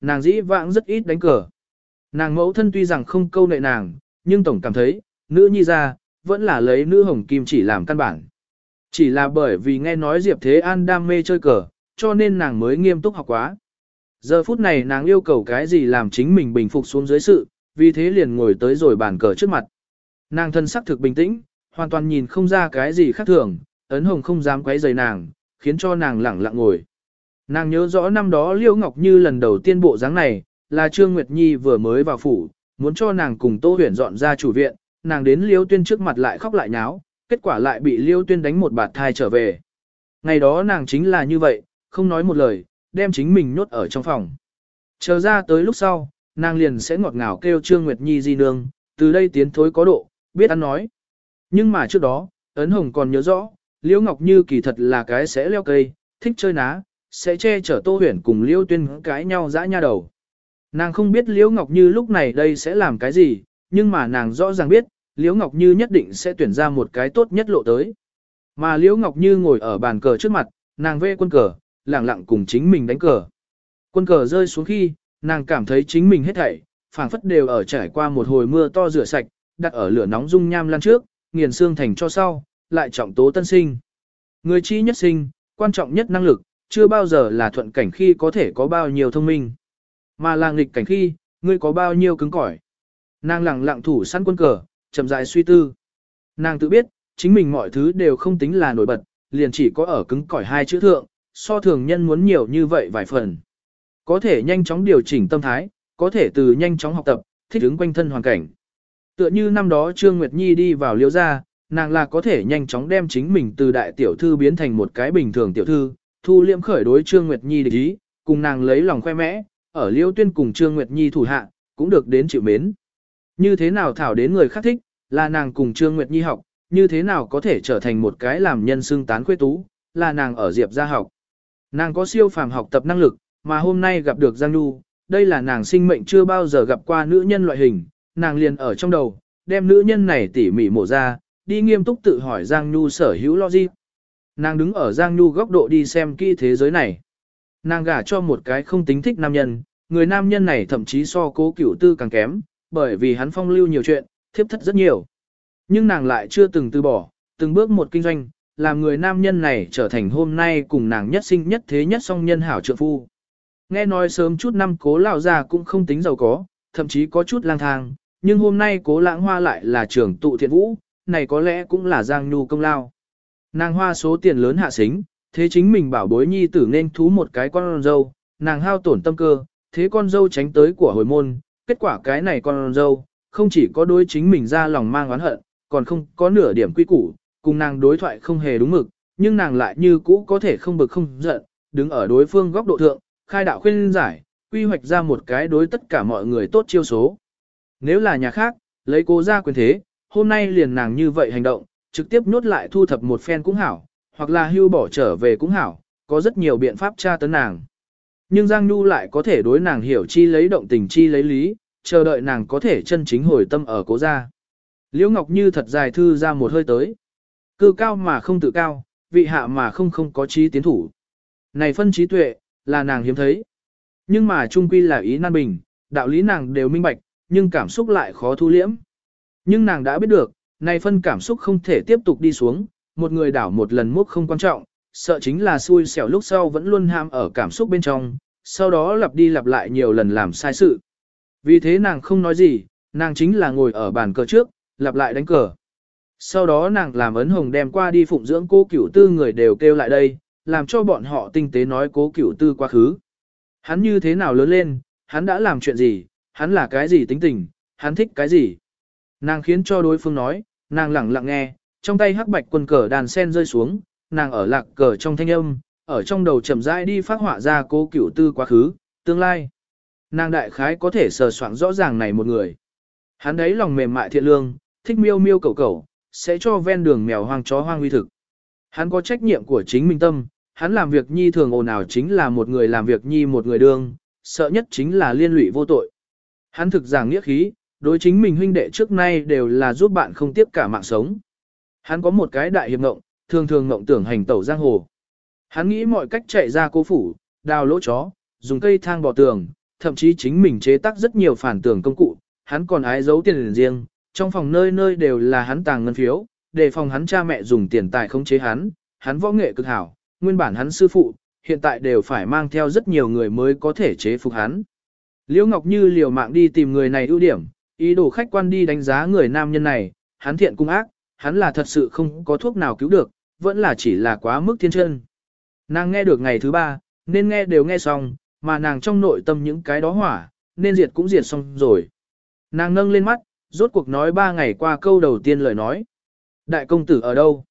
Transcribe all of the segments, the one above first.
nàng dĩ vãng rất ít đánh cờ. Nàng mẫu thân tuy rằng không câu nệ nàng, nhưng tổng cảm thấy, nữ nhi ra, vẫn là lấy nữ hồng kim chỉ làm căn bản. Chỉ là bởi vì nghe nói Diệp Thế An đam mê chơi cờ, cho nên nàng mới nghiêm túc học quá. Giờ phút này nàng yêu cầu cái gì làm chính mình bình phục xuống dưới sự, vì thế liền ngồi tới rồi bàn cờ trước mặt. Nàng thân sắc thực bình tĩnh, hoàn toàn nhìn không ra cái gì khác thường, ấn hồng không dám quấy rầy nàng, khiến cho nàng lẳng lặng ngồi. Nàng nhớ rõ năm đó Liễu Ngọc Như lần đầu tiên bộ dáng này, là Trương Nguyệt Nhi vừa mới vào phủ, muốn cho nàng cùng Tô Huyền dọn ra chủ viện, nàng đến Liễu Tuyên trước mặt lại khóc lại nháo, kết quả lại bị Liễu Tuyên đánh một bạt thai trở về. Ngày đó nàng chính là như vậy, không nói một lời, đem chính mình nhốt ở trong phòng. Chờ ra tới lúc sau, nàng liền sẽ ngọt ngào kêu Trương Nguyệt Nhi di nương, từ đây tiến thối có độ, biết ăn nói. Nhưng mà trước đó, Ấn Hồng còn nhớ rõ, Liễu Ngọc Như kỳ thật là cái sẽ leo cây, thích chơi ná, sẽ che chở Tô Huyền cùng Liễu Tuyên cái nhau dã nha đầu. Nàng không biết Liễu Ngọc Như lúc này đây sẽ làm cái gì, nhưng mà nàng rõ ràng biết, Liễu Ngọc Như nhất định sẽ tuyển ra một cái tốt nhất lộ tới. Mà Liễu Ngọc Như ngồi ở bàn cờ trước mặt, nàng vê quân cờ, lặng lặng cùng chính mình đánh cờ. Quân cờ rơi xuống khi, nàng cảm thấy chính mình hết thảy, phảng phất đều ở trải qua một hồi mưa to rửa sạch, đặt ở lửa nóng dung nham lan trước, nghiền xương thành cho sau, lại trọng tố tân sinh. Người chi nhất sinh, quan trọng nhất năng lực, chưa bao giờ là thuận cảnh khi có thể có bao nhiêu thông minh, mà là nghịch cảnh khi, ngươi có bao nhiêu cứng cỏi. Nàng lặng lặng thủ săn quân cờ, chậm rãi suy tư. Nàng tự biết, chính mình mọi thứ đều không tính là nổi bật, liền chỉ có ở cứng cỏi hai chữ thượng, so thường nhân muốn nhiều như vậy vài phần. Có thể nhanh chóng điều chỉnh tâm thái, có thể từ nhanh chóng học tập, thích ứng quanh thân hoàn cảnh. Tựa như năm đó Trương Nguyệt Nhi đi vào liêu gia, nàng là có thể nhanh chóng đem chính mình từ đại tiểu thư biến thành một cái bình thường tiểu thư, thu liễm khởi đối Trương Nguyệt Nhi để ý, cùng nàng lấy lòng khoe mẽ, ở liêu tuyên cùng Trương Nguyệt Nhi thủ hạ, cũng được đến chịu mến. Như thế nào thảo đến người khác thích, là nàng cùng Trương Nguyệt Nhi học, như thế nào có thể trở thành một cái làm nhân xương tán khuê tú, là nàng ở Diệp gia học. Nàng có siêu phàm học tập năng lực, mà hôm nay gặp được Giang Nhu, đây là nàng sinh mệnh chưa bao giờ gặp qua nữ nhân loại hình, nàng liền ở trong đầu, đem nữ nhân này tỉ mỉ mổ ra, đi nghiêm túc tự hỏi Giang Nhu sở hữu logic. Nàng đứng ở Giang Nhu góc độ đi xem kỹ thế giới này. Nàng gả cho một cái không tính thích nam nhân, người nam nhân này thậm chí so cố cửu tư càng kém, bởi vì hắn phong lưu nhiều chuyện, thiếp thất rất nhiều. Nhưng nàng lại chưa từng từ bỏ, từng bước một kinh doanh, làm người nam nhân này trở thành hôm nay cùng nàng nhất sinh nhất thế nhất song nhân hảo trượng phu. Nghe nói sớm chút năm cố lão già cũng không tính giàu có, thậm chí có chút lang thang, nhưng hôm nay cố lãng hoa lại là trưởng tụ thiện vũ, này có lẽ cũng là Giang Nhu công lao. Nàng hoa số tiền lớn hạ xính, thế chính mình bảo bối nhi tử nên thú một cái con dâu, nàng hao tổn tâm cơ, thế con dâu tránh tới của hồi môn, kết quả cái này con dâu, không chỉ có đối chính mình ra lòng mang oán hận, còn không có nửa điểm quy củ, cùng nàng đối thoại không hề đúng mực, nhưng nàng lại như cũ có thể không bực không giận, đứng ở đối phương góc độ thượng, khai đạo khuyên giải, quy hoạch ra một cái đối tất cả mọi người tốt chiêu số. Nếu là nhà khác, lấy cố ra quyền thế, hôm nay liền nàng như vậy hành động, trực tiếp nhốt lại thu thập một phen cũng hảo, hoặc là hưu bỏ trở về cũng hảo, có rất nhiều biện pháp tra tấn nàng. Nhưng Giang Nhu lại có thể đối nàng hiểu chi lấy động tình chi lấy lý, chờ đợi nàng có thể chân chính hồi tâm ở cố gia. Liễu Ngọc Như thật dài thư ra một hơi tới. Cư cao mà không tự cao, vị hạ mà không không có trí tiến thủ. Này phân trí tuệ, là nàng hiếm thấy. Nhưng mà trung quy là ý nan bình, đạo lý nàng đều minh bạch, nhưng cảm xúc lại khó thu liễm. Nhưng nàng đã biết được, này phân cảm xúc không thể tiếp tục đi xuống, một người đảo một lần múc không quan trọng, sợ chính là xui xẻo lúc sau vẫn luôn ham ở cảm xúc bên trong, sau đó lặp đi lặp lại nhiều lần làm sai sự. Vì thế nàng không nói gì, nàng chính là ngồi ở bàn cờ trước, lặp lại đánh cờ. Sau đó nàng làm ấn hồng đem qua đi phụng dưỡng cô cửu tư người đều kêu lại đây, làm cho bọn họ tinh tế nói cố cửu tư quá khứ. Hắn như thế nào lớn lên, hắn đã làm chuyện gì, hắn là cái gì tính tình, hắn thích cái gì. Nàng khiến cho đối phương nói, nàng lặng lặng nghe, trong tay hắc bạch quân cờ đàn sen rơi xuống, nàng ở lạc cờ trong thanh âm, ở trong đầu chậm rãi đi phát họa ra cố cửu tư quá khứ, tương lai. Nàng đại khái có thể sờ soạn rõ ràng này một người. Hắn đấy lòng mềm mại thiện lương, thích miêu miêu cầu cầu, sẽ cho ven đường mèo hoang chó hoang uy thực. Hắn có trách nhiệm của chính mình tâm, hắn làm việc nhi thường ồn ào chính là một người làm việc nhi một người đương, sợ nhất chính là liên lụy vô tội. Hắn thực giảng nghĩa khí, đối chính mình huynh đệ trước nay đều là giúp bạn không tiếp cả mạng sống. Hắn có một cái đại hiệp ngộng, thường thường ngộng tưởng hành tẩu giang hồ. Hắn nghĩ mọi cách chạy ra cố phủ, đào lỗ chó, dùng cây thang bò tường, thậm chí chính mình chế tác rất nhiều phản tưởng công cụ, hắn còn ái giấu tiền riêng, trong phòng nơi nơi đều là hắn tàng ngân phiếu, để phòng hắn cha mẹ dùng tiền tài khống chế hắn, hắn võ nghệ cực hảo, nguyên bản hắn sư phụ, hiện tại đều phải mang theo rất nhiều người mới có thể chế phục hắn. Liễu Ngọc Như liều mạng đi tìm người này ưu điểm, ý đồ khách quan đi đánh giá người nam nhân này, hắn thiện cung ác, hắn là thật sự không có thuốc nào cứu được, vẫn là chỉ là quá mức thiên chân. Nàng nghe được ngày thứ ba, nên nghe đều nghe xong, mà nàng trong nội tâm những cái đó hỏa, nên diệt cũng diệt xong rồi. Nàng nâng lên mắt, rốt cuộc nói ba ngày qua câu đầu tiên lời nói. Đại công tử ở đâu?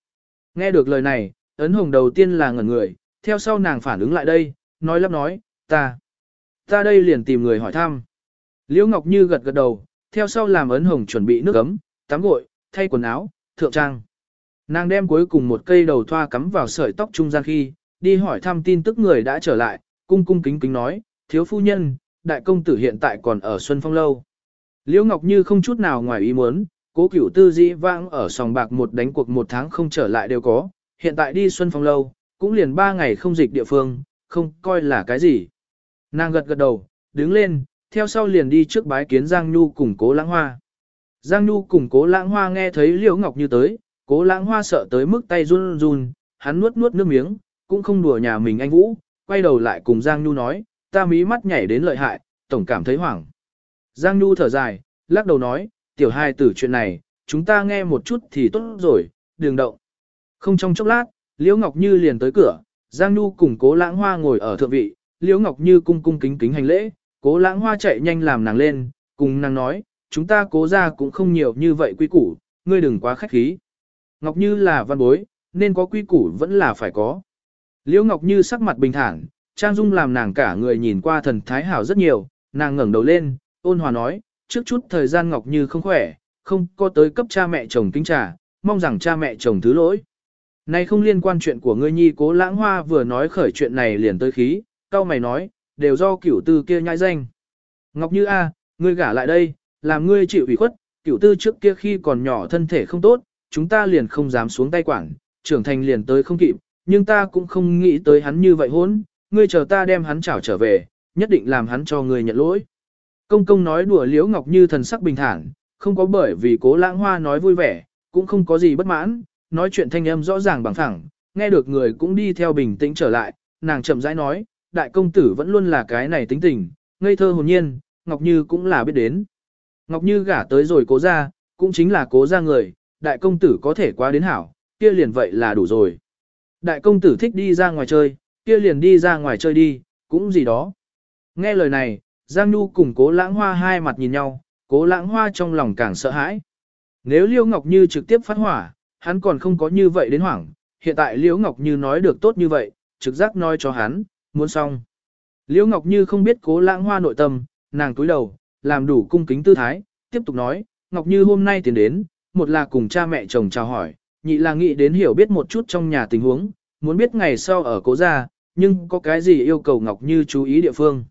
Nghe được lời này, ấn hồng đầu tiên là ngẩn người, theo sau nàng phản ứng lại đây, nói lắp nói, ta, ta đây liền tìm người hỏi thăm. Liễu Ngọc Như gật gật đầu, theo sau làm ấn hồng chuẩn bị nước ấm, tắm gội, thay quần áo, thượng trang. Nàng đem cuối cùng một cây đầu thoa cắm vào sợi tóc trung gian khi, đi hỏi thăm tin tức người đã trở lại, cung cung kính kính nói, thiếu phu nhân, đại công tử hiện tại còn ở Xuân Phong Lâu. Liễu Ngọc Như không chút nào ngoài ý muốn, cố cửu tư dĩ vãng ở sòng bạc một đánh cuộc một tháng không trở lại đều có, hiện tại đi Xuân Phong Lâu, cũng liền ba ngày không dịch địa phương, không coi là cái gì. Nàng gật gật đầu, đứng lên, theo sau liền đi trước bái kiến Giang Nhu cùng cố lãng hoa. Giang Nhu cùng cố lãng hoa nghe thấy Liễu Ngọc Như tới, cố lãng hoa sợ tới mức tay run run, hắn nuốt nuốt nước miếng, cũng không đùa nhà mình anh Vũ, quay đầu lại cùng Giang Nhu nói, ta mí mắt nhảy đến lợi hại, tổng cảm thấy hoảng. Giang Nhu thở dài, lắc đầu nói, tiểu hai tử chuyện này, chúng ta nghe một chút thì tốt rồi, đừng động. Không trong chốc lát, Liễu Ngọc Như liền tới cửa, Giang Nhu cùng cố lãng hoa ngồi ở thượng vị, Liễu Ngọc Như cung cung kính kính hành lễ, cố lãng hoa chạy nhanh làm nàng lên, cùng nàng nói, chúng ta cố ra cũng không nhiều như vậy quy củ, ngươi đừng quá khách khí. Ngọc Như là văn bối, nên có quy củ vẫn là phải có. Liễu Ngọc Như sắc mặt bình thản, Trang Dung làm nàng cả người nhìn qua thần thái hảo rất nhiều, nàng ngẩng đầu lên, ôn hòa nói, trước chút thời gian Ngọc Như không khỏe, không có tới cấp cha mẹ chồng kính trà, mong rằng cha mẹ chồng thứ lỗi. Này không liên quan chuyện của ngươi nhi cố lãng hoa vừa nói khởi chuyện này liền tới khí, cao mày nói, đều do cửu tư kia nhai danh. Ngọc Như A, ngươi gả lại đây, làm ngươi chịu ủy khuất, cửu tư trước kia khi còn nhỏ thân thể không tốt, chúng ta liền không dám xuống tay quản, trưởng thành liền tới không kịp, nhưng ta cũng không nghĩ tới hắn như vậy hốn, ngươi chờ ta đem hắn trảo trở về, nhất định làm hắn cho ngươi nhận lỗi. Công công nói đùa Liễu Ngọc Như thần sắc bình thản, không có bởi vì cố lãng hoa nói vui vẻ, cũng không có gì bất mãn, nói chuyện thanh âm rõ ràng bằng thẳng, nghe được người cũng đi theo bình tĩnh trở lại, nàng chậm rãi nói, đại công tử vẫn luôn là cái này tính tình, ngây thơ hồn nhiên, Ngọc Như cũng là biết đến. Ngọc Như gả tới rồi cố ra, cũng chính là cố ra người, đại công tử có thể qua đến hảo, kia liền vậy là đủ rồi. Đại công tử thích đi ra ngoài chơi, kia liền đi ra ngoài chơi đi, cũng gì đó. Nghe lời này, Giang Nhu cùng cố lãng hoa hai mặt nhìn nhau, cố lãng hoa trong lòng càng sợ hãi. Nếu Liễu Ngọc Như trực tiếp phát hỏa, hắn còn không có như vậy đến hoảng, hiện tại Liễu Ngọc Như nói được tốt như vậy, trực giác nói cho hắn, muốn xong. Liễu Ngọc Như không biết cố lãng hoa nội tâm, nàng túi đầu, làm đủ cung kính tư thái, tiếp tục nói, Ngọc Như hôm nay tiến đến, một là cùng cha mẹ chồng chào hỏi, nhị là nghĩ đến hiểu biết một chút trong nhà tình huống, muốn biết ngày sau ở cố gia, nhưng có cái gì yêu cầu Ngọc Như chú ý địa phương.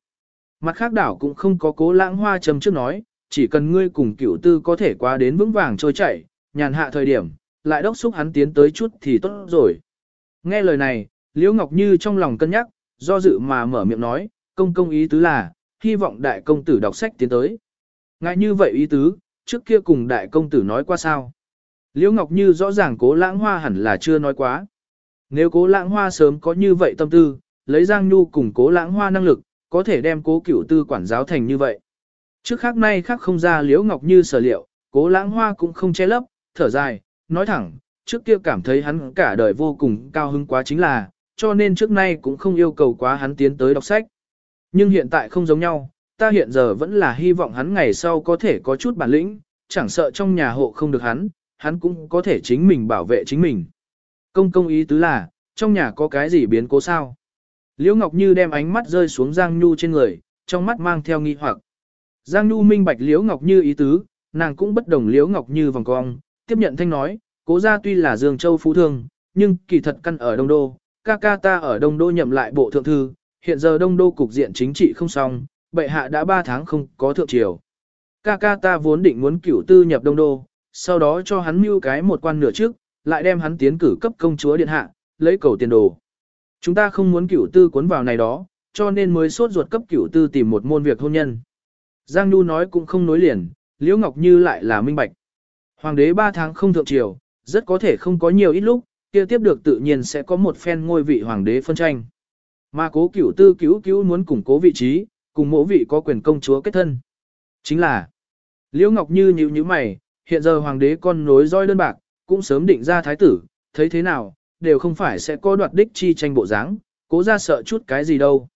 Mặt khác đảo cũng không có cố lãng hoa chấm trước nói, chỉ cần ngươi cùng cửu tư có thể qua đến vững vàng trôi chảy, nhàn hạ thời điểm, lại đốc xúc hắn tiến tới chút thì tốt rồi. Nghe lời này, Liễu Ngọc Như trong lòng cân nhắc, do dự mà mở miệng nói, công công ý tứ là, hy vọng đại công tử đọc sách tiến tới. Ngại như vậy ý tứ, trước kia cùng đại công tử nói qua sao. Liễu Ngọc Như rõ ràng cố lãng hoa hẳn là chưa nói quá. Nếu cố lãng hoa sớm có như vậy tâm tư, lấy Giang Nhu cùng cố lãng hoa năng lực, có thể đem cố cửu tư quản giáo thành như vậy. Trước khác nay khác không ra Liễu Ngọc Như sở liệu, cố lãng hoa cũng không che lấp, thở dài, nói thẳng, trước kia cảm thấy hắn cả đời vô cùng cao hứng quá chính là, cho nên trước nay cũng không yêu cầu quá hắn tiến tới đọc sách. Nhưng hiện tại không giống nhau, ta hiện giờ vẫn là hy vọng hắn ngày sau có thể có chút bản lĩnh, chẳng sợ trong nhà hộ không được hắn, hắn cũng có thể chính mình bảo vệ chính mình. Công công ý tứ là, trong nhà có cái gì biến cố sao? Liễu Ngọc Như đem ánh mắt rơi xuống Giang Nhu trên người, trong mắt mang theo nghi hoặc. Giang Nhu minh bạch Liễu Ngọc Như ý tứ, nàng cũng bất đồng Liễu Ngọc Như vòng cong, tiếp nhận thanh nói, cố gia tuy là Dương Châu phú thương, nhưng kỳ thật căn ở Đông Đô, ca ca ta ở Đông Đô nhậm lại bộ thượng thư, hiện giờ Đông Đô cục diện chính trị không xong, bệ hạ đã 3 tháng không có thượng triều. Ca ca ta vốn định muốn cửu tư nhập Đông Đô, sau đó cho hắn mưu cái một quan nửa trước, lại đem hắn tiến cử cấp công chúa điện hạ, lấy cầu tiền đồ. Chúng ta không muốn cửu tư cuốn vào này đó, cho nên mới sốt ruột cấp cửu tư tìm một môn việc hôn nhân. Giang Nhu nói cũng không nối liền, Liễu Ngọc Như lại là minh bạch. Hoàng đế 3 tháng không thượng triều, rất có thể không có nhiều ít lúc, kia tiếp được tự nhiên sẽ có một phen ngôi vị hoàng đế phân tranh. Mà cố cửu tư cứu cứu muốn củng cố vị trí, cùng mỗi vị có quyền công chúa kết thân. Chính là, Liễu Ngọc Như nhíu nhíu mày, hiện giờ hoàng đế con nối roi đơn bạc, cũng sớm định ra thái tử, thấy thế nào, đều không phải sẽ có đoạt đích chi tranh bộ dáng, cố ra sợ chút cái gì đâu.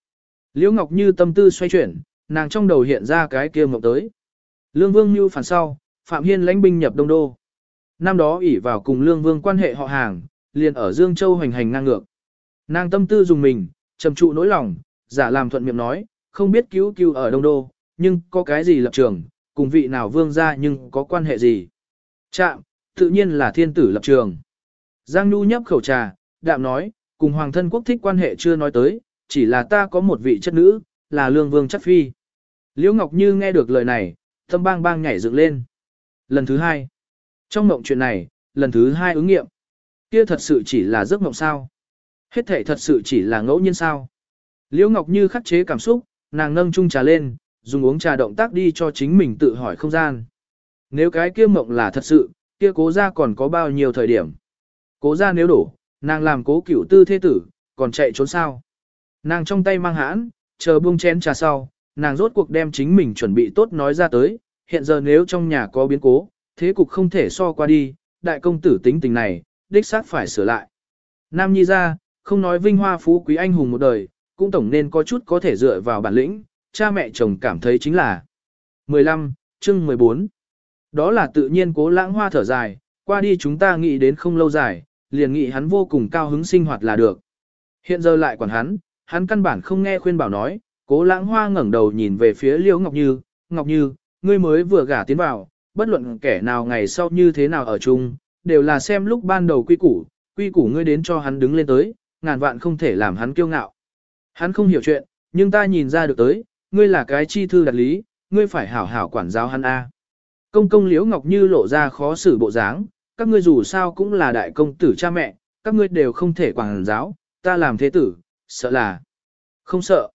Liễu Ngọc Như tâm tư xoay chuyển, nàng trong đầu hiện ra cái kia mộng tới. Lương Vương Như phản sau, Phạm Hiên lãnh binh nhập Đông Đô. Năm đó ỷ vào cùng Lương Vương quan hệ họ hàng, liền ở Dương Châu hành hành ngang ngược. Nàng tâm tư dùng mình, trầm trụ nỗi lòng, giả làm thuận miệng nói, không biết cứu cứu ở Đông Đô, nhưng có cái gì lập trường, cùng vị nào vương ra nhưng có quan hệ gì. Chạm, tự nhiên là thiên tử lập trường. Giang Nhu nhấp khẩu trà, đạm nói, cùng hoàng thân quốc thích quan hệ chưa nói tới, chỉ là ta có một vị chất nữ, là lương vương chất phi. Liễu Ngọc Như nghe được lời này, tâm bang bang nhảy dựng lên. Lần thứ hai. Trong mộng chuyện này, lần thứ hai ứng nghiệm. Kia thật sự chỉ là giấc mộng sao. Hết thể thật sự chỉ là ngẫu nhiên sao. Liễu Ngọc Như khắc chế cảm xúc, nàng nâng chung trà lên, dùng uống trà động tác đi cho chính mình tự hỏi không gian. Nếu cái kia mộng là thật sự, kia cố ra còn có bao nhiêu thời điểm. Cố ra nếu đổ, nàng làm cố cửu tư thế tử, còn chạy trốn sao. Nàng trong tay mang hãn, chờ buông chén trà sau, nàng rốt cuộc đem chính mình chuẩn bị tốt nói ra tới, hiện giờ nếu trong nhà có biến cố, thế cục không thể so qua đi, đại công tử tính tình này, đích xác phải sửa lại. Nam nhi ra, không nói vinh hoa phú quý anh hùng một đời, cũng tổng nên có chút có thể dựa vào bản lĩnh, cha mẹ chồng cảm thấy chính là 15, chương 14. Đó là tự nhiên cố lãng hoa thở dài, qua đi chúng ta nghĩ đến không lâu dài, liền nghĩ hắn vô cùng cao hứng sinh hoạt là được. Hiện giờ lại quản hắn, hắn căn bản không nghe khuyên bảo nói, cố lãng hoa ngẩng đầu nhìn về phía Liễu Ngọc Như, Ngọc Như, ngươi mới vừa gả tiến vào, bất luận kẻ nào ngày sau như thế nào ở chung, đều là xem lúc ban đầu quy củ, quy củ ngươi đến cho hắn đứng lên tới, ngàn vạn không thể làm hắn kiêu ngạo. Hắn không hiểu chuyện, nhưng ta nhìn ra được tới, ngươi là cái chi thư đặt lý, ngươi phải hảo hảo quản giáo hắn A. Công công Liễu Ngọc Như lộ ra khó xử bộ dáng, các ngươi dù sao cũng là đại công tử cha mẹ, các ngươi đều không thể quản giáo, ta làm thế tử, sợ là. Không sợ.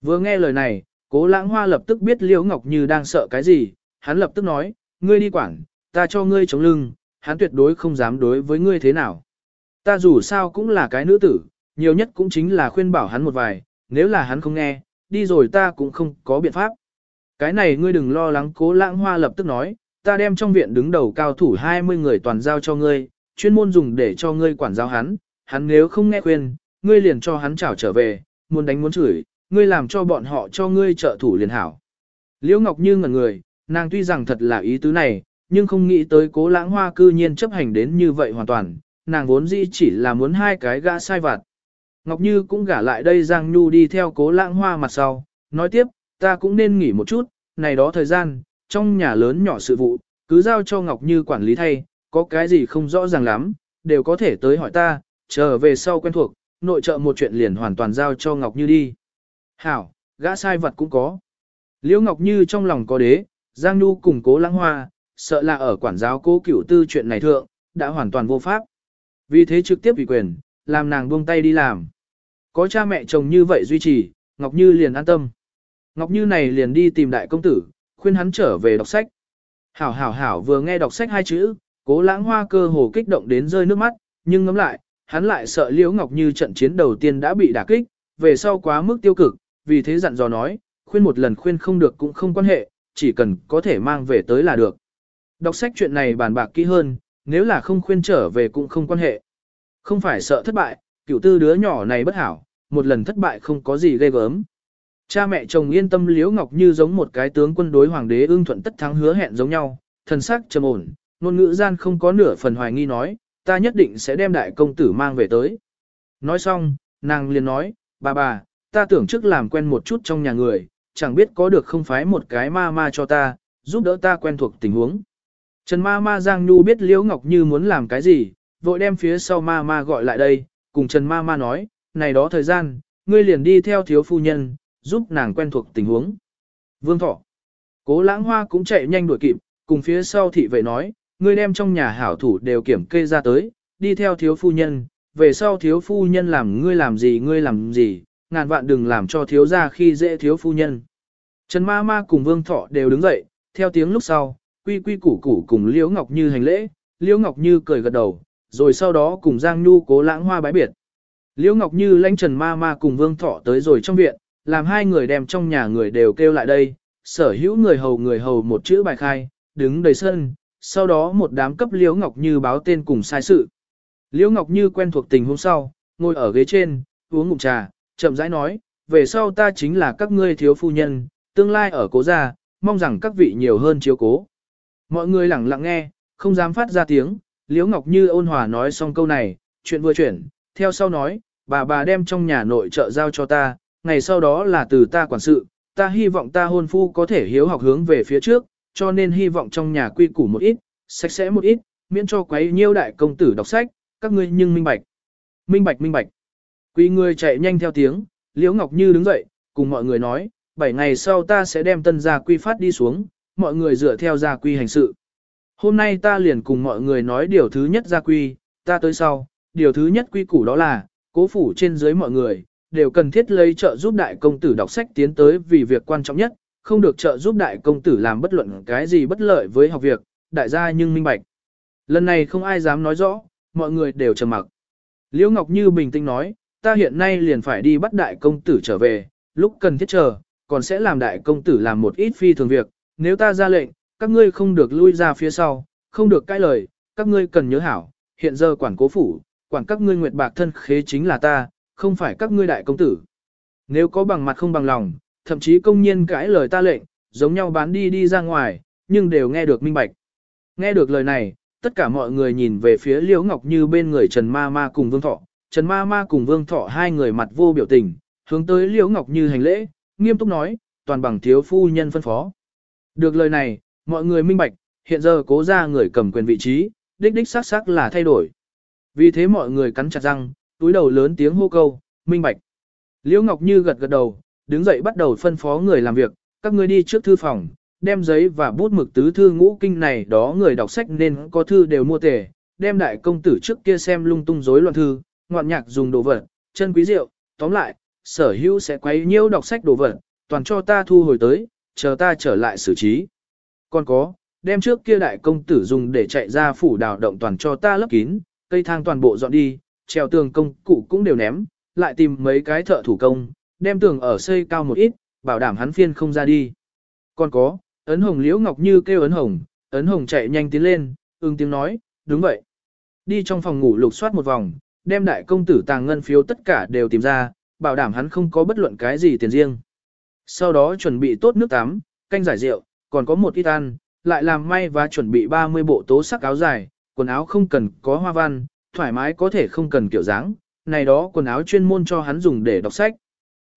Vừa nghe lời này, cố lãng hoa lập tức biết Liễu Ngọc Như đang sợ cái gì, hắn lập tức nói, ngươi đi quản, ta cho ngươi chống lưng, hắn tuyệt đối không dám đối với ngươi thế nào. Ta dù sao cũng là cái nữ tử, nhiều nhất cũng chính là khuyên bảo hắn một vài, nếu là hắn không nghe, đi rồi ta cũng không có biện pháp. Cái này ngươi đừng lo lắng cố lãng hoa lập tức nói, ta đem trong viện đứng đầu cao thủ 20 người toàn giao cho ngươi, chuyên môn dùng để cho ngươi quản giáo hắn, hắn nếu không nghe khuyên, ngươi liền cho hắn trảo trở về, muốn đánh muốn chửi, ngươi làm cho bọn họ cho ngươi trợ thủ liền hảo. Liễu Ngọc Như ngẩn người, nàng tuy rằng thật là ý tứ này, nhưng không nghĩ tới cố lãng hoa cư nhiên chấp hành đến như vậy hoàn toàn, nàng vốn dĩ chỉ là muốn hai cái gã sai vặt. Ngọc Như cũng gả lại đây Giang Nhu đi theo cố lãng hoa mặt sau, nói tiếp, ta cũng nên nghỉ một chút, này đó thời gian, trong nhà lớn nhỏ sự vụ, cứ giao cho Ngọc Như quản lý thay, có cái gì không rõ ràng lắm, đều có thể tới hỏi ta, trở về sau quen thuộc, nội trợ một chuyện liền hoàn toàn giao cho Ngọc Như đi. Hảo, gã sai vật cũng có. Liễu Ngọc Như trong lòng có đế, Giang Nhu cùng cố lãng hoa, sợ là ở quản giáo cố cửu tư chuyện này thượng, đã hoàn toàn vô pháp. Vì thế trực tiếp ủy quyền, làm nàng buông tay đi làm. Có cha mẹ chồng như vậy duy trì, Ngọc Như liền an tâm. Ngọc Như này liền đi tìm đại công tử, khuyên hắn trở về đọc sách. Hảo hảo hảo vừa nghe đọc sách hai chữ, cố lãng hoa cơ hồ kích động đến rơi nước mắt, nhưng ngắm lại, hắn lại sợ Liễu Ngọc Như trận chiến đầu tiên đã bị đả kích, về sau quá mức tiêu cực, vì thế dặn dò nói, khuyên một lần khuyên không được cũng không quan hệ, chỉ cần có thể mang về tới là được. Đọc sách chuyện này bàn bạc kỹ hơn, nếu là không khuyên trở về cũng không quan hệ. Không phải sợ thất bại, cựu tư đứa nhỏ này bất hảo, một lần thất bại không có gì ghê gớm. Cha mẹ chồng yên tâm Liễu Ngọc Như giống một cái tướng quân đối hoàng đế ưng thuận tất thắng hứa hẹn giống nhau, thần sắc trầm ổn, ngôn ngữ gian không có nửa phần hoài nghi nói, ta nhất định sẽ đem đại công tử mang về tới. Nói xong, nàng liền nói, bà bà, ta tưởng trước làm quen một chút trong nhà người, chẳng biết có được không phái một cái ma ma cho ta, giúp đỡ ta quen thuộc tình huống. Trần ma ma Giang Nhu biết Liễu Ngọc Như muốn làm cái gì, vội đem phía sau ma ma gọi lại đây, cùng Trần ma ma nói, này đó thời gian, ngươi liền đi theo thiếu phu nhân, giúp nàng quen thuộc tình huống. Vương Thọ. Cố lãng hoa cũng chạy nhanh đuổi kịp, cùng phía sau thị vệ nói, ngươi đem trong nhà hảo thủ đều kiểm kê ra tới, đi theo thiếu phu nhân, về sau thiếu phu nhân làm ngươi làm gì ngươi làm gì, ngàn vạn đừng làm cho thiếu gia khi dễ thiếu phu nhân. Trần ma ma cùng vương thọ đều đứng dậy, theo tiếng lúc sau, quy quy củ củ cùng Liễu Ngọc Như hành lễ, Liễu Ngọc Như cười gật đầu, rồi sau đó cùng Giang Nhu cố lãng hoa bái biệt. Liễu Ngọc Như lãnh Trần ma ma cùng vương thọ tới rồi trong viện, làm hai người đem trong nhà người đều kêu lại đây, sở hữu người hầu người hầu một chữ bài khai, đứng đầy sân, sau đó một đám cấp Liễu Ngọc Như báo tên cùng sai sự. Liễu Ngọc Như quen thuộc tình hôm sau, ngồi ở ghế trên, uống ngụm trà, chậm rãi nói, về sau ta chính là các ngươi thiếu phu nhân, tương lai ở cố gia, mong rằng các vị nhiều hơn chiếu cố. Mọi người lặng lặng nghe, không dám phát ra tiếng, Liễu Ngọc Như ôn hòa nói xong câu này, chuyện vừa chuyển, theo sau nói, bà bà đem trong nhà nội trợ giao cho ta, ngày sau đó là từ ta quản sự, ta hy vọng ta hôn phu có thể hiếu học hướng về phía trước, cho nên hy vọng trong nhà quy củ một ít, sạch sẽ một ít, miễn cho quấy nhiêu đại công tử đọc sách, các ngươi nhưng minh bạch. Minh bạch minh bạch. Quý người chạy nhanh theo tiếng, Liễu Ngọc Như đứng dậy, cùng mọi người nói, 7 ngày sau ta sẽ đem tân gia quy phát đi xuống, mọi người dựa theo gia quy hành sự. Hôm nay ta liền cùng mọi người nói điều thứ nhất gia quy, ta tới sau, điều thứ nhất quy củ đó là, cố phủ trên dưới mọi người, đều cần thiết lấy trợ giúp đại công tử đọc sách tiến tới vì việc quan trọng nhất, không được trợ giúp đại công tử làm bất luận cái gì bất lợi với học việc, đại gia nhưng minh bạch. Lần này không ai dám nói rõ, mọi người đều trầm mặc. Liễu Ngọc Như bình tĩnh nói, ta hiện nay liền phải đi bắt đại công tử trở về, lúc cần thiết chờ, còn sẽ làm đại công tử làm một ít phi thường việc, nếu ta ra lệnh, các ngươi không được lui ra phía sau, không được cãi lời, các ngươi cần nhớ hảo, hiện giờ quản cố phủ, quản các ngươi nguyệt bạc thân khế chính là ta, không phải các ngươi đại công tử. Nếu có bằng mặt không bằng lòng, thậm chí công nhiên cãi lời ta lệnh, giống nhau bán đi đi ra ngoài, nhưng đều nghe được minh bạch. Nghe được lời này, tất cả mọi người nhìn về phía Liễu Ngọc Như bên người Trần Ma Ma cùng Vương Thọ. Trần Ma Ma cùng Vương Thọ hai người mặt vô biểu tình, hướng tới Liễu Ngọc Như hành lễ, nghiêm túc nói, toàn bằng thiếu phu nhân phân phó. Được lời này, mọi người minh bạch, hiện giờ cố ra người cầm quyền vị trí, đích đích xác xác là thay đổi. Vì thế mọi người cắn chặt răng, túi đầu lớn tiếng hô câu, minh bạch. Liễu Ngọc Như gật gật đầu, đứng dậy bắt đầu phân phó người làm việc, các ngươi đi trước thư phòng, đem giấy và bút mực tứ thư ngũ kinh này đó người đọc sách nên có thư đều mua tề, đem đại công tử trước kia xem lung tung rối loạn thư, ngoạn nhạc dùng đồ vật, chân quý rượu, tóm lại, sở hữu sẽ quấy nhiễu đọc sách đồ vật, toàn cho ta thu hồi tới, chờ ta trở lại xử trí. Còn có, đem trước kia đại công tử dùng để chạy ra phủ đào động toàn cho ta lấp kín, cây thang toàn bộ dọn đi, treo tường công cụ cũng đều ném, lại tìm mấy cái thợ thủ công, đem tường ở xây cao một ít, bảo đảm hắn phiên không ra đi. Còn có, ấn hồng liễu ngọc như kêu ấn hồng, ấn hồng chạy nhanh tiến lên, ưng tiếng nói, đúng vậy. Đi trong phòng ngủ lục soát một vòng, đem đại công tử tàng ngân phiếu tất cả đều tìm ra, bảo đảm hắn không có bất luận cái gì tiền riêng. Sau đó chuẩn bị tốt nước tắm, canh giải rượu, còn có một ít ăn, lại làm may và chuẩn bị 30 bộ tố sắc áo dài, quần áo không cần có hoa văn, thoải mái có thể không cần kiểu dáng, này đó quần áo chuyên môn cho hắn dùng để đọc sách.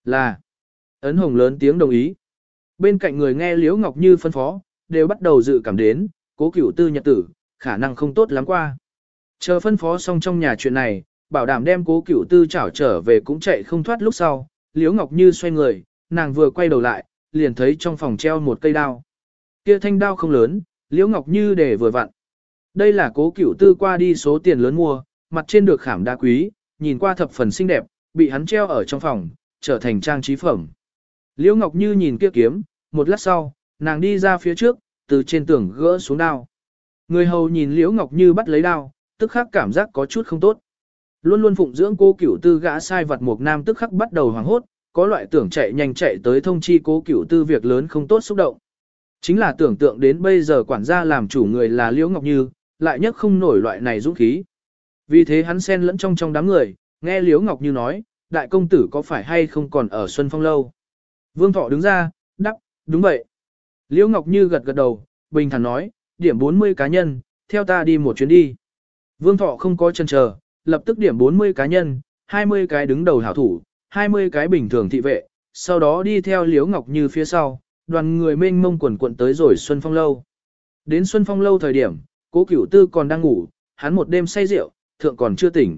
Là, ấn hồng lớn tiếng đồng ý. Bên cạnh người nghe Liễu Ngọc Như phân phó, đều bắt đầu dự cảm đến, cố cửu tư nhật tử, khả năng không tốt lắm qua. Chờ phân phó xong trong nhà chuyện này, bảo đảm đem cố cửu tư chảo trở về cũng chạy không thoát lúc sau, Liễu Ngọc Như xoay người, nàng vừa quay đầu lại, liền thấy trong phòng treo một cây đao. Kia thanh đao không lớn, Liễu Ngọc Như để vừa vặn. Đây là cố cửu tư qua đi số tiền lớn mua, mặt trên được khảm đá quý, nhìn qua thập phần xinh đẹp, bị hắn treo ở trong phòng, trở thành trang trí phẩm. Liễu Ngọc Như nhìn kia kiếm, một lát sau, nàng đi ra phía trước, từ trên tường gỡ xuống đao. Người hầu nhìn Liễu Ngọc Như bắt lấy đao, tức khắc cảm giác có chút không tốt. Luôn luôn phụng dưỡng cô cửu tư gã sai vật một nam tức khắc bắt đầu hoảng hốt, có loại tưởng chạy nhanh chạy tới thông chi cố cửu tư việc lớn không tốt xúc động. Chính là tưởng tượng đến bây giờ quản gia làm chủ người là Liễu Ngọc Như, lại nhất không nổi loại này dũng khí. Vì thế hắn xen lẫn trong trong đám người, nghe Liễu Ngọc Như nói, đại công tử có phải hay không còn ở Xuân Phong Lâu. Vương Thọ đứng ra, đắc, đúng vậy. Liễu Ngọc Như gật gật đầu, bình thản nói, điểm 40 cá nhân, theo ta đi một chuyến đi. Vương Thọ không có chân chờ, lập tức điểm 40 cá nhân, 20 cái đứng đầu hảo thủ, 20 cái bình thường thị vệ, sau đó đi theo Liễu Ngọc Như phía sau, đoàn người mênh mông quần quận tới rồi Xuân Phong Lâu. Đến Xuân Phong Lâu thời điểm, cố cửu tư còn đang ngủ, hắn một đêm say rượu, thượng còn chưa tỉnh.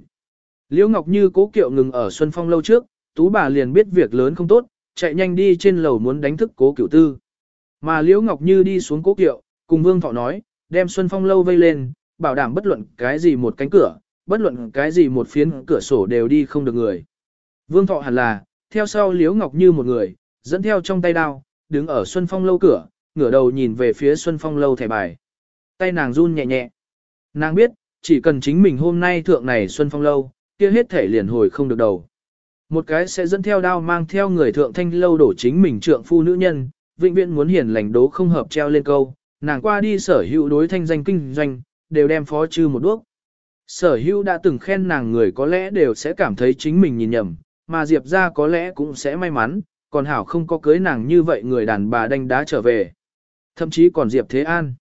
Liễu Ngọc Như cố kiệu ngừng ở Xuân Phong Lâu trước, tú bà liền biết việc lớn không tốt, chạy nhanh đi trên lầu muốn đánh thức cố cửu tư. Mà Liễu Ngọc Như đi xuống cố kiệu, cùng Vương Thọ nói, đem Xuân Phong Lâu vây lên, bảo đảm bất luận cái gì một cánh cửa, bất luận cái gì một phiến cửa sổ đều đi không được người. Vương Thọ hẳn là, theo sau Liễu Ngọc Như một người, dẫn theo trong tay đao, đứng ở Xuân Phong lâu cửa, ngửa đầu nhìn về phía Xuân Phong lâu thẻ bài. Tay nàng run nhẹ nhẹ. Nàng biết, chỉ cần chính mình hôm nay thượng này Xuân Phong lâu, kia hết thể liền hồi không được đầu. Một cái sẽ dẫn theo đao mang theo người thượng thanh lâu đổ chính mình trượng phu nữ nhân, vĩnh viễn muốn hiển lành đố không hợp treo lên câu, nàng qua đi sở hữu đối thanh danh kinh doanh, đều đem phó trừ một đuốc. Sở hữu đã từng khen nàng người có lẽ đều sẽ cảm thấy chính mình nhìn nhầm, mà Diệp ra có lẽ cũng sẽ may mắn, còn Hảo không có cưới nàng như vậy người đàn bà đánh đá trở về. Thậm chí còn Diệp Thế An.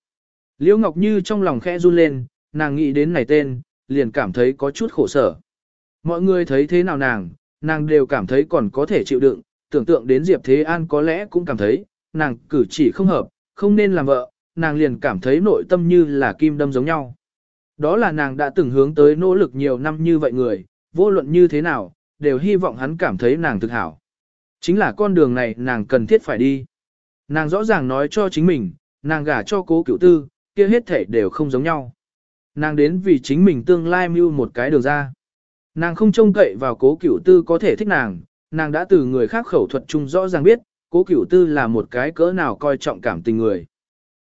Liễu Ngọc Như trong lòng khẽ run lên, nàng nghĩ đến này tên, liền cảm thấy có chút khổ sở. Mọi người thấy thế nào nàng, nàng đều cảm thấy còn có thể chịu đựng, tưởng tượng đến Diệp Thế An có lẽ cũng cảm thấy, nàng cử chỉ không hợp, không nên làm vợ, nàng liền cảm thấy nội tâm như là kim đâm giống nhau. Đó là nàng đã từng hướng tới nỗ lực nhiều năm như vậy người, vô luận như thế nào, đều hy vọng hắn cảm thấy nàng thực hảo. Chính là con đường này nàng cần thiết phải đi. Nàng rõ ràng nói cho chính mình, nàng gả cho cố cựu tư, kia hết thể đều không giống nhau. Nàng đến vì chính mình tương lai mưu một cái đường ra. Nàng không trông cậy vào cố cửu tư có thể thích nàng, nàng đã từ người khác khẩu thuật chung rõ ràng biết, cố cửu tư là một cái cỡ nào coi trọng cảm tình người.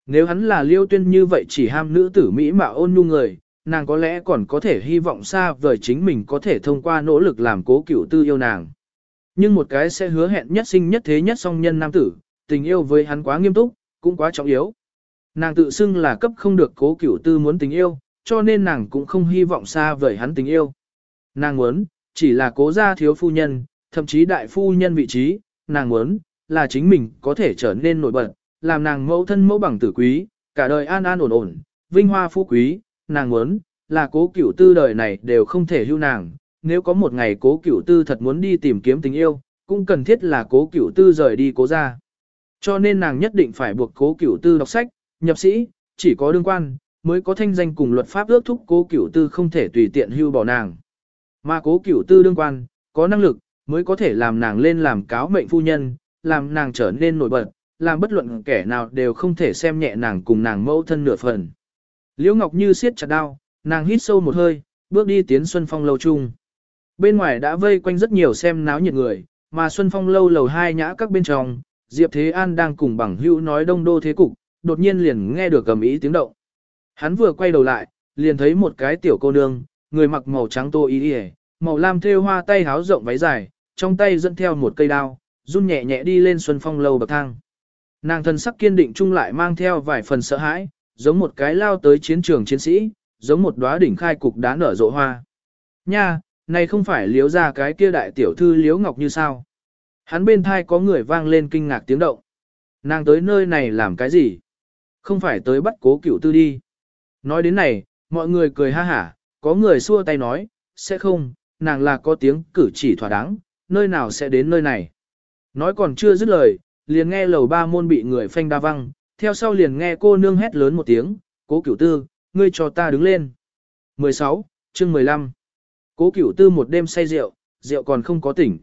Nếu hắn là liêu tuyên như vậy chỉ ham nữ tử Mỹ mà ôn nhu người, nàng có lẽ còn có thể hy vọng xa vời chính mình có thể thông qua nỗ lực làm cố cửu tư yêu nàng. Nhưng một cái sẽ hứa hẹn nhất sinh nhất thế nhất song nhân nam tử, tình yêu với hắn quá nghiêm túc, cũng quá trọng yếu. Nàng tự xưng là cấp không được cố cửu tư muốn tình yêu, cho nên nàng cũng không hy vọng xa vời hắn tình yêu. Nàng muốn, chỉ là cố gia thiếu phu nhân, thậm chí đại phu nhân vị trí, nàng muốn, là chính mình có thể trở nên nổi bật, làm nàng mẫu thân mẫu bằng tử quý, cả đời an an ổn ổn, vinh hoa phú quý, nàng muốn, là cố cửu tư đời này đều không thể hưu nàng, nếu có một ngày cố cửu tư thật muốn đi tìm kiếm tình yêu, cũng cần thiết là cố cửu tư rời đi cố ra. Cho nên nàng nhất định phải buộc cố cửu tư đọc sách, nhập sĩ, chỉ có đương quan, mới có thanh danh cùng luật pháp ước thúc cố cửu tư không thể tùy tiện hưu bỏ nàng. Mà cố cửu tư đương quan, có năng lực, mới có thể làm nàng lên làm cáo mệnh phu nhân, làm nàng trở nên nổi bật, làm bất luận kẻ nào đều không thể xem nhẹ nàng cùng nàng mẫu thân nửa phần. Liễu Ngọc Như siết chặt đao, nàng hít sâu một hơi, bước đi tiến Xuân Phong lâu chung. Bên ngoài đã vây quanh rất nhiều xem náo nhiệt người, mà Xuân Phong lâu lầu hai nhã các bên trong, Diệp Thế An đang cùng bằng hữu nói đông đô thế cục, đột nhiên liền nghe được cầm ý tiếng động. Hắn vừa quay đầu lại, liền thấy một cái tiểu cô nương, người mặc màu trắng tô y y, màu lam thêu hoa tay háo rộng váy dài, trong tay dẫn theo một cây đao, run nhẹ nhẹ đi lên xuân phong lâu bậc thang. Nàng thân sắc kiên định chung lại mang theo vài phần sợ hãi, giống một cái lao tới chiến trường chiến sĩ, giống một đóa đỉnh khai cục đá nở rộ hoa. Nha, này không phải liếu ra cái kia đại tiểu thư liếu ngọc như sao? Hắn bên thai có người vang lên kinh ngạc tiếng động. Nàng tới nơi này làm cái gì? Không phải tới bắt cố cửu tư đi. Nói đến này, mọi người cười ha hả, có người xua tay nói, sẽ không, nàng là có tiếng cử chỉ thỏa đáng, nơi nào sẽ đến nơi này. Nói còn chưa dứt lời, liền nghe lầu ba môn bị người phanh đa văng, theo sau liền nghe cô nương hét lớn một tiếng, cố cửu tư, ngươi cho ta đứng lên. 16, chương 15. Cố cửu tư một đêm say rượu, rượu còn không có tỉnh.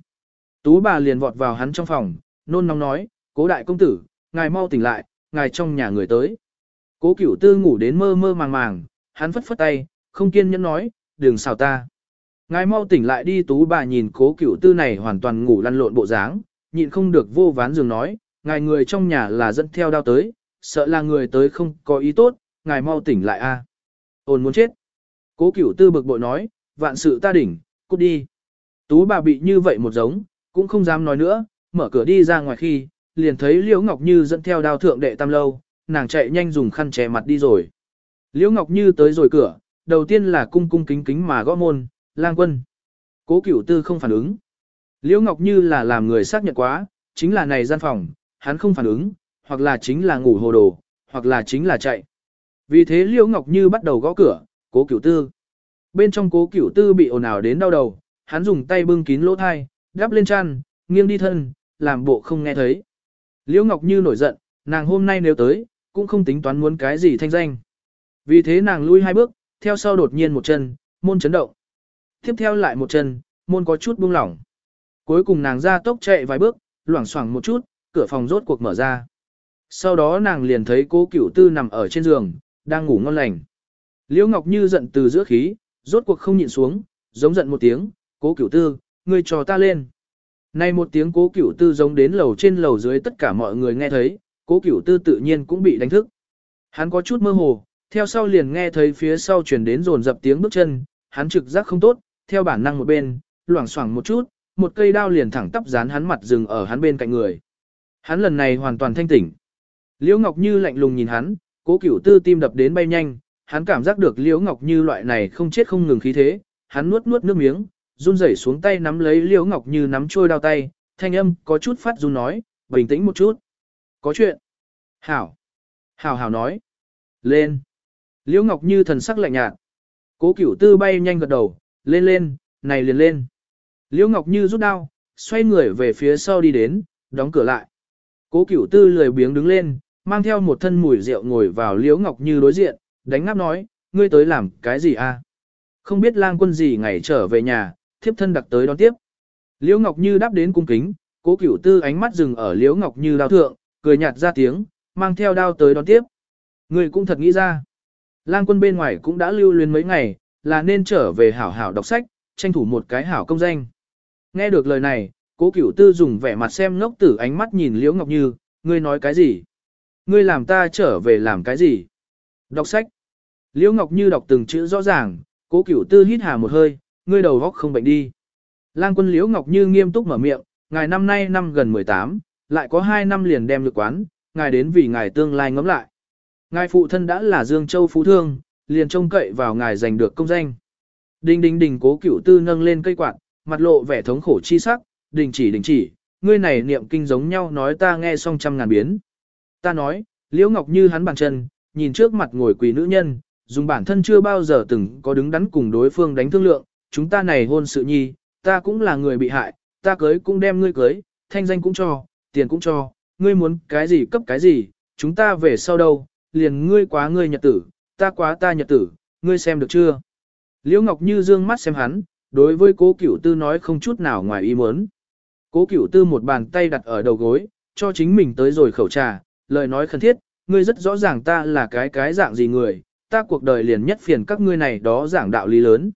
Tú bà liền vọt vào hắn trong phòng, nôn nóng nói, cố đại công tử, ngài mau tỉnh lại, ngài trong nhà người tới. Cố cửu tư ngủ đến mơ mơ màng màng, hắn phất phất tay, không kiên nhẫn nói, đừng xào ta. Ngài mau tỉnh lại đi tú bà nhìn cố cửu tư này hoàn toàn ngủ lăn lộn bộ dáng, nhịn không được vô ván giường nói, ngài người trong nhà là dẫn theo đao tới, sợ là người tới không có ý tốt, ngài mau tỉnh lại a. Ôn muốn chết. Cố cửu tư bực bội nói, vạn sự ta đỉnh, cút đi. Tú bà bị như vậy một giống, cũng không dám nói nữa, mở cửa đi ra ngoài khi, liền thấy Liễu Ngọc Như dẫn theo đao thượng đệ tam lâu, nàng chạy nhanh dùng khăn che mặt đi rồi. Liễu Ngọc Như tới rồi cửa, đầu tiên là cung cung kính kính mà gõ môn, lang quân. Cố cửu tư không phản ứng. Liễu Ngọc Như là làm người xác nhận quá, chính là này gian phòng, hắn không phản ứng, hoặc là chính là ngủ hồ đồ, hoặc là chính là chạy. Vì thế Liễu Ngọc Như bắt đầu gõ cửa, cố cửu tư. Bên trong cố cửu tư bị ồn ào đến đau đầu, hắn dùng tay bưng kín lỗ thai, đắp lên chăn, nghiêng đi thân, làm bộ không nghe thấy. Liễu Ngọc Như nổi giận, nàng hôm nay nếu tới, cũng không tính toán muốn cái gì thanh danh. Vì thế nàng lui hai bước, theo sau đột nhiên một chân, môn chấn động. Tiếp theo lại một chân, môn có chút buông lỏng. Cuối cùng nàng ra tốc chạy vài bước, loảng xoảng một chút, cửa phòng rốt cuộc mở ra. Sau đó nàng liền thấy cố cửu tư nằm ở trên giường, đang ngủ ngon lành. Liễu Ngọc Như giận từ giữa khí, rốt cuộc không nhịn xuống, giống giận một tiếng, cố cửu tư, ngươi trò ta lên. Nay một tiếng cố cửu tư giống đến lầu trên lầu dưới tất cả mọi người nghe thấy, cố cửu tư tự nhiên cũng bị đánh thức. Hắn có chút mơ hồ, theo sau liền nghe thấy phía sau truyền đến rồn dập tiếng bước chân, hắn trực giác không tốt, theo bản năng một bên, loảng xoảng một chút, một cây đao liền thẳng tắp dán hắn mặt dừng ở hắn bên cạnh người. Hắn lần này hoàn toàn thanh tỉnh. Liễu Ngọc Như lạnh lùng nhìn hắn, cố cửu tư tim đập đến bay nhanh, hắn cảm giác được Liễu Ngọc Như loại này không chết không ngừng khí thế, hắn nuốt nuốt nước miếng, run rẩy xuống tay nắm lấy Liễu Ngọc Như nắm trôi đao tay, thanh âm có chút phát run nói, bình tĩnh một chút. Có chuyện. Hảo. Hảo hảo nói. Lên. Liễu Ngọc Như thần sắc lạnh nhạt. Cố Cửu Tư bay nhanh gật đầu, lên lên, này liền lên. Liễu Ngọc Như rút đao, xoay người về phía sau đi đến, đóng cửa lại. Cố Cửu Tư lười biếng đứng lên, mang theo một thân mùi rượu ngồi vào Liễu Ngọc Như đối diện, đánh ngáp nói, ngươi tới làm cái gì a? Không biết lang quân gì ngày trở về nhà, thiếp thân đặc tới đón tiếp. Liễu Ngọc Như đáp đến cung kính, Cố Cửu Tư ánh mắt dừng ở Liễu Ngọc Như đao thượng, cười nhạt ra tiếng, mang theo đao tới đón tiếp. Ngươi cũng thật nghĩ ra. Lang quân bên ngoài cũng đã lưu luyến mấy ngày, là nên trở về hảo hảo đọc sách, tranh thủ một cái hảo công danh. Nghe được lời này, cố cửu tư dùng vẻ mặt xem ngốc tử ánh mắt nhìn Liễu Ngọc Như, ngươi nói cái gì? Ngươi làm ta trở về làm cái gì? Đọc sách. Liễu Ngọc Như đọc từng chữ rõ ràng, cố cửu tư hít hà một hơi, ngươi đầu góc không bệnh đi. Lang quân Liễu Ngọc Như nghiêm túc mở miệng, ngài năm nay năm gần 18, lại có 2 năm liền đem được quán, ngài đến vì ngài tương lai ngẫm lại. Ngài phụ thân đã là Dương Châu Phú Thương, liền trông cậy vào ngài giành được công danh. Đinh đinh đinh cố cửu tư nâng lên cây quạt, mặt lộ vẻ thống khổ chi sắc, đình chỉ đình chỉ, ngươi này niệm kinh giống nhau nói ta nghe xong trăm ngàn biến. Ta nói, Liễu Ngọc Như hắn bàn chân, nhìn trước mặt ngồi quỳ nữ nhân, dùng bản thân chưa bao giờ từng có đứng đắn cùng đối phương đánh thương lượng, chúng ta này hôn sự nhi, ta cũng là người bị hại, ta cưới cũng đem ngươi cưới, thanh danh cũng cho, tiền cũng cho, ngươi muốn cái gì cấp cái gì, chúng ta về sau đâu, liền ngươi quá ngươi nhật tử, ta quá ta nhật tử, ngươi xem được chưa? Liễu Ngọc Như dương mắt xem hắn, đối với cố cửu tư nói không chút nào ngoài ý muốn. Cố cửu tư một bàn tay đặt ở đầu gối, cho chính mình tới rồi khẩu trà, lời nói khẩn thiết, ngươi rất rõ ràng ta là cái cái dạng gì người, ta cuộc đời liền nhất phiền các ngươi này đó giảng đạo lý lớn.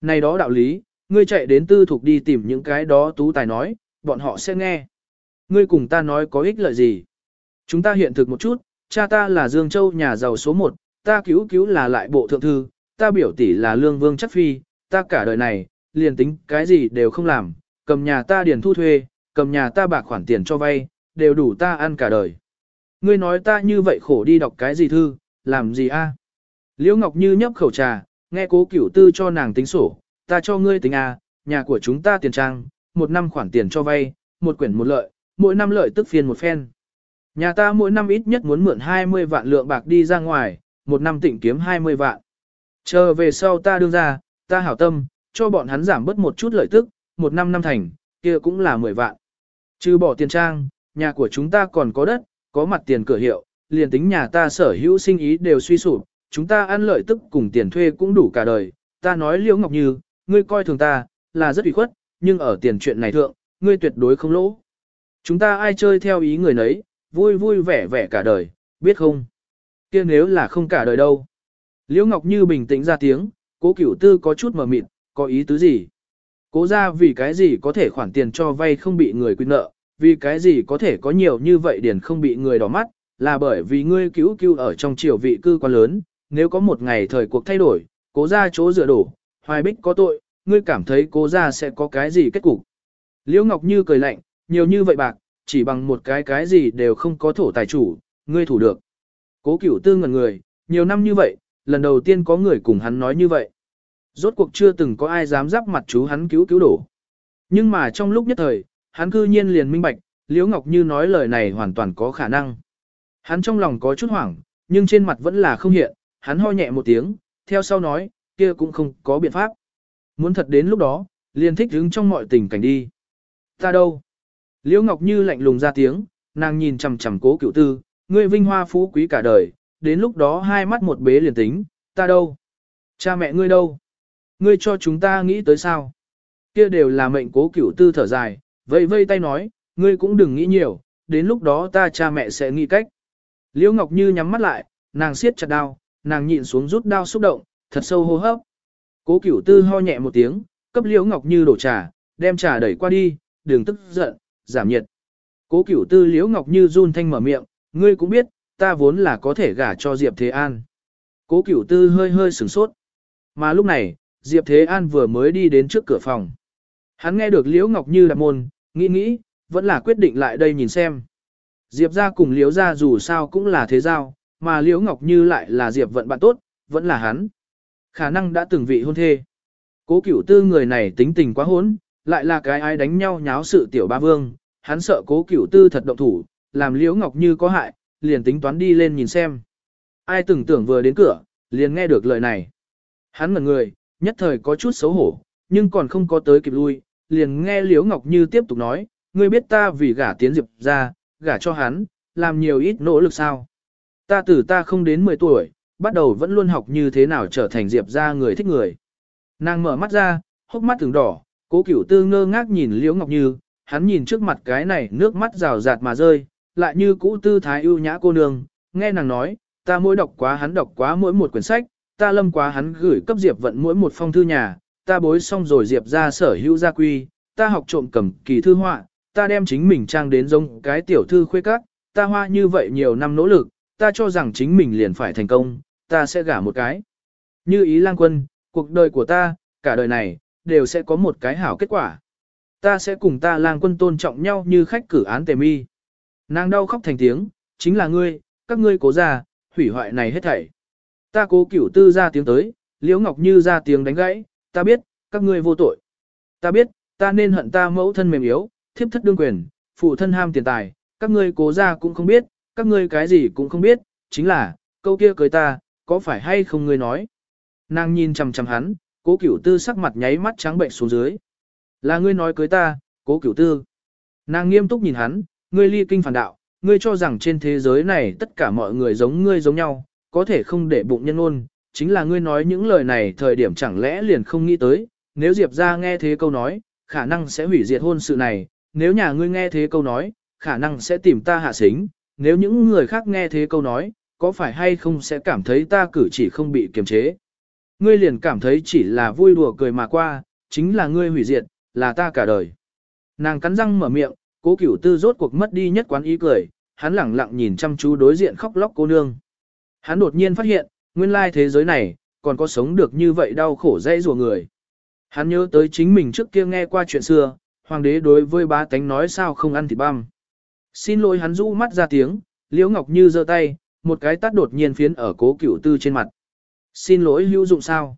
Này đó đạo lý, ngươi chạy đến tư thục đi tìm những cái đó tú tài nói, bọn họ sẽ nghe. Ngươi cùng ta nói có ích lợi gì? Chúng ta hiện thực một chút, cha ta là Dương Châu nhà giàu số một, ta cứu cứu là lại bộ thượng thư, ta biểu tỷ là lương vương chắc phi, ta cả đời này, liền tính cái gì đều không làm, cầm nhà ta điền thu thuê, cầm nhà ta bạc khoản tiền cho vay, đều đủ ta ăn cả đời. Ngươi nói ta như vậy khổ đi đọc cái gì thư, làm gì a? Liễu Ngọc Như nhấp khẩu trà, nghe cố cửu tư cho nàng tính sổ, ta cho ngươi tính a, nhà của chúng ta tiền trang, một năm khoản tiền cho vay, một quyển một lợi, mỗi năm lợi tức phiên một phen. Nhà ta mỗi năm ít nhất muốn mượn 20 vạn lượng bạc đi ra ngoài, một năm tịnh kiếm 20 vạn. Chờ về sau ta đương ra, ta hảo tâm, cho bọn hắn giảm bớt một chút lợi tức, một năm năm thành, kia cũng là 10 vạn. Trừ bỏ tiền trang, nhà của chúng ta còn có đất, có mặt tiền cửa hiệu, liền tính nhà ta sở hữu sinh ý đều suy sụp, chúng ta ăn lợi tức cùng tiền thuê cũng đủ cả đời. Ta nói Liễu Ngọc Như, ngươi coi thường ta, là rất ủy khuất, nhưng ở tiền chuyện này thượng, ngươi tuyệt đối không lỗ. Chúng ta ai chơi theo ý người nấy, vui vui vẻ vẻ cả đời, biết không? kia nếu là không cả đời đâu. Liễu Ngọc Như bình tĩnh ra tiếng, cố cửu tư có chút mờ mịt, có ý tứ gì? Cố ra vì cái gì có thể khoản tiền cho vay không bị người quy nợ, vì cái gì có thể có nhiều như vậy điển không bị người đỏ mắt, là bởi vì ngươi cứu cứu ở trong triều vị cư quá lớn, nếu có một ngày thời cuộc thay đổi, cố ra chỗ dựa đổ, hoài bích có tội, ngươi cảm thấy cố ra sẽ có cái gì kết cục. Liễu Ngọc Như cười lạnh, nhiều như vậy bạc, chỉ bằng một cái cái gì đều không có thổ tài chủ, ngươi thủ được. Cố cửu tư ngẩn người, nhiều năm như vậy, lần đầu tiên có người cùng hắn nói như vậy. Rốt cuộc chưa từng có ai dám giáp mặt chú hắn cứu cứu đổ. Nhưng mà trong lúc nhất thời, hắn cư nhiên liền minh bạch, Liễu Ngọc Như nói lời này hoàn toàn có khả năng. Hắn trong lòng có chút hoảng, nhưng trên mặt vẫn là không hiện, hắn ho nhẹ một tiếng, theo sau nói, kia cũng không có biện pháp. Muốn thật đến lúc đó, liền thích đứng trong mọi tình cảnh đi. Ta đâu? Liễu Ngọc Như lạnh lùng ra tiếng, nàng nhìn chằm chằm cố cựu tư, ngươi vinh hoa phú quý cả đời, đến lúc đó hai mắt một bế liền tính, ta đâu? Cha mẹ ngươi đâu? Ngươi cho chúng ta nghĩ tới sao? Kia đều là mệnh cố cựu tư thở dài, vây vây tay nói, ngươi cũng đừng nghĩ nhiều, đến lúc đó ta cha mẹ sẽ nghĩ cách. Liễu Ngọc Như nhắm mắt lại, nàng siết chặt đao, nàng nhịn xuống rút đao xúc động, thật sâu hô hấp. Cố cửu tư ho nhẹ một tiếng, cấp Liễu Ngọc Như đổ trà, đem trà đẩy qua đi, đừng tức giận, giảm nhiệt. Cố cửu tư liễu ngọc như run thanh mở miệng, ngươi cũng biết, ta vốn là có thể gả cho Diệp Thế An. Cố cửu tư hơi hơi sửng sốt. Mà lúc này, Diệp Thế An vừa mới đi đến trước cửa phòng. Hắn nghe được liễu ngọc như đặt môn, nghĩ nghĩ, vẫn là quyết định lại đây nhìn xem. Diệp ra cùng liễu ra dù sao cũng là thế giao, mà liễu ngọc như lại là Diệp vận bạn tốt, vẫn là hắn. Khả năng đã từng vị hôn thê. Cố cửu tư người này tính tình quá hốn, lại là cái ai đánh nhau nháo sự tiểu ba vương, hắn sợ cố cửu tư thật động thủ, làm liễu ngọc như có hại, liền tính toán đi lên nhìn xem. Ai từng tưởng vừa đến cửa, liền nghe được lời này. Hắn ngẩn người, nhất thời có chút xấu hổ, nhưng còn không có tới kịp lui, liền nghe liễu ngọc như tiếp tục nói, ngươi biết ta vì gả tiến diệp ra, gả cho hắn, làm nhiều ít nỗ lực sao. Ta từ ta không đến 10 tuổi, bắt đầu vẫn luôn học như thế nào trở thành diệp ra người thích người. Nàng mở mắt ra, hốc mắt từng đỏ, cố cửu tư ngơ ngác nhìn liễu ngọc như, hắn nhìn trước mặt cái này nước mắt rào rạt mà rơi, lại như cũ tư thái ưu nhã cô nương, nghe nàng nói, ta mỗi đọc quá hắn đọc quá mỗi một quyển sách, ta lâm quá hắn gửi cấp Diệp vận mỗi một phong thư nhà, ta bối xong rồi Diệp ra sở hữu gia quy, ta học trộm cầm kỳ thư họa, ta đem chính mình trang đến giống cái tiểu thư khuê các, ta hoa như vậy nhiều năm nỗ lực, ta cho rằng chính mình liền phải thành công, ta sẽ gả một cái. Như ý lang quân, cuộc đời của ta, cả đời này, đều sẽ có một cái hảo kết quả. Ta sẽ cùng ta lang quân tôn trọng nhau như khách cử án tề mi. Nàng đau khóc thành tiếng, chính là ngươi, các ngươi cố ra, hủy hoại này hết thảy. Ta cố cửu tư ra tiếng tới, liễu ngọc như ra tiếng đánh gãy, ta biết, các ngươi vô tội. Ta biết, ta nên hận ta mẫu thân mềm yếu, thiếp thất đương quyền, phụ thân ham tiền tài, các ngươi cố ra cũng không biết, các ngươi cái gì cũng không biết, chính là, câu kia cưới ta, có phải hay không ngươi nói. Nàng nhìn chằm chằm hắn, cố cửu tư sắc mặt nháy mắt trắng bệnh xuống dưới. Là ngươi nói cưới ta, cố cửu tư. Nàng nghiêm túc nhìn hắn, ngươi ly kinh phản đạo, ngươi cho rằng trên thế giới này tất cả mọi người giống ngươi giống nhau, có thể không để bụng nhân ôn, chính là ngươi nói những lời này thời điểm chẳng lẽ liền không nghĩ tới, nếu Diệp ra nghe thế câu nói, khả năng sẽ hủy diệt hôn sự này, nếu nhà ngươi nghe thế câu nói, khả năng sẽ tìm ta hạ xính, nếu những người khác nghe thế câu nói, có phải hay không sẽ cảm thấy ta cử chỉ không bị kiềm chế. Ngươi liền cảm thấy chỉ là vui đùa cười mà qua, chính là ngươi hủy diệt, là ta cả đời. Nàng cắn răng mở miệng, cố cửu tư rốt cuộc mất đi nhất quán ý cười, hắn lẳng lặng nhìn chăm chú đối diện khóc lóc cô nương. Hắn đột nhiên phát hiện, nguyên lai thế giới này, còn có sống được như vậy đau khổ dễ rùa người. Hắn nhớ tới chính mình trước kia nghe qua chuyện xưa, hoàng đế đối với bá tánh nói sao không ăn thịt băm. Xin lỗi hắn rũ mắt ra tiếng, Liễu Ngọc Như giơ tay, một cái tát đột nhiên phiến ở cố cửu tư trên mặt. Xin lỗi hữu dụng sao?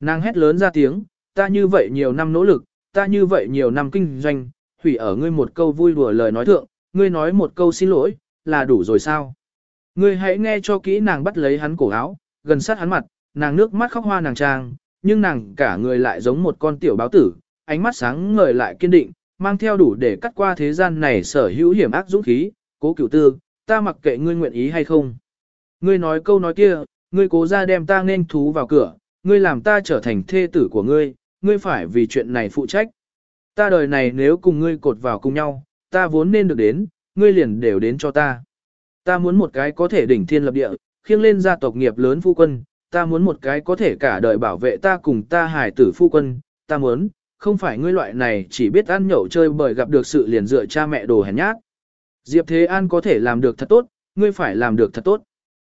Nàng hét lớn ra tiếng, ta như vậy nhiều năm nỗ lực, ta như vậy nhiều năm kinh doanh, hủy ở ngươi một câu vui đùa lời nói thượng, ngươi nói một câu xin lỗi, là đủ rồi sao? Ngươi hãy nghe cho kỹ nàng bắt lấy hắn cổ áo, gần sát hắn mặt, nàng nước mắt khóc hoa nàng trang, nhưng nàng cả người lại giống một con tiểu báo tử, ánh mắt sáng ngời lại kiên định, mang theo đủ để cắt qua thế gian này sở hữu hiểm ác dũng khí, cố cửu tư, ta mặc kệ ngươi nguyện ý hay không. Ngươi nói câu nói kia, ngươi cố ra đem ta nên thú vào cửa, ngươi làm ta trở thành thê tử của ngươi, ngươi phải vì chuyện này phụ trách. Ta đời này nếu cùng ngươi cột vào cùng nhau, ta vốn nên được đến, ngươi liền đều đến cho ta. Ta muốn một cái có thể đỉnh thiên lập địa, khiêng lên gia tộc nghiệp lớn phu quân, ta muốn một cái có thể cả đời bảo vệ ta cùng ta hài tử phu quân, ta muốn, không phải ngươi loại này chỉ biết ăn nhậu chơi bởi gặp được sự liền dựa cha mẹ đồ hèn nhát. Diệp Thế An có thể làm được thật tốt, ngươi phải làm được thật tốt.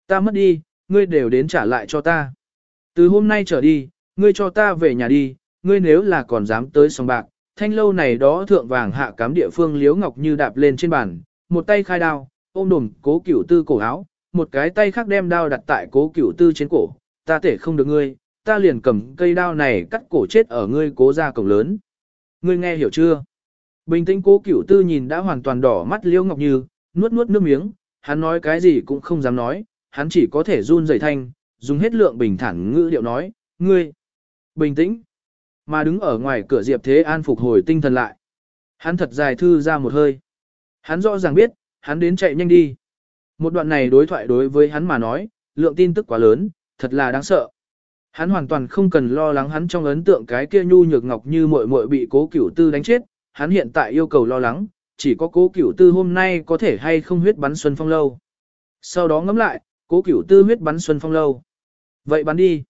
Ta mất đi, ngươi đều đến trả lại cho ta. Từ hôm nay trở đi, ngươi cho ta về nhà đi, ngươi nếu là còn dám tới sòng bạc, thanh lâu này đó thượng vàng hạ cám địa phương liếu ngọc như đạp lên trên bàn, một tay khai đao, ôm đùm cố cửu tư cổ áo, một cái tay khác đem đao đặt tại cố cửu tư trên cổ, ta thể không được ngươi, ta liền cầm cây đao này cắt cổ chết ở ngươi cố ra cổng lớn. Ngươi nghe hiểu chưa? Bình tĩnh cố cửu tư nhìn đã hoàn toàn đỏ mắt liêu ngọc như, nuốt nuốt nước miếng, hắn nói cái gì cũng không dám nói, hắn chỉ có thể run rẩy thanh, dùng hết lượng bình thản ngữ điệu nói, ngươi, bình tĩnh. Mà đứng ở ngoài cửa Diệp Thế An phục hồi tinh thần lại. Hắn thật dài thư ra một hơi. Hắn rõ ràng biết, hắn đến chạy nhanh đi. Một đoạn này đối thoại đối với hắn mà nói, lượng tin tức quá lớn, thật là đáng sợ. Hắn hoàn toàn không cần lo lắng hắn trong ấn tượng cái kia nhu nhược ngọc như muội muội bị cố cửu tư đánh chết, hắn hiện tại yêu cầu lo lắng, chỉ có cố cửu tư hôm nay có thể hay không huyết bắn xuân phong lâu. Sau đó ngẫm lại, cố cửu tư huyết bắn xuân phong lâu. Vậy bắn đi.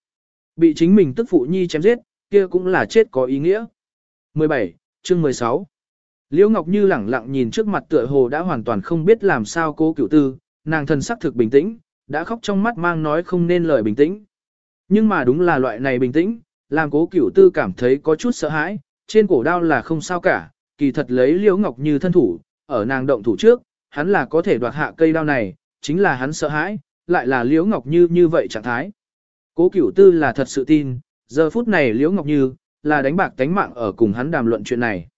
Bị chính mình tức phụ nhi chém giết, kia cũng là chết có ý nghĩa. 17, chương 16. Liễu Ngọc Như lẳng lặng nhìn trước mặt tựa hồ đã hoàn toàn không biết làm sao cố cửu tư, nàng thần sắc thực bình tĩnh, đã khóc trong mắt mang nói không nên lời bình tĩnh. Nhưng mà đúng là loại này bình tĩnh, làm cố cửu tư cảm thấy có chút sợ hãi, trên cổ đao là không sao cả, kỳ thật lấy Liễu Ngọc Như thân thủ, ở nàng động thủ trước, hắn là có thể đoạt hạ cây đao này, chính là hắn sợ hãi, lại là Liễu Ngọc Như như vậy trạng thái. Cố Cửu Tư là thật sự tin, giờ phút này Liễu Ngọc Như là đánh bạc tánh mạng ở cùng hắn đàm luận chuyện này.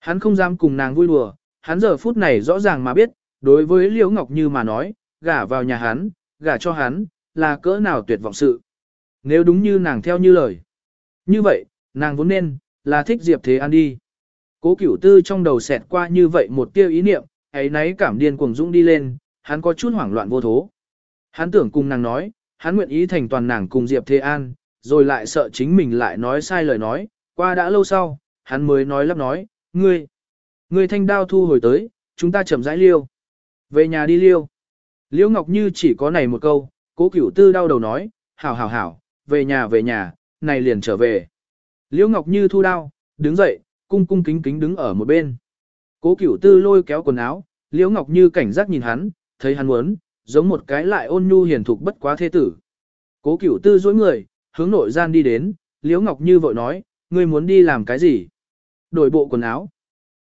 Hắn không dám cùng nàng vui đùa, hắn giờ phút này rõ ràng mà biết, đối với Liễu Ngọc Như mà nói, gả vào nhà hắn, gả cho hắn, là cỡ nào tuyệt vọng sự. Nếu đúng như nàng theo như lời. Như vậy, nàng vốn nên, là thích Diệp Thế An đi. Cố cửu tư trong đầu xẹt qua như vậy một tiêu ý niệm, ấy nấy cảm điên cuồng dũng đi lên, hắn có chút hoảng loạn vô thố. Hắn tưởng cùng nàng nói, hắn nguyện ý thành toàn nàng cùng Diệp Thế An, rồi lại sợ chính mình lại nói sai lời nói, qua đã lâu sau, hắn mới nói lắp nói, ngươi, ngươi thanh đao thu hồi tới, chúng ta chậm rãi liêu. Về nhà đi liêu. Liễu Ngọc Như chỉ có này một câu, cố cửu tư đau đầu nói, hảo hảo hảo, về nhà về nhà, này liền trở về. Liễu Ngọc Như thu đao, đứng dậy, cung cung kính kính đứng ở một bên. Cố cửu tư lôi kéo quần áo, Liễu Ngọc Như cảnh giác nhìn hắn, thấy hắn muốn, giống một cái lại ôn nhu hiền thục bất quá thế tử. Cố cửu tư dối người, hướng nội gian đi đến, Liễu Ngọc Như vội nói, ngươi muốn đi làm cái gì? Đổi bộ quần áo.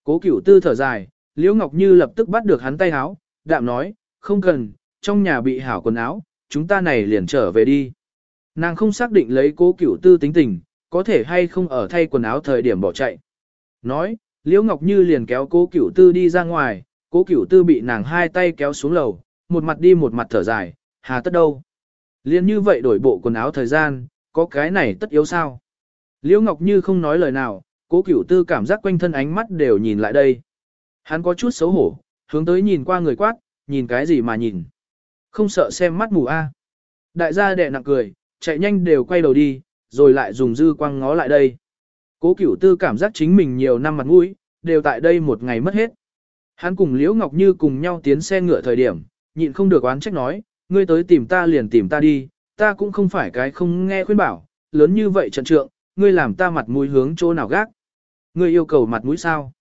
Cố cửu tư thở dài, Liễu Ngọc Như lập tức bắt được hắn tay áo, đạm nói, không cần, trong nhà bị hảo quần áo, chúng ta này liền trở về đi. Nàng không xác định lấy cố cửu tư tính tình, có thể hay không ở thay quần áo thời điểm bỏ chạy. Nói, Liễu Ngọc Như liền kéo cố cửu tư đi ra ngoài, cố cửu tư bị nàng hai tay kéo xuống lầu, một mặt đi một mặt thở dài, hà tất đâu. Liên như vậy đổi bộ quần áo thời gian, có cái này tất yếu sao. Liễu Ngọc Như không nói lời nào, cố cửu tư cảm giác quanh thân ánh mắt đều nhìn lại đây. Hắn có chút xấu hổ, hướng tới nhìn qua người quát, nhìn cái gì mà nhìn. Không sợ xem mắt mù a. Đại gia đẻ nặng cười, chạy nhanh đều quay đầu đi, rồi lại dùng dư quang ngó lại đây. Cố cửu tư cảm giác chính mình nhiều năm mặt mũi, đều tại đây một ngày mất hết. Hắn cùng Liễu Ngọc Như cùng nhau tiến xe ngựa thời điểm, nhịn không được oán trách nói, ngươi tới tìm ta liền tìm ta đi, ta cũng không phải cái không nghe khuyên bảo, lớn như vậy trận trượng, ngươi làm ta mặt mũi hướng chỗ nào gác. Ngươi yêu cầu mặt mũi sao?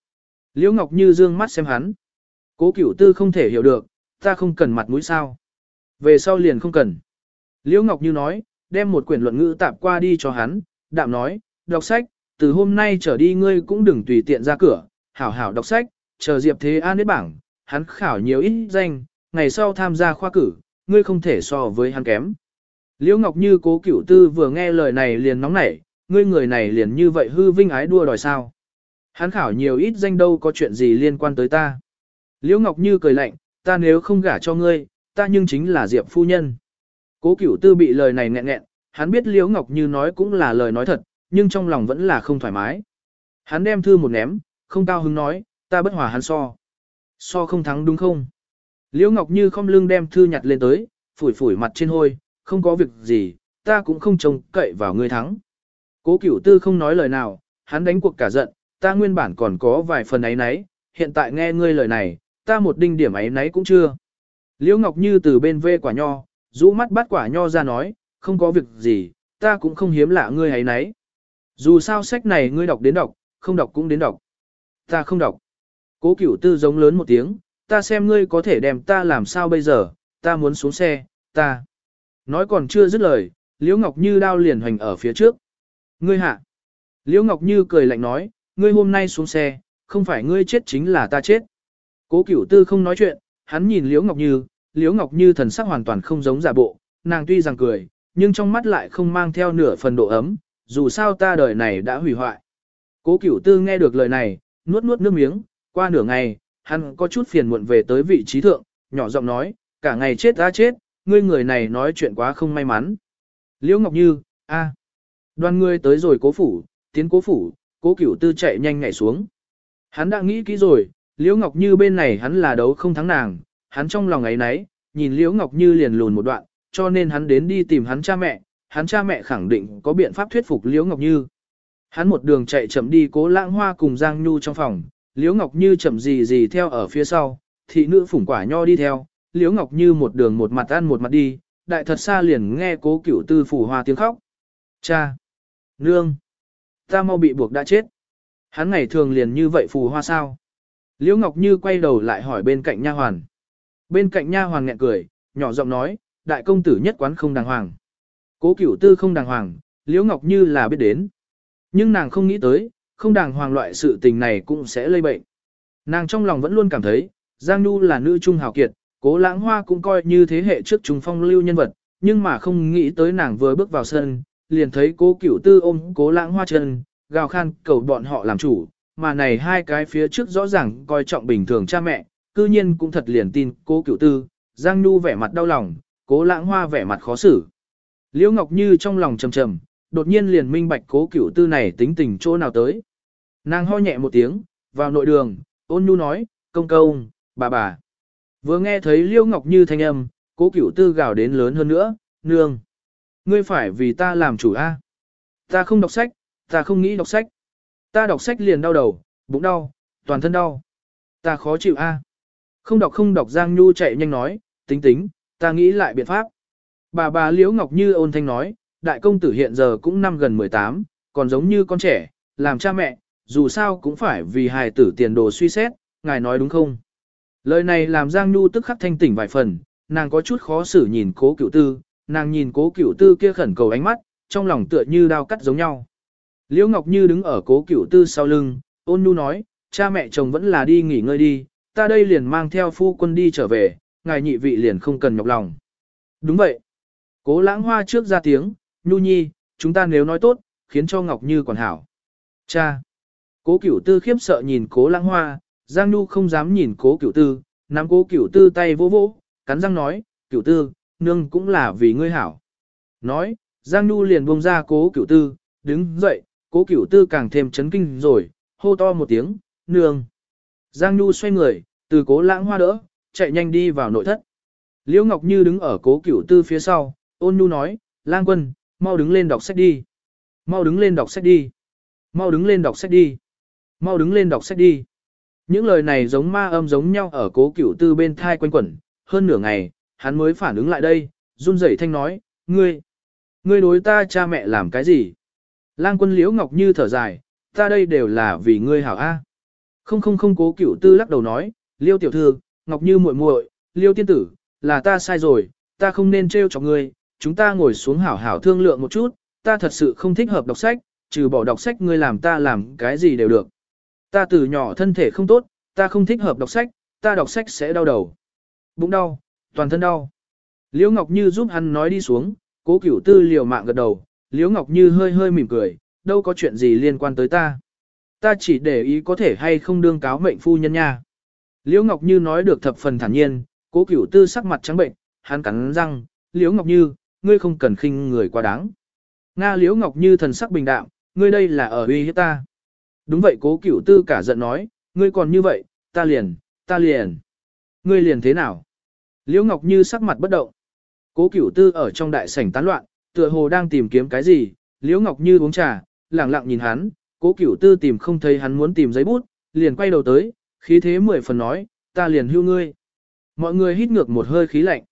Liễu Ngọc Như dương mắt xem hắn. Cố cửu tư không thể hiểu được, ta không cần mặt mũi sao. Về sau liền không cần. Liễu Ngọc Như nói, đem một quyển luận ngữ tạp qua đi cho hắn, đạm nói, đọc sách, từ hôm nay trở đi ngươi cũng đừng tùy tiện ra cửa, hảo hảo đọc sách, chờ Diệp Thế An đến bảng, hắn khảo nhiều ít danh, ngày sau tham gia khoa cử, ngươi không thể so với hắn kém. Liễu Ngọc Như cố cửu tư vừa nghe lời này liền nóng nảy, ngươi người này liền như vậy hư vinh ái đua đòi sao. Hắn khảo nhiều ít danh đâu có chuyện gì liên quan tới ta. Liễu Ngọc Như cười lạnh, ta nếu không gả cho ngươi, ta nhưng chính là Diệp phu nhân. Cố cửu tư bị lời này nghẹn nghẹn, hắn biết Liễu Ngọc Như nói cũng là lời nói thật, nhưng trong lòng vẫn là không thoải mái. Hắn đem thư một ném, không cao hứng nói, ta bất hòa hắn so. So không thắng đúng không? Liễu Ngọc Như không lưng đem thư nhặt lên tới, phủi phủi mặt trên hôi, không có việc gì, ta cũng không trông cậy vào ngươi thắng. Cố cửu tư không nói lời nào, hắn đánh cuộc cả giận, ta nguyên bản còn có vài phần ấy nấy, hiện tại nghe ngươi lời này, ta một đinh điểm ấy nấy cũng chưa. Liễu Ngọc Như từ bên vê quả nho, rũ mắt bắt quả nho ra nói, không có việc gì, ta cũng không hiếm lạ ngươi ấy nấy. Dù sao sách này ngươi đọc đến đọc, không đọc cũng đến đọc. Ta không đọc. Cố cửu tư giống lớn một tiếng, ta xem ngươi có thể đem ta làm sao bây giờ, ta muốn xuống xe, ta. Nói còn chưa dứt lời, Liễu Ngọc Như đao liền hoành ở phía trước. Ngươi hạ. Liễu Ngọc Như cười lạnh nói, ngươi hôm nay xuống xe, không phải ngươi chết chính là ta chết. Cố Cửu Tư không nói chuyện, hắn nhìn Liễu Ngọc Như, Liễu Ngọc Như thần sắc hoàn toàn không giống giả bộ, nàng tuy rằng cười, nhưng trong mắt lại không mang theo nửa phần độ ấm, dù sao ta đời này đã hủy hoại. Cố Cửu Tư nghe được lời này, nuốt nuốt nước miếng, qua nửa ngày, hắn có chút phiền muộn về tới vị trí thượng, nhỏ giọng nói, cả ngày chết ta chết, ngươi người này nói chuyện quá không may mắn. Liễu Ngọc Như, a, Đoàn ngươi tới rồi cố phủ, tiến cố phủ, cố cửu tư chạy nhanh nhảy xuống. Hắn đã nghĩ kỹ rồi, Liễu Ngọc Như bên này hắn là đấu không thắng nàng, hắn trong lòng ấy nấy, nhìn Liễu Ngọc Như liền lùn một đoạn, cho nên hắn đến đi tìm hắn cha mẹ, hắn cha mẹ khẳng định có biện pháp thuyết phục Liễu Ngọc Như. Hắn một đường chạy chậm đi cố lãng hoa cùng Giang Nhu trong phòng, Liễu Ngọc Như chậm gì gì theo ở phía sau, thị nữ phủng quả nho đi theo, Liễu Ngọc Như một đường một mặt ăn một mặt đi, đại thật xa liền nghe cố cửu tư phủ hoa tiếng khóc. Cha! Nương! Ta mau bị buộc đã chết. Hắn ngày thường liền như vậy phù hoa sao? Liễu Ngọc Như quay đầu lại hỏi bên cạnh nha hoàn. Bên cạnh nha hoàn nghẹn cười, nhỏ giọng nói, đại công tử nhất quán không đàng hoàng. Cố cửu tư không đàng hoàng, Liễu Ngọc Như là biết đến. Nhưng nàng không nghĩ tới, không đàng hoàng loại sự tình này cũng sẽ lây bệnh. Nàng trong lòng vẫn luôn cảm thấy, Giang Nhu là nữ trung hào kiệt, cố lãng hoa cũng coi như thế hệ trước trung phong lưu nhân vật, nhưng mà không nghĩ tới nàng vừa bước vào sân, liền thấy cố cửu tư ôm cố lãng hoa chân, gào khan cầu bọn họ làm chủ, mà này hai cái phía trước rõ ràng coi trọng bình thường cha mẹ, cư nhiên cũng thật liền tin cố cửu tư, Giang Nhu vẻ mặt đau lòng, cố lãng hoa vẻ mặt khó xử. Liễu Ngọc Như trong lòng trầm trầm, đột nhiên liền minh bạch cố cửu tư này tính tình chỗ nào tới. Nàng ho nhẹ một tiếng, vào nội đường, ôn nhu nói, công công, bà bà. Vừa nghe thấy Liễu Ngọc Như thanh âm, cố cửu tư gào đến lớn hơn nữa, nương. Ngươi phải vì ta làm chủ a. Ta không đọc sách, ta không nghĩ đọc sách. Ta đọc sách liền đau đầu, bụng đau, toàn thân đau. Ta khó chịu a. Không đọc không đọc Giang Nhu chạy nhanh nói, tính tính, ta nghĩ lại biện pháp. Bà bà Liễu Ngọc Như ôn thanh nói, đại công tử hiện giờ cũng năm gần 18, còn giống như con trẻ, làm cha mẹ, dù sao cũng phải vì hài tử tiền đồ suy xét, ngài nói đúng không? Lời này làm Giang Nhu tức khắc thanh tỉnh vài phần, nàng có chút khó xử nhìn cố cựu tư, nàng nhìn cố cựu tư kia khẩn cầu ánh mắt, trong lòng tựa như đao cắt giống nhau. Liễu Ngọc Như đứng ở cố cửu tư sau lưng, ôn nhu nói, cha mẹ chồng vẫn là đi nghỉ ngơi đi, ta đây liền mang theo phu quân đi trở về, ngài nhị vị liền không cần nhọc lòng. Đúng vậy. Cố lãng hoa trước ra tiếng, Nhu Nhi, chúng ta nếu nói tốt, khiến cho Ngọc Như còn hảo. Cha. Cố cửu tư khiếp sợ nhìn cố lãng hoa, Giang Nhu không dám nhìn cố cửu tư, nắm cố cửu tư tay vỗ vỗ, cắn răng nói, cửu tư, nương cũng là vì ngươi hảo. Nói, Giang Nhu liền buông ra cố cửu tư, đứng dậy, cố cửu tư càng thêm chấn kinh rồi, hô to một tiếng, nương. Giang Nhu xoay người, từ cố lãng hoa đỡ, chạy nhanh đi vào nội thất. Liễu Ngọc Như đứng ở cố cửu tư phía sau, ôn nhu nói, lang quân, mau đứng lên đọc sách đi. Mau đứng lên đọc sách đi. Mau đứng lên đọc sách đi. Mau đứng lên đọc sách đi. Những lời này giống ma âm giống nhau ở cố cửu tư bên thai quanh quẩn, hơn nửa ngày, hắn mới phản ứng lại đây, run rẩy thanh nói, ngươi, ngươi đối ta cha mẹ làm cái gì? Lang quân liễu ngọc như thở dài, ta đây đều là vì ngươi hảo A. Không không không cố cửu tư lắc đầu nói, liêu tiểu thư, ngọc như muội muội, liêu tiên tử, là ta sai rồi, ta không nên trêu chọc ngươi, chúng ta ngồi xuống hảo hảo thương lượng một chút, ta thật sự không thích hợp đọc sách, trừ bỏ đọc sách ngươi làm ta làm cái gì đều được. Ta từ nhỏ thân thể không tốt, ta không thích hợp đọc sách, ta đọc sách sẽ đau đầu. Bụng đau, toàn thân đau. Liễu Ngọc Như giúp hắn nói đi xuống, cố cửu tư liều mạng gật đầu, Liễu Ngọc Như hơi hơi mỉm cười, đâu có chuyện gì liên quan tới ta. Ta chỉ để ý có thể hay không đương cáo mệnh phu nhân nha. Liễu Ngọc Như nói được thập phần thản nhiên, cố cửu tư sắc mặt trắng bệnh, hắn cắn răng, Liễu Ngọc Như, ngươi không cần khinh người quá đáng. Nga Liễu Ngọc Như thần sắc bình đạm, ngươi đây là ở uy hiếp ta. Đúng vậy cố cửu tư cả giận nói, ngươi còn như vậy, ta liền, ta liền. Ngươi liền thế nào? Liễu Ngọc Như sắc mặt bất động. Cố cửu tư ở trong đại sảnh tán loạn, tựa hồ đang tìm kiếm cái gì, Liễu Ngọc Như uống trà, lẳng lặng nhìn hắn, cố cửu tư tìm không thấy hắn muốn tìm giấy bút, liền quay đầu tới, khí thế mười phần nói, ta liền hưu ngươi. Mọi người hít ngược một hơi khí lạnh.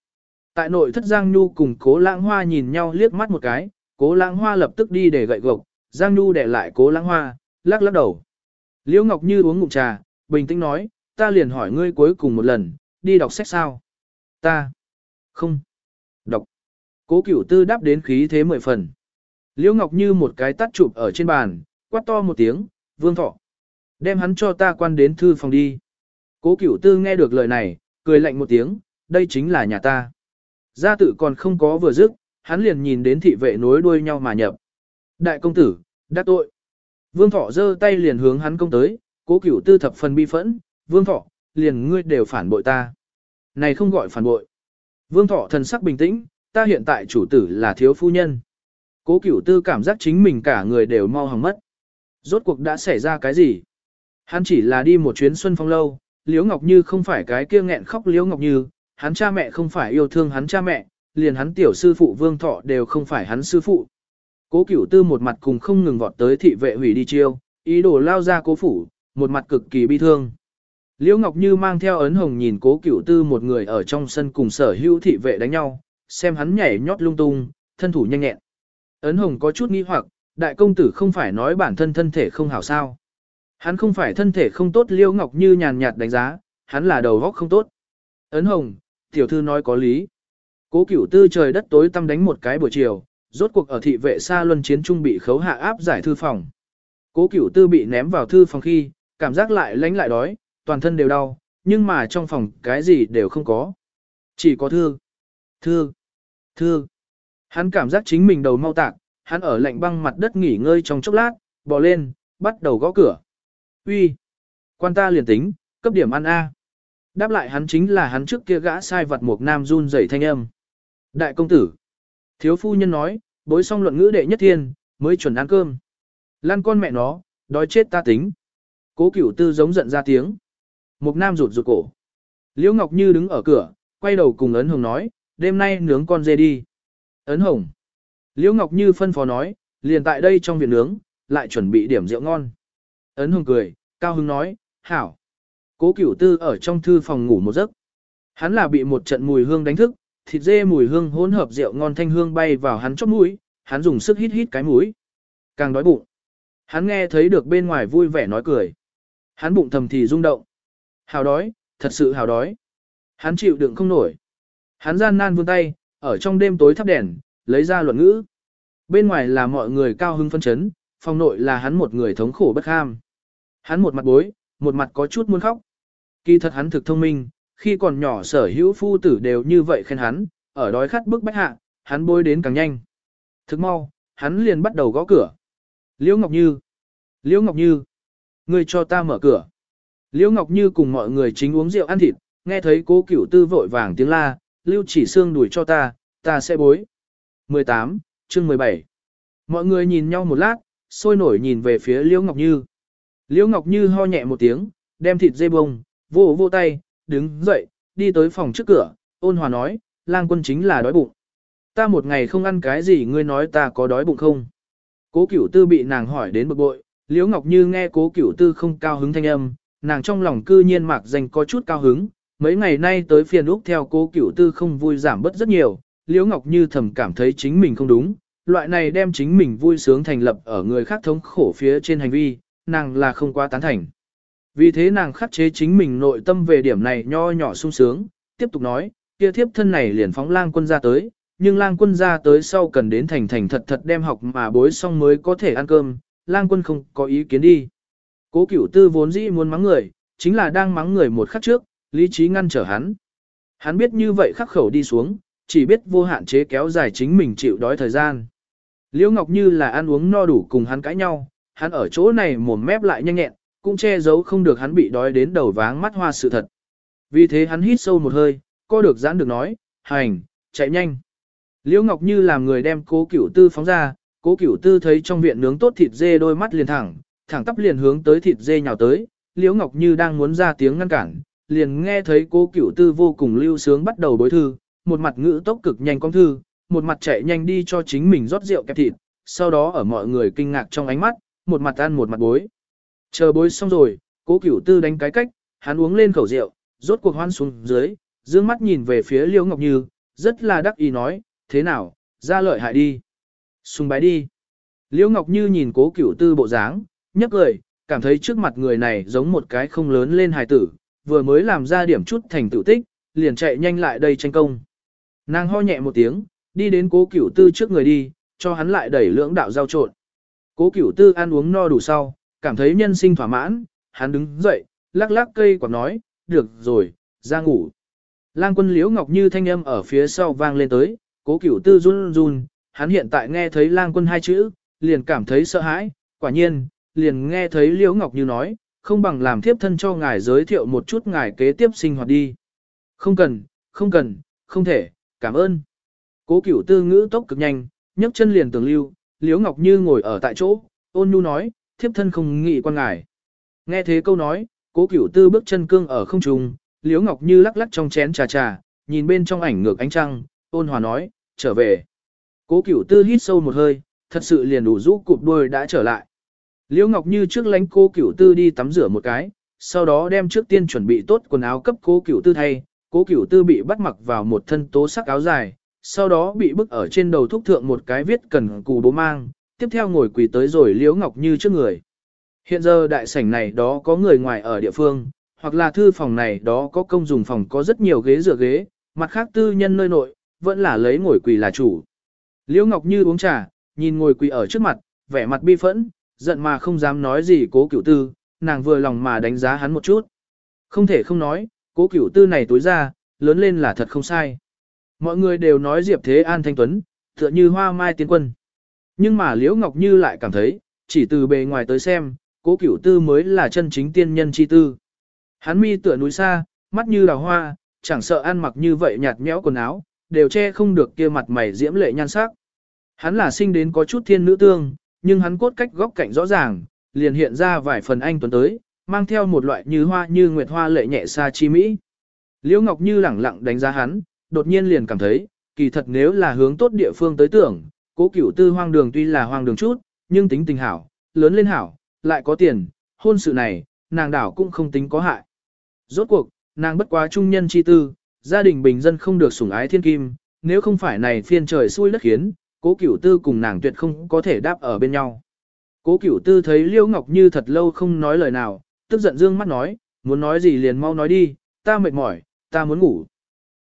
Tại nội thất Giang Nhu cùng cố lãng hoa nhìn nhau liếc mắt một cái, cố lãng hoa lập tức đi để gậy gộc, Giang Nhu để lại cố lãng hoa, lắc lắc đầu. Liễu Ngọc Như uống ngụm trà, bình tĩnh nói, ta liền hỏi ngươi cuối cùng một lần, đi đọc sách sao? Ta. Không. Đọc. Cố cửu tư đáp đến khí thế mười phần. Liễu Ngọc Như một cái tắt chụp ở trên bàn, quát to một tiếng, vương thọ. Đem hắn cho ta quan đến thư phòng đi. Cố cửu tư nghe được lời này, cười lạnh một tiếng, đây chính là nhà ta. Gia tự còn không có vừa dứt, hắn liền nhìn đến thị vệ nối đuôi nhau mà nhập. Đại công tử, đắc tội. Vương thọ giơ tay liền hướng hắn công tới, cố cửu tư thập phần bi phẫn, vương thọ, liền ngươi đều phản bội ta. Này không gọi phản bội. Vương thọ thần sắc bình tĩnh, ta hiện tại chủ tử là thiếu phu nhân. Cố cửu tư cảm giác chính mình cả người đều mau hỏng mất. Rốt cuộc đã xảy ra cái gì? Hắn chỉ là đi một chuyến xuân phong lâu, Liễu Ngọc Như không phải cái kia nghẹn khóc Liễu Ngọc Như, hắn cha mẹ không phải yêu thương hắn cha mẹ, liền hắn tiểu sư phụ Vương Thọ đều không phải hắn sư phụ. Cố Cửu Tư một mặt cùng không ngừng vọt tới thị vệ hủy đi chiêu, ý đồ lao ra cố phủ, một mặt cực kỳ bi thương. Liễu Ngọc Như mang theo ấn hồng nhìn Cố Cửu Tư một người ở trong sân cùng sở hữu thị vệ đánh nhau, xem hắn nhảy nhót lung tung, thân thủ nhanh nhẹn. Ấn hồng có chút nghi hoặc, đại công tử không phải nói bản thân thân thể không hảo sao. Hắn không phải thân thể không tốt Liêu Ngọc Như nhàn nhạt đánh giá, hắn là đầu góc không tốt. Ấn hồng, tiểu thư nói có lý. Cố cửu tư trời đất tối tăm đánh một cái buổi chiều, rốt cuộc ở thị vệ xa luân chiến trung bị khấu hạ áp giải thư phòng. Cố cửu tư bị ném vào thư phòng khi, cảm giác lại lánh lại đói, toàn thân đều đau, nhưng mà trong phòng cái gì đều không có. Chỉ có thư, thư, thư. Hắn cảm giác chính mình đầu mau tạc, hắn ở lạnh băng mặt đất nghỉ ngơi trong chốc lát, bò lên, bắt đầu gõ cửa. Uy, quan ta liền tính, cấp điểm ăn A. Đáp lại hắn chính là hắn trước kia gã sai vật một nam run rẩy thanh âm. Đại công tử. Thiếu phu nhân nói, bối xong luận ngữ đệ nhất thiên, mới chuẩn ăn cơm. Lan con mẹ nó, đói chết ta tính. Cố cửu tư giống giận ra tiếng. Một nam rụt rụt cổ. Liễu Ngọc Như đứng ở cửa, quay đầu cùng ấn hồng nói, đêm nay nướng con dê đi. Ấn hồng. Liễu Ngọc Như phân phó nói, liền tại đây trong viện nướng, lại chuẩn bị điểm rượu ngon. Ấn hồng cười, cao hứng nói, hảo. Cố cửu tư ở trong thư phòng ngủ một giấc. Hắn là bị một trận mùi hương đánh thức, thịt dê mùi hương hỗn hợp rượu ngon thanh hương bay vào hắn chóp mũi, hắn dùng sức hít hít cái mũi. Càng đói bụng. Hắn nghe thấy được bên ngoài vui vẻ nói cười. Hắn bụng thầm thì rung động. Hào đói, thật sự hào đói. Hắn chịu đựng không nổi. Hắn gian nan vươn tay, ở trong đêm tối thắp đèn, lấy ra luận ngữ. Bên ngoài là mọi người cao hưng phân chấn, phòng nội là hắn một người thống khổ bất ham. Hắn một mặt bối, một mặt có chút muốn khóc. Kỳ thật hắn thực thông minh, khi còn nhỏ sở hữu phu tử đều như vậy khen hắn, ở đói khát bức bách hạ, hắn bối đến càng nhanh. Thức mau, hắn liền bắt đầu gõ cửa. Liễu Ngọc Như! Liễu Ngọc Như! Ngươi cho ta mở cửa. Liễu Ngọc Như cùng mọi người chính uống rượu ăn thịt, nghe thấy cố cửu tư vội vàng tiếng la, lưu chỉ xương đuổi cho ta, ta sẽ bối. 18, chương 17. Mọi người nhìn nhau một lát, sôi nổi nhìn về phía Liễu Ngọc Như. Liễu Ngọc Như ho nhẹ một tiếng, đem thịt dê bông, vô vô tay, đứng dậy, đi tới phòng trước cửa, ôn hòa nói, lang quân chính là đói bụng. Ta một ngày không ăn cái gì ngươi nói ta có đói bụng không? Cố cửu tư bị nàng hỏi đến bực bội, Liễu Ngọc Như nghe cố cửu tư không cao hứng thanh âm, nàng trong lòng cư nhiên mạc danh có chút cao hứng, mấy ngày nay tới phiền úc theo cố cửu tư không vui giảm bớt rất nhiều, Liễu Ngọc Như thầm cảm thấy chính mình không đúng, loại này đem chính mình vui sướng thành lập ở người khác thống khổ phía trên hành vi, nàng là không quá tán thành. Vì thế nàng khắc chế chính mình nội tâm về điểm này nho nhỏ sung sướng, tiếp tục nói, kia thiếp thân này liền phóng lang quân ra tới, nhưng lang quân ra tới sau cần đến thành thành thật thật đem học mà bối xong mới có thể ăn cơm, lang quân không có ý kiến đi. Cố cửu tư vốn dĩ muốn mắng người, chính là đang mắng người một khắc trước, lý trí ngăn trở hắn. Hắn biết như vậy khắc khẩu đi xuống, chỉ biết vô hạn chế kéo dài chính mình chịu đói thời gian. Liễu Ngọc Như là ăn uống no đủ cùng hắn cãi nhau, hắn ở chỗ này mồm mép lại nhanh nhẹn, cũng che giấu không được hắn bị đói đến đầu váng mắt hoa sự thật. Vì thế hắn hít sâu một hơi, co được giãn được nói, hành, chạy nhanh. Liễu Ngọc Như làm người đem cố cửu tư phóng ra, cố cửu tư thấy trong viện nướng tốt thịt dê đôi mắt liền thẳng, thẳng tắp liền hướng tới thịt dê nhào tới, Liễu Ngọc Như đang muốn ra tiếng ngăn cản, liền nghe thấy cố cửu tư vô cùng lưu sướng bắt đầu bối thư, một mặt ngữ tốc cực nhanh con thư, một mặt chạy nhanh đi cho chính mình rót rượu kẹp thịt, sau đó ở mọi người kinh ngạc trong ánh mắt, một mặt ăn một mặt bối. Chờ bối xong rồi, cố cửu tư đánh cái cách, hắn uống lên khẩu rượu, rốt cuộc hoan xuống dưới, dương mắt nhìn về phía Liễu Ngọc Như, rất là đắc ý nói, thế nào, ra lợi hại đi. Xung bái đi. Liễu Ngọc Như nhìn cố cửu tư bộ dáng, nhấc cười, cảm thấy trước mặt người này giống một cái không lớn lên hài tử, vừa mới làm ra điểm chút thành tựu tích, liền chạy nhanh lại đây tranh công. Nàng ho nhẹ một tiếng, đi đến cố cửu tư trước người đi, cho hắn lại đẩy lưỡng đạo giao trộn. Cố cửu tư ăn uống no đủ sau, cảm thấy nhân sinh thỏa mãn, hắn đứng dậy, lắc lắc cây quạt nói, được rồi, ra ngủ. Lang quân liễu ngọc như thanh âm ở phía sau vang lên tới, cố cửu tư run run, hắn hiện tại nghe thấy lang quân hai chữ, liền cảm thấy sợ hãi, quả nhiên, liền nghe thấy liễu ngọc như nói, không bằng làm thiếp thân cho ngài giới thiệu một chút ngài kế tiếp sinh hoạt đi. Không cần, không cần, không thể, cảm ơn. Cố cửu tư ngữ tốc cực nhanh, nhấc chân liền tường lưu, liễu ngọc như ngồi ở tại chỗ, ôn nhu nói, thiếp thân không nghĩ quan ngài. Nghe thế câu nói, cố cửu tư bước chân cương ở không trung, liễu ngọc như lắc lắc trong chén trà trà, nhìn bên trong ảnh ngược ánh trăng, ôn hòa nói, trở về. Cố cửu tư hít sâu một hơi, thật sự liền đủ rũ cụp đuôi đã trở lại. Liễu Ngọc Như trước lánh cô cửu tư đi tắm rửa một cái, sau đó đem trước tiên chuẩn bị tốt quần áo cấp cô cửu tư thay, cô cửu tư bị bắt mặc vào một thân tố sắc áo dài, sau đó bị bức ở trên đầu thúc thượng một cái viết cần cù bố mang, tiếp theo ngồi quỳ tới rồi Liễu Ngọc Như trước người. Hiện giờ đại sảnh này đó có người ngoài ở địa phương, hoặc là thư phòng này đó có công dùng phòng có rất nhiều ghế dựa ghế, mặt khác tư nhân nơi nội, vẫn là lấy ngồi quỳ là chủ. Liễu Ngọc Như uống trà, nhìn ngồi quỳ ở trước mặt, vẻ mặt bi phẫn, giận mà không dám nói gì cố cửu tư, nàng vừa lòng mà đánh giá hắn một chút. Không thể không nói, cố cửu tư này tối ra, lớn lên là thật không sai. Mọi người đều nói Diệp Thế An thanh tuấn, tựa như hoa mai tiến quân. Nhưng mà Liễu Ngọc Như lại cảm thấy, chỉ từ bề ngoài tới xem, cố cửu tư mới là chân chính tiên nhân chi tư. Hắn mi tựa núi xa, mắt như là hoa, chẳng sợ ăn mặc như vậy nhạt nhẽo quần áo, đều che không được kia mặt mày diễm lệ nhan sắc. Hắn là sinh đến có chút thiên nữ tương, nhưng hắn cốt cách góc cạnh rõ ràng, liền hiện ra vài phần anh tuấn tới, mang theo một loại như hoa như nguyệt hoa lệ nhẹ xa chi mỹ. Liễu Ngọc Như lẳng lặng đánh giá hắn, đột nhiên liền cảm thấy, kỳ thật nếu là hướng tốt địa phương tới tưởng, cố cửu tư hoang đường tuy là hoang đường chút, nhưng tính tình hảo, lớn lên hảo, lại có tiền, hôn sự này, nàng đảo cũng không tính có hại. Rốt cuộc, nàng bất quá trung nhân chi tư, gia đình bình dân không được sủng ái thiên kim, nếu không phải này phiên trời xui đất khiến, cố cửu tư cùng nàng tuyệt không có thể đáp ở bên nhau. Cố cửu tư thấy Liêu Ngọc Như thật lâu không nói lời nào, tức giận dương mắt nói, muốn nói gì liền mau nói đi, ta mệt mỏi, ta muốn ngủ.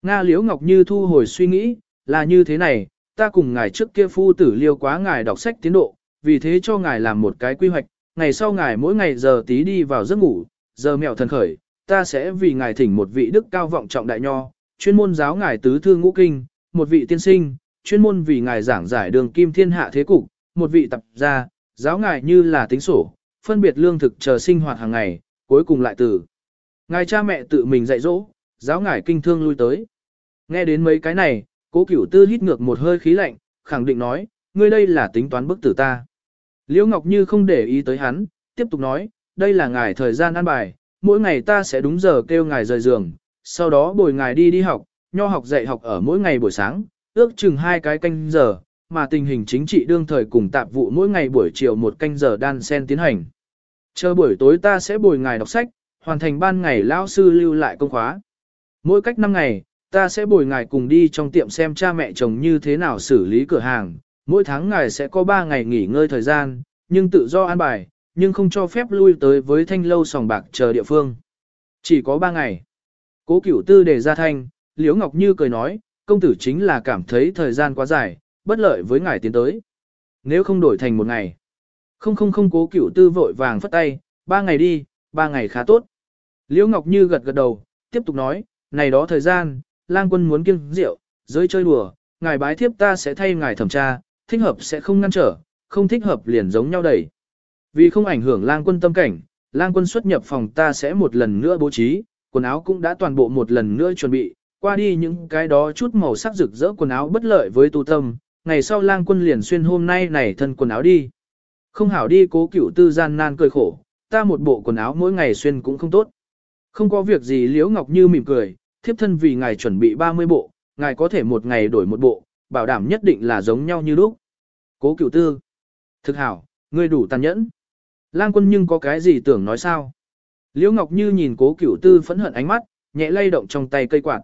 Nga Liễu Ngọc Như thu hồi suy nghĩ, là như thế này, ta cùng ngài trước kia phu tử liêu quá ngài đọc sách tiến độ, vì thế cho ngài làm một cái quy hoạch, ngày sau ngài mỗi ngày giờ tí đi vào giấc ngủ, giờ mẹo thần khởi, ta sẽ vì ngài thỉnh một vị đức cao vọng trọng đại nho, chuyên môn giáo ngài tứ thư ngũ kinh, một vị tiên sinh, chuyên môn vì ngài giảng giải đường kim thiên hạ thế cục, một vị tập gia, giáo ngài như là tính sổ, phân biệt lương thực chờ sinh hoạt hàng ngày, cuối cùng lại từ. Ngài cha mẹ tự mình dạy dỗ, giáo ngài kinh thương lui tới. Nghe đến mấy cái này, cố cửu tư hít ngược một hơi khí lạnh, khẳng định nói, ngươi đây là tính toán bức tử ta. Liễu Ngọc Như không để ý tới hắn, tiếp tục nói, đây là ngài thời gian ăn bài, mỗi ngày ta sẽ đúng giờ kêu ngài rời giường, sau đó bồi ngài đi đi học, nho học dạy học ở mỗi ngày buổi sáng, ước chừng hai cái canh giờ, mà tình hình chính trị đương thời cùng tạp vụ mỗi ngày buổi chiều một canh giờ đan sen tiến hành. Chờ buổi tối ta sẽ bồi ngài đọc sách, hoàn thành ban ngày lão sư lưu lại công khóa. Mỗi cách 5 ngày, ta sẽ bồi ngài cùng đi trong tiệm xem cha mẹ chồng như thế nào xử lý cửa hàng. Mỗi tháng ngài sẽ có 3 ngày nghỉ ngơi thời gian, nhưng tự do an bài, nhưng không cho phép lui tới với thanh lâu sòng bạc chờ địa phương. Chỉ có 3 ngày. Cố cửu tư để ra thanh, Liễu Ngọc Như cười nói, công tử chính là cảm thấy thời gian quá dài, bất lợi với ngài tiến tới. Nếu không đổi thành một ngày. Không không không cố cửu tư vội vàng phất tay, ba ngày đi, ba ngày khá tốt. Liễu Ngọc Như gật gật đầu, tiếp tục nói, này đó thời gian, lang quân muốn kiêng rượu, giới chơi đùa, ngài bái thiếp ta sẽ thay ngài thẩm tra, thích hợp sẽ không ngăn trở, không thích hợp liền giống nhau đẩy. Vì không ảnh hưởng lang quân tâm cảnh, lang quân xuất nhập phòng ta sẽ một lần nữa bố trí, quần áo cũng đã toàn bộ một lần nữa chuẩn bị, qua đi những cái đó chút màu sắc rực rỡ quần áo bất lợi với tu tâm, ngày sau lang quân liền xuyên hôm nay này thân quần áo đi. Không hảo đi cố cửu tư gian nan cười khổ, ta một bộ quần áo mỗi ngày xuyên cũng không tốt. Không có việc gì Liễu Ngọc Như mỉm cười, thiếp thân vì ngài chuẩn bị 30 bộ, ngài có thể một ngày đổi một bộ, bảo đảm nhất định là giống nhau như lúc. Cố cửu tư. Thực hảo, ngươi đủ tàn nhẫn. Lang quân nhưng có cái gì tưởng nói sao? Liễu Ngọc Như nhìn cố cửu tư phẫn hận ánh mắt, nhẹ lay động trong tay cây quạt.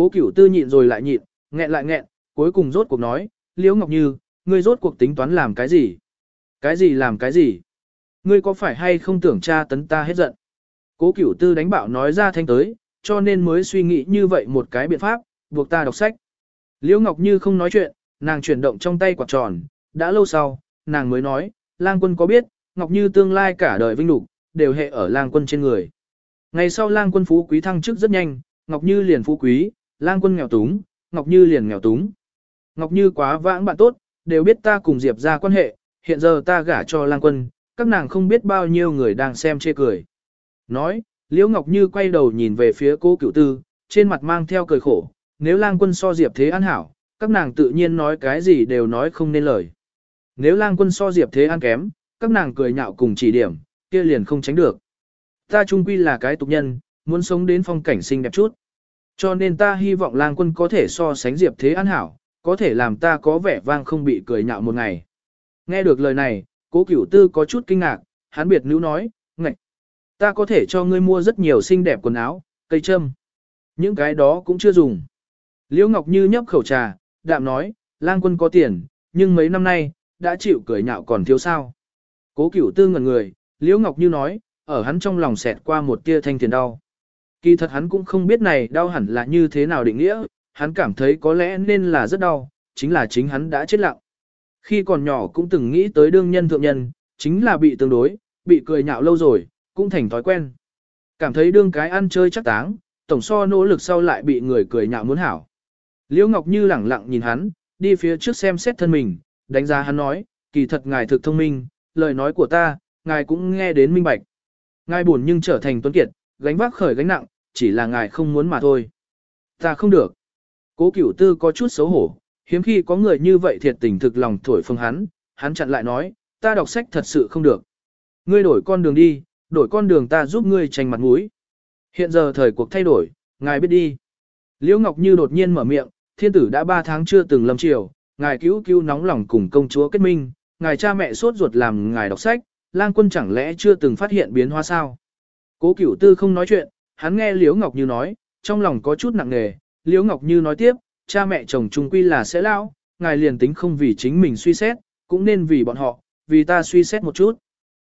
Cố cửu tư nhịn rồi lại nhịn, nghẹn lại nghẹn, cuối cùng rốt cuộc nói, Liễu Ngọc Như, ngươi rốt cuộc tính toán làm cái gì? Cái gì làm cái gì? Ngươi có phải hay không tưởng Cha tấn ta hết giận? Cố cửu tư đánh bạo nói ra thanh tới, cho nên mới suy nghĩ như vậy một cái biện pháp, buộc ta đọc sách. Liễu Ngọc Như không nói chuyện, nàng chuyển động trong tay quạt tròn, đã lâu sau, nàng mới nói, lang quân có biết, Ngọc Như tương lai cả đời vinh lục, đều hệ ở lang quân trên người. Ngày sau lang quân phú quý thăng chức rất nhanh, Ngọc Như liền phú quý, lang quân nghèo túng, Ngọc Như liền nghèo túng. Ngọc Như quá vãng bạn tốt, đều biết ta cùng Diệp ra quan hệ, hiện giờ ta gả cho lang quân, các nàng không biết bao nhiêu người đang xem chê cười. Nói, Liễu Ngọc Như quay đầu nhìn về phía cô cựu tư, trên mặt mang theo cười khổ, nếu lang quân so Diệp Thế An hảo, các nàng tự nhiên nói cái gì đều nói không nên lời. Nếu lang quân so Diệp Thế An kém, các nàng cười nhạo cùng chỉ điểm, kia liền không tránh được. Ta trung quy là cái tục nhân, muốn sống đến phong cảnh xinh đẹp chút. Cho nên ta hy vọng lang quân có thể so sánh Diệp Thế An hảo, có thể làm ta có vẻ vang không bị cười nhạo một ngày. Nghe được lời này, cố cửu tư có chút kinh ngạc, hắn biệt nữ nói, ngạch, ta có thể cho ngươi mua rất nhiều xinh đẹp quần áo, cây châm. Những cái đó cũng chưa dùng. Liễu Ngọc Như nhấp khẩu trà, đạm nói, lang quân có tiền, nhưng mấy năm nay, đã chịu cười nhạo còn thiếu sao. Cố cửu tư ngẩn người, Liễu Ngọc Như nói, ở hắn trong lòng xẹt qua một tia thanh tiền đau. Kỳ thật hắn cũng không biết này đau hẳn là như thế nào định nghĩa, hắn cảm thấy có lẽ nên là rất đau, chính là chính hắn đã chết lặng. Khi còn nhỏ cũng từng nghĩ tới đương nhân thượng nhân, chính là bị tương đối, bị cười nhạo lâu rồi, cũng thành thói quen. Cảm thấy đương cái ăn chơi chắc táng, tổng so nỗ lực sau lại bị người cười nhạo muốn hảo. Liễu Ngọc Như lẳng lặng nhìn hắn, đi phía trước xem xét thân mình, đánh giá hắn nói, kỳ thật ngài thực thông minh, lời nói của ta, ngài cũng nghe đến minh bạch. Ngài buồn nhưng trở thành tuấn kiệt, gánh vác khởi gánh nặng, chỉ là ngài không muốn mà thôi. Ta không được. Cố cửu tư có chút xấu hổ, hiếm khi có người như vậy thiệt tình thực lòng thổi phồng hắn, hắn chặn lại nói, ta đọc sách thật sự không được. Ngươi đổi con đường đi, đổi con đường ta giúp ngươi tranh mặt mũi. Hiện giờ thời cuộc thay đổi, ngài biết đi. Liễu Ngọc Như đột nhiên mở miệng, thiên tử đã ba tháng chưa từng lâm triều, ngài cứu cứu nóng lòng cùng công chúa kết minh, ngài cha mẹ sốt ruột làm ngài đọc sách, lang quân chẳng lẽ chưa từng phát hiện biến hóa sao? Cố cửu tư không nói chuyện, hắn nghe Liễu Ngọc Như nói, trong lòng có chút nặng nề, Liễu Ngọc Như nói tiếp, cha mẹ chồng chung quy là sẽ lao, ngài liền tính không vì chính mình suy xét, cũng nên vì bọn họ, vì ta suy xét một chút.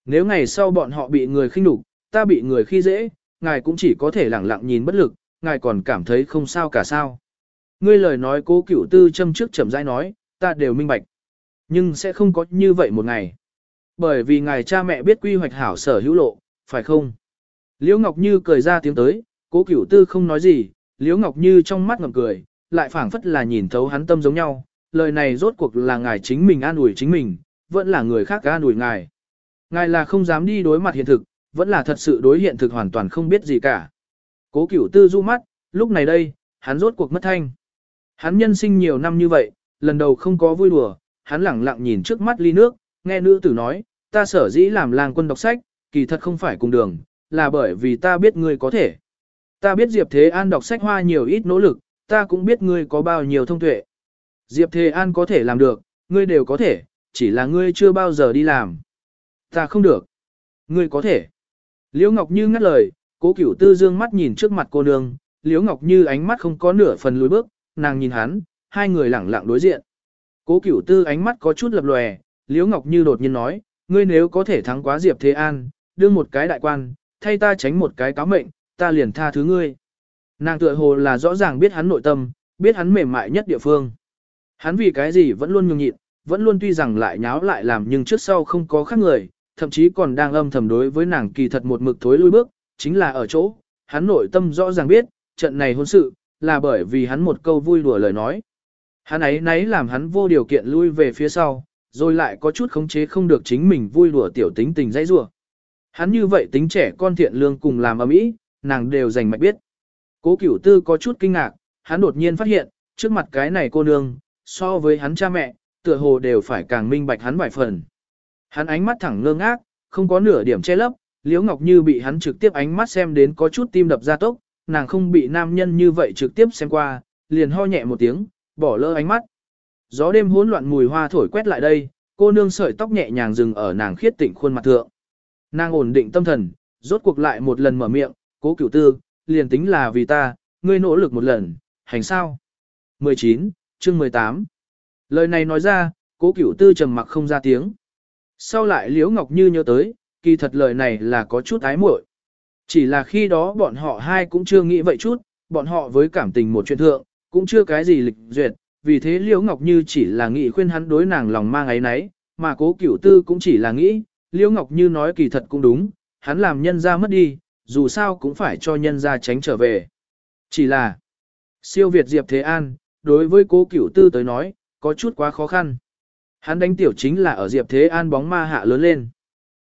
Nếu ngày sau bọn họ bị người khinh nhục, ta bị người khi dễ, ngài cũng chỉ có thể lẳng lặng nhìn bất lực, ngài còn cảm thấy không sao cả sao. Ngươi lời nói cố cửu tư châm trước chậm rãi nói, ta đều minh bạch. Nhưng sẽ không có như vậy một ngày. Bởi vì ngài cha mẹ biết quy hoạch hảo sở hữu lộ, phải không? Liễu Ngọc Như cười ra tiếng tới, cố cửu tư không nói gì, Liễu Ngọc Như trong mắt ngậm cười, lại phảng phất là nhìn thấu hắn tâm giống nhau. Lời này rốt cuộc là ngài chính mình an ủi chính mình, vẫn là người khác an ủi ngài. Ngài là không dám đi đối mặt hiện thực, vẫn là thật sự đối hiện thực hoàn toàn không biết gì cả. Cố cửu tư du mắt, lúc này đây, hắn rốt cuộc mất thanh. Hắn nhân sinh nhiều năm như vậy, lần đầu không có vui đùa, hắn lẳng lặng nhìn trước mắt ly nước, nghe nữ tử nói, ta sở dĩ làm làng quân đọc sách, kỳ thật không phải cùng đường, là bởi vì ta biết ngươi có thể. Ta biết Diệp Thế An đọc sách hoa nhiều ít nỗ lực, ta cũng biết ngươi có bao nhiêu thông tuệ. Diệp Thế An có thể làm được, ngươi đều có thể, chỉ là ngươi chưa bao giờ đi làm. Ta không được. Ngươi có thể. Liễu Ngọc Như ngắt lời, cố cửu tư dương mắt nhìn trước mặt cô nương, Liễu Ngọc Như ánh mắt không có nửa phần lùi bước, nàng nhìn hắn, hai người lẳng lặng đối diện. Cố cửu tư ánh mắt có chút lập lòe, Liễu Ngọc Như đột nhiên nói, ngươi nếu có thể thắng quá Diệp Thế An, đương một cái đại quan, thay ta tránh một cái cáo mệnh, ta liền tha thứ ngươi. Nàng tựa hồ là rõ ràng biết hắn nội tâm, biết hắn mềm mại nhất địa phương. Hắn vì cái gì vẫn luôn nhường nhịn, vẫn luôn tuy rằng lại nháo lại làm nhưng trước sau không có khác người, thậm chí còn đang âm thầm đối với nàng kỳ thật một mực thối lui bước, chính là ở chỗ, hắn nội tâm rõ ràng biết, trận này hôn sự, là bởi vì hắn một câu vui đùa lời nói. Hắn ấy nấy làm hắn vô điều kiện lui về phía sau, rồi lại có chút khống chế không được chính mình vui đùa tiểu tính tình dãy rủa. Hắn như vậy tính trẻ con thiện lương cùng làm ở mỹ, nàng đều dành mạch biết. Cố Cửu Tư có chút kinh ngạc, hắn đột nhiên phát hiện, trước mặt cái này cô nương, so với hắn cha mẹ, tựa hồ đều phải càng minh bạch hắn vài phần. Hắn ánh mắt thẳng ngơ ngác, không có nửa điểm che lấp, Liễu Ngọc Như bị hắn trực tiếp ánh mắt xem đến có chút tim đập ra tốc, nàng không bị nam nhân như vậy trực tiếp xem qua, liền ho nhẹ một tiếng, bỏ lỡ ánh mắt. Gió đêm hỗn loạn mùi hoa thổi quét lại đây, cô nương sợi tóc nhẹ nhàng dừng ở nàng khiết tịnh khuôn mặt thượng. Nàng ổn định tâm thần, rốt cuộc lại một lần mở miệng, cố cửu tư, liền tính là vì ta, ngươi nỗ lực một lần, hành sao? 19, chương 18 Lời này nói ra, cố cửu tư trầm mặc không ra tiếng. Sau lại Liễu Ngọc Như nhớ tới, kỳ thật lời này là có chút ái muội. Chỉ là khi đó bọn họ hai cũng chưa nghĩ vậy chút, bọn họ với cảm tình một chuyện thượng, cũng chưa cái gì lịch duyệt, vì thế Liễu Ngọc Như chỉ là nghĩ khuyên hắn đối nàng lòng mang ấy nấy, mà cố cửu tư cũng chỉ là nghĩ, Liễu Ngọc Như nói kỳ thật cũng đúng, hắn làm nhân ra mất đi, dù sao cũng phải cho nhân ra tránh trở về. Chỉ là, siêu Việt Diệp Thế An, đối với cố cửu tư tới nói, có chút quá khó khăn. Hắn đánh tiểu chính là ở Diệp Thế An bóng ma hạ lớn lên.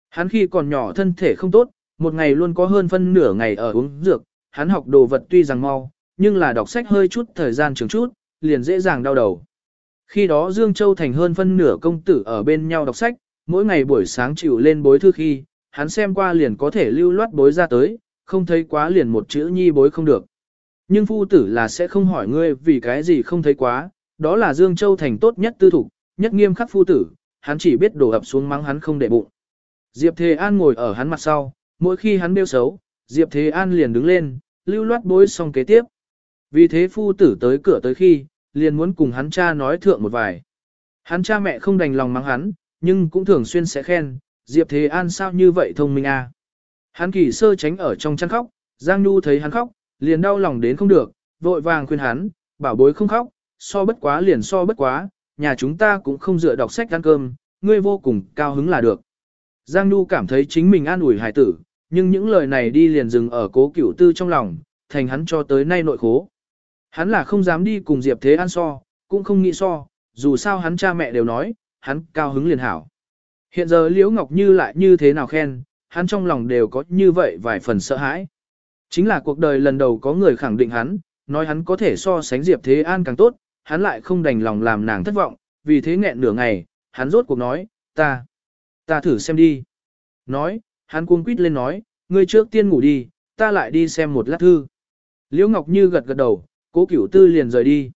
Hắn khi còn nhỏ thân thể không tốt, một ngày luôn có hơn phân nửa ngày ở uống dược, hắn học đồ vật tuy rằng mau, nhưng là đọc sách hơi chút thời gian trường chút, liền dễ dàng đau đầu. Khi đó Dương Châu thành hơn phân nửa công tử ở bên nhau đọc sách, mỗi ngày buổi sáng chịu lên bối thư khi, hắn xem qua liền có thể lưu loát bối ra tới, không thấy quá liền một chữ nhi bối không được. Nhưng phu tử là sẽ không hỏi ngươi vì cái gì không thấy quá, đó là Dương Châu thành tốt nhất tư thục, nhất nghiêm khắc phu tử, hắn chỉ biết đổ ập xuống mắng hắn không để bụng. Diệp Thế An ngồi ở hắn mặt sau, mỗi khi hắn đeo xấu, Diệp Thế An liền đứng lên, lưu loát bối xong kế tiếp. Vì thế phu tử tới cửa tới khi, liền muốn cùng hắn cha nói thượng một vài. Hắn cha mẹ không đành lòng mắng hắn, nhưng cũng thường xuyên sẽ khen, Diệp Thế An sao như vậy thông minh à? Hắn kỳ sơ tránh ở trong chăn khóc, Giang Nhu thấy hắn khóc, liền đau lòng đến không được, vội vàng khuyên hắn, bảo bối không khóc, so bất quá liền so bất quá, nhà chúng ta cũng không dựa đọc sách ăn cơm, ngươi vô cùng cao hứng là được. Giang Nhu cảm thấy chính mình an ủi hài tử, nhưng những lời này đi liền dừng ở cố cửu tư trong lòng, thành hắn cho tới nay nội khố. Hắn là không dám đi cùng Diệp Thế An so, cũng không nghĩ so, dù sao hắn cha mẹ đều nói, hắn cao hứng liền hảo. Hiện giờ Liễu Ngọc Như lại như thế nào khen, hắn trong lòng đều có như vậy vài phần sợ hãi. Chính là cuộc đời lần đầu có người khẳng định hắn, nói hắn có thể so sánh Diệp Thế An càng tốt, hắn lại không đành lòng làm nàng thất vọng, vì thế nghẹn nửa ngày, hắn rốt cuộc nói, ta, ta thử xem đi. Nói, hắn cuống quýt lên nói, ngươi trước tiên ngủ đi, ta lại đi xem một lát thư. Liễu Ngọc Như gật gật đầu, cố cửu tư liền rời đi.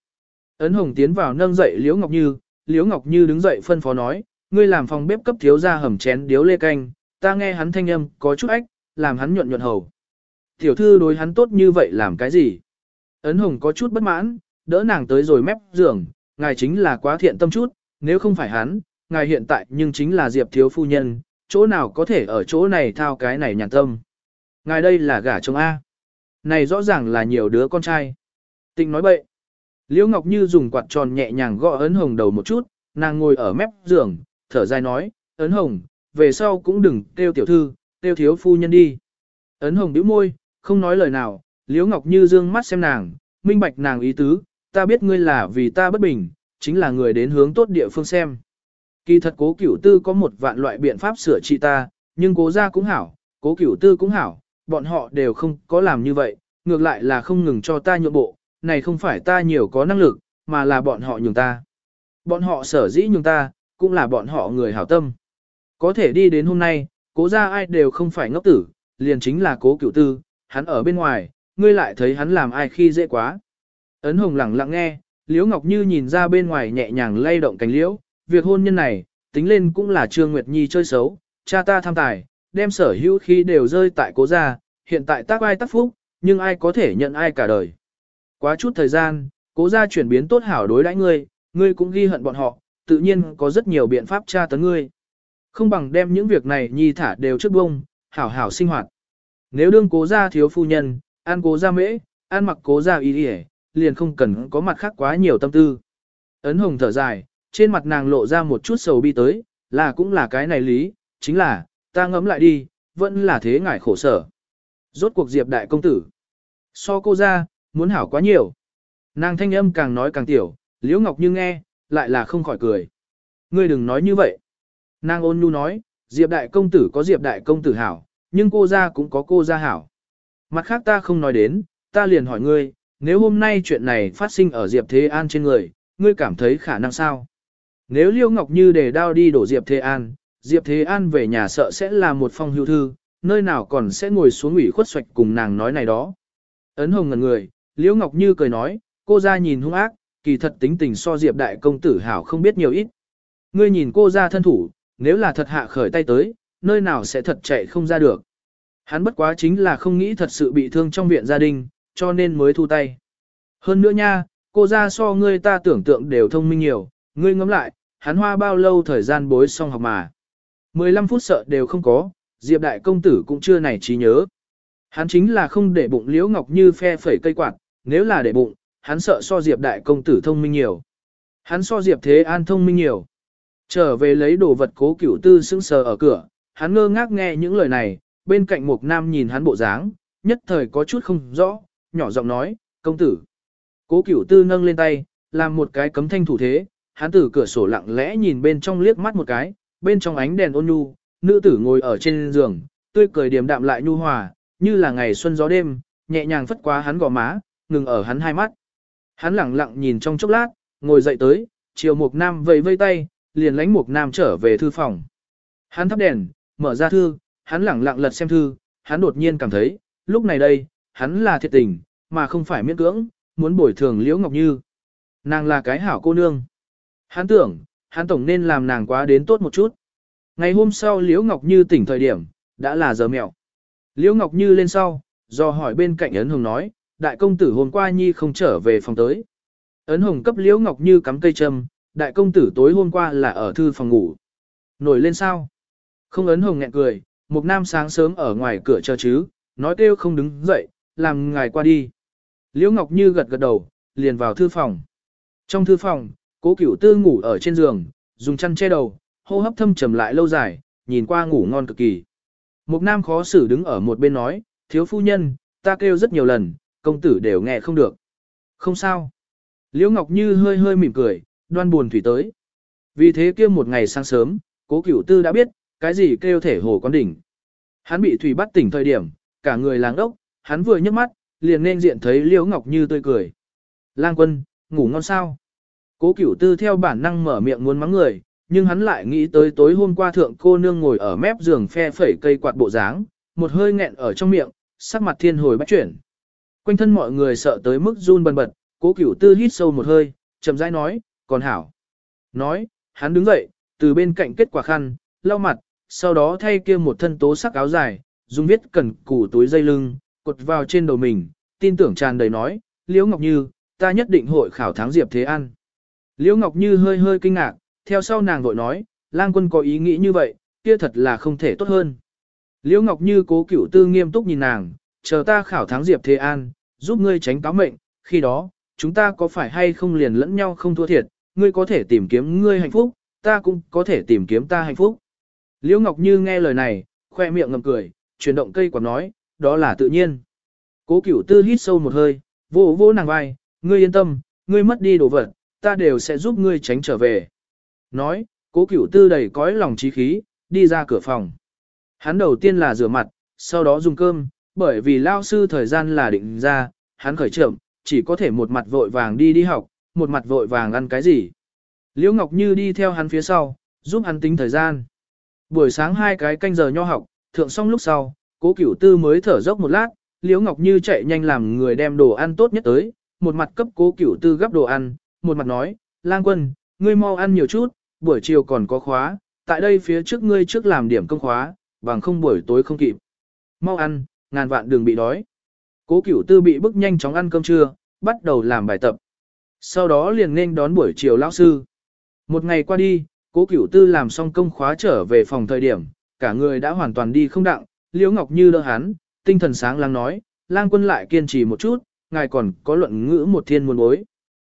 Ấn Hồng tiến vào nâng dậy Liễu Ngọc Như, Liễu Ngọc Như đứng dậy phân phó nói, ngươi làm phòng bếp cấp thiếu gia hầm chén điếu lê canh, ta nghe hắn thanh âm có chút ách, làm hắn nhuận nhuận hầu. Tiểu thư đối hắn tốt như vậy làm cái gì? Ấn Hồng có chút bất mãn, đỡ nàng tới rồi mép giường, ngài chính là quá thiện tâm chút, nếu không phải hắn, ngài hiện tại nhưng chính là Diệp thiếu phu nhân, chỗ nào có thể ở chỗ này thao cái này nhàn tâm. Ngài đây là gả chồng A. Này rõ ràng là nhiều đứa con trai. Tịnh nói bậy. Liễu Ngọc Như dùng quạt tròn nhẹ nhàng gõ ấn hồng đầu một chút, nàng ngồi ở mép giường, thở dài nói, ấn hồng, về sau cũng đừng kêu tiểu thư, kêu thiếu phu nhân đi. Ấn hồng bĩu môi, không nói lời nào, Liễu Ngọc Như dương mắt xem nàng, minh bạch nàng ý tứ, ta biết ngươi là vì ta bất bình, chính là người đến hướng tốt địa phương xem. Kỳ thật cố cửu tư có một vạn loại biện pháp sửa trị ta, nhưng cố gia cũng hảo, cố cửu tư cũng hảo, bọn họ đều không có làm như vậy, ngược lại là không ngừng cho ta nhượng bộ, này không phải ta nhiều có năng lực, mà là bọn họ nhường ta. Bọn họ sở dĩ nhường ta, cũng là bọn họ người hảo tâm. Có thể đi đến hôm nay, cố gia ai đều không phải ngốc tử, liền chính là cố cửu tư, hắn ở bên ngoài, ngươi lại thấy hắn làm ai khi dễ quá. Ấn hồng lặng lặng nghe, Liễu Ngọc Như nhìn ra bên ngoài nhẹ nhàng lay động cánh liễu, việc hôn nhân này, tính lên cũng là Trương Nguyệt Nhi chơi xấu, cha ta tham tài, đem sở hữu khí đều rơi tại cố gia, hiện tại tác ai tác phúc, nhưng ai có thể nhận ai cả đời. Quá chút thời gian, cố gia chuyển biến tốt hảo đối đãi ngươi, ngươi cũng ghi hận bọn họ, tự nhiên có rất nhiều biện pháp tra tấn ngươi. Không bằng đem những việc này nhi thả đều trước bông, hảo hảo sinh hoạt. Nếu đương cố gia thiếu phu nhân, ăn cố gia mễ, ăn mặc cố gia y yể, liền không cần có mặt khác quá nhiều tâm tư. Ấn hồng thở dài, trên mặt nàng lộ ra một chút sầu bi tới, là cũng là cái này lý, chính là, ta ngẫm lại đi, vẫn là thế ngại khổ sở. Rốt cuộc diệp đại công tử. So cô ra, muốn hảo quá nhiều. Nàng thanh âm càng nói càng tiểu, liễu ngọc như nghe, lại là không khỏi cười. Ngươi đừng nói như vậy. Nàng ôn nhu nói, diệp đại công tử có diệp đại công tử hảo, nhưng cô ra cũng có cô ra hảo. Mặt khác ta không nói đến, ta liền hỏi ngươi, nếu hôm nay chuyện này phát sinh ở Diệp Thế An trên người, ngươi cảm thấy khả năng sao? Nếu Liêu Ngọc Như để đao đi đổ Diệp Thế An, Diệp Thế An về nhà sợ sẽ là một phong hưu thư, nơi nào còn sẽ ngồi xuống ủy khuất xoạch cùng nàng nói này đó. Ấn hồng ngần người, Liễu Ngọc Như cười nói, cô ra nhìn hung ác, kỳ thật tính tình so Diệp Đại Công Tử Hảo không biết nhiều ít. Ngươi nhìn cô ra thân thủ, nếu là thật hạ khởi tay tới, nơi nào sẽ thật chạy không ra được. Hắn bất quá chính là không nghĩ thật sự bị thương trong viện gia đình, cho nên mới thu tay. Hơn nữa nha, cô ra so ngươi ta tưởng tượng đều thông minh nhiều, ngươi ngẫm lại, hắn hoa bao lâu thời gian bối xong học mà. 15 phút sợ đều không có, Diệp đại công tử cũng chưa này trí nhớ. Hắn chính là không để bụng Liễu Ngọc Như phe phẩy cây quạt, nếu là để bụng, hắn sợ so Diệp đại công tử thông minh nhiều. Hắn so Diệp Thế An thông minh nhiều. Trở về lấy đồ vật cố cửu tư sững sờ ở cửa, hắn ngơ ngác nghe những lời này, bên cạnh một nam nhìn hắn bộ dáng, nhất thời có chút không rõ, nhỏ giọng nói, công tử. Cố cửu tư nâng lên tay, làm một cái cấm thanh thủ thế, hắn từ cửa sổ lặng lẽ nhìn bên trong liếc mắt một cái, bên trong ánh đèn ôn nhu, nữ tử ngồi ở trên giường, tươi cười điềm đạm lại nhu hòa, như là ngày xuân gió đêm, nhẹ nhàng phất qua hắn gò má, ngừng ở hắn hai mắt. Hắn lặng lặng nhìn trong chốc lát, ngồi dậy tới, chiều Mục Nam vẫy vây tay, liền lánh Mục Nam trở về thư phòng. Hắn thắp đèn, mở ra thư, hắn lặng lặng lật xem thư, hắn đột nhiên cảm thấy, lúc này đây, hắn là thiệt tình, mà không phải miễn cưỡng, muốn bồi thường Liễu Ngọc Như. Nàng là cái hảo cô nương. Hắn tưởng, hắn tổng nên làm nàng quá đến tốt một chút. Ngày hôm sau Liễu Ngọc Như tỉnh thời điểm, đã là giờ mẹo. Liễu Ngọc Như lên sau, do hỏi bên cạnh Ấn Hồng nói, đại công tử hôm qua Nhi không trở về phòng tới. Ấn Hồng cấp Liễu Ngọc Như cắm cây châm, đại công tử tối hôm qua là ở thư phòng ngủ. Nổi lên sao? Không ấn hồng nghẹn cười, một nam sáng sớm ở ngoài cửa chờ chứ, nói kêu không đứng dậy, làm ngài qua đi. Liễu Ngọc Như gật gật đầu, liền vào thư phòng. Trong thư phòng, cố cửu tư ngủ ở trên giường, dùng chăn che đầu, hô hấp thâm trầm lại lâu dài, nhìn qua ngủ ngon cực kỳ. Một nam khó xử đứng ở một bên nói, thiếu phu nhân, ta kêu rất nhiều lần, công tử đều nghe không được. Không sao. Liễu Ngọc Như hơi hơi mỉm cười, đoan buồn thủy tới. Vì thế kia một ngày sáng sớm, cố cửu tư đã biết, cái gì kêu thể hồ con đỉnh. Hắn bị thủy bắt tỉnh thời điểm, cả người làng ốc, hắn vừa nhấc mắt, liền nên diện thấy Liễu Ngọc Như tươi cười. Lang quân, ngủ ngon sao? Cố cửu tư theo bản năng mở miệng muốn mắng người, nhưng hắn lại nghĩ tới tối hôm qua thượng cô nương ngồi ở mép giường phe phẩy cây quạt bộ dáng, một hơi nghẹn ở trong miệng, sắc mặt thiên hồi bắt chuyển. Quanh thân mọi người sợ tới mức run bần bật, cố cửu tư hít sâu một hơi, chậm rãi nói, còn hảo. Nói, hắn đứng dậy, từ bên cạnh kết quả khăn, lau mặt, sau đó thay kia một thân tố sắc áo dài, dùng viết cẩn củ túi dây lưng, cột vào trên đầu mình, tin tưởng tràn đầy nói, Liễu Ngọc Như, ta nhất định hội khảo tháng Diệp Thế An. Liễu Ngọc Như hơi hơi kinh ngạc, theo sau nàng vội nói, lang quân có ý nghĩ như vậy, kia thật là không thể tốt hơn. Liễu Ngọc Như cố cửu tư nghiêm túc nhìn nàng, chờ ta khảo thắng Diệp Thế An, giúp ngươi tránh cáo mệnh, khi đó, chúng ta có phải hay không liền lẫn nhau không thua thiệt, ngươi có thể tìm kiếm ngươi hạnh phúc, ta cũng có thể tìm kiếm ta hạnh phúc. Liễu Ngọc Như nghe lời này, khoe miệng ngầm cười, chuyển động cây quạt nói, đó là tự nhiên. Cố cửu tư hít sâu một hơi, vỗ vỗ nàng vai, ngươi yên tâm, ngươi mất đi đồ vật, ta đều sẽ giúp ngươi tránh trở về. Nói, cố cửu tư đầy cõi lòng trí khí, đi ra cửa phòng. Hắn đầu tiên là rửa mặt, sau đó dùng cơm, bởi vì lao sư thời gian là định ra, hắn khởi trưởng, chỉ có thể một mặt vội vàng đi đi học, một mặt vội vàng ăn cái gì. Liễu Ngọc Như đi theo hắn phía sau, giúp hắn tính thời gian. Buổi sáng hai cái canh giờ nho học, thượng xong lúc sau, cố cửu tư mới thở dốc một lát, Liễu Ngọc Như chạy nhanh làm người đem đồ ăn tốt nhất tới, một mặt cấp cố cửu tư gấp đồ ăn, một mặt nói, lang quân, ngươi mau ăn nhiều chút, buổi chiều còn có khóa, tại đây phía trước ngươi trước làm điểm công khóa, bằng không buổi tối không kịp. Mau ăn, ngàn vạn đường bị đói. Cố cửu tư bị bức nhanh chóng ăn cơm trưa, bắt đầu làm bài tập. Sau đó liền nên đón buổi chiều lão sư. Một ngày qua đi, cố cửu tư làm xong công khóa trở về phòng thời điểm, cả người đã hoàn toàn đi không đặng, Liễu Ngọc Như đỡ hắn, tinh thần sáng lang nói, lang quân lại kiên trì một chút, ngài còn có luận ngữ một thiên muôn bối.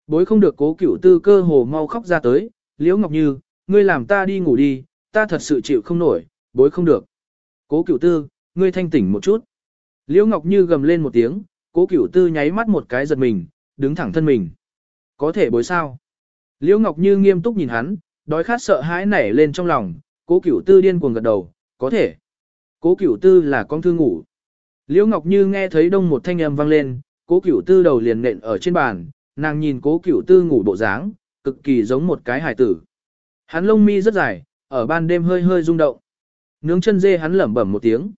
Bối không được cố cửu tư cơ hồ mau khóc ra tới, Liễu Ngọc Như, ngươi làm ta đi ngủ đi, ta thật sự chịu không nổi, bối không được. Cố cửu tư, ngươi thanh tỉnh một chút. Liễu Ngọc Như gầm lên một tiếng, cố cửu tư nháy mắt một cái giật mình, đứng thẳng thân mình. Có thể bối sao? Liễu Ngọc Như nghiêm túc nhìn hắn, đói khát sợ hãi nảy lên trong lòng, cố cửu tư điên cuồng gật đầu, có thể. Cố cửu tư là con thư ngủ. Liễu Ngọc Như nghe thấy đông một thanh âm vang lên, cố cửu tư đầu liền nện ở trên bàn, nàng nhìn cố cửu tư ngủ bộ dáng, cực kỳ giống một cái hài tử. Hắn lông mi rất dài, ở ban đêm hơi hơi rung động. Nướng chân dê hắn lẩm bẩm một tiếng.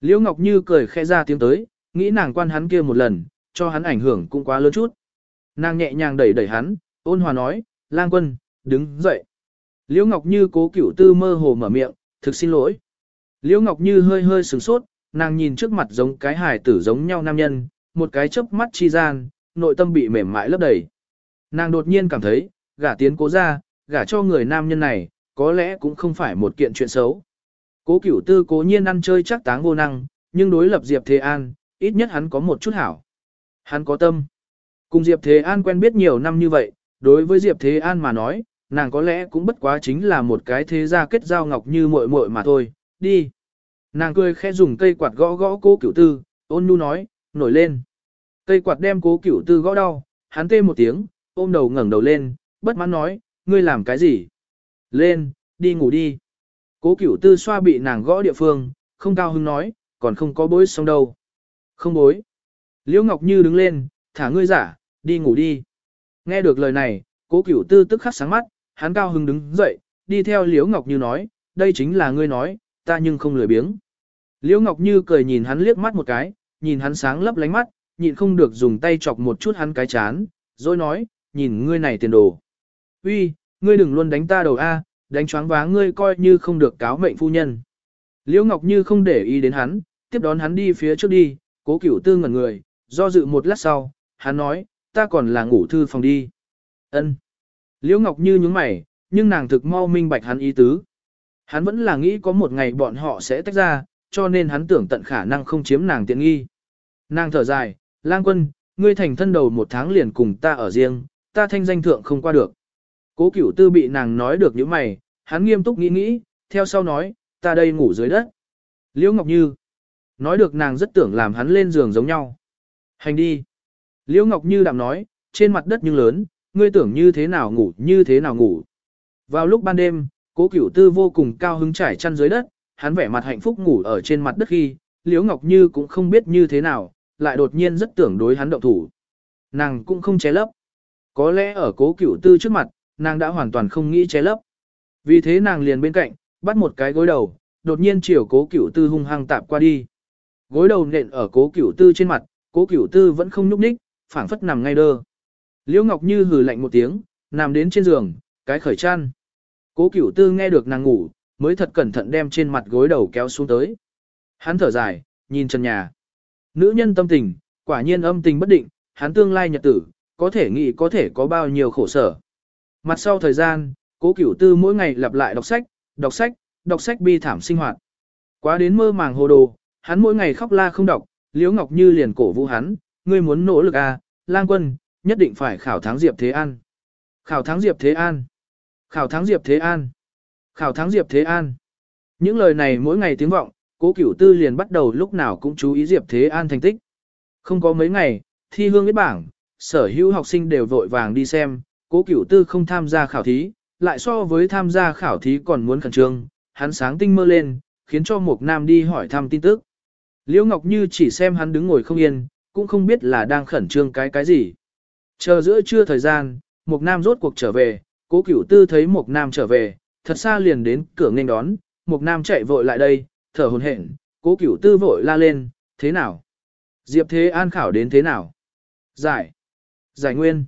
Liễu Ngọc Như cười khẽ ra tiếng tới, nghĩ nàng quan hắn kia một lần, cho hắn ảnh hưởng cũng quá lớn chút. Nàng nhẹ nhàng đẩy đẩy hắn, ôn hòa nói, lang quân, đứng dậy. Liễu Ngọc Như cố cửu tư mơ hồ mở miệng, thực xin lỗi. Liễu Ngọc Như hơi hơi sửng sốt, nàng nhìn trước mặt giống cái hài tử giống nhau nam nhân, một cái chớp mắt chi gian, nội tâm bị mềm mại lấp đầy. Nàng đột nhiên cảm thấy, gả tiến cố ra, gả cho người nam nhân này, có lẽ cũng không phải một kiện chuyện xấu. Cố cửu tư cố nhiên ăn chơi chắc táng vô năng, nhưng đối lập Diệp Thế An, ít nhất hắn có một chút hảo. Hắn có tâm. Cùng Diệp Thế An quen biết nhiều năm như vậy, đối với Diệp Thế An mà nói, nàng có lẽ cũng bất quá chính là một cái thế gia kết giao ngọc như muội muội mà thôi, đi. Nàng cười khẽ dùng cây quạt gõ gõ cố cửu tư, ôn nhu nói, nổi lên. Cây quạt đem cố cửu tư gõ đau, hắn tê một tiếng, ôm đầu ngẩng đầu lên, bất mãn nói, ngươi làm cái gì? Lên, đi ngủ đi. Cố cửu tư xoa bị nàng gõ địa phương, không cao hứng nói, còn không có bối xong đâu. Không bối. Liễu Ngọc Như đứng lên, thả ngươi giả, đi ngủ đi. Nghe được lời này, cố cửu tư tức khắc sáng mắt, hắn cao hứng đứng dậy, đi theo Liễu Ngọc Như nói, đây chính là ngươi nói, ta nhưng không lười biếng. Liễu Ngọc Như cười nhìn hắn liếc mắt một cái, nhìn hắn sáng lấp lánh mắt, nhịn không được dùng tay chọc một chút hắn cái chán, rồi nói, nhìn ngươi này tiền đồ. Uy, ngươi đừng luôn đánh ta đầu A, đánh choáng váng ngươi coi như không được cáo mệnh phu nhân. Liễu Ngọc Như không để ý đến hắn, tiếp đón hắn đi phía trước đi, cố cửu tư ngẩn người, do dự một lát sau, hắn nói, ta còn là ngủ thư phòng đi. Ân. Liễu Ngọc Như nhướng mày, nhưng nàng thực mau minh bạch hắn ý tứ. Hắn vẫn là nghĩ có một ngày bọn họ sẽ tách ra, cho nên hắn tưởng tận khả năng không chiếm nàng tiện nghi. Nàng thở dài, lang quân, ngươi thành thân đầu một tháng liền cùng ta ở riêng, ta thanh danh thượng không qua được. Cố cửu tư bị nàng nói được những mày, hắn nghiêm túc nghĩ nghĩ, theo sau nói, ta đây ngủ dưới đất. Liễu Ngọc Như, nói được nàng rất tưởng làm hắn lên giường giống nhau. Hành đi. Liễu Ngọc Như đạm nói, trên mặt đất nhưng lớn, ngươi tưởng như thế nào ngủ như thế nào ngủ. Vào lúc ban đêm, cố cửu tư vô cùng cao hứng trải chăn dưới đất, hắn vẻ mặt hạnh phúc ngủ ở trên mặt đất khi, Liễu Ngọc Như cũng không biết như thế nào, lại đột nhiên rất tưởng đối hắn động thủ. Nàng cũng không che lấp. Có lẽ ở cố cửu tư trước mặt, nàng đã hoàn toàn không nghĩ che lấp. Vì thế nàng liền bên cạnh, bắt một cái gối đầu, đột nhiên chiều cố cửu tư hung hăng tạp qua đi. Gối đầu nện ở cố cửu tư trên mặt, cố cửu tư vẫn không nhúc nhích, phảng phất nằm ngay đơ. Liễu Ngọc Như hừ lạnh một tiếng, nằm đến trên giường, cái khởi chăn. Cố cửu tư nghe được nàng ngủ, mới thật cẩn thận đem trên mặt gối đầu kéo xuống tới. Hắn thở dài, nhìn trần nhà. Nữ nhân tâm tình, quả nhiên âm tình bất định, hắn tương lai nhật tử, có thể nghĩ có thể có bao nhiêu khổ sở. Mặt sau thời gian, cố cửu tư mỗi ngày lặp lại đọc sách, đọc sách, đọc sách bi thảm sinh hoạt. Quá đến mơ màng hồ đồ, hắn mỗi ngày khóc la không đọc, Liễu Ngọc Như liền cổ vũ hắn, ngươi muốn nỗ lực à, lang quân, nhất định phải khảo thắng Diệp Thế An. Khảo thắng Diệp Thế An. Khảo thắng Diệp Thế An. Khảo thắng Diệp Thế An. Những lời này mỗi ngày tiếng vọng, cố cửu tư liền bắt đầu lúc nào cũng chú ý Diệp Thế An thành tích. Không có mấy ngày, thi hương biết bảng, sở hữu học sinh đều vội vàng đi xem, cố cửu tư không tham gia khảo thí, lại so với tham gia khảo thí còn muốn khẩn trương, hắn sáng tinh mơ lên, khiến cho một nam đi hỏi thăm tin tức. Liễu Ngọc Như chỉ xem hắn đứng ngồi không yên, cũng không biết là đang khẩn trương cái cái gì. Chờ giữa trưa thời gian, một nam rốt cuộc trở về, cố cửu tư thấy một nam trở về, thật xa liền đến cửa nghênh đón, một nam chạy vội lại đây, thở hồn hển, cố cửu tư vội la lên, thế nào? Diệp Thế An khảo đến thế nào? Giải. Giải nguyên.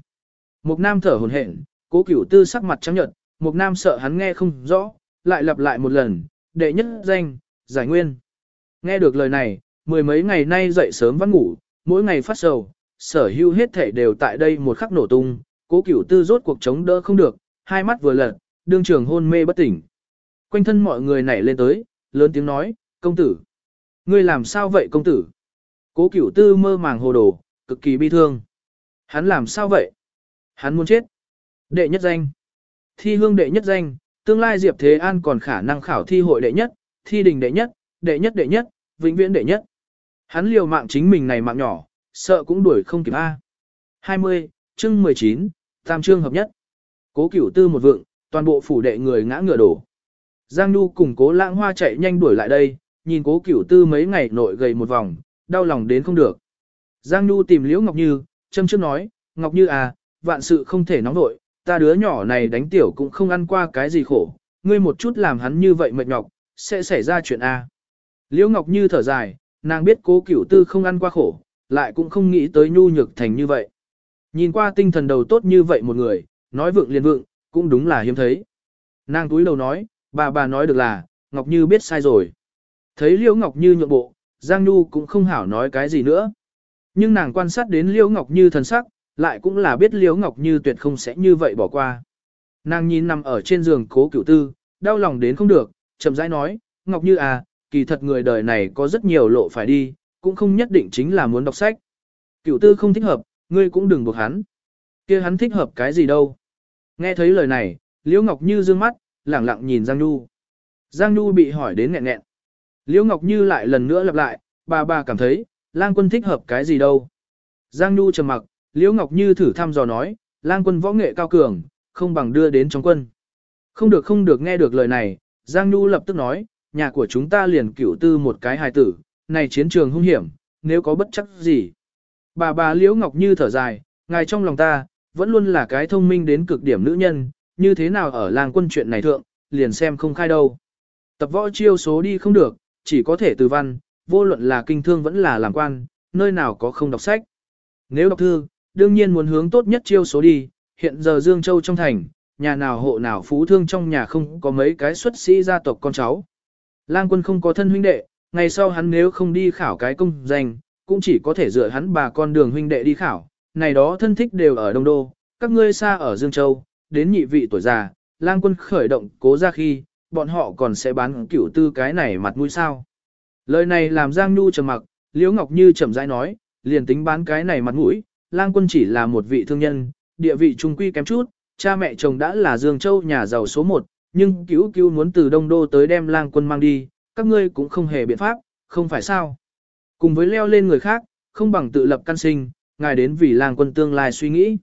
Mục nam thở hổn hển, cố cửu tư sắc mặt trắng nhợt, Mục nam sợ hắn nghe không rõ, lại lặp lại một lần, đệ nhất danh, giải nguyên. Nghe được lời này, mười mấy ngày nay dậy sớm vẫn ngủ, mỗi ngày phát sầu, sở hữu hết thể đều tại đây một khắc nổ tung, cố cửu tư rốt cuộc chống đỡ không được, hai mắt vừa lật, đương trường hôn mê bất tỉnh. Quanh thân mọi người nảy lên tới, lớn tiếng nói, công tử. Ngươi làm sao vậy công tử? Cố cửu tư mơ màng hồ đồ, cực kỳ bi thương. Hắn làm sao vậy? Hắn muốn chết. Đệ nhất danh. Thi hương đệ nhất danh, tương lai Diệp Thế An còn khả năng khảo thi hội đệ nhất, thi đình đệ nhất, đệ nhất đệ nhất, vĩnh viễn đệ nhất. Hắn liều mạng chính mình này mạng nhỏ, sợ cũng đuổi không kịp A. 20, chương 19, tam chương hợp nhất. Cố cửu tư một vượng, toàn bộ phủ đệ người ngã ngựa đổ. Giang Nhu cùng cố lãng hoa chạy nhanh đuổi lại đây, nhìn cố cửu tư mấy ngày nội gầy một vòng, đau lòng đến không được. Giang Nhu tìm Liễu Ngọc Như, châm trước nói, Ngọc Như à, vạn sự không thể nóng vội, ta đứa nhỏ này đánh tiểu cũng không ăn qua cái gì khổ, ngươi một chút làm hắn như vậy mệt nhọc, sẽ xảy ra chuyện A. Liễu Ngọc Như thở dài, nàng biết cố cửu tư không ăn qua khổ, lại cũng không nghĩ tới nhu nhược thành như vậy. Nhìn qua tinh thần đầu tốt như vậy một người, nói vượng liền vượng, cũng đúng là hiếm thấy. Nàng túi đầu nói, bà bà nói được là, Ngọc Như biết sai rồi. Thấy Liễu Ngọc Như nhượng bộ, Giang Nhu cũng không hảo nói cái gì nữa. Nhưng nàng quan sát đến Liễu Ngọc Như thần sắc, lại cũng là biết Liễu Ngọc Như tuyệt không sẽ như vậy bỏ qua. Nàng nhìn nằm ở trên giường cố cửu tư, đau lòng đến không được, chậm rãi nói, Ngọc Như à, kỳ thật người đời này có rất nhiều lộ phải đi, cũng không nhất định chính là muốn đọc sách. Cửu tư không thích hợp, ngươi cũng đừng buộc hắn. kia hắn thích hợp cái gì đâu. Nghe thấy lời này, Liễu Ngọc Như dương mắt, lẳng lặng nhìn Giang Nhu. Giang Nhu bị hỏi đến nghẹn nghẹn. Liễu Ngọc Như lại lần nữa lặp lại, bà bà cảm thấy, lang quân thích hợp cái gì đâu. Giang Nhu trầm mặc, Liễu Ngọc Như thử thăm dò nói, lang quân võ nghệ cao cường, không bằng đưa đến trong quân. Không được không được nghe được lời này, Giang Nhu lập tức nói, nhà của chúng ta liền cửu tư một cái hài tử, này chiến trường hung hiểm, nếu có bất chắc gì. Bà bà Liễu Ngọc Như thở dài, ngài trong lòng ta, vẫn luôn là cái thông minh đến cực điểm nữ nhân, như thế nào ở làng quân chuyện này thượng, liền xem không khai đâu. Tập võ chiêu số đi không được, chỉ có thể từ văn, vô luận là kinh thương vẫn là làm quan, nơi nào có không đọc sách. Nếu đọc thư, đương nhiên muốn hướng tốt nhất chiêu số đi, hiện giờ Dương Châu trong thành, nhà nào hộ nào phú thương trong nhà không có mấy cái xuất sĩ gia tộc con cháu. Lang quân không có thân huynh đệ, ngày sau hắn nếu không đi khảo cái công danh, cũng chỉ có thể dựa hắn bà con đường huynh đệ đi khảo, này đó thân thích đều ở Đông Đô, các ngươi xa ở Dương Châu, đến nhị vị tuổi già, lang quân khởi động cố ra khi, bọn họ còn sẽ bán cửu tư cái này mặt mũi sao. Lời này làm Giang Nhu trầm mặc, Liễu Ngọc Như chậm rãi nói, liền tính bán cái này mặt mũi, lang quân chỉ là một vị thương nhân, địa vị trung quy kém chút, cha mẹ chồng đã là Dương Châu nhà giàu số một, nhưng cứu cứu muốn từ Đông Đô tới đem lang quân mang đi, các ngươi cũng không hề biện pháp, không phải sao. Cùng với leo lên người khác, không bằng tự lập căn sinh, ngài đến vì lang quân tương lai suy nghĩ.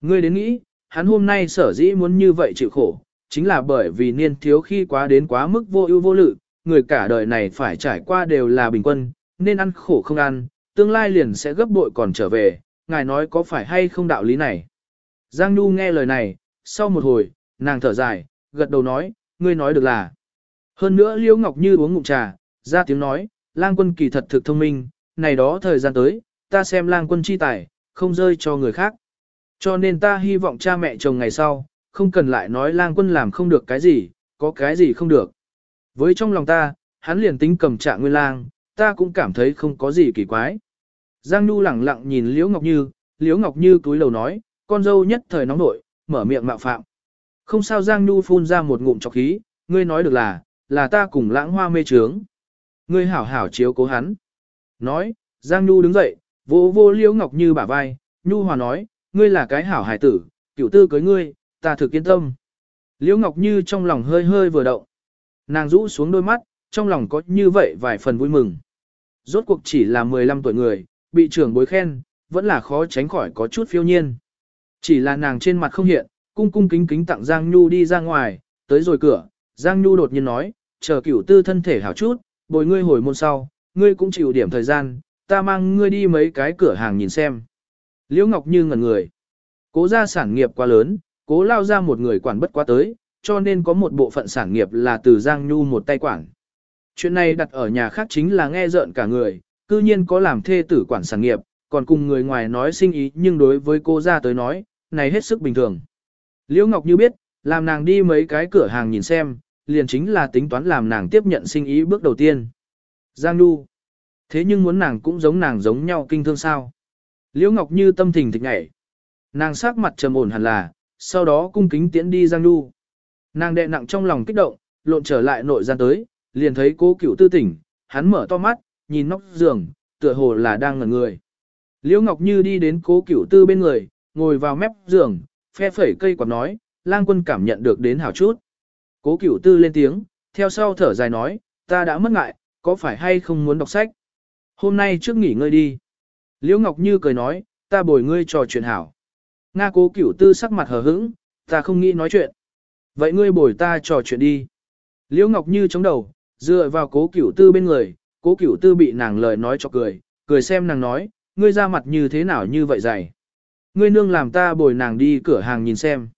Ngươi đến nghĩ, hắn hôm nay sở dĩ muốn như vậy chịu khổ, chính là bởi vì niên thiếu khi quá đến quá mức vô ưu vô lự, người cả đời này phải trải qua đều là bình quân, nên ăn khổ không ăn, tương lai liền sẽ gấp bội còn trở về, ngài nói có phải hay không đạo lý này. Giang Nhu nghe lời này, sau một hồi, nàng thở dài, gật đầu nói, ngươi nói được là. Hơn nữa Liễu Ngọc Như uống ngụm trà, ra tiếng nói, lang quân kỳ thật thực thông minh, này đó thời gian tới, ta xem lang quân chi tài, không rơi cho người khác. Cho nên ta hy vọng cha mẹ chồng ngày sau, không cần lại nói lang quân làm không được cái gì, có cái gì không được. Với trong lòng ta, hắn liền tính cầm trạng nguyên lang, ta cũng cảm thấy không có gì kỳ quái. Giang Nhu lẳng lặng nhìn Liễu Ngọc Như, Liễu Ngọc Như cúi đầu nói, con dâu nhất thời nóng nội, mở miệng mạo phạm. Không sao Giang Nhu phun ra một ngụm chọc khí, ngươi nói được là, là ta cùng lãng hoa mê trướng. Ngươi hảo hảo chiếu cố hắn. Nói, Giang Nhu đứng dậy, vô vô Liễu Ngọc Như bả vai, Nhu hòa nói, ngươi là cái hảo hải tử, cửu tư cưới ngươi, ta thực yên tâm. Liễu Ngọc Như trong lòng hơi hơi vừa động. Nàng rũ xuống đôi mắt, trong lòng có như vậy vài phần vui mừng. Rốt cuộc chỉ là 15 tuổi người, bị trưởng bối khen, vẫn là khó tránh khỏi có chút phiêu nhiên. Chỉ là nàng trên mặt không hiện, cung cung kính kính tặng Giang Nhu đi ra ngoài, tới rồi cửa, Giang Nhu đột nhiên nói, chờ cửu tư thân thể hảo chút, bồi ngươi hồi môn sau, ngươi cũng chịu điểm thời gian, ta mang ngươi đi mấy cái cửa hàng nhìn xem. Liễu Ngọc Như ngẩn người. Cố ra sản nghiệp quá lớn, cố lao ra một người quản bất quá tới, cho nên có một bộ phận sản nghiệp là từ Giang Nhu một tay quản. Chuyện này đặt ở nhà khác chính là nghe rợn cả người, cư nhiên có làm thê tử quản sản nghiệp, còn cùng người ngoài nói sinh ý nhưng đối với cô ra tới nói, này hết sức bình thường. Liễu Ngọc Như biết, làm nàng đi mấy cái cửa hàng nhìn xem, liền chính là tính toán làm nàng tiếp nhận sinh ý bước đầu tiên. Giang Nhu. Thế nhưng muốn nàng cũng giống nàng giống nhau kinh thương sao. Liễu Ngọc Như tâm tình thịch ngảy. Nàng sắc mặt trầm ổn hẳn là, sau đó cung kính tiễn đi Giang Nhu. Nàng đè nặng trong lòng kích động, lộn trở lại nội gian tới, liền thấy cô cựu tư tỉnh, hắn mở to mắt, nhìn nóc giường, tựa hồ là đang ngẩn người. Liễu Ngọc Như đi đến cố cửu tư bên người, ngồi vào mép giường, phe phẩy cây quạt nói, lang quân cảm nhận được đến hảo chút. Cố cửu tư lên tiếng, theo sau thở dài nói, ta đã mất ngại, có phải hay không muốn đọc sách? Hôm nay trước nghỉ ngơi đi. Liễu Ngọc Như cười nói, ta bồi ngươi trò chuyện hảo. Nga cố cửu tư sắc mặt hờ hững, ta không nghĩ nói chuyện. Vậy ngươi bồi ta trò chuyện đi. Liễu Ngọc Như chống đầu, dựa vào cố cửu tư bên người, cố cửu tư bị nàng lời nói cho cười, cười xem nàng nói, ngươi ra mặt như thế nào như vậy dày. Ngươi nương làm ta bồi nàng đi cửa hàng nhìn xem.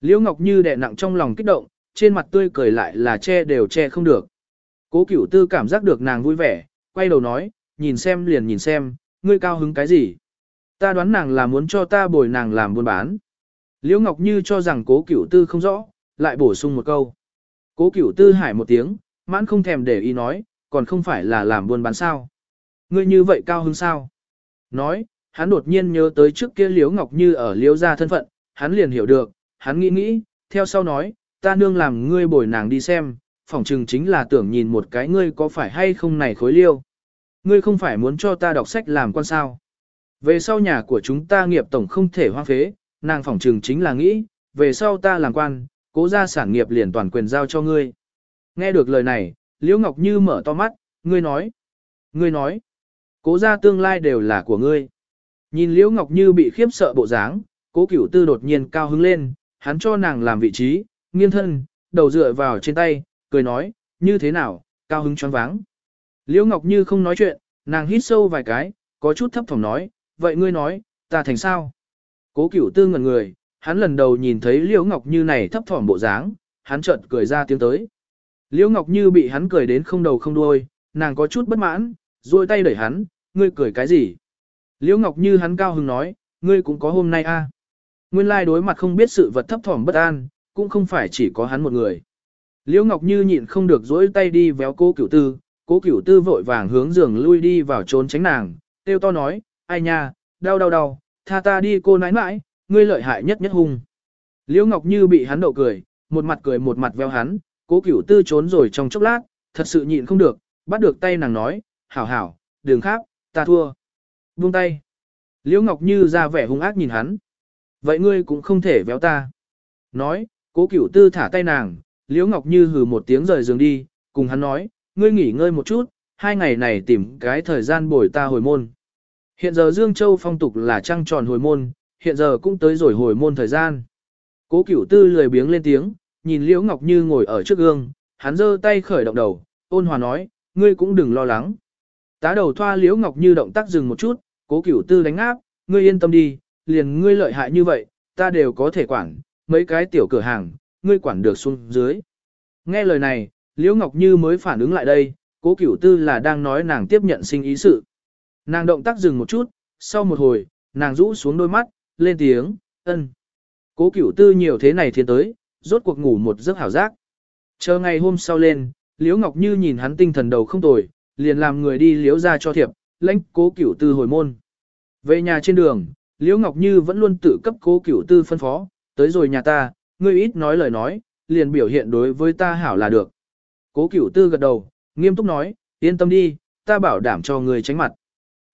Liễu Ngọc Như đè nặng trong lòng kích động, trên mặt tươi cười lại là che đều che không được. Cố cửu tư cảm giác được nàng vui vẻ, quay đầu nói, nhìn xem liền nhìn xem, ngươi cao hứng cái gì. Ta đoán nàng là muốn cho ta bồi nàng làm buôn bán. Liễu Ngọc Như cho rằng cố cửu tư không rõ, lại bổ sung một câu. Cố cửu tư hải một tiếng, mãn không thèm để ý nói, còn không phải là làm buôn bán sao. Ngươi như vậy cao hứng sao? Nói, hắn đột nhiên nhớ tới trước kia Liễu Ngọc Như ở Liễu gia thân phận, hắn liền hiểu được, hắn nghĩ nghĩ, theo sau nói, ta nương làm ngươi bồi nàng đi xem, phỏng chừng chính là tưởng nhìn một cái ngươi có phải hay không này khối liêu. Ngươi không phải muốn cho ta đọc sách làm quan sao. Về sau nhà của chúng ta nghiệp tổng không thể hoang phế, nàng phỏng chừng chính là nghĩ, về sau ta làm quan, cố ra sản nghiệp liền toàn quyền giao cho ngươi. Nghe được lời này, Liễu Ngọc Như mở to mắt, ngươi nói, ngươi nói, cố gia tương lai đều là của ngươi. Nhìn Liễu Ngọc Như bị khiếp sợ bộ dáng, cố cửu tư đột nhiên cao hứng lên, hắn cho nàng làm vị trí, nghiêng thân, đầu dựa vào trên tay, cười nói, như thế nào, cao hứng choáng váng. Liễu Ngọc Như không nói chuyện, nàng hít sâu vài cái, có chút thấp thỏm nói, vậy ngươi nói, ta thành sao? Cố cửu tư ngẩn người, hắn lần đầu nhìn thấy Liễu Ngọc Như này thấp thỏm bộ dáng, hắn chợt cười ra tiếng tới. Liễu Ngọc Như bị hắn cười đến không đầu không đuôi, nàng có chút bất mãn, duỗi tay đẩy hắn, ngươi cười cái gì? Liễu Ngọc Như hắn cao hứng nói, ngươi cũng có hôm nay a. À? Nguyên lai đối mặt không biết sự vật thấp thỏm bất an, cũng không phải chỉ có hắn một người. Liễu Ngọc Như nhịn không được duỗi tay đi véo cô cửu tư, cố cửu tư vội vàng hướng giường lui đi vào trốn tránh nàng, tiêu to nói, ai nha, đau đau đau, tha ta đi cô nãi nãi, ngươi lợi hại nhất nhất hung. Liễu Ngọc Như bị hắn đậu cười, một mặt cười một mặt véo hắn, cố cửu tư trốn rồi trong chốc lát, thật sự nhịn không được, bắt được tay nàng nói, hảo hảo, đường khác, ta thua. Buông tay. Liễu Ngọc Như ra vẻ hung ác nhìn hắn. Vậy ngươi cũng không thể véo ta. Nói, cố cửu tư thả tay nàng, Liễu Ngọc Như hừ một tiếng rời giường đi, cùng hắn nói, ngươi nghỉ ngơi một chút, hai ngày này tìm cái thời gian bồi ta hồi môn. Hiện giờ Dương Châu phong tục là trăng tròn hồi môn, hiện giờ cũng tới rồi hồi môn thời gian. Cố cửu tư lười biếng lên tiếng, nhìn Liễu Ngọc Như ngồi ở trước gương, hắn giơ tay khởi động đầu, ôn hòa nói, ngươi cũng đừng lo lắng. Tá đầu thoa Liễu Ngọc Như động tác dừng một chút, cố cửu tư đánh áp, ngươi yên tâm đi, liền ngươi lợi hại như vậy, ta đều có thể quản, mấy cái tiểu cửa hàng, ngươi quản được xuống dưới. Nghe lời này, Liễu Ngọc Như mới phản ứng lại đây, cố cửu tư là đang nói nàng tiếp nhận sinh ý sự. Nàng động tác dừng một chút, sau một hồi, nàng rũ xuống đôi mắt, lên tiếng, ân. Cố cửu tư nhiều thế này thiên tới, rốt cuộc ngủ một giấc hảo giác. Chờ ngày hôm sau lên, Liễu Ngọc Như nhìn hắn tinh thần đầu không tồi, liền làm người đi liễu ra cho thiệp, lãnh cố cửu tư hồi môn. Về nhà trên đường, Liễu Ngọc Như vẫn luôn tự cấp cố cửu tư phân phó, tới rồi nhà ta, ngươi ít nói lời nói, liền biểu hiện đối với ta hảo là được. Cố cửu tư gật đầu, nghiêm túc nói, yên tâm đi, ta bảo đảm cho ngươi tránh mặt.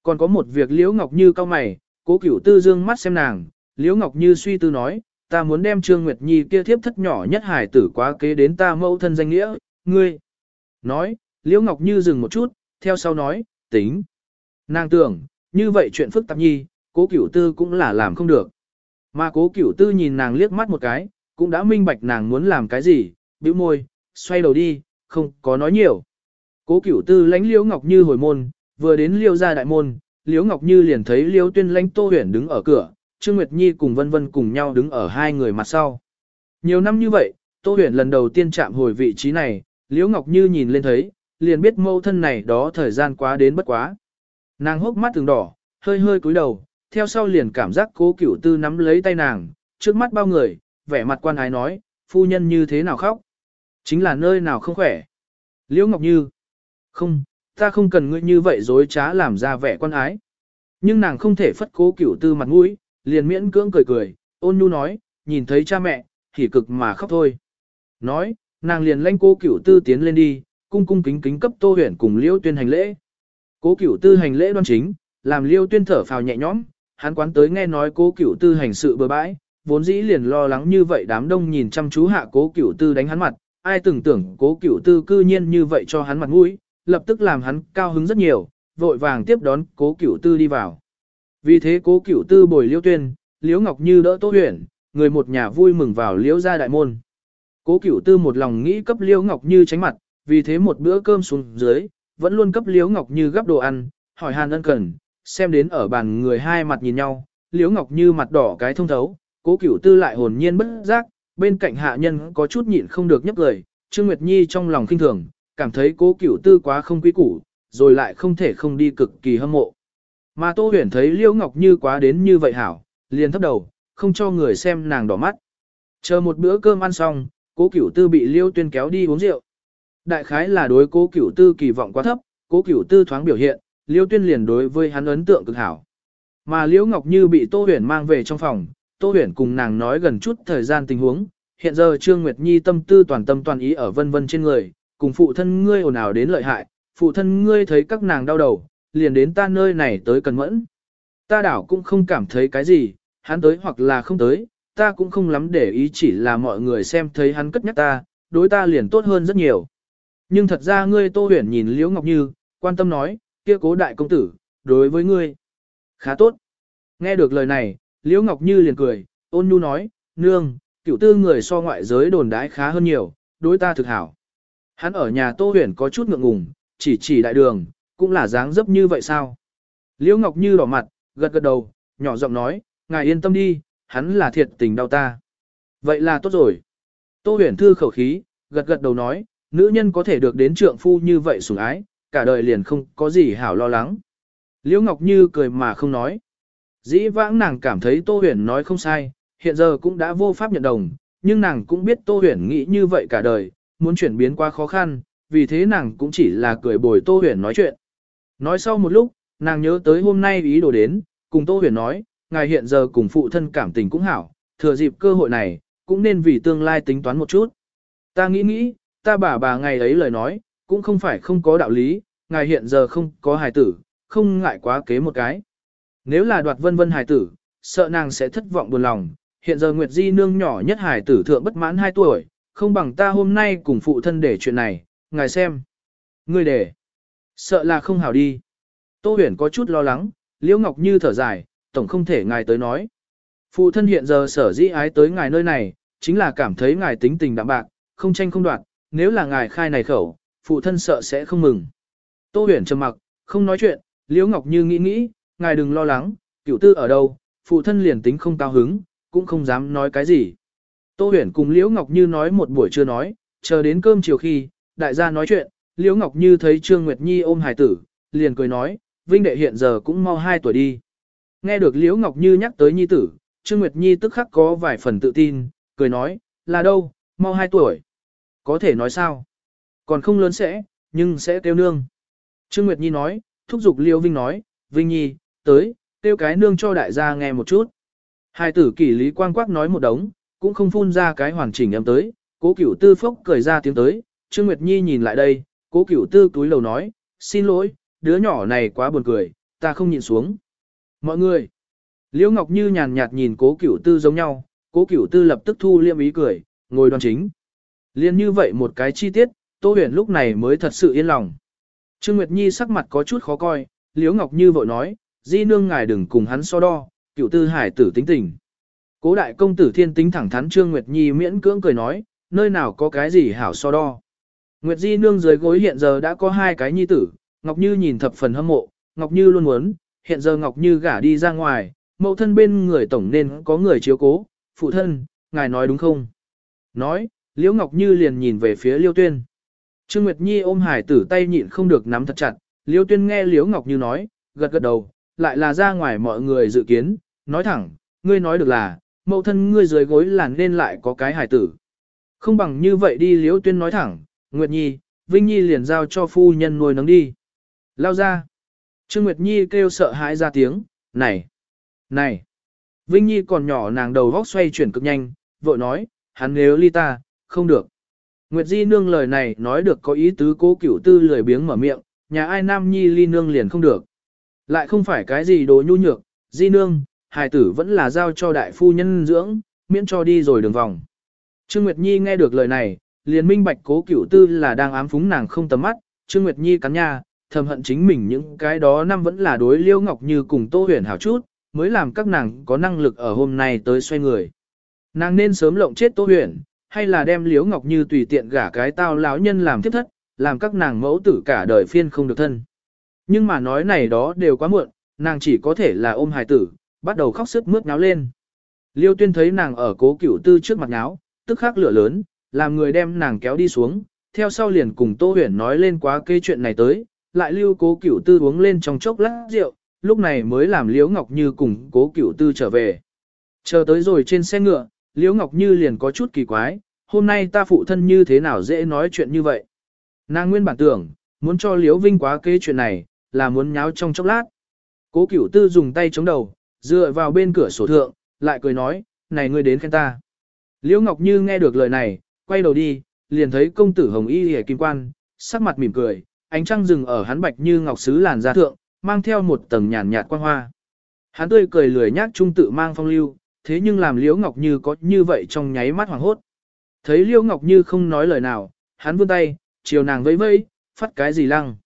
Còn có một việc Liễu Ngọc Như cao mày, cố cửu tư dương mắt xem nàng, Liễu Ngọc Như suy tư nói, ta muốn đem Trương Nguyệt Nhi kia thiếp thất nhỏ nhất hải tử quá kế đến ta mẫu thân danh nghĩa, ngươi. Nói, Liễu Ngọc Như dừng một chút, theo sau nói, tính. Nàng tưởng, như vậy chuyện phức tạp nhi, cố cửu tư cũng là làm không được. Mà cố cửu tư nhìn nàng liếc mắt một cái, cũng đã minh bạch nàng muốn làm cái gì, bĩu môi, xoay đầu đi, không có nói nhiều. Cố cửu tư lánh Liễu Ngọc Như hồi môn, vừa đến Liễu ra đại môn, Liễu Ngọc Như liền thấy Liễu Tuyên lãnh Tô Huyền đứng ở cửa, Trương Nguyệt Nhi cùng Vân Vân cùng nhau đứng ở hai người mặt sau. Nhiều năm như vậy, Tô Huyền lần đầu tiên chạm hồi vị trí này, Liễu Ngọc Như nhìn lên thấy, liền biết mâu thân này đó thời gian quá đến bất quá. Nàng hốc mắt từng đỏ, hơi hơi cúi đầu, theo sau liền cảm giác cố cửu tư nắm lấy tay nàng, trước mắt bao người, vẻ mặt quan ái nói, phu nhân như thế nào khóc? Chính là nơi nào không khỏe? Liễu Ngọc Như, không, ta không cần ngươi như vậy dối trá làm ra vẻ quan ái. Nhưng nàng không thể phất cố cửu tư mặt mũi, liền miễn cưỡng cười cười, ôn nhu nói, nhìn thấy cha mẹ, thì cực mà khóc thôi. Nói, nàng liền lanh cố cửu tư tiến lên đi, cung cung kính kính cấp tô huyền cùng liêu tuyên hành lễ. Cố cửu tư hành lễ đoan chính, làm liêu tuyên thở phào nhẹ nhõm, hắn quán tới nghe nói cố cửu tư hành sự bừa bãi, vốn dĩ liền lo lắng như vậy đám đông nhìn chăm chú hạ cố cửu tư đánh hắn mặt, ai từng tưởng cố cửu tư cư nhiên như vậy cho hắn mặt mũi, lập tức làm hắn cao hứng rất nhiều, vội vàng tiếp đón cố cửu tư đi vào. Vì thế cố cửu tư bồi liễu tuyên, liễu ngọc như đỡ tô huyền, người một nhà vui mừng vào liễu gia đại môn. Cố cửu tư một lòng nghĩ cấp liễu ngọc như tránh mặt, vì thế một bữa cơm xuống dưới, vẫn luôn cấp liễu ngọc như gấp đồ ăn, hỏi hàn ân cần, xem đến ở bàn người hai mặt nhìn nhau, liễu ngọc như mặt đỏ cái thông thấu, cố cửu tư lại hồn nhiên bất giác, bên cạnh hạ nhân có chút nhịn không được nhấp lời, Trương Nguyệt Nhi trong lòng khinh thường, cảm thấy cố cửu tư quá không quý củ, rồi lại không thể không đi cực kỳ hâm mộ. Mà Tô Huyền thấy Liễu Ngọc Như quá đến như vậy hảo, liền thấp đầu, không cho người xem nàng đỏ mắt. Chờ một bữa cơm ăn xong, cố cửu tư bị Liễu Tuyên kéo đi uống rượu. Đại khái là đối cố cửu tư kỳ vọng quá thấp, cố cửu tư thoáng biểu hiện, Liễu Tuyên liền đối với hắn ấn tượng cực hảo. Mà Liễu Ngọc Như bị Tô Huyền mang về trong phòng, Tô Huyền cùng nàng nói gần chút thời gian tình huống, hiện giờ Trương Nguyệt Nhi tâm tư toàn tâm toàn ý ở vân vân trên người, cùng phụ thân ngươi ồn ào đến lợi hại, phụ thân ngươi thấy các nàng đau đầu, liền đến ta nơi này tới cần mẫn. Ta đảo cũng không cảm thấy cái gì, hắn tới hoặc là không tới, ta cũng không lắm để ý chỉ là mọi người xem thấy hắn cất nhắc ta, đối ta liền tốt hơn rất nhiều. Nhưng thật ra ngươi Tô Huyền nhìn Liễu Ngọc Như, quan tâm nói, kia cố đại công tử, đối với ngươi, khá tốt. Nghe được lời này, Liễu Ngọc Như liền cười, ôn nhu nói, nương, cửu tư người so ngoại giới đồn đãi khá hơn nhiều, đối ta thực hảo. Hắn ở nhà Tô Huyền có chút ngượng ngùng, chỉ chỉ đại đường, cũng là dáng dấp như vậy sao? Liễu Ngọc Như đỏ mặt, gật gật đầu, nhỏ giọng nói, ngài yên tâm đi, hắn là thiệt tình đau ta. Vậy là tốt rồi. Tô huyền thư khẩu khí, gật gật đầu nói, nữ nhân có thể được đến trượng phu như vậy sủng ái, cả đời liền không có gì hảo lo lắng. Liễu Ngọc Như cười mà không nói. Dĩ vãng nàng cảm thấy Tô huyền nói không sai, hiện giờ cũng đã vô pháp nhận đồng, nhưng nàng cũng biết Tô huyền nghĩ như vậy cả đời, muốn chuyển biến qua khó khăn, vì thế nàng cũng chỉ là cười bồi Tô huyền nói chuyện. Nói sau một lúc, nàng nhớ tới hôm nay ý đồ đến, cùng Tô Huyền nói, ngài hiện giờ cùng phụ thân cảm tình cũng hảo, thừa dịp cơ hội này, cũng nên vì tương lai tính toán một chút. Ta nghĩ nghĩ, ta bà bà ngày ấy lời nói, cũng không phải không có đạo lý, ngài hiện giờ không có hài tử, không ngại quá kế một cái. Nếu là đoạt vân vân hài tử, sợ nàng sẽ thất vọng buồn lòng, hiện giờ Nguyệt Di nương nhỏ nhất hài tử thượng bất mãn 2 tuổi, không bằng ta hôm nay cùng phụ thân để chuyện này, ngài xem. Ngươi để, sợ là không hảo đi. Tô huyền có chút lo lắng, Liễu Ngọc Như thở dài, tổng không thể ngài tới nói. Phụ thân hiện giờ sở dĩ ái tới ngài nơi này, chính là cảm thấy ngài tính tình đạm bạc, không tranh không đoạt, nếu là ngài khai này khẩu, phụ thân sợ sẽ không mừng. Tô huyền trầm mặc, không nói chuyện, Liễu Ngọc Như nghĩ nghĩ, ngài đừng lo lắng, cửu tư ở đâu, phụ thân liền tính không cao hứng, cũng không dám nói cái gì. Tô huyền cùng Liễu Ngọc Như nói một buổi chưa nói, chờ đến cơm chiều khi, đại gia nói chuyện, Liễu Ngọc Như thấy Trương Nguyệt Nhi ôm hài tử, liền cười nói, Vinh đệ hiện giờ cũng mau 2 tuổi đi. Nghe được Liễu Ngọc Như nhắc tới Nhi tử, Trương Nguyệt Nhi tức khắc có vài phần tự tin, cười nói, là đâu, mau 2 tuổi. Có thể nói sao? Còn không lớn sẽ, nhưng sẽ kêu nương. Trương Nguyệt Nhi nói, thúc giục Liễu Vinh nói, Vinh Nhi, tới, kêu cái nương cho đại gia nghe một chút. Hai tử kỷ lý quang quắc nói một đống, cũng không phun ra cái hoàn chỉnh em tới, cố cửu tư phốc cười ra tiếng tới, Trương Nguyệt Nhi nhìn lại đây, cố cửu tư túi lầu nói, xin lỗi, đứa nhỏ này quá buồn cười, ta không nhìn xuống. Mọi người, Liễu Ngọc Như nhàn nhạt nhìn cố cửu tư giống nhau, cố cửu tư lập tức thu liêm ý cười, ngồi đoan chính. Liên như vậy một cái chi tiết, Tô Huyền lúc này mới thật sự yên lòng. Trương Nguyệt Nhi sắc mặt có chút khó coi, Liễu Ngọc Như vội nói, di nương ngài đừng cùng hắn so đo, cửu tư hải tử tính tình. Cố đại công tử thiên tính thẳng thắn Trương Nguyệt Nhi miễn cưỡng cười nói, nơi nào có cái gì hảo so đo. Nguyệt Di nương dưới gối hiện giờ đã có hai cái nhi tử, Ngọc Như nhìn thập phần hâm mộ, Ngọc Như luôn muốn, hiện giờ Ngọc Như gả đi ra ngoài, mẫu thân bên người tổng nên có người chiếu cố, phụ thân, ngài nói đúng không? Nói, Liễu Ngọc Như liền nhìn về phía Liêu Tuyên. Trương Nguyệt Nhi ôm hải tử tay nhịn không được nắm thật chặt, Liêu Tuyên nghe Liễu Ngọc Như nói, gật gật đầu, lại là ra ngoài mọi người dự kiến, nói thẳng, ngươi nói được là, mẫu thân ngươi dưới gối là nên lại có cái hải tử. Không bằng như vậy đi Liễu Tuyên nói thẳng, Nguyệt Nhi, Vinh Nhi liền giao cho phu nhân nuôi nấng đi. Lao ra. Trương Nguyệt Nhi kêu sợ hãi ra tiếng, này, này. Vinh Nhi còn nhỏ nàng đầu góc xoay chuyển cực nhanh, vội nói, hắn nếu ly ta, không được. Nguyệt Di nương lời này nói được có ý tứ cố cửu tư lười biếng mở miệng, nhà ai nam nhi ly nương liền không được. Lại không phải cái gì đồ nhu nhược, Di nương, hài tử vẫn là giao cho đại phu nhân dưỡng, miễn cho đi rồi đường vòng. Trương Nguyệt Nhi nghe được lời này, liền minh bạch cố cửu tư là đang ám phúng nàng không tầm mắt, Trương Nguyệt Nhi cắn nha, thầm hận chính mình những cái đó năm vẫn là đối liêu ngọc như cùng tô huyền hảo chút, mới làm các nàng có năng lực ở hôm nay tới xoay người. Nàng nên sớm lộng chết tô huyền, hay là đem Liễu ngọc như tùy tiện gả cái tao lão nhân làm tiếp thất, làm các nàng mẫu tử cả đời phiên không được thân. Nhưng mà nói này đó đều quá muộn, nàng chỉ có thể là ôm hài tử, bắt đầu khóc sức mướt náo lên. Liêu tuyên thấy nàng ở cố cửu tư trước mặt náo, tức khắc lửa lớn, làm người đem nàng kéo đi xuống, theo sau liền cùng Tô Huyền nói lên quá cây chuyện này tới, lại lưu cố cửu tư uống lên trong chốc lát rượu, lúc này mới làm Liễu Ngọc Như cùng cố cửu tư trở về. Chờ tới rồi trên xe ngựa, Liễu Ngọc Như liền có chút kỳ quái, hôm nay ta phụ thân như thế nào dễ nói chuyện như vậy. Nàng nguyên bản tưởng, muốn cho Liễu Vinh quá kế chuyện này, là muốn nháo trong chốc lát. Cố cửu tư dùng tay chống đầu, dựa vào bên cửa sổ thượng, lại cười nói, này ngươi đến khen ta. Liễu Ngọc Như nghe được lời này, quay đầu đi, liền thấy công tử Hồng Y hề kim quan, sắc mặt mỉm cười, ánh trăng rừng ở hắn bạch như ngọc sứ làn da thượng, mang theo một tầng nhàn nhạt quang hoa. Hắn tươi cười lười nhác trung tự mang phong lưu, thế nhưng làm Liễu Ngọc Như có như vậy trong nháy mắt hoàng hốt. Thấy Liễu Ngọc Như không nói lời nào, hắn vươn tay, chiều nàng vẫy vẫy, phát cái gì lăng.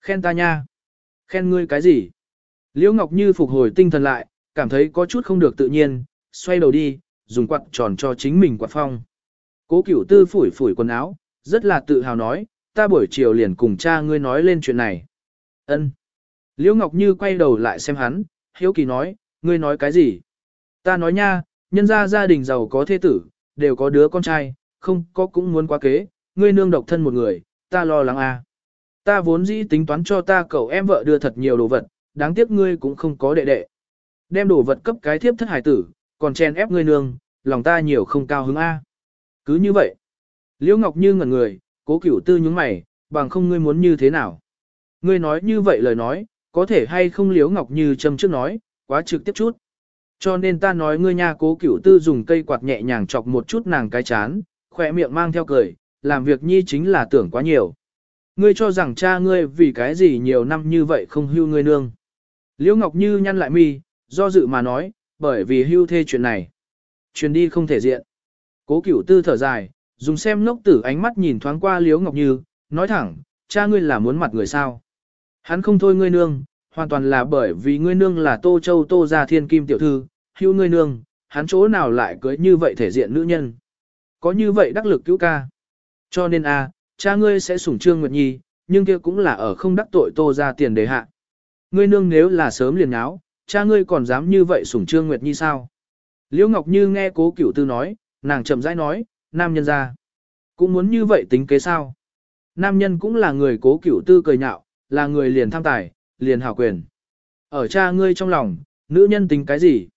Khen ta nha. Khen ngươi cái gì? Liễu Ngọc Như phục hồi tinh thần lại, cảm thấy có chút không được tự nhiên, xoay đầu đi, dùng quạt tròn cho chính mình quạt phong. Cố cửu tư phủi phủi quần áo, rất là tự hào nói, ta buổi chiều liền cùng cha ngươi nói lên chuyện này. Ân. Liễu Ngọc Như quay đầu lại xem hắn, hiếu kỳ nói, ngươi nói cái gì? Ta nói nha, nhân gia gia đình giàu có thế tử, đều có đứa con trai, không có cũng muốn quá kế, ngươi nương độc thân một người, ta lo lắng à. Ta vốn dĩ tính toán cho ta cậu em vợ đưa thật nhiều đồ vật, đáng tiếc ngươi cũng không có đệ đệ. Đem đồ vật cấp cái thiếp thất hải tử, còn chen ép ngươi nương, lòng ta nhiều không cao hứng a. Cứ như vậy. Liễu Ngọc Như ngẩn người, cố cửu tư nhướng mày, bằng không ngươi muốn như thế nào. Ngươi nói như vậy lời nói, có thể hay không Liễu Ngọc Như châm trước nói, quá trực tiếp chút. Cho nên ta nói ngươi nha cố cửu tư dùng cây quạt nhẹ nhàng chọc một chút nàng cái chán, khỏe miệng mang theo cười, làm việc nhi chính là tưởng quá nhiều. Ngươi cho rằng cha ngươi vì cái gì nhiều năm như vậy không hưu ngươi nương. Liễu Ngọc Như nhăn lại mi, do dự mà nói, bởi vì hưu thê chuyện này. Truyền đi không thể diện. Cố cửu tư thở dài, dùng xem ngốc tử ánh mắt nhìn thoáng qua Liễu Ngọc Như, nói thẳng, cha ngươi là muốn mặt người sao. Hắn không thôi ngươi nương, hoàn toàn là bởi vì ngươi nương là Tô Châu Tô gia thiên kim tiểu thư, hưu ngươi nương, hắn chỗ nào lại cưới như vậy thể diện nữ nhân. Có như vậy đắc lực cứu ca. Cho nên a, cha ngươi sẽ sủng Trương Nguyệt Nhi, nhưng kia cũng là ở không đắc tội Tô gia tiền đề hạ. Ngươi nương nếu là sớm liền áo, cha ngươi còn dám như vậy sủng Trương Nguyệt Nhi sao? Liễu Ngọc Như nghe cố cửu tư nói, nàng chậm rãi nói, nam nhân ra. Cũng muốn như vậy tính kế sao? Nam nhân cũng là người cố cửu tư cười nhạo, là người liền tham tài, liền hảo quyền. Ở cha ngươi trong lòng, nữ nhân tính cái gì?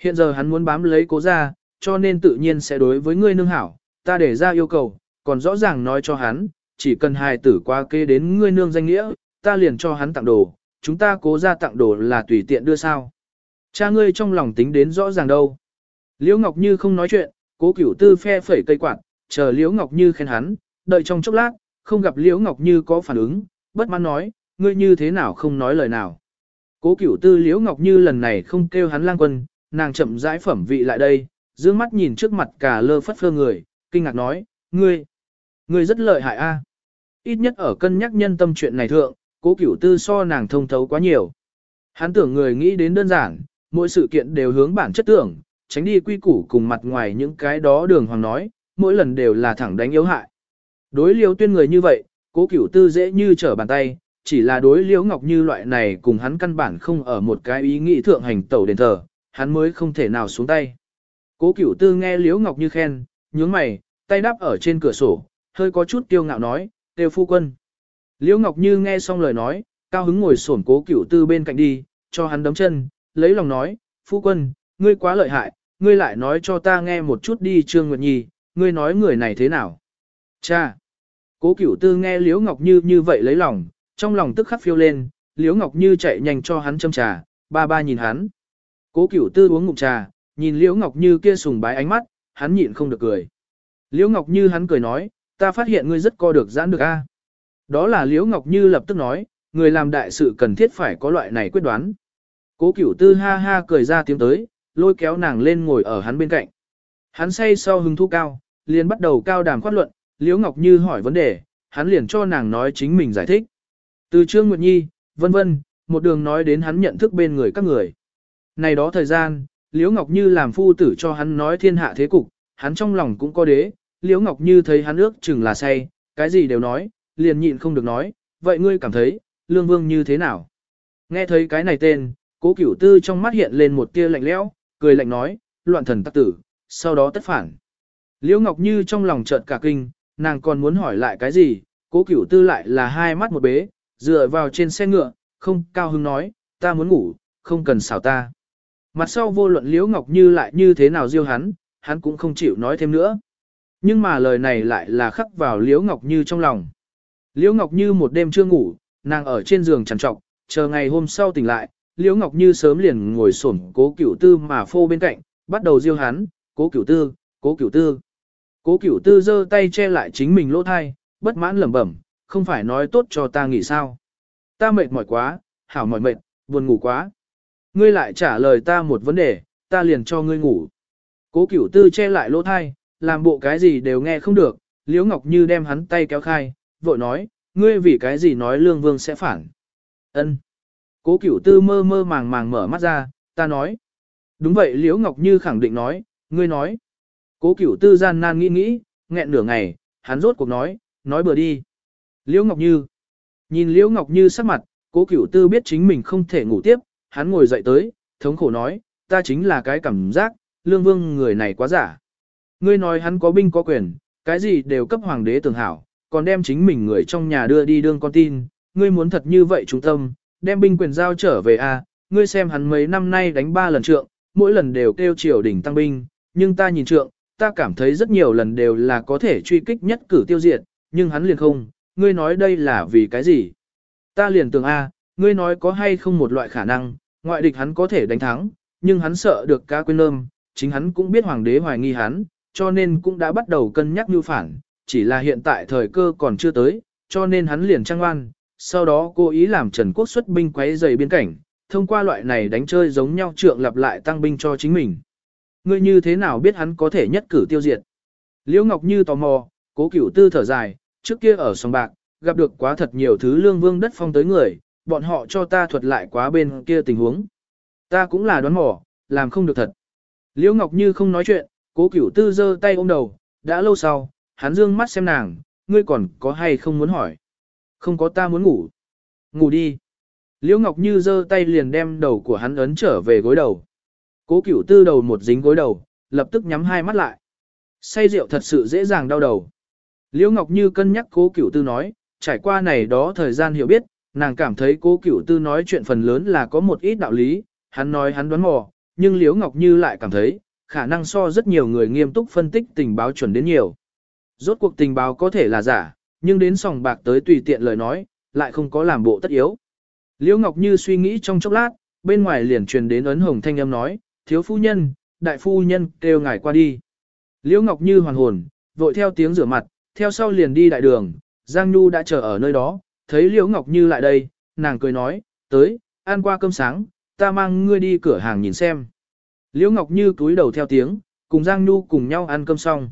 Hiện giờ hắn muốn bám lấy cố ra, cho nên tự nhiên sẽ đối với ngươi nương hảo, ta để ra yêu cầu, còn rõ ràng nói cho hắn, chỉ cần hài tử qua kê đến ngươi nương danh nghĩa, ta liền cho hắn tặng đồ, chúng ta cố ra tặng đồ là tùy tiện đưa sao. Cha ngươi trong lòng tính đến rõ ràng đâu. Liễu Ngọc Như không nói chuyện, cố cửu tư phe phẩy cây quạt, chờ Liễu Ngọc Như khen hắn, đợi trong chốc lát, không gặp Liễu Ngọc Như có phản ứng, bất mãn nói, ngươi như thế nào không nói lời nào. Cố cửu tư Liễu Ngọc Như lần này không kêu hắn lang quân, nàng chậm rãi phẩm vị lại đây, dương mắt nhìn trước mặt cả lơ phất phơ người, kinh ngạc nói, ngươi, ngươi rất lợi hại a. Ít nhất ở cân nhắc nhân tâm chuyện này thượng, cố cửu tư so nàng thông thấu quá nhiều. Hắn tưởng người nghĩ đến đơn giản, mỗi sự kiện đều hướng bản chất tưởng, tránh đi quy củ cùng mặt ngoài những cái đó đường hoàng nói, mỗi lần đều là thẳng đánh yếu hại. Đối liêu tuyên người như vậy, cố cửu tư dễ như trở bàn tay, chỉ là đối liễu ngọc như loại này cùng hắn căn bản không ở một cái ý nghĩ thượng hành tẩu đền thờ, hắn mới không thể nào xuống tay. Cố cửu tư nghe liễu ngọc như khen, nhướng mày, tay đáp ở trên cửa sổ, hơi có chút tiêu ngạo nói, tiêu phu quân. Liễu ngọc như nghe xong lời nói, cao hứng ngồi sổn cố cửu tư bên cạnh đi, cho hắn đấm chân, lấy lòng nói, phu quân, ngươi quá lợi hại, ngươi lại nói cho ta nghe một chút đi Trương Nguyệt Nhi, ngươi nói người này thế nào? Cha! Cố cửu tư nghe Liễu Ngọc Như như vậy lấy lòng, trong lòng tức khắc phiêu lên, Liễu Ngọc Như chạy nhanh cho hắn châm trà, ba ba nhìn hắn. Cố cửu tư uống ngụm trà, nhìn Liễu Ngọc Như kia sùng bái ánh mắt, hắn nhịn không được cười. Liễu Ngọc Như hắn cười nói, ta phát hiện ngươi rất co được giãn được a. Đó là Liễu Ngọc Như lập tức nói, người làm đại sự cần thiết phải có loại này quyết đoán. Cố cửu tư ha ha cười ra tiếng tới, lôi kéo nàng lên ngồi ở hắn bên cạnh. Hắn say sau hứng thu cao, liền bắt đầu cao đàm khoát luận, Liễu Ngọc Như hỏi vấn đề, hắn liền cho nàng nói chính mình giải thích. Từ Trương Nguyệt Nhi, vân vân, một đường nói đến hắn nhận thức bên người các người. Này đó thời gian, Liễu Ngọc Như làm phu tử cho hắn nói thiên hạ thế cục, hắn trong lòng cũng có đế, Liễu Ngọc Như thấy hắn ước chừng là say, cái gì đều nói, liền nhịn không được nói, vậy ngươi cảm thấy, Lương Vương như thế nào? Nghe thấy cái này tên, cố cửu tư trong mắt hiện lên một tia lạnh lẽo, cười lạnh nói, loạn thần tắc tử, sau đó tất phản. Liễu Ngọc Như trong lòng chợt cả kinh, nàng còn muốn hỏi lại cái gì, cố cửu tư lại là hai mắt một bế, dựa vào trên xe ngựa, không cao hứng nói, ta muốn ngủ, không cần xảo ta. Mặt sau vô luận Liễu Ngọc Như lại như thế nào diêu hắn, hắn cũng không chịu nói thêm nữa. Nhưng mà lời này lại là khắc vào Liễu Ngọc Như trong lòng. Liễu Ngọc Như một đêm chưa ngủ, nàng ở trên giường trằn trọc, chờ ngày hôm sau tỉnh lại, Liễu Ngọc Như sớm liền ngồi xổm cố cửu tư mà phô bên cạnh, bắt đầu diêu hắn, cố cửu tư, cố cửu tư. Cố cửu tư giơ tay che lại chính mình lỗ thai, bất mãn lẩm bẩm, không phải nói tốt cho ta nghỉ sao. Ta mệt mỏi quá, hảo mỏi mệt, buồn ngủ quá. Ngươi lại trả lời ta một vấn đề, ta liền cho ngươi ngủ. Cố cửu tư che lại lỗ thai, làm bộ cái gì đều nghe không được, Liễu Ngọc Như đem hắn tay kéo khai, vội nói, ngươi vì cái gì nói lương vương sẽ phản. Ân. Cố cửu tư mơ mơ màng màng mở mắt ra, ta nói. Đúng vậy Liễu Ngọc Như khẳng định nói, ngươi nói. Cố cửu tư gian nan nghĩ nghĩ, nghẹn nửa ngày, hắn rốt cuộc nói, nói bừa đi. Liễu Ngọc Như. Nhìn Liễu Ngọc Như sắc mặt, cố cửu tư biết chính mình không thể ngủ tiếp, hắn ngồi dậy tới, thống khổ nói, ta chính là cái cảm giác, lương vương người này quá giả. Ngươi nói hắn có binh có quyền, cái gì đều cấp hoàng đế tường hảo, còn đem chính mình người trong nhà đưa đi đương con tin, ngươi muốn thật như vậy trung tâm, đem binh quyền giao trở về a, ngươi xem hắn mấy năm nay đánh ba lần trượng, mỗi lần đều kêu triều đỉnh tăng binh, nhưng ta nhìn trượng, ta cảm thấy rất nhiều lần đều là có thể truy kích nhất cử tiêu diệt, nhưng hắn liền không, ngươi nói đây là vì cái gì? Ta liền tưởng a, ngươi nói có hay không một loại khả năng, ngoại địch hắn có thể đánh thắng, nhưng hắn sợ được cá quên lơm, chính hắn cũng biết hoàng đế hoài nghi hắn, cho nên cũng đã bắt đầu cân nhắc như phản, chỉ là hiện tại thời cơ còn chưa tới, cho nên hắn liền trang oan, sau đó cố ý làm Trần Quốc xuất binh quấy rầy biên cảnh, thông qua loại này đánh chơi giống nhau trượng lặp lại tăng binh cho chính mình. Ngươi như thế nào biết hắn có thể nhất cử tiêu diệt? Liễu Ngọc Như tò mò, cố cửu tư thở dài, trước kia ở sông bạc, gặp được quá thật nhiều thứ lương vương đất phong tới người, bọn họ cho ta thuật lại quá bên kia tình huống. Ta cũng là đoán mò, làm không được thật. Liễu Ngọc Như không nói chuyện, cố cửu tư giơ tay ôm đầu, đã lâu sau, hắn dương mắt xem nàng, ngươi còn có hay không muốn hỏi. Không có ta muốn ngủ. Ngủ đi. Liễu Ngọc Như giơ tay liền đem đầu của hắn ấn trở về gối đầu. Cố cửu tư đầu một dính gối đầu, lập tức nhắm hai mắt lại. Say rượu thật sự dễ dàng đau đầu. Liễu Ngọc Như cân nhắc cố cửu tư nói, trải qua này đó thời gian hiểu biết, nàng cảm thấy cố cửu tư nói chuyện phần lớn là có một ít đạo lý, hắn nói hắn đoán mò, nhưng Liễu Ngọc Như lại cảm thấy, khả năng so rất nhiều người nghiêm túc phân tích tình báo chuẩn đến nhiều. Rốt cuộc tình báo có thể là giả, nhưng đến sòng bạc tới tùy tiện lời nói, lại không có làm bộ tất yếu. Liễu Ngọc Như suy nghĩ trong chốc lát, bên ngoài liền truyền đến ấn hồng thanh âm nói, thiếu phu nhân, đại phu nhân, kêu ngài qua đi. Liễu Ngọc Như hoàn hồn, vội theo tiếng rửa mặt, theo sau liền đi đại đường, Giang Nhu đã chờ ở nơi đó, thấy Liễu Ngọc Như lại đây, nàng cười nói, tới, ăn qua cơm sáng, ta mang ngươi đi cửa hàng nhìn xem. Liễu Ngọc Như cúi đầu theo tiếng, cùng Giang Nhu cùng nhau ăn cơm xong.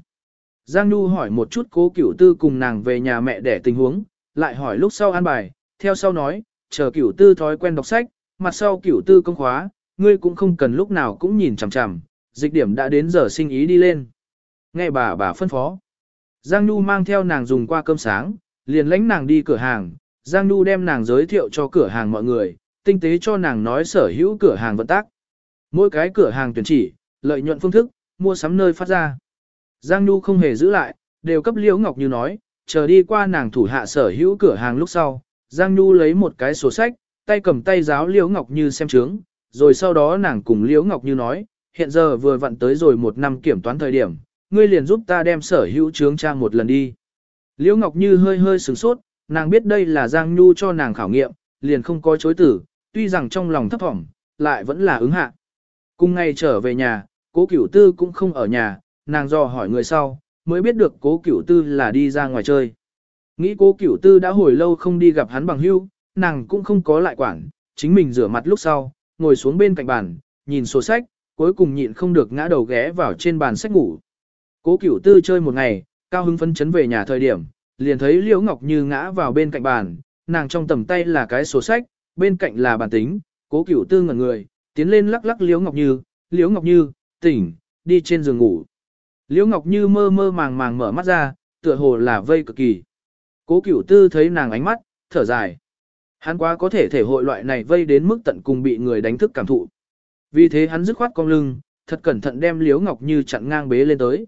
Giang Nhu hỏi một chút cố cửu tư cùng nàng về nhà mẹ để tình huống, lại hỏi lúc sau ăn bài, theo sau nói, chờ cửu tư thói quen đọc sách, mặt sau cửu tư công khóa, ngươi cũng không cần lúc nào cũng nhìn chằm chằm, dịch điểm đã đến giờ sinh ý đi lên. Nghe bà bà phân phó. Giang Nhu mang theo nàng dùng qua cơm sáng, liền lãnh nàng đi cửa hàng, Giang Nhu đem nàng giới thiệu cho cửa hàng mọi người, tinh tế cho nàng nói sở hữu cửa hàng vận tác. Mỗi cái cửa hàng tuyển chỉ, lợi nhuận phương thức, mua sắm nơi phát ra. Giang Nhu không hề giữ lại, đều cấp Liễu Ngọc Như nói, chờ đi qua nàng thủ hạ sở hữu cửa hàng lúc sau, Giang Nhu lấy một cái sổ sách, tay cầm tay giáo Liễu Ngọc Như xem chứng, rồi sau đó nàng cùng Liễu Ngọc Như nói, hiện giờ vừa vặn tới rồi một năm kiểm toán thời điểm, ngươi liền giúp ta đem sở hữu chứng trang một lần đi. Liễu Ngọc Như hơi hơi sửng sốt, nàng biết đây là Giang Nhu cho nàng khảo nghiệm, liền không có chối tử, tuy rằng trong lòng thấp thỏm, lại vẫn là ứng hạ. Cùng ngày trở về nhà, cố cửu tư cũng không ở nhà, nàng dò hỏi người sau, mới biết được cố cửu tư là đi ra ngoài chơi. Nghĩ cố cửu tư đã hồi lâu không đi gặp hắn bằng hữu, nàng cũng không có lại quản, chính mình rửa mặt lúc sau, ngồi xuống bên cạnh bàn, nhìn sổ sách, cuối cùng nhịn không được ngã đầu ghé vào trên bàn sách ngủ. Cố cửu tư chơi một ngày, cao hứng phấn chấn về nhà thời điểm, liền thấy Liễu Ngọc Như ngã vào bên cạnh bàn, nàng trong tầm tay là cái sổ sách, bên cạnh là bàn tính, cố cửu tư ngẩn người, tiến lên lắc lắc Liễu Ngọc Như, Liễu Ngọc Như, tỉnh, đi trên giường ngủ. Liễu Ngọc Như mơ mơ màng màng mở mắt ra, tựa hồ là vây cực kỳ. Cố cửu tư thấy nàng ánh mắt, thở dài. Hắn quá có thể thể hội loại này vây đến mức tận cùng bị người đánh thức cảm thụ. Vì thế hắn dứt khoát cong lưng, thật cẩn thận đem Liễu Ngọc Như chặn ngang bế lên tới.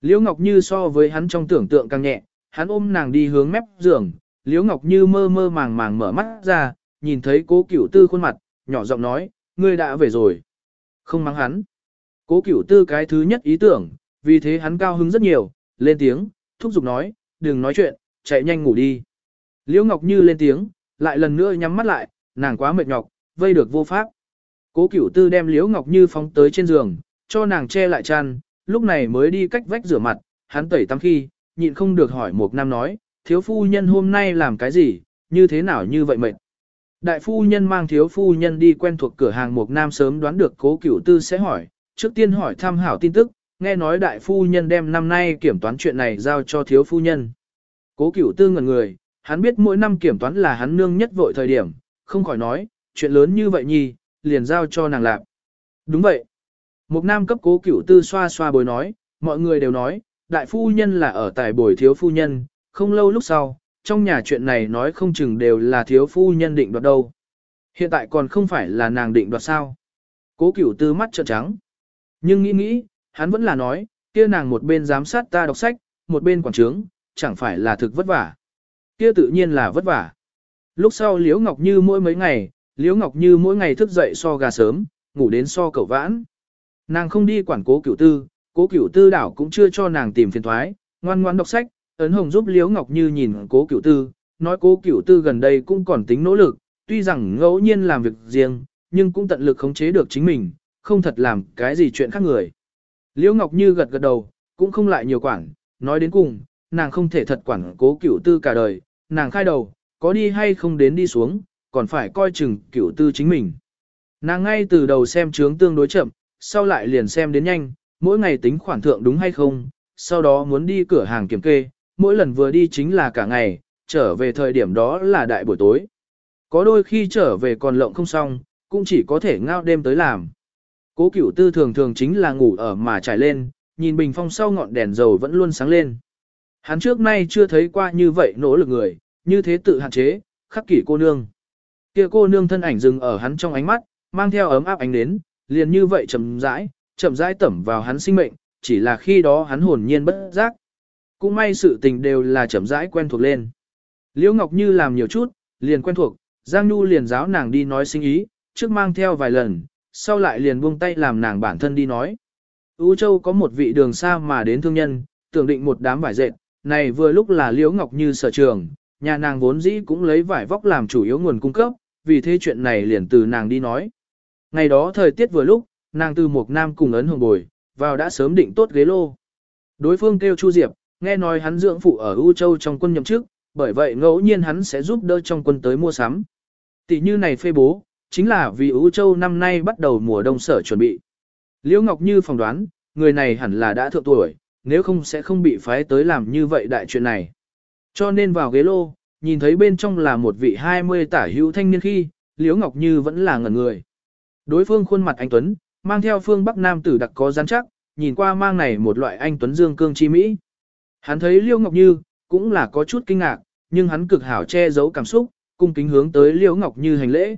Liễu Ngọc Như so với hắn trong tưởng tượng càng nhẹ, hắn ôm nàng đi hướng mép giường, Liễu Ngọc Như mơ mơ màng màng mở mắt ra, nhìn thấy cố cửu tư khuôn mặt, nhỏ giọng nói, ngươi đã về rồi. Không mắng hắn. Cố cửu tư cái thứ nhất ý tưởng, vì thế hắn cao hứng rất nhiều, lên tiếng, thúc giục nói, đừng nói chuyện, chạy nhanh ngủ đi. Liễu Ngọc Như lên tiếng, lại lần nữa nhắm mắt lại, nàng quá mệt nhọc, vây được vô pháp. Cố Cửu Tư đem Liễu Ngọc Như phóng tới trên giường, cho nàng che lại chăn, lúc này mới đi cách vách rửa mặt, hắn tẩy tắm khi, nhịn không được hỏi một nam nói, thiếu phu nhân hôm nay làm cái gì, như thế nào như vậy mệt. Đại phu nhân mang thiếu phu nhân đi quen thuộc cửa hàng một nam sớm đoán được cố cửu tư sẽ hỏi, trước tiên hỏi thăm hảo tin tức, nghe nói đại phu nhân đem năm nay kiểm toán chuyện này giao cho thiếu phu nhân. Cố cửu tư ngẩn người, hắn biết mỗi năm kiểm toán là hắn nương nhất vội thời điểm, không khỏi nói, chuyện lớn như vậy nhi, liền giao cho nàng làm. Đúng vậy. Một nam cấp cố cửu tư xoa xoa bồi nói, mọi người đều nói, đại phu nhân là ở tài bồi thiếu phu nhân, không lâu lúc sau, trong nhà chuyện này nói không chừng đều là thiếu phu nhân định đoạt đâu. Hiện tại còn không phải là nàng định đoạt sao. Cố cửu tư mắt trợn trắng. Nhưng nghĩ nghĩ, hắn vẫn là nói, kia nàng một bên giám sát ta đọc sách, một bên quản trướng, chẳng phải là thực vất vả. Kia tự nhiên là vất vả. Lúc sau Liễu Ngọc Như mỗi mấy ngày, Liễu Ngọc Như mỗi ngày thức dậy so gà sớm, ngủ đến so cậu vãn. Nàng không đi quản cố cửu tư, cố cửu tư đảo cũng chưa cho nàng tìm phiền thoái, ngoan ngoan đọc sách, ấn hồng giúp Liễu Ngọc Như nhìn cố cửu tư, nói cố cửu tư gần đây cũng còn tính nỗ lực, tuy rằng ngẫu nhiên làm việc riêng, nhưng cũng tận lực khống chế được chính mình, không thật làm cái gì chuyện khác người. Liễu Ngọc Như gật gật đầu, cũng không lại nhiều quản, nói đến cùng, nàng không thể thật quản cố cửu tư cả đời, nàng khai đầu, có đi hay không đến đi xuống, còn phải coi chừng cửu tư chính mình. Nàng ngay từ đầu xem chướng tương đối chậm, sau lại liền xem đến nhanh, mỗi ngày tính khoản thượng đúng hay không, sau đó muốn đi cửa hàng kiểm kê, mỗi lần vừa đi chính là cả ngày, trở về thời điểm đó là đại buổi tối. Có đôi khi trở về còn lộng không xong, cũng chỉ có thể ngao đêm tới làm. Cố cửu tư thường thường chính là ngủ ở mà trải lên, nhìn bình phong sau ngọn đèn dầu vẫn luôn sáng lên. Hắn trước nay chưa thấy qua như vậy nỗ lực người, như thế tự hạn chế, khắc kỷ cô nương. Kia cô nương thân ảnh dừng ở hắn trong ánh mắt, mang theo ấm áp ánh đến, liền như vậy chậm rãi, chậm rãi tẩm vào hắn sinh mệnh, chỉ là khi đó hắn hồn nhiên bất giác. Cũng may sự tình đều là chậm rãi quen thuộc lên. Liễu Ngọc Như làm nhiều chút, liền quen thuộc, Giang Nhu liền giáo nàng đi nói sinh ý, trước mang theo vài lần, sau lại liền buông tay làm nàng bản thân đi nói. Ú Châu có một vị đường xa mà đến thương nhân, tưởng định một đám vải dệt, này vừa lúc là Liễu Ngọc Như sở trường, nhà nàng vốn dĩ cũng lấy vải vóc làm chủ yếu nguồn cung cấp, vì thế chuyện này liền từ nàng đi nói. Ngày đó thời tiết vừa lúc, nàng từ một nam cùng ấn hồng bồi, vào đã sớm định tốt ghế lô. Đối phương kêu Chu Diệp, nghe nói hắn dưỡng phụ ở U Châu trong quân nhậm chức, bởi vậy ngẫu nhiên hắn sẽ giúp đỡ trong quân tới mua sắm. Tỷ như này phê bố, chính là vì U Châu năm nay bắt đầu mùa đông sở chuẩn bị. Liễu Ngọc Như phỏng đoán, người này hẳn là đã thượng tuổi, nếu không sẽ không bị phái tới làm như vậy đại chuyện này. Cho nên vào ghế lô, nhìn thấy bên trong là một vị 20 tả hữu thanh niên khi, Liễu Ngọc Như vẫn là ngẩn người. Đối phương khuôn mặt anh Tuấn, mang theo phương Bắc Nam tử đặc có rắn chắc, nhìn qua mang này một loại anh Tuấn Dương cương chi Mỹ. Hắn thấy Liễu Ngọc Như, cũng là có chút kinh ngạc, nhưng hắn cực hảo che giấu cảm xúc, cung kính hướng tới Liễu Ngọc Như hành lễ.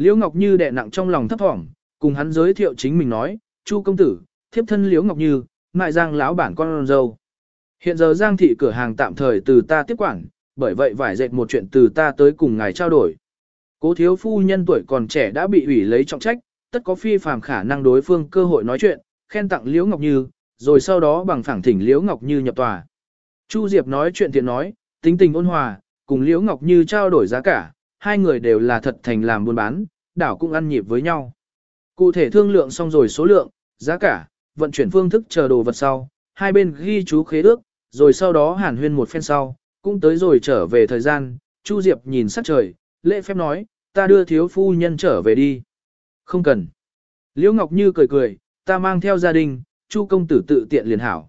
Liễu Ngọc Như đè nặng trong lòng thấp thỏm, cùng hắn giới thiệu chính mình nói, Chu công tử, thiếp thân Liễu Ngọc Như, mại giang lão bản con dâu. Hiện giờ giang thị cửa hàng tạm thời từ ta tiếp quản, bởi vậy vải dệt một chuyện từ ta tới cùng ngài trao đổi. Cố thiếu phu nhân tuổi còn trẻ đã bị ủy lấy trọng trách, tất có phi phàm khả năng đối phương cơ hội nói chuyện, khen tặng Liễu Ngọc Như, rồi sau đó bằng phẳng thỉnh Liễu Ngọc Như nhập tòa. Chu Diệp nói chuyện thiện nói, tính tình ôn hòa, cùng Liễu Ngọc Như trao đổi giá cả, hai người đều là thật thành làm buôn bán, đảo cũng ăn nhịp với nhau. Cụ thể thương lượng xong rồi số lượng, giá cả, vận chuyển phương thức chờ đồ vật sau, hai bên ghi chú khế ước, rồi sau đó hàn huyên một phen sau, cũng tới rồi trở về thời gian, Chu Diệp nhìn sắc trời, lễ phép nói, ta đưa thiếu phu nhân trở về đi. Không cần. Liễu Ngọc Như cười cười, ta mang theo gia đình, Chu công tử tự tiện liền hảo.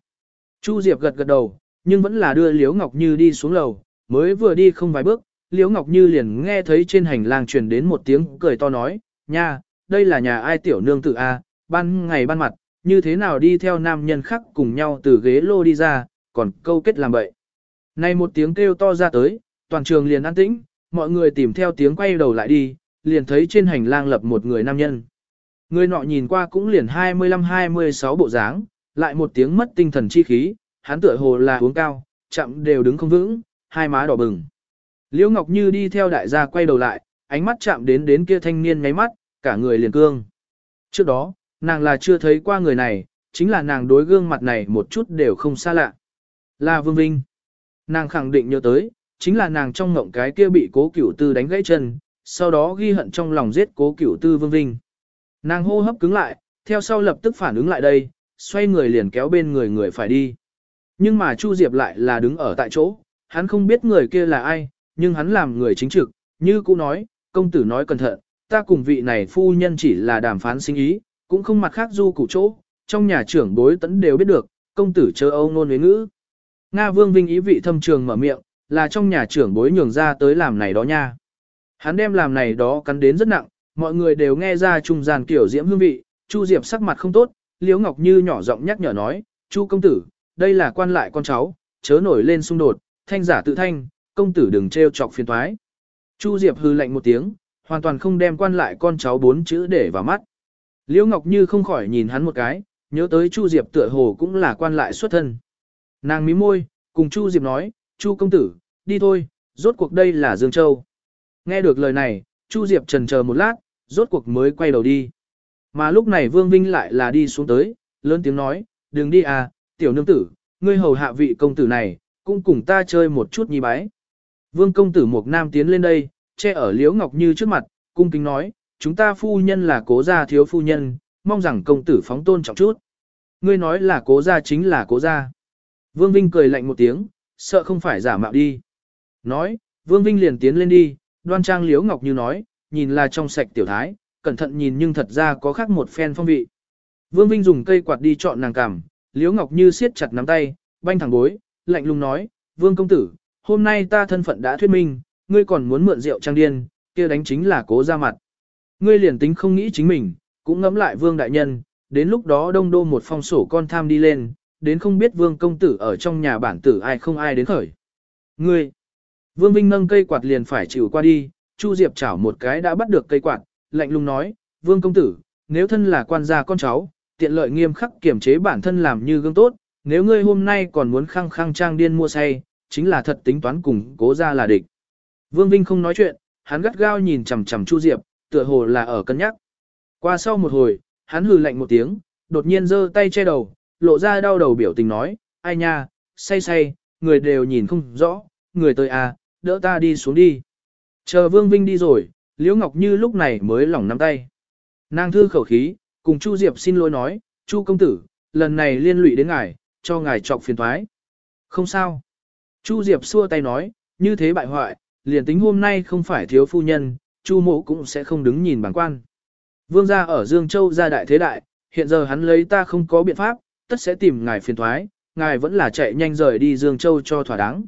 Chu Diệp gật gật đầu, nhưng vẫn là đưa Liễu Ngọc Như đi xuống lầu, mới vừa đi không vài bước, Liễu Ngọc Như liền nghe thấy trên hành lang truyền đến một tiếng cười to nói, nha, đây là nhà ai tiểu nương tử a, ban ngày ban mặt, như thế nào đi theo nam nhân khác cùng nhau từ ghế lô đi ra, còn câu kết làm bậy. Nay một tiếng kêu to ra tới, toàn trường liền an tĩnh, mọi người tìm theo tiếng quay đầu lại đi, liền thấy trên hành lang lập một người nam nhân. Người nọ nhìn qua cũng liền 25-26 bộ dáng, lại một tiếng mất tinh thần chi khí, hắn tựa hồ là uống cao, chậm đều đứng không vững, hai má đỏ bừng. Liễu Ngọc Như đi theo đại gia quay đầu lại, ánh mắt chạm đến đến kia thanh niên ngáy mắt, cả người liền cương. Trước đó, nàng là chưa thấy qua người này, chính là nàng đối gương mặt này một chút đều không xa lạ. Là Vương Vinh. Nàng khẳng định nhớ tới, chính là nàng trong ngộng cái kia bị cố cửu tư đánh gãy chân, sau đó ghi hận trong lòng giết cố cửu tư Vương Vinh. Nàng hô hấp cứng lại, theo sau lập tức phản ứng lại đây, xoay người liền kéo bên người người phải đi. Nhưng mà Chu Diệp lại là đứng ở tại chỗ, hắn không biết người kia là ai, nhưng hắn làm người chính trực, như cũ nói, công tử nói cẩn thận, ta cùng vị này phu nhân chỉ là đàm phán sinh ý, cũng không mặt khác du cụ chỗ, trong nhà trưởng bối tấn đều biết được, công tử chớ âu nôn với ngữ. Nga Vương Vinh ý vị thâm trường mở miệng, là trong nhà trưởng bối nhường ra tới làm này đó nha. Hắn đem làm này đó cắn đến rất nặng, mọi người đều nghe ra trung gian kiểu diễm hương vị, Chu Diệp sắc mặt không tốt, Liễu Ngọc Như nhỏ giọng nhắc nhở nói, Chu công tử, đây là quan lại con cháu, chớ nổi lên xung đột, thanh giả tự thanh, công tử đừng trêu chọc phiền toái. Chu Diệp hư lạnh một tiếng, hoàn toàn không đem quan lại con cháu bốn chữ để vào mắt. Liễu Ngọc Như không khỏi nhìn hắn một cái, nhớ tới Chu Diệp tựa hồ cũng là quan lại xuất thân. Nàng mím môi, cùng Chu Diệp nói, Chu công tử, đi thôi, rốt cuộc đây là Dương Châu. Nghe được lời này, Chu Diệp trần chờ một lát, rốt cuộc mới quay đầu đi. Mà lúc này Vương Vinh lại là đi xuống tới, lớn tiếng nói, đừng đi à, tiểu nương tử, ngươi hầu hạ vị công tử này, cũng cùng ta chơi một chút nhi bái. Vương công tử Mục Nam tiến lên đây, che ở Liễu Ngọc Như trước mặt, cung kính nói, chúng ta phu nhân là cố gia thiếu phu nhân, mong rằng công tử phóng tôn trọng chút. Ngươi nói là cố gia chính là cố gia. Vương Vinh cười lạnh một tiếng, sợ không phải giả mạo đi. Nói, Vương Vinh liền tiến lên đi, đoan trang Liễu Ngọc Như nói, nhìn là trong sạch tiểu thái, cẩn thận nhìn nhưng thật ra có khác một phen phong vị. Vương Vinh dùng cây quạt đi chọn nàng cằm, Liễu Ngọc Như siết chặt nắm tay, banh thẳng bối, lạnh lùng nói, Vương công tử, hôm nay ta thân phận đã thuyết minh, ngươi còn muốn mượn rượu trang điên, kia đánh chính là cố ra mặt. Ngươi liền tính không nghĩ chính mình, cũng ngẫm lại Vương đại nhân, đến lúc đó đông đô một phong sổ con tham đi lên, đến không biết Vương công tử ở trong nhà bản tử ai không ai đến khởi. Ngươi, Vương Vinh nâng cây quạt liền phải chịu qua đi, Chu Diệp chảo một cái đã bắt được cây quạt, lạnh lùng nói, Vương công tử, nếu thân là quan gia con cháu, tiện lợi nghiêm khắc kiểm chế bản thân làm như gương tốt, nếu ngươi hôm nay còn muốn khăng khăng trang điên mua say, chính là thật tính toán cùng cố ra là địch. Vương Vinh không nói chuyện, hắn gắt gao nhìn chằm chằm Chu Diệp, tựa hồ là ở cân nhắc. Qua sau một hồi, hắn hừ lạnh một tiếng, đột nhiên giơ tay che đầu, lộ ra đau đầu biểu tình nói, ai nha, say say, người đều nhìn không rõ, người tới à, đỡ ta đi xuống đi. Chờ Vương Vinh đi rồi, Liễu Ngọc Như lúc này mới lỏng nắm tay. Nàng thư khẩu khí, cùng Chu Diệp xin lỗi nói, Chu công tử, lần này liên lụy đến ngài, cho ngài trọc phiền thoái. Không sao. Chu Diệp xua tay nói, như thế bại hoại, liền tính hôm nay không phải thiếu phu nhân, Chu mộ cũng sẽ không đứng nhìn bản quan. Vương gia ở Dương Châu gia đại thế đại, hiện giờ hắn lấy ta không có biện pháp, tất sẽ tìm ngài phiền thoái, ngài vẫn là chạy nhanh rời đi Dương Châu cho thỏa đáng.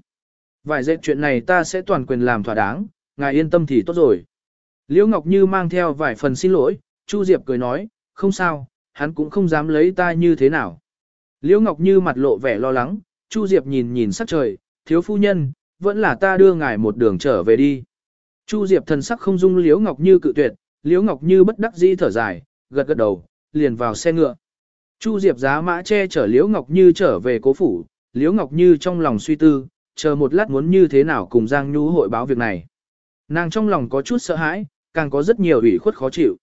Vài dẹp chuyện này ta sẽ toàn quyền làm thỏa đáng, ngài yên tâm thì tốt rồi. Liễu Ngọc Như mang theo vài phần xin lỗi, Chu Diệp cười nói, không sao, hắn cũng không dám lấy ta như thế nào. Liễu Ngọc Như mặt lộ vẻ lo lắng, Chu Diệp nhìn nhìn sắc trời, thiếu phu nhân, vẫn là ta đưa ngài một đường trở về đi. Chu Diệp thần sắc không dung Liễu Ngọc Như cự tuyệt, Liễu Ngọc Như bất đắc dĩ thở dài, gật gật đầu, liền vào xe ngựa. Chu Diệp giá mã che chở Liễu Ngọc Như trở về cố phủ, Liễu Ngọc Như trong lòng suy tư, chờ một lát muốn như thế nào cùng Giang Nhu hội báo việc này. Nàng trong lòng có chút sợ hãi, càng có rất nhiều ủy khuất khó chịu.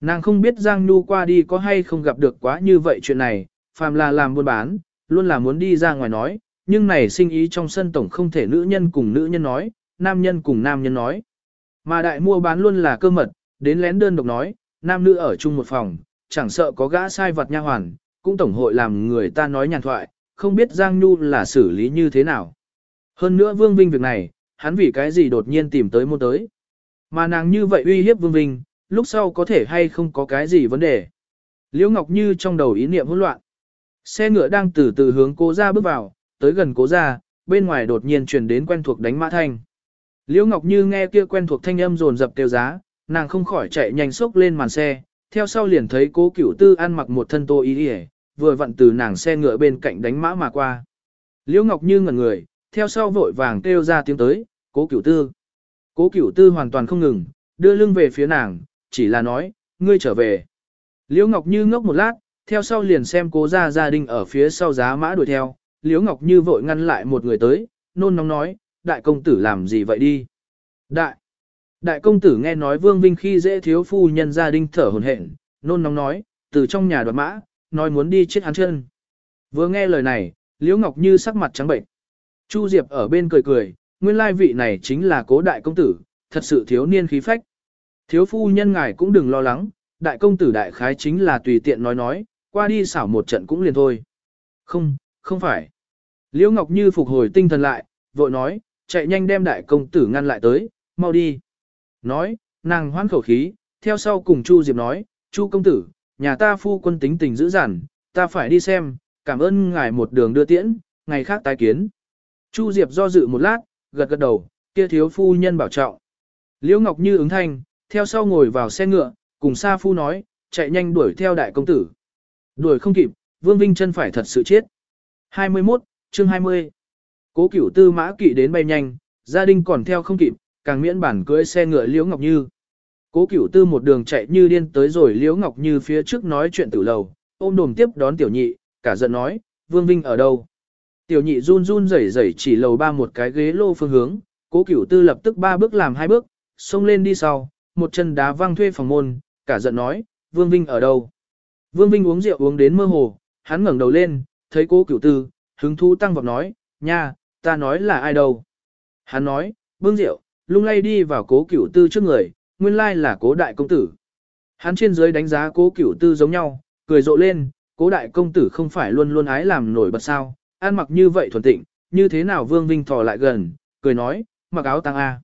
Nàng không biết Giang Nhu qua đi có hay không gặp được quá như vậy chuyện này, phàm là làm buôn bán, luôn là muốn đi ra ngoài nói, nhưng này sinh ý trong sân tổng không thể nữ nhân cùng nữ nhân nói, nam nhân cùng nam nhân nói. Mà đại mua bán luôn là cơ mật, đến lén đơn độc nói, nam nữ ở chung một phòng, chẳng sợ có gã sai vật nha hoàn, cũng tổng hội làm người ta nói nhàn thoại, không biết Giang Nhu là xử lý như thế nào. Hơn nữa Vương Vinh việc này, hắn vì cái gì đột nhiên tìm tới môn tới. Mà nàng như vậy uy hiếp Vương Vinh, lúc sau có thể hay không có cái gì vấn đề. Liễu Ngọc Như trong đầu ý niệm hỗn loạn. Xe ngựa đang từ từ hướng cô ra bước vào, tới gần cố ra, bên ngoài đột nhiên truyền đến quen thuộc đánh mã thanh. Liễu Ngọc Như nghe kia quen thuộc thanh âm rồn dập kêu giá, nàng không khỏi chạy nhanh sốc lên màn xe, theo sau liền thấy cố cửu tư ăn mặc một thân tô y y, vừa vặn từ nàng xe ngựa bên cạnh đánh mã mà qua. Liễu Ngọc Như ngẩn người, theo sau vội vàng kêu ra tiếng tới, cố cửu tư. Cố cửu tư hoàn toàn không ngừng, đưa lưng về phía nàng, chỉ là nói, ngươi trở về. Liễu Ngọc Như ngốc một lát, theo sau liền xem cố ra gia đình ở phía sau giá mã đuổi theo, Liễu Ngọc Như vội ngăn lại một người tới, nôn nóng nói, đại công tử làm gì vậy đi. Đại, đại công tử nghe nói Vương Vinh khi dễ thiếu phu nhân gia đình thở hồn hển, nôn nóng nói, từ trong nhà đoạt mã, nói muốn đi chết hắn chân. Vừa nghe lời này, Liễu Ngọc Như sắc mặt trắng bệnh. Chu Diệp ở bên cười cười, nguyên lai vị này chính là cố đại công tử, thật sự thiếu niên khí phách. Thiếu phu nhân ngài cũng đừng lo lắng, đại công tử đại khái chính là tùy tiện nói nói, qua đi xảo một trận cũng liền thôi. Không, không phải. Liễu Ngọc Như phục hồi tinh thần lại, vội nói, chạy nhanh đem đại công tử ngăn lại tới, mau đi. Nói, nàng hoan khẩu khí, theo sau cùng Chu Diệp nói, Chu công tử, nhà ta phu quân tính tình dữ dằn, ta phải đi xem, cảm ơn ngài một đường đưa tiễn, ngày khác tái kiến. Chu Diệp do dự một lát, gật gật đầu, kia thiếu phu nhân bảo trọng. Liễu Ngọc Như ứng thanh, theo sau ngồi vào xe ngựa, cùng Sa Phu nói, chạy nhanh đuổi theo đại công tử. Đuổi không kịp, Vương Vinh chân phải thật sự chết. 21, chương 20. Cố cửu tư mã kỵ đến bay nhanh, gia đình còn theo không kịp, càng miễn bản cưỡi xe ngựa Liễu Ngọc Như. Cố cửu tư một đường chạy như điên tới rồi Liễu Ngọc Như phía trước nói chuyện tử lầu, ôm đồm tiếp đón tiểu nhị, cả giận nói, Vương Vinh ở đâu? Tiểu nhị run run rẩy rẩy chỉ lầu ba một cái ghế lô phương hướng, cố cửu tư lập tức ba bước làm hai bước, xông lên đi sau, một chân đá văng thuê phòng môn, cả giận nói, Vương Vinh ở đâu? Vương Vinh uống rượu uống đến mơ hồ, hắn ngẩng đầu lên, thấy cố cửu tư, hứng thú tăng vọt nói, nha, ta nói là ai đâu? Hắn nói, bưng rượu, lung lay đi vào cố cửu tư trước người, nguyên lai là cố đại công tử. Hắn trên dưới đánh giá cố cửu tư giống nhau, cười rộ lên, cố đại công tử không phải luôn luôn ái làm nổi bật sao, ăn mặc như vậy thuần tịnh, như thế nào Vương Vinh thò lại gần, cười nói, mặc áo tăng A.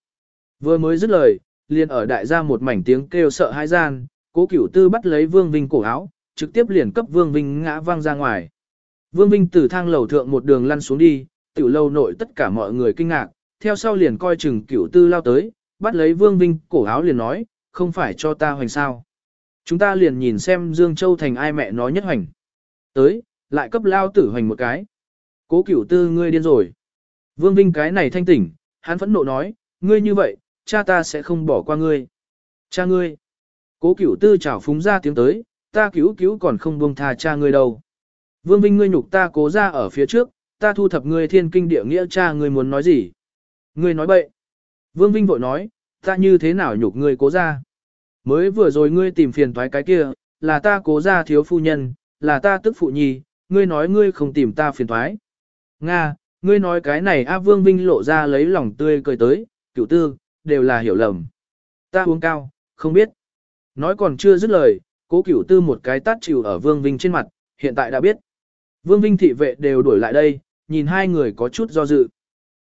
Vừa mới dứt lời, liền ở đại gia một mảnh tiếng kêu sợ hãi gian, cố cửu tư bắt lấy Vương Vinh cổ áo, trực tiếp liền cấp Vương Vinh ngã văng ra ngoài. Vương Vinh từ thang lầu thượng một đường lăn xuống đi, tiểu lâu nội tất cả mọi người kinh ngạc, theo sau liền coi chừng cửu tư lao tới, bắt lấy Vương Vinh cổ áo liền nói, không phải cho ta hoành sao. Chúng ta liền nhìn xem Dương Châu thành ai mẹ nói nhất hoành. Tới, lại cấp lao tử hoành một cái. Cố cửu tư ngươi điên rồi. Vương Vinh cái này thanh tỉnh, hắn phẫn nộ nói, ngươi như vậy, cha ta sẽ không bỏ qua ngươi. Cha ngươi. Cố cửu tư chảo phúng ra tiếng tới, ta cứu cứu còn không buông tha cha ngươi đâu. Vương Vinh ngươi nhục ta cố ra ở phía trước, ta thu thập ngươi thiên kinh địa nghĩa cha ngươi muốn nói gì. Ngươi nói bậy. Vương Vinh vội nói, ta như thế nào nhục ngươi cố ra. Mới vừa rồi ngươi tìm phiền toái cái kia, là ta cố ra thiếu phu nhân, là ta tức phụ nhi, ngươi nói ngươi không tìm ta phiền toái. Nga, ngươi nói cái này A Vương Vinh lộ ra lấy lòng tươi cười tới, cửu tư, đều là hiểu lầm. Ta uống cao, không biết. Nói còn chưa dứt lời, cố cửu tư một cái tát chịu ở Vương Vinh trên mặt, hiện tại đã biết. Vương Vinh thị vệ đều đuổi lại đây, nhìn hai người có chút do dự.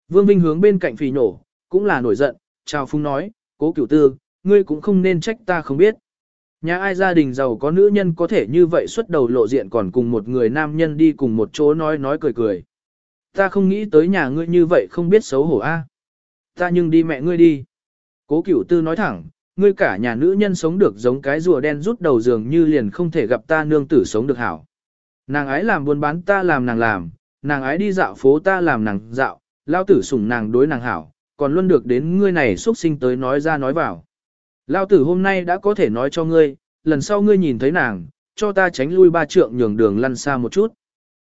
Vương Vinh hướng bên cạnh phì nổ, cũng là nổi giận, chào phung nói, cố cửu tư, ngươi cũng không nên trách ta không biết. Nhà ai gia đình giàu có nữ nhân có thể như vậy xuất đầu lộ diện còn cùng một người nam nhân đi cùng một chỗ nói nói cười cười. Ta không nghĩ tới nhà ngươi như vậy không biết xấu hổ a. Ta nhưng đi mẹ ngươi đi. Cố cửu tư nói thẳng, ngươi cả nhà nữ nhân sống được giống cái rùa đen rút đầu giường như liền không thể gặp ta nương tử sống được hảo. Nàng ái làm buôn bán ta làm nàng làm, nàng ái đi dạo phố ta làm nàng dạo, lao tử sủng nàng đối nàng hảo, còn luôn được đến ngươi này xuất sinh tới nói ra nói vào. Lao tử hôm nay đã có thể nói cho ngươi, lần sau ngươi nhìn thấy nàng, cho ta tránh lui ba trượng nhường đường lăn xa một chút.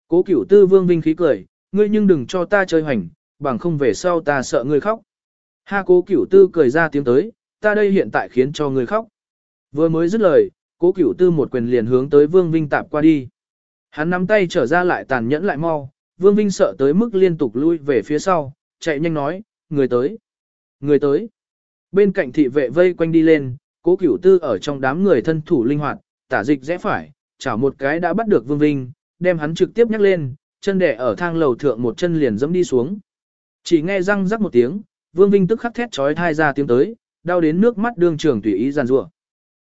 Cố cửu tư vương vinh khí cười, ngươi nhưng đừng cho ta chơi hoành, bằng không về sau ta sợ ngươi khóc. Ha cố cửu tư cười ra tiếng tới, ta đây hiện tại khiến cho ngươi khóc. Vừa mới dứt lời, cố cửu tư một quyền liền hướng tới vương vinh tạp qua đi. Hắn nắm tay trở ra lại tàn nhẫn lại mau, vương vinh sợ tới mức liên tục lui về phía sau, chạy nhanh nói, người tới, người tới. Bên cạnh thị vệ vây quanh đi lên, cố cửu tư ở trong đám người thân thủ linh hoạt, tả dịch rẽ phải, chảo một cái đã bắt được vương vinh, đem hắn trực tiếp nhắc lên, chân đẻ ở thang lầu thượng một chân liền dẫm đi xuống. Chỉ nghe răng rắc một tiếng, vương vinh tức khắc thét trói thai ra tiếng tới, đau đến nước mắt đương trường tùy ý giàn rủa.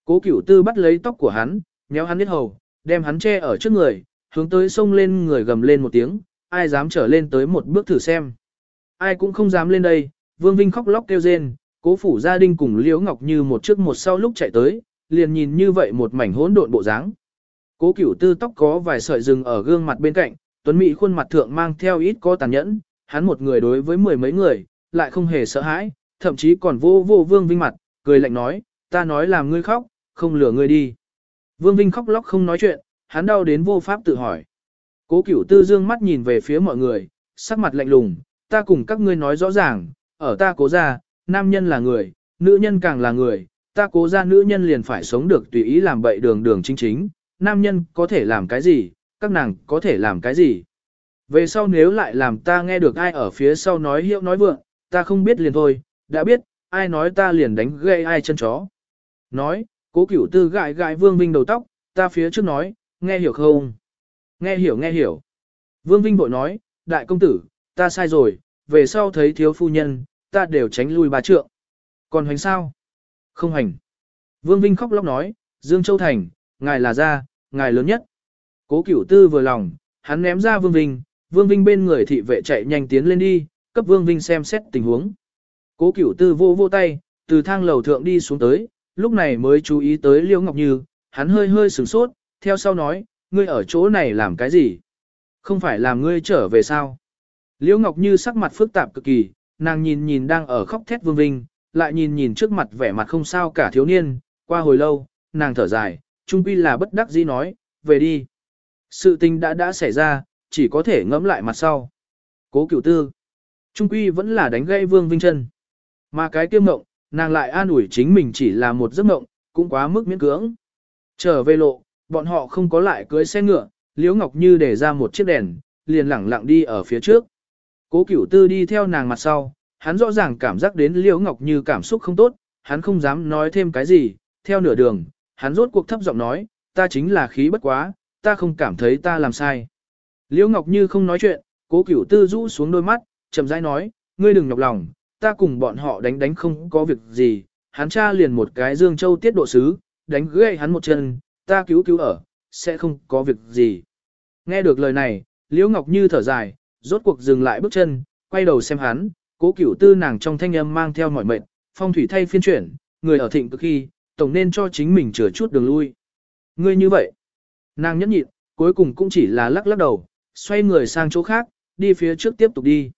Cố cửu tư bắt lấy tóc của hắn, méo hắn biết hầu, đem hắn che ở trước người, hướng tới sông lên người gầm lên một tiếng, ai dám trở lên tới một bước thử xem. Ai cũng không dám lên đây, Vương Vinh khóc lóc kêu rên, cố phủ gia đình cùng Liễu Ngọc Như một trước một sau lúc chạy tới, liền nhìn như vậy một mảnh hỗn độn bộ dáng. Cố cửu tư tóc có vài sợi rừng ở gương mặt bên cạnh, tuấn mỹ khuôn mặt thượng mang theo ít có tàn nhẫn, hắn một người đối với mười mấy người, lại không hề sợ hãi, thậm chí còn vô vô Vương Vinh mặt, cười lạnh nói, ta nói làm ngươi khóc, không lừa ngươi đi. Vương Vinh khóc lóc không nói chuyện, hắn đau đến vô pháp tự hỏi. Cố cửu tư dương mắt nhìn về phía mọi người, sắc mặt lạnh lùng, ta cùng các ngươi nói rõ ràng, ở ta cố ra, nam nhân là người, nữ nhân càng là người, ta cố ra nữ nhân liền phải sống được tùy ý làm bậy đường đường chính chính, nam nhân có thể làm cái gì, các nàng có thể làm cái gì. Về sau nếu lại làm ta nghe được ai ở phía sau nói hiệu nói vượng, ta không biết liền thôi, đã biết, ai nói ta liền đánh gây ai chân chó. Nói, cố cửu tư gãi gãi vương vinh đầu tóc, ta phía trước nói, nghe hiểu không? Nghe hiểu nghe hiểu. Vương Vinh bội nói, đại công tử, ta sai rồi, về sau thấy thiếu phu nhân, ta đều tránh lui bà trượng. Còn hành sao? Không hành. Vương Vinh khóc lóc nói, Dương Châu Thành, ngài là gia, ngài lớn nhất. Cố cửu tư vừa lòng, hắn ném ra Vương Vinh, Vương Vinh bên người thị vệ chạy nhanh tiến lên đi, cấp Vương Vinh xem xét tình huống. Cố cửu tư vô vô tay, từ thang lầu thượng đi xuống tới, lúc này mới chú ý tới Liêu Ngọc Như, hắn hơi hơi sửng sốt, theo sau nói, ngươi ở chỗ này làm cái gì? Không phải làm ngươi trở về sao? Liễu Ngọc Như sắc mặt phức tạp cực kỳ, nàng nhìn nhìn đang ở khóc thét vương vinh, lại nhìn nhìn trước mặt vẻ mặt không sao cả thiếu niên, qua hồi lâu, nàng thở dài, trung quy là bất đắc dĩ nói, về đi. Sự tình đã đã xảy ra, chỉ có thể ngẫm lại mặt sau. Cố cửu tư. Trung quy vẫn là đánh gây vương vinh chân. Mà cái kiêm mộng, nàng lại an ủi chính mình chỉ là một giấc mộng, cũng quá mức miễn cưỡng. Trở về lộ, bọn họ không có lại cưới xe ngựa, Liễu Ngọc Như để ra một chiếc đèn, liền lẳng lặng đi ở phía trước. Cố Cửu Tư đi theo nàng mặt sau, hắn rõ ràng cảm giác đến Liễu Ngọc Như cảm xúc không tốt, hắn không dám nói thêm cái gì, theo nửa đường, hắn rốt cuộc thấp giọng nói, ta chính là khí bất quá, ta không cảm thấy ta làm sai. Liễu Ngọc Như không nói chuyện, Cố cửu tư rũ xuống đôi mắt, chậm rãi nói, ngươi đừng nhọc lòng, ta cùng bọn họ đánh đánh không có việc gì, hắn cha liền một cái dương châu tiết độ sứ, đánh gãy hắn một chân, ta cứu cứu ở, sẽ không có việc gì. Nghe được lời này, Liễu Ngọc Như thở dài, rốt cuộc dừng lại bước chân, quay đầu xem hắn, cố cửu tư nàng trong thanh âm mang theo mọi mệnh, phong thủy thay phiên chuyển, người ở thịnh cực khi, tổng nên cho chính mình chừa chút đường lui. Ngươi như vậy, nàng nhẫn nhịn, cuối cùng cũng chỉ là lắc lắc đầu, xoay người sang chỗ khác, đi phía trước tiếp tục đi.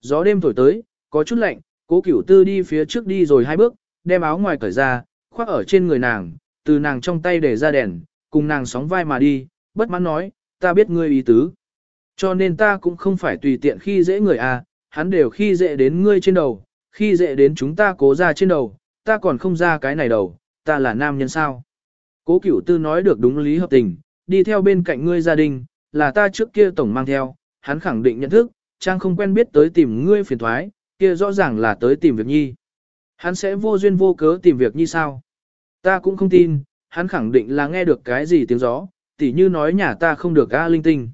Gió đêm thổi tới, có chút lạnh, cố cửu tư đi phía trước đi rồi hai bước, đem áo ngoài cởi ra, khoác ở trên người nàng, từ nàng trong tay để ra đèn, cùng nàng sóng vai mà đi, bất mãn nói, ta biết ngươi ý tứ. Cho nên ta cũng không phải tùy tiện khi dễ người à, hắn đều khi dễ đến ngươi trên đầu, khi dễ đến chúng ta cố ra trên đầu, ta còn không ra cái này đầu, ta là nam nhân sao. Cố cửu tư nói được đúng lý hợp tình, đi theo bên cạnh ngươi gia đình, là ta trước kia tổng mang theo, hắn khẳng định nhận thức, trang không quen biết tới tìm ngươi phiền thoái, kia rõ ràng là tới tìm việc nhi. Hắn sẽ vô duyên vô cớ tìm việc nhi sao? Ta cũng không tin, hắn khẳng định là nghe được cái gì tiếng gió, tỉ như nói nhà ta không được A linh tinh.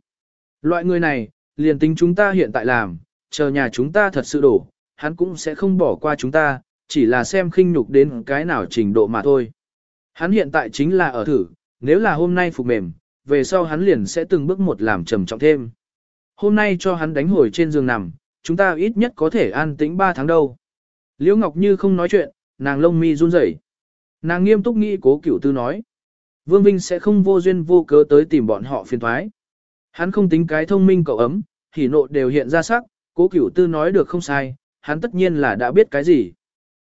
Loại người này, liền tính chúng ta hiện tại làm, chờ nhà chúng ta thật sự đổ, hắn cũng sẽ không bỏ qua chúng ta, chỉ là xem khinh nhục đến cái nào trình độ mà thôi. Hắn hiện tại chính là ở thử, nếu là hôm nay phục mềm, về sau hắn liền sẽ từng bước một làm trầm trọng thêm. Hôm nay cho hắn đánh hồi trên giường nằm, chúng ta ít nhất có thể an tĩnh 3 tháng đâu. Liễu Ngọc Như không nói chuyện, nàng lông mi run rẩy. Nàng nghiêm túc nghĩ cố cửu tư nói. Vương Vinh sẽ không vô duyên vô cớ tới tìm bọn họ phiền thoái. Hắn không tính cái thông minh cậu ấm, hỉ nộ đều hiện ra sắc, cố cửu tư nói được không sai, hắn tất nhiên là đã biết cái gì.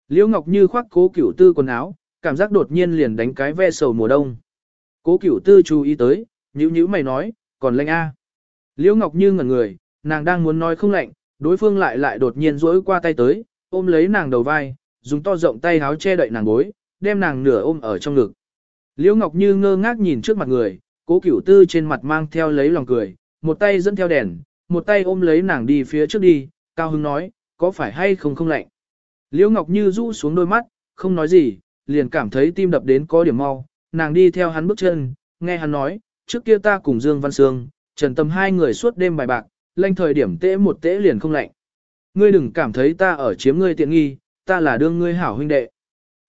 Liễu Ngọc Như khoác cố cửu tư quần áo, cảm giác đột nhiên liền đánh cái ve sầu mùa đông. Cố cửu tư chú ý tới, nhữ nhữ mày nói, còn lạnh a. Liễu Ngọc Như ngẩn người, nàng đang muốn nói không lạnh, đối phương lại lại đột nhiên duỗi qua tay tới, ôm lấy nàng đầu vai, dùng to rộng tay háo che đậy nàng gối, đem nàng nửa ôm ở trong ngực. Liễu Ngọc Như ngơ ngác nhìn trước mặt người, cố cửu tư trên mặt mang theo lấy lòng cười, một tay dẫn theo đèn, một tay ôm lấy nàng đi phía trước đi, cao hứng nói, có phải hay không không lạnh. Liễu Ngọc Như rũ xuống đôi mắt, không nói gì, liền cảm thấy tim đập đến có điểm mau, nàng đi theo hắn bước chân, nghe hắn nói, trước kia ta cùng Dương Văn Sương, Trần Tâm hai người suốt đêm bài bạc, lanh thời điểm tễ một tễ liền không lạnh. Ngươi đừng cảm thấy ta ở chiếm ngươi tiện nghi, ta là đương ngươi hảo huynh đệ.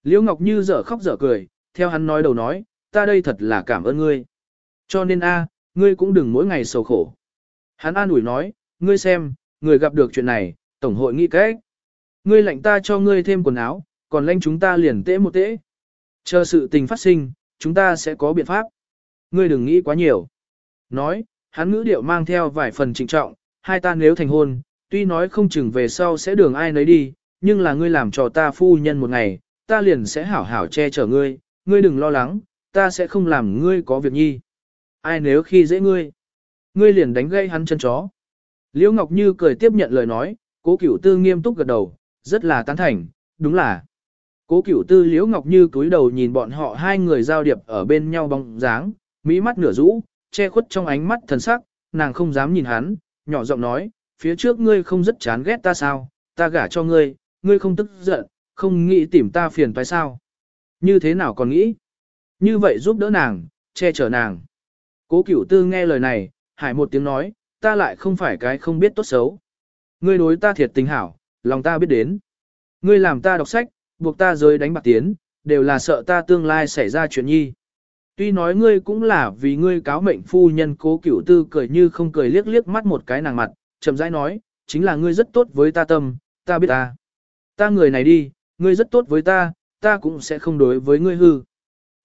Liễu Ngọc Như dở khóc dở cười, theo hắn nói đầu nói, ta đây thật là cảm ơn ngươi. Cho nên a, ngươi cũng đừng mỗi ngày sầu khổ. Hắn an ủi nói, ngươi xem, người gặp được chuyện này, tổng hội nghĩ cách. Ngươi lệnh ta cho ngươi thêm quần áo, còn lệnh chúng ta liền tễ một tễ. Chờ sự tình phát sinh, chúng ta sẽ có biện pháp. Ngươi đừng nghĩ quá nhiều. Nói, hắn ngữ điệu mang theo vài phần trịnh trọng, hai ta nếu thành hôn, tuy nói không chừng về sau sẽ đường ai nấy đi, nhưng là ngươi làm cho ta phu nhân một ngày, ta liền sẽ hảo hảo che chở ngươi, ngươi đừng lo lắng, ta sẽ không làm ngươi có việc nhi. Ai nếu khi dễ ngươi, ngươi liền đánh gây hắn chân chó. Liễu Ngọc Như cười tiếp nhận lời nói, cố cửu tư nghiêm túc gật đầu, rất là tán thành, đúng là. Cố cửu tư Liễu Ngọc Như cúi đầu nhìn bọn họ hai người giao điệp ở bên nhau bóng dáng, mỹ mắt nửa rũ, che khuất trong ánh mắt thần sắc, nàng không dám nhìn hắn, nhỏ giọng nói, phía trước ngươi không rất chán ghét ta sao, ta gả cho ngươi, ngươi không tức giận, không nghĩ tìm ta phiền phải sao. Như thế nào còn nghĩ? Như vậy giúp đỡ nàng, che chở nàng. Cố cửu tư nghe lời này, hải một tiếng nói, ta lại không phải cái không biết tốt xấu. Ngươi đối ta thiệt tình hảo, lòng ta biết đến. Ngươi làm ta đọc sách, buộc ta rơi đánh bạc tiến, đều là sợ ta tương lai xảy ra chuyện nhi. Tuy nói ngươi cũng là vì ngươi cáo mệnh phu nhân cố cửu tư cười như không cười liếc liếc mắt một cái nàng mặt, chậm rãi nói, chính là ngươi rất tốt với ta tâm, ta biết ta. Ta người này đi, ngươi rất tốt với ta, ta cũng sẽ không đối với ngươi hư.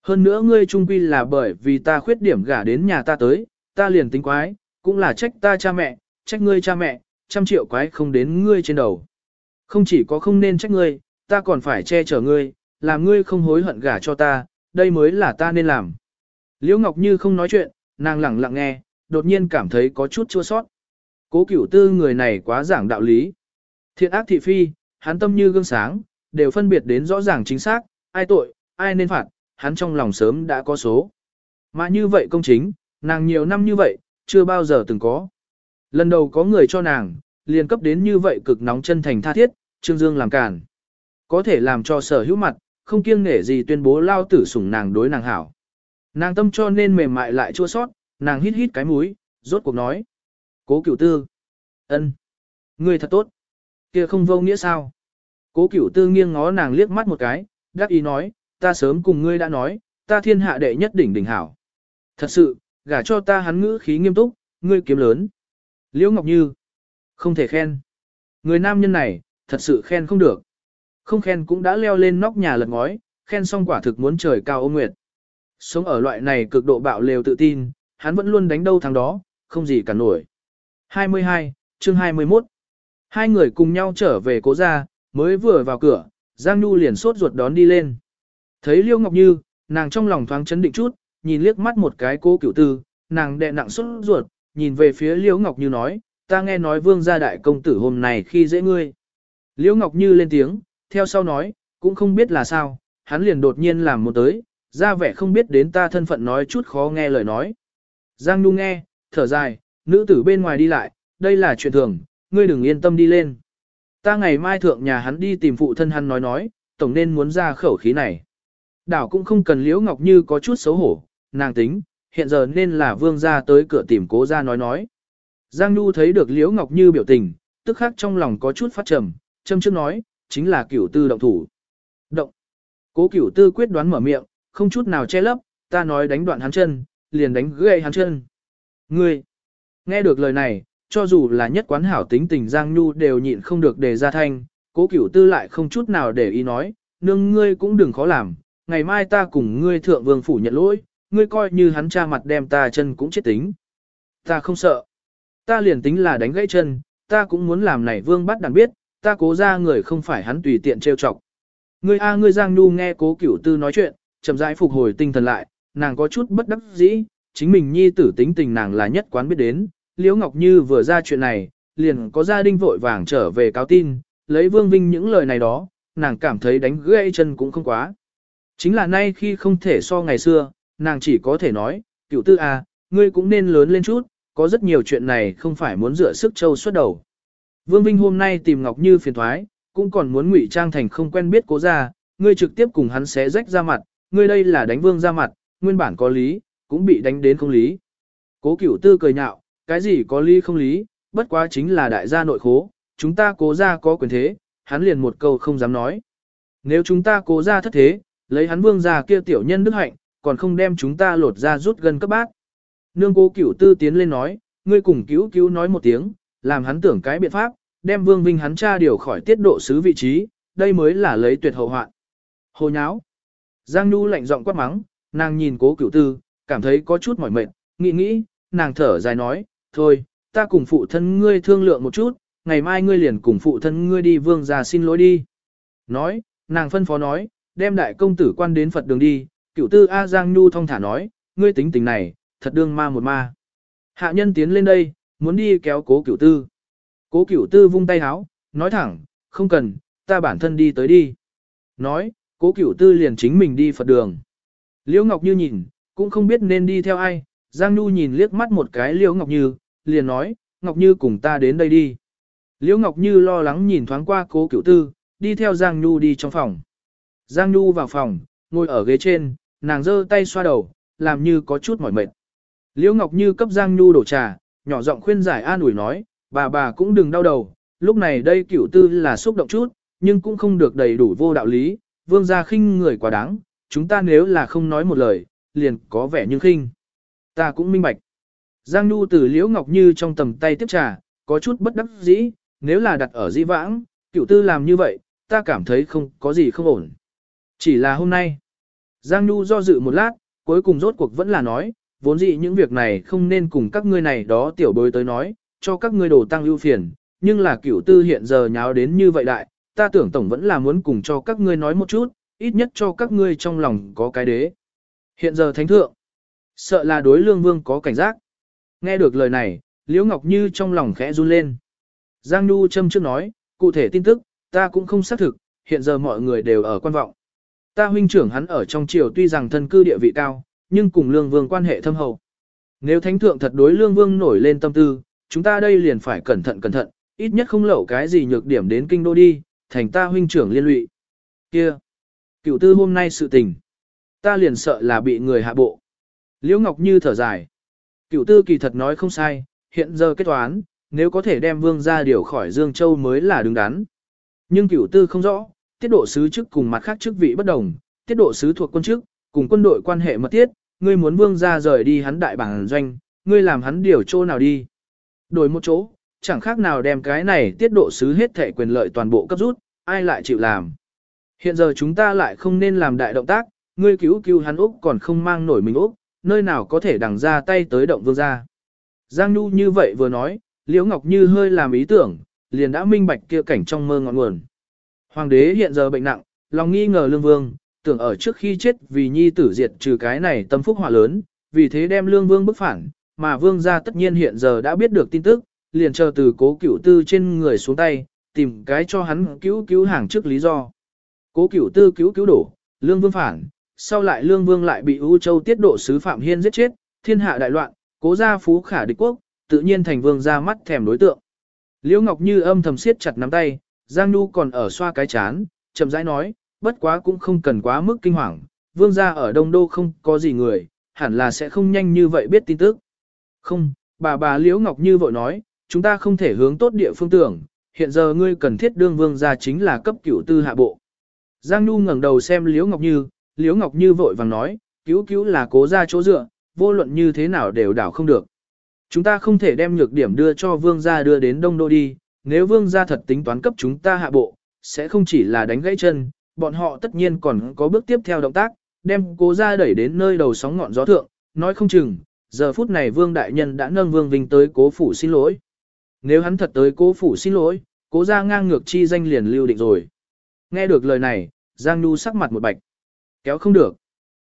Hơn nữa ngươi trung quy là bởi vì ta khuyết điểm gả đến nhà ta tới, ta liền tính quái, cũng là trách ta cha mẹ, trách ngươi cha mẹ, trăm triệu quái không đến ngươi trên đầu. Không chỉ có không nên trách ngươi, ta còn phải che chở ngươi, làm ngươi không hối hận gả cho ta, đây mới là ta nên làm. Liễu Ngọc Như không nói chuyện, nàng lặng lặng nghe, đột nhiên cảm thấy có chút chua sót. Cố cửu tư người này quá giảng đạo lý. Thiện ác thị phi, hắn tâm như gương sáng, đều phân biệt đến rõ ràng chính xác, ai tội, ai nên phạt, hắn trong lòng sớm đã có số. Mà như vậy công chính, nàng nhiều năm như vậy, chưa bao giờ từng có. Lần đầu có người cho nàng, liền cấp đến như vậy cực nóng chân thành tha thiết, Trương Dương làm cản. Có thể làm cho sở hữu mặt, không kiêng nể gì tuyên bố lao tử sủng nàng đối nàng hảo. Nàng tâm cho nên mềm mại lại chua sót, nàng hít hít cái mũi, rốt cuộc nói. Cố cửu tư. Ân, người thật tốt. kia không vô nghĩa sao? Cố cửu tư nghiêng ngó nàng liếc mắt một cái, đắc ý nói, ta sớm cùng ngươi đã nói, ta thiên hạ đệ nhất đỉnh đỉnh hảo. Thật sự, gả cho ta hắn ngữ khí nghiêm túc, ngươi kiếm lớn. Liễu Ngọc Như, không thể khen. Người nam nhân này, thật sự khen không được. Không khen cũng đã leo lên nóc nhà lật ngói, khen xong quả thực muốn trời cao ôm nguyệt. Sống ở loại này cực độ bạo lều tự tin, hắn vẫn luôn đánh đâu thằng đó, không gì cả nổi. 22, chương 21 Hai người cùng nhau trở về cố gia, mới vừa vào cửa, Giang Nhu liền sốt ruột đón đi lên. Thấy Liêu Ngọc Như, nàng trong lòng thoáng chấn định chút, nhìn liếc mắt một cái cô cửu tư, nàng đệ nặng sốt ruột, nhìn về phía Liêu Ngọc Như nói, ta nghe nói vương gia đại công tử hôm nay khi dễ ngươi. Liêu Ngọc Như lên tiếng, theo sau nói, cũng không biết là sao, hắn liền đột nhiên làm một tới, ra vẻ không biết đến ta thân phận nói chút khó nghe lời nói. Giang Nhu nghe, thở dài, nữ tử bên ngoài đi lại, đây là chuyện thường, ngươi đừng yên tâm đi lên. Ta ngày mai thượng nhà hắn đi tìm phụ thân hắn nói nói, tổng nên muốn ra khẩu khí này. Đảo cũng không cần Liễu Ngọc Như có chút xấu hổ, nàng tính, hiện giờ nên là vương ra tới cửa tìm cố ra nói nói. Giang Nhu thấy được Liễu Ngọc Như biểu tình, tức khắc trong lòng có chút phát trầm, châm trước nói, chính là cửu tư động thủ. Động. Cố cửu tư quyết đoán mở miệng, không chút nào che lấp, ta nói đánh đoạn hắn chân, liền đánh gãy hắn chân. Ngươi. Nghe được lời này, cho dù là nhất quán hảo tính tình Giang Nhu đều nhịn không được đề ra thanh, cố cửu tư lại không chút nào để ý nói, nương ngươi cũng đừng khó làm, ngày mai ta cùng ngươi thượng vương phủ nhận lỗi, ngươi coi như hắn cha mặt đem ta chân cũng chết tính. Ta không sợ. Ta liền tính là đánh gãy chân, ta cũng muốn làm này vương bắt đàn biết, ta cố ra người không phải hắn tùy tiện trêu chọc. Ngươi a ngươi Giang Nhu nghe cố cửu tư nói chuyện, chậm rãi phục hồi tinh thần lại, nàng có chút bất đắc dĩ, chính mình nhi tử tính tình nàng là nhất quán biết đến, Liễu Ngọc Như vừa ra chuyện này, liền có gia đình vội vàng trở về cáo tin, lấy Vương Vinh những lời này đó, nàng cảm thấy đánh gãy chân cũng không quá. Chính là nay khi không thể so ngày xưa, nàng chỉ có thể nói, cựu tư a, ngươi cũng nên lớn lên chút, có rất nhiều chuyện này không phải muốn dựa sức châu xuất đầu. Vương Vinh hôm nay tìm Ngọc Như phiền thoái, cũng còn muốn ngụy trang thành không quen biết cố ra, ngươi trực tiếp cùng hắn xé rách ra mặt, ngươi đây là đánh vương ra mặt, nguyên bản có lý, cũng bị đánh đến không lý. Cố cửu tư cười nhạo, cái gì có lý không lý, bất quá chính là đại gia nội khố, chúng ta cố ra có quyền thế, hắn liền một câu không dám nói. Nếu chúng ta cố ra thất thế, lấy hắn vương ra kia tiểu nhân đức hạnh, còn không đem chúng ta lột ra rút gần cấp bác. Nương cố cửu tư tiến lên nói, ngươi cùng cứu cứu nói một tiếng, làm hắn tưởng cái biện pháp, đem vương vinh hắn cha điều khỏi tiết độ sứ vị trí, đây mới là lấy tuyệt hậu hoạn. Hồ nháo. Giang Nhu lạnh giọng quát mắng, nàng nhìn cố cửu tư, cảm thấy có chút mỏi mệt, nghĩ nghĩ, nàng thở dài nói, thôi, ta cùng phụ thân ngươi thương lượng một chút, ngày mai ngươi liền cùng phụ thân ngươi đi vương gia xin lỗi đi. Nói, nàng phân phó nói, đem đại công tử quan đến Phật đường đi, cựu tư A Giang Nhu thông thả nói, ngươi tính tình này, thật đương ma một ma. Hạ nhân tiến lên đây, muốn đi kéo cố cửu tư. Cố cửu tư vung tay háo, nói thẳng, không cần, ta bản thân đi tới đi. Nói, cố cửu tư liền chính mình đi Phật đường. Liễu Ngọc Như nhìn, cũng không biết nên đi theo ai, Giang Nhu nhìn liếc mắt một cái Liễu Ngọc Như, liền nói, Ngọc Như cùng ta đến đây đi. Liễu Ngọc Như lo lắng nhìn thoáng qua cố cửu tư, đi theo Giang Nhu đi trong phòng. Giang Nhu vào phòng, ngồi ở ghế trên, nàng giơ tay xoa đầu, làm như có chút mỏi mệt. Liễu Ngọc Như cấp Giang Nhu đổ trà, nhỏ giọng khuyên giải an ủi nói, bà bà cũng đừng đau đầu, lúc này đây cửu tư là xúc động chút, nhưng cũng không được đầy đủ vô đạo lý, vương gia khinh người quá đáng, chúng ta nếu là không nói một lời, liền có vẻ như khinh. Ta cũng minh bạch. Giang Nhu từ Liễu Ngọc Như trong tầm tay tiếp trà, có chút bất đắc dĩ, nếu là đặt ở di vãng, cửu tư làm như vậy, ta cảm thấy không có gì không ổn. Chỉ là hôm nay. Giang Nhu do dự một lát, cuối cùng rốt cuộc vẫn là nói, vốn dĩ những việc này không nên cùng các ngươi này đó tiểu bối tới nói, cho các ngươi đồ tăng ưu phiền, nhưng là cửu tư hiện giờ nháo đến như vậy đại, ta tưởng tổng vẫn là muốn cùng cho các ngươi nói một chút, ít nhất cho các ngươi trong lòng có cái đế. Hiện giờ thánh thượng, sợ là đối lương vương có cảnh giác. Nghe được lời này, Liễu Ngọc Như trong lòng khẽ run lên. Giang Nhu châm trước nói, cụ thể tin tức, ta cũng không xác thực, hiện giờ mọi người đều ở quan vọng. Ta huynh trưởng hắn ở trong triều tuy rằng thân cư địa vị cao, nhưng cùng lương vương quan hệ thâm hậu. Nếu thánh thượng thật đối lương vương nổi lên tâm tư, chúng ta đây liền phải cẩn thận cẩn thận, ít nhất không lẩu cái gì nhược điểm đến kinh đô đi, thành ta huynh trưởng liên lụy. Kia, cựu tư hôm nay sự tình, ta liền sợ là bị người hạ bộ. Liễu Ngọc Như thở dài. Cựu tư kỳ thật nói không sai, hiện giờ kết toán, nếu có thể đem vương ra điều khỏi Dương Châu mới là đứng đắn. Nhưng Cựu tư không rõ, tiết độ sứ chức cùng mặt khác chức vị bất đồng, tiết độ sứ thuộc quân chức, cùng quân đội quan hệ mật thiết, ngươi muốn vương ra rời đi hắn đại bản doanh, ngươi làm hắn điều chỗ nào đi. Đổi một chỗ, chẳng khác nào đem cái này tiết độ sứ hết thể quyền lợi toàn bộ cấp rút, ai lại chịu làm. Hiện giờ chúng ta lại không nên làm đại động tác, ngươi cứu cứu hắn Úc còn không mang nổi mình Úc, nơi nào có thể đằng ra tay tới động vương gia Giang Nhu như vậy vừa nói, Liễu Ngọc Như hơi làm ý tưởng, liền đã minh bạch kia cảnh trong mơ ngọn nguồn. Hoàng đế hiện giờ bệnh nặng, lòng nghi ngờ lương vương, tưởng ở trước khi chết vì nhi tử diệt trừ cái này tâm phúc hỏa lớn, vì thế đem lương vương bức phản, mà vương gia tất nhiên hiện giờ đã biết được tin tức, liền chờ từ cố cửu tư trên người xuống tay, tìm cái cho hắn cứu cứu hàng trước lý do. Cố cửu tư cứu cứu đổ, lương vương phản, sau lại lương vương lại bị U Châu tiết độ sứ Phạm Hiên giết chết, thiên hạ đại loạn, cố gia phú khả địch quốc, tự nhiên thành vương ra mắt thèm đối tượng. Liễu Ngọc Như âm thầm siết chặt nắm tay, Giang Nhu còn ở xoa cái chán, chậm rãi nói, bất quá cũng không cần quá mức kinh hoàng, vương gia ở Đông Đô không có gì người, hẳn là sẽ không nhanh như vậy biết tin tức. Không, bà bà Liễu Ngọc Như vội nói, chúng ta không thể hướng tốt địa phương tưởng, hiện giờ ngươi cần thiết đương vương gia chính là cấp cửu tư hạ bộ. Giang Nhu ngẩng đầu xem Liễu Ngọc Như, Liễu Ngọc Như vội vàng nói, cứu cứu là cố ra chỗ dựa, vô luận như thế nào đều đảo không được. Chúng ta không thể đem nhược điểm đưa cho vương gia đưa đến đông đô đi, nếu vương gia thật tính toán cấp chúng ta hạ bộ, sẽ không chỉ là đánh gãy chân, bọn họ tất nhiên còn có bước tiếp theo động tác, đem cố ra đẩy đến nơi đầu sóng ngọn gió thượng, nói không chừng, giờ phút này vương đại nhân đã nâng vương vinh tới cố phủ xin lỗi. Nếu hắn thật tới cố phủ xin lỗi, cố ra ngang ngược chi danh liền lưu định rồi. Nghe được lời này, Giang Nhu sắc mặt một bạch. Kéo không được.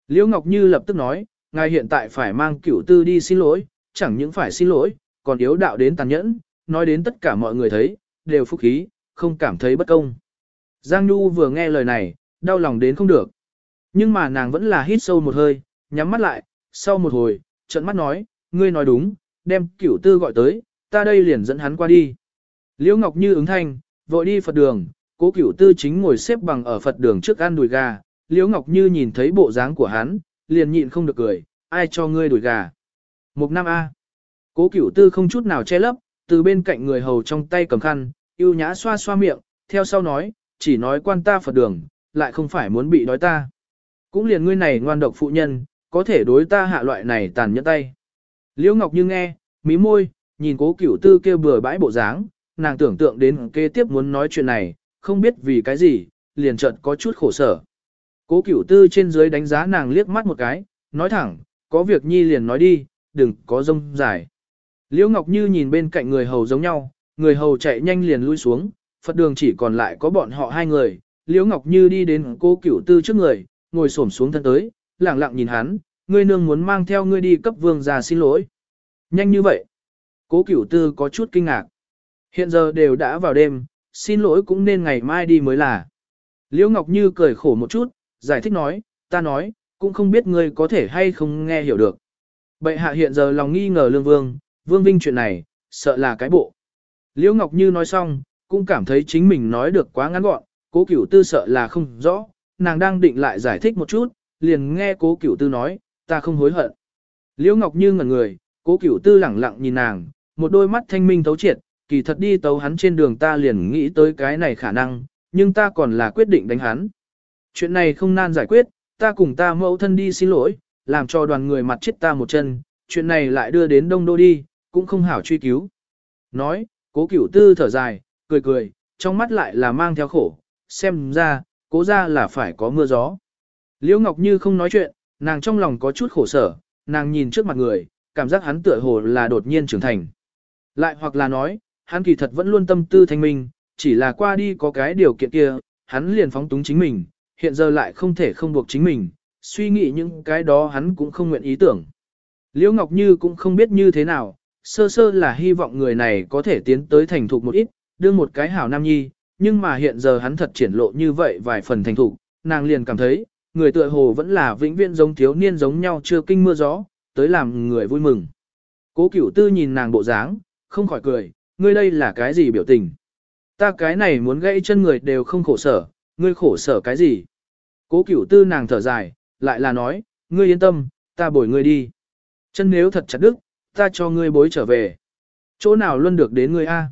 Liễu Ngọc Như lập tức nói, ngài hiện tại phải mang cửu tư đi xin lỗi, chẳng những phải xin lỗi, còn yếu đạo đến tàn nhẫn, nói đến tất cả mọi người thấy, đều phúc khí, không cảm thấy bất công. Giang Nhu vừa nghe lời này, đau lòng đến không được. Nhưng mà nàng vẫn là hít sâu một hơi, nhắm mắt lại, sau một hồi, trận mắt nói, ngươi nói đúng, đem cửu tư gọi tới, ta đây liền dẫn hắn qua đi. Liễu Ngọc Như ứng thanh, vội đi Phật đường, cố cửu tư chính ngồi xếp bằng ở Phật đường trước ăn đùi gà, Liễu Ngọc Như nhìn thấy bộ dáng của hắn, liền nhịn không được cười, ai cho ngươi đuổi gà. Mục Nam A. Cố cửu tư không chút nào che lấp, từ bên cạnh người hầu trong tay cầm khăn, yêu nhã xoa xoa miệng, theo sau nói, chỉ nói quan ta Phật đường, lại không phải muốn bị đói ta. Cũng liền ngươi này ngoan độc phụ nhân, có thể đối ta hạ loại này tàn nhẫn tay. Liễu Ngọc Như nghe, mí môi, nhìn cố cửu tư kêu bừa bãi bộ dáng, nàng tưởng tượng đến kế tiếp muốn nói chuyện này, không biết vì cái gì, liền chợt có chút khổ sở. Cố cửu tư trên dưới đánh giá nàng liếc mắt một cái, nói thẳng, có việc nhi liền nói đi, đừng có rông dài. Liễu Ngọc Như nhìn bên cạnh người hầu giống nhau, người hầu chạy nhanh liền lui xuống, Phật đường chỉ còn lại có bọn họ hai người. Liễu Ngọc Như đi đến cô cửu tư trước người, ngồi xổm xuống thân tới, lặng lặng nhìn hắn, ngươi nương muốn mang theo ngươi đi cấp vương già xin lỗi. Nhanh như vậy. Cố cửu tư có chút kinh ngạc. Hiện giờ đều đã vào đêm, xin lỗi cũng nên ngày mai đi mới là. Liễu Ngọc Như cười khổ một chút, giải thích nói, ta nói, cũng không biết ngươi có thể hay không nghe hiểu được. Bệ hạ hiện giờ lòng nghi ngờ lương vương, vương vinh chuyện này, sợ là cái bộ. Liễu Ngọc Như nói xong, cũng cảm thấy chính mình nói được quá ngắn gọn, cố cửu tư sợ là không rõ, nàng đang định lại giải thích một chút, liền nghe cố cửu tư nói, ta không hối hận. Liễu Ngọc Như ngẩn người, cố cửu tư lẳng lặng nhìn nàng, một đôi mắt thanh minh thấu triệt, kỳ thật đi tấu hắn trên đường ta liền nghĩ tới cái này khả năng, nhưng ta còn là quyết định đánh hắn. Chuyện này không nan giải quyết, ta cùng ta mẫu thân đi xin lỗi, làm cho đoàn người mặt chết ta một chân, chuyện này lại đưa đến đông đô đi, cũng không hảo truy cứu. Nói, cố cửu tư thở dài, cười cười, trong mắt lại là mang theo khổ, xem ra, cố ra là phải có mưa gió. Liễu Ngọc Như không nói chuyện, nàng trong lòng có chút khổ sở, nàng nhìn trước mặt người, cảm giác hắn tựa hồ là đột nhiên trưởng thành. Lại hoặc là nói, hắn kỳ thật vẫn luôn tâm tư thanh minh, chỉ là qua đi có cái điều kiện kia, hắn liền phóng túng chính mình, hiện giờ lại không thể không buộc chính mình, suy nghĩ những cái đó hắn cũng không nguyện ý tưởng. Liễu Ngọc Như cũng không biết như thế nào, sơ sơ là hy vọng người này có thể tiến tới thành thục một ít, đưa một cái hảo nam nhi, nhưng mà hiện giờ hắn thật triển lộ như vậy vài phần thành thục, nàng liền cảm thấy, người tựa hồ vẫn là vĩnh viễn giống thiếu niên giống nhau chưa kinh mưa gió, tới làm người vui mừng. Cố cửu tư nhìn nàng bộ dáng, không khỏi cười, ngươi đây là cái gì biểu tình? Ta cái này muốn gãy chân người đều không khổ sở, ngươi khổ sở cái gì? Cố cửu tư nàng thở dài, lại là nói, ngươi yên tâm, ta bồi ngươi đi. Chân nếu thật chặt đứt, ta cho ngươi bối trở về. Chỗ nào luôn được đến ngươi A.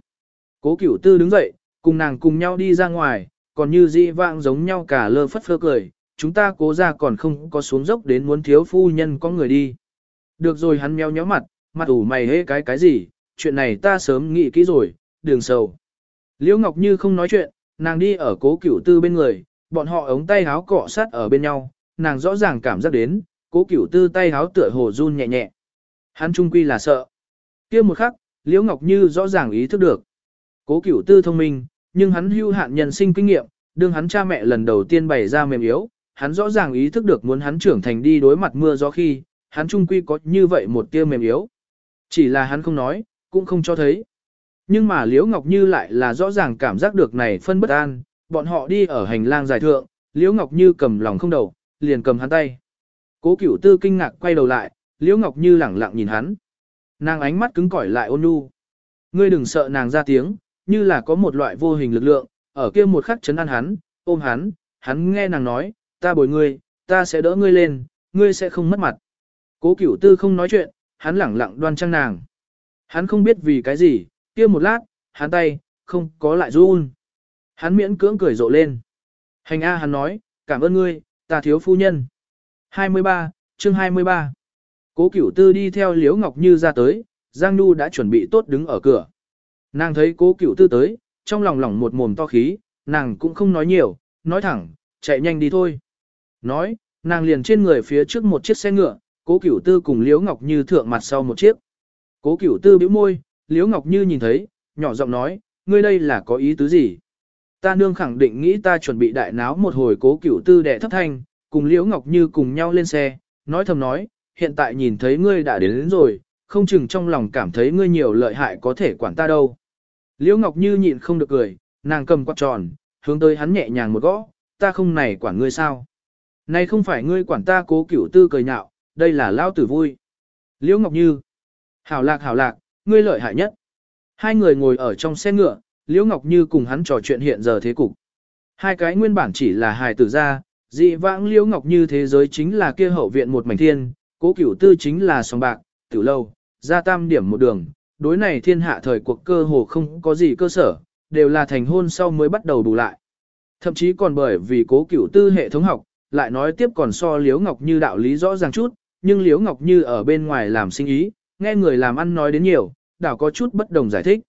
Cố cửu tư đứng dậy, cùng nàng cùng nhau đi ra ngoài, còn như dị vãng giống nhau cả lơ phất phơ cười, chúng ta cố ra còn không có xuống dốc đến muốn thiếu phu nhân có người đi. Được rồi hắn meo nhó mặt, mặt ủ mày hê cái cái gì, chuyện này ta sớm nghĩ kỹ rồi, đường sầu. Liễu Ngọc Như không nói chuyện, nàng đi ở cố cửu tư bên người, bọn họ ống tay háo cọ sát ở bên nhau, nàng rõ ràng cảm giác đến, cố cửu tư tay háo tựa hồ run nhẹ nhẹ. Hắn trung quy là sợ. kia một khắc, Liễu Ngọc Như rõ ràng ý thức được. Cố cửu tư thông minh, nhưng hắn hưu hạn nhân sinh kinh nghiệm, đương hắn cha mẹ lần đầu tiên bày ra mềm yếu, hắn rõ ràng ý thức được muốn hắn trưởng thành đi đối mặt mưa gió khi, hắn trung quy có như vậy một tia mềm yếu. Chỉ là hắn không nói, cũng không cho thấy. Nhưng mà Liễu Ngọc Như lại là rõ ràng cảm giác được này phân bất an, bọn họ đi ở hành lang dài thượng, Liễu Ngọc Như cầm lòng không đầu, liền cầm hắn tay. Cố Cửu Tư kinh ngạc quay đầu lại, Liễu Ngọc Như lẳng lặng nhìn hắn. Nàng ánh mắt cứng cỏi lại ôn nhu. Ngươi đừng sợ nàng ra tiếng, như là có một loại vô hình lực lượng, ở kia một khắc chấn an hắn, ôm hắn, hắn nghe nàng nói, ta bồi ngươi, ta sẽ đỡ ngươi lên, ngươi sẽ không mất mặt. Cố Cửu Tư không nói chuyện, hắn lẳng lặng đoan trang nàng. Hắn không biết vì cái gì, kia một lát, hắn tay, không có lại run. Hắn miễn cưỡng cười rộ lên. Hành A hắn nói, cảm ơn ngươi, ta thiếu phu nhân. 23, chương 23. Cố cửu tư đi theo Liễu Ngọc Như ra tới, Giang Nhu đã chuẩn bị tốt đứng ở cửa. Nàng thấy cố cửu tư tới, trong lòng lỏng một mồm to khí, nàng cũng không nói nhiều, nói thẳng, chạy nhanh đi thôi. Nói, nàng liền trên người phía trước một chiếc xe ngựa, cố cửu tư cùng Liễu Ngọc Như thượng mặt sau một chiếc. Cố cửu tư bĩu môi, Liễu Ngọc Như nhìn thấy, nhỏ giọng nói, ngươi đây là có ý tứ gì? Ta nương khẳng định nghĩ ta chuẩn bị đại náo một hồi cố cửu tư đệ thấp thanh, cùng Liễu Ngọc Như cùng nhau lên xe, nói thầm nói, hiện tại nhìn thấy ngươi đã đến, đến rồi, không chừng trong lòng cảm thấy ngươi nhiều lợi hại có thể quản ta đâu. Liễu Ngọc Như nhịn không được cười, nàng cầm quạt tròn, hướng tới hắn nhẹ nhàng một gõ, ta không này quản ngươi sao? Này không phải ngươi quản ta cố cửu tư cười nhạo, đây là lao tử vui. Liễu Ngọc Như, hảo lạc hảo lạc, ngươi lợi hại nhất. Hai người ngồi ở trong xe ngựa, Liễu Ngọc Như cùng hắn trò chuyện hiện giờ thế cục. Hai cái nguyên bản chỉ là hài tử ra, dị vãng Liễu Ngọc Như thế giới chính là kia hậu viện một mảnh thiên, cố cửu tư chính là song bạc, tử lâu, ra tam điểm một đường. Đối này thiên hạ thời cuộc cơ hồ không có gì cơ sở, đều là thành hôn sau mới bắt đầu đủ lại. Thậm chí còn bởi vì cố cửu tư hệ thống học, lại nói tiếp còn so Liễu Ngọc Như đạo lý rõ ràng chút, nhưng Liễu Ngọc Như ở bên ngoài làm sinh ý, nghe người làm ăn nói đến nhiều, đảo có chút bất đồng giải thích.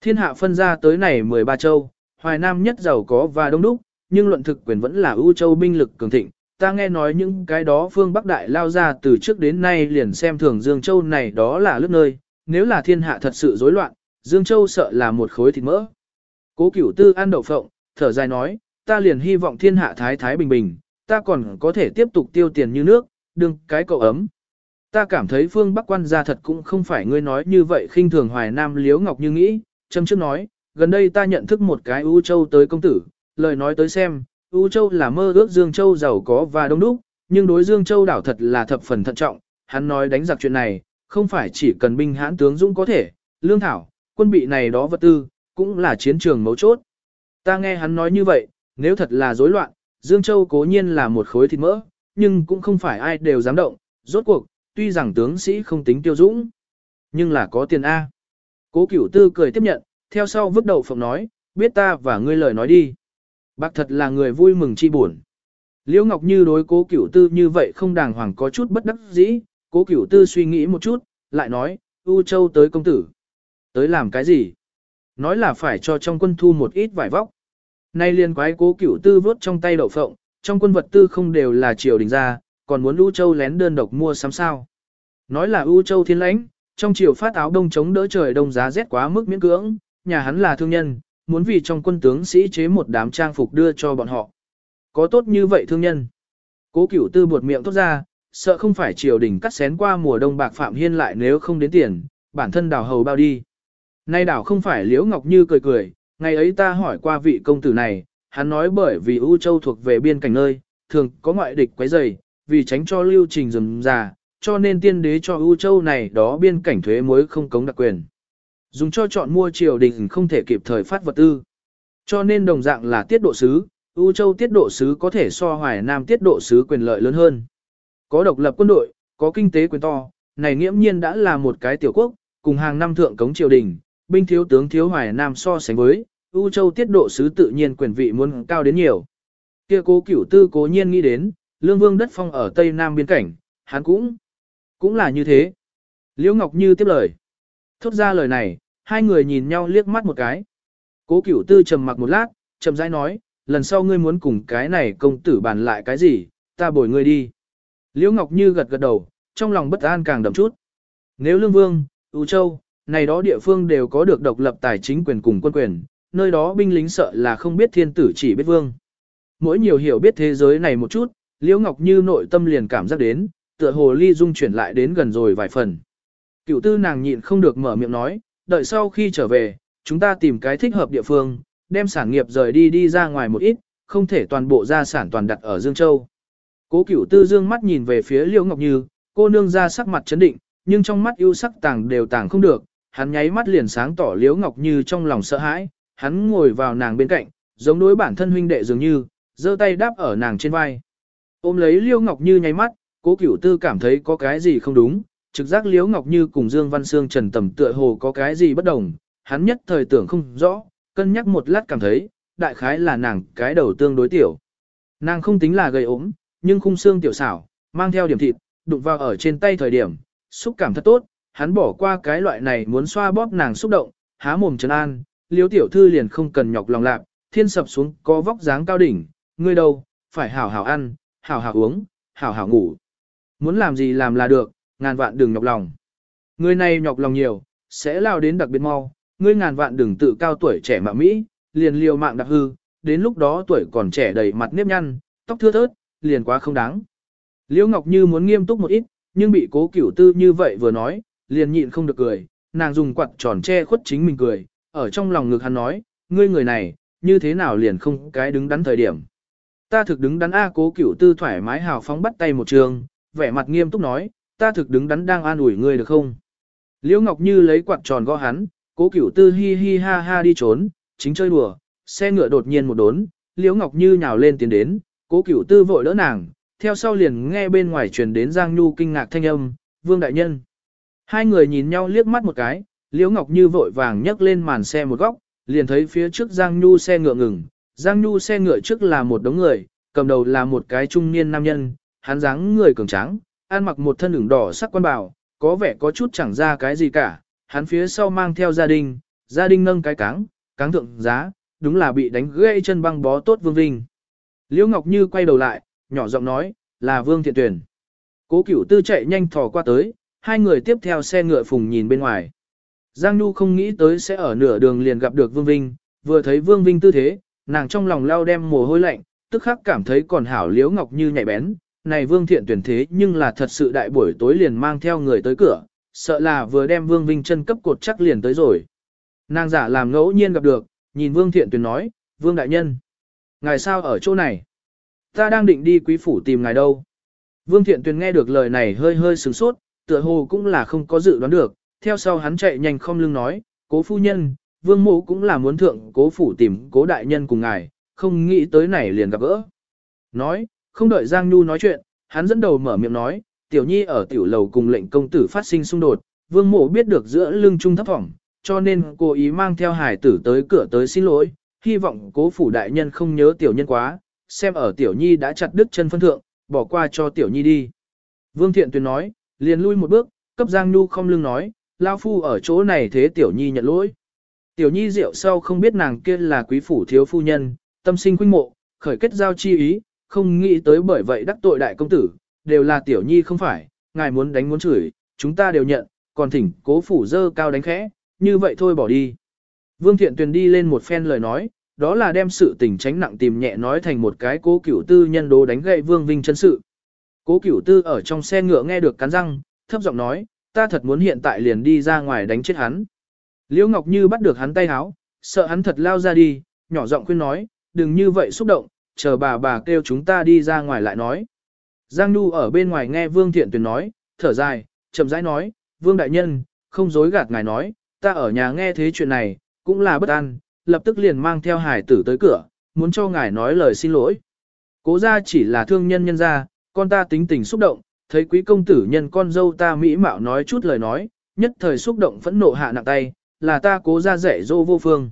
Thiên hạ phân ra tới này 13 châu, Hoài Nam nhất giàu có và đông đúc, nhưng luận thực quyền vẫn là ưu châu binh lực cường thịnh. Ta nghe nói những cái đó phương Bắc Đại lao ra từ trước đến nay liền xem thường Dương Châu này đó là lướt nơi, nếu là thiên hạ thật sự rối loạn, Dương Châu sợ là một khối thịt mỡ. Cố cửu tư ăn đậu phộng, thở dài nói, ta liền hy vọng thiên hạ thái thái bình bình, ta còn có thể tiếp tục tiêu tiền như nước, đừng cái cậu ấm, Ta cảm thấy phương Bắc quan gia thật cũng không phải ngươi nói như vậy khinh thường hoài nam liếu ngọc như nghĩ, châm trước nói, gần đây ta nhận thức một cái U Châu tới công tử, lời nói tới xem, U Châu là mơ ước Dương Châu giàu có và đông đúc, nhưng đối Dương Châu đảo thật là thập phần thận trọng, hắn nói đánh giặc chuyện này, không phải chỉ cần binh hãn tướng dũng có thể, lương thảo, quân bị này đó vật tư, cũng là chiến trường mấu chốt. Ta nghe hắn nói như vậy, nếu thật là rối loạn, Dương Châu cố nhiên là một khối thịt mỡ, nhưng cũng không phải ai đều dám động, rốt cuộc, tuy rằng tướng sĩ không tính tiêu dũng, nhưng là có tiền A. Cố cửu tư cười tiếp nhận, theo sau vứt đầu phộng nói, biết ta và ngươi lời nói đi. Bác thật là người vui mừng chi buồn. Liễu Ngọc Như đối cố cửu tư như vậy không đàng hoàng có chút bất đắc dĩ, cố cửu tư suy nghĩ một chút, lại nói, U Châu tới công tử. Tới làm cái gì? Nói là phải cho trong quân thu một ít vải vóc. Nay liền quái cố cửu tư vớt trong tay đậu phộng, trong quân vật tư không đều là triều đình ra, còn muốn U Châu lén đơn độc mua sắm sao. Nói là ưu Châu thiên lãnh, trong chiều phát áo đông chống đỡ trời đông giá rét quá mức miễn cưỡng, nhà hắn là thương nhân, muốn vì trong quân tướng sĩ chế một đám trang phục đưa cho bọn họ. Có tốt như vậy thương nhân. Cố cửu tư buột miệng tốt ra, sợ không phải triều đình cắt xén qua mùa đông bạc phạm hiên lại nếu không đến tiền, bản thân đào hầu bao đi. Nay đảo không phải liễu ngọc như cười cười, ngày ấy ta hỏi qua vị công tử này, hắn nói bởi vì U Châu thuộc về biên cảnh nơi, thường có ngoại địch quấy rầy, vì tránh cho lưu trình rừng già, cho nên tiên đế cho ưu châu này đó biên cảnh thuế mới không cống đặc quyền. Dùng cho chọn mua triều đình không thể kịp thời phát vật tư. Cho nên đồng dạng là tiết độ sứ, ưu châu tiết độ sứ có thể so hoài nam tiết độ sứ quyền lợi lớn hơn. Có độc lập quân đội, có kinh tế quyền to, này nghiễm nhiên đã là một cái tiểu quốc, cùng hàng năm thượng cống triều đình, binh thiếu tướng thiếu hoài nam so sánh với, U Châu tiết độ sứ tự nhiên quyền vị muốn cao đến nhiều. Kia cố cửu tư cố nhiên nghĩ đến, lương vương đất phong ở tây nam biên cảnh, hắn cũng, cũng là như thế. Liễu Ngọc Như tiếp lời. Thốt ra lời này, hai người nhìn nhau liếc mắt một cái. Cố cửu tư trầm mặc một lát, chậm rãi nói, lần sau ngươi muốn cùng cái này công tử bàn lại cái gì, ta bồi ngươi đi. Liễu Ngọc Như gật gật đầu, trong lòng bất an càng đậm chút. Nếu Lương Vương, U Châu, này đó địa phương đều có được độc lập tài chính quyền cùng quân quyền, nơi đó binh lính sợ là không biết thiên tử chỉ biết vương. Mỗi nhiều hiểu biết thế giới này một chút, Liễu Ngọc Như nội tâm liền cảm giác đến, tựa hồ ly dung chuyển lại đến gần rồi vài phần. Cựu tư nàng nhịn không được mở miệng nói, đợi sau khi trở về, chúng ta tìm cái thích hợp địa phương, đem sản nghiệp rời đi đi ra ngoài một ít, không thể toàn bộ gia sản toàn đặt ở Dương Châu. Cố cửu tư dương mắt nhìn về phía Liễu Ngọc Như, cô nương ra sắc mặt chấn định, nhưng trong mắt yêu sắc tàng đều tàng không được, hắn nháy mắt liền sáng tỏ Liễu Ngọc Như trong lòng sợ hãi, hắn ngồi vào nàng bên cạnh, giống đối bản thân huynh đệ dường như, giơ tay đáp ở nàng trên vai. Ôm lấy Liễu Ngọc Như nháy mắt, Cố Cửu Tư cảm thấy có cái gì không đúng, trực giác Liễu Ngọc Như cùng Dương Văn Sương Trần Tầm tựa hồ có cái gì bất đồng, hắn nhất thời tưởng không rõ, cân nhắc một lát cảm thấy, đại khái là nàng cái đầu tương đối tiểu. Nàng không tính là gầy ốm, nhưng khung xương tiểu xảo, mang theo điểm thịt, đụng vào ở trên tay thời điểm, xúc cảm thật tốt, hắn bỏ qua cái loại này muốn xoa bóp nàng xúc động, há mồm trấn an, Liễu tiểu thư liền không cần nhọc lòng lạc, thiên sập xuống có vóc dáng cao đỉnh, ngươi đâu, phải hảo hảo ăn, hảo hảo uống, hảo hảo ngủ. Muốn làm gì làm là được, ngàn vạn đừng nhọc lòng. Người này nhọc lòng nhiều, sẽ lao đến đặc biệt mau, ngươi ngàn vạn đừng tự cao tuổi trẻ mà Mỹ, liền liều mạng đặc hư, đến lúc đó tuổi còn trẻ đầy mặt nếp nhăn, tóc thưa thớt, liền quá không đáng. Liễu Ngọc Như muốn nghiêm túc một ít, nhưng bị cố cửu tư như vậy vừa nói, liền nhịn không được cười, nàng dùng quạt tròn che khuất chính mình cười, ở trong lòng ngực hắn nói, ngươi người này, như thế nào liền không cái đứng đắn thời điểm. Ta thực đứng đắn A cố cửu tư thoải mái hào phóng bắt tay một trường, vẻ mặt nghiêm túc nói, ta thực đứng đắn đang an ủi ngươi được không? Liễu Ngọc Như lấy quạt tròn gõ hắn, cố cửu tư hi hi ha ha đi trốn, chính chơi đùa, xe ngựa đột nhiên một đốn, Liễu Ngọc Như nhào lên tiến đến, cố cửu tư vội đỡ nàng, theo sau liền nghe bên ngoài truyền đến Giang Nhu kinh ngạc thanh âm, Vương Đại Nhân. Hai người nhìn nhau liếc mắt một cái, Liễu Ngọc Như vội vàng nhấc lên màn xe một góc, liền thấy phía trước Giang Nhu xe ngựa ngừng, Giang Nhu xe ngựa trước là một đống người, cầm đầu là một cái trung niên nam nhân, hắn dáng người cường tráng, ăn mặc một thân ửng đỏ sắc quan bào, có vẻ có chút chẳng ra cái gì cả, hắn phía sau mang theo gia đình, gia đình nâng cái cáng, cáng thượng giá, đúng là bị đánh gãy chân băng bó tốt Vương Vinh. Liễu Ngọc Như quay đầu lại, nhỏ giọng nói, là Vương Thiện Tuyển. Cố Cửu Tư chạy nhanh thò qua tới, hai người tiếp theo xe ngựa phùng nhìn bên ngoài. Giang Nhu không nghĩ tới sẽ ở nửa đường liền gặp được Vương Vinh, vừa thấy Vương Vinh tư thế, nàng trong lòng lao đem mồ hôi lạnh, tức khắc cảm thấy còn hảo Liễu Ngọc Như nhạy bén. Này Vương Thiện Tuyển thế nhưng là thật sự đại buổi tối liền mang theo người tới cửa, sợ là vừa đem Vương Vinh chân cấp cột chắc liền tới rồi. Nàng giả làm ngẫu nhiên gặp được, nhìn Vương Thiện Tuyển nói, Vương Đại Nhân, ngài sao ở chỗ này? Ta đang định đi quý phủ tìm ngài đâu. Vương Thiện tuyển nghe được lời này hơi hơi sửng sốt, tựa hồ cũng là không có dự đoán được, theo sau hắn chạy nhanh không lưng nói, cố phu nhân, vương mộ cũng là muốn thượng cố phủ tìm cố đại nhân cùng ngài, không nghĩ tới này liền gặp gỡ. Nói, không đợi Giang Nhu nói chuyện, hắn dẫn đầu mở miệng nói, tiểu nhi ở tiểu lầu cùng lệnh công tử phát sinh xung đột, vương mộ biết được giữa lưng trung thấp phỏng, cho nên cố ý mang theo hải tử tới cửa tới xin lỗi, hy vọng cố phủ đại nhân không nhớ tiểu nhân quá, xem ở tiểu nhi đã chặt đứt chân phân thượng, bỏ qua cho tiểu nhi đi. Vương Thiện Tuyền nói, liền lui một bước, cấp Giang Nhu không lưng nói, Lao Phu ở chỗ này thế tiểu nhi nhận lỗi. Tiểu nhi rượu sau không biết nàng kia là quý phủ thiếu phu nhân, tâm sinh khuynh mộ, khởi kết giao chi ý, không nghĩ tới bởi vậy đắc tội đại công tử, đều là tiểu nhi không phải, ngài muốn đánh muốn chửi, chúng ta đều nhận, còn thỉnh cố phủ dơ cao đánh khẽ, như vậy thôi bỏ đi. Vương Thiện Tuyền đi lên một phen lời nói, đó là đem sự tình tránh nặng tìm nhẹ nói thành một cái cố cửu tư nhân đố đánh gậy Vương Vinh chân sự. Cố cửu tư ở trong xe ngựa nghe được cắn răng, thấp giọng nói, ta thật muốn hiện tại liền đi ra ngoài đánh chết hắn. Liễu Ngọc Như bắt được hắn tay háo, sợ hắn thật lao ra đi, nhỏ giọng khuyên nói, đừng như vậy xúc động, chờ bà bà kêu chúng ta đi ra ngoài lại nói. Giang Nhu ở bên ngoài nghe Vương Thiện Tuyền nói, thở dài, chậm rãi nói, Vương Đại Nhân, không dối gạt ngài nói, ta ở nhà nghe thế chuyện này, cũng là bất an, lập tức liền mang theo hải tử tới cửa, muốn cho ngài nói lời xin lỗi. Cố ra chỉ là thương nhân nhân ra, con ta tính tình xúc động, thấy quý công tử nhân con dâu ta mỹ mạo nói chút lời nói, nhất thời xúc động phẫn nộ hạ nặng tay, là ta cố ra dạy dỗ vô phương.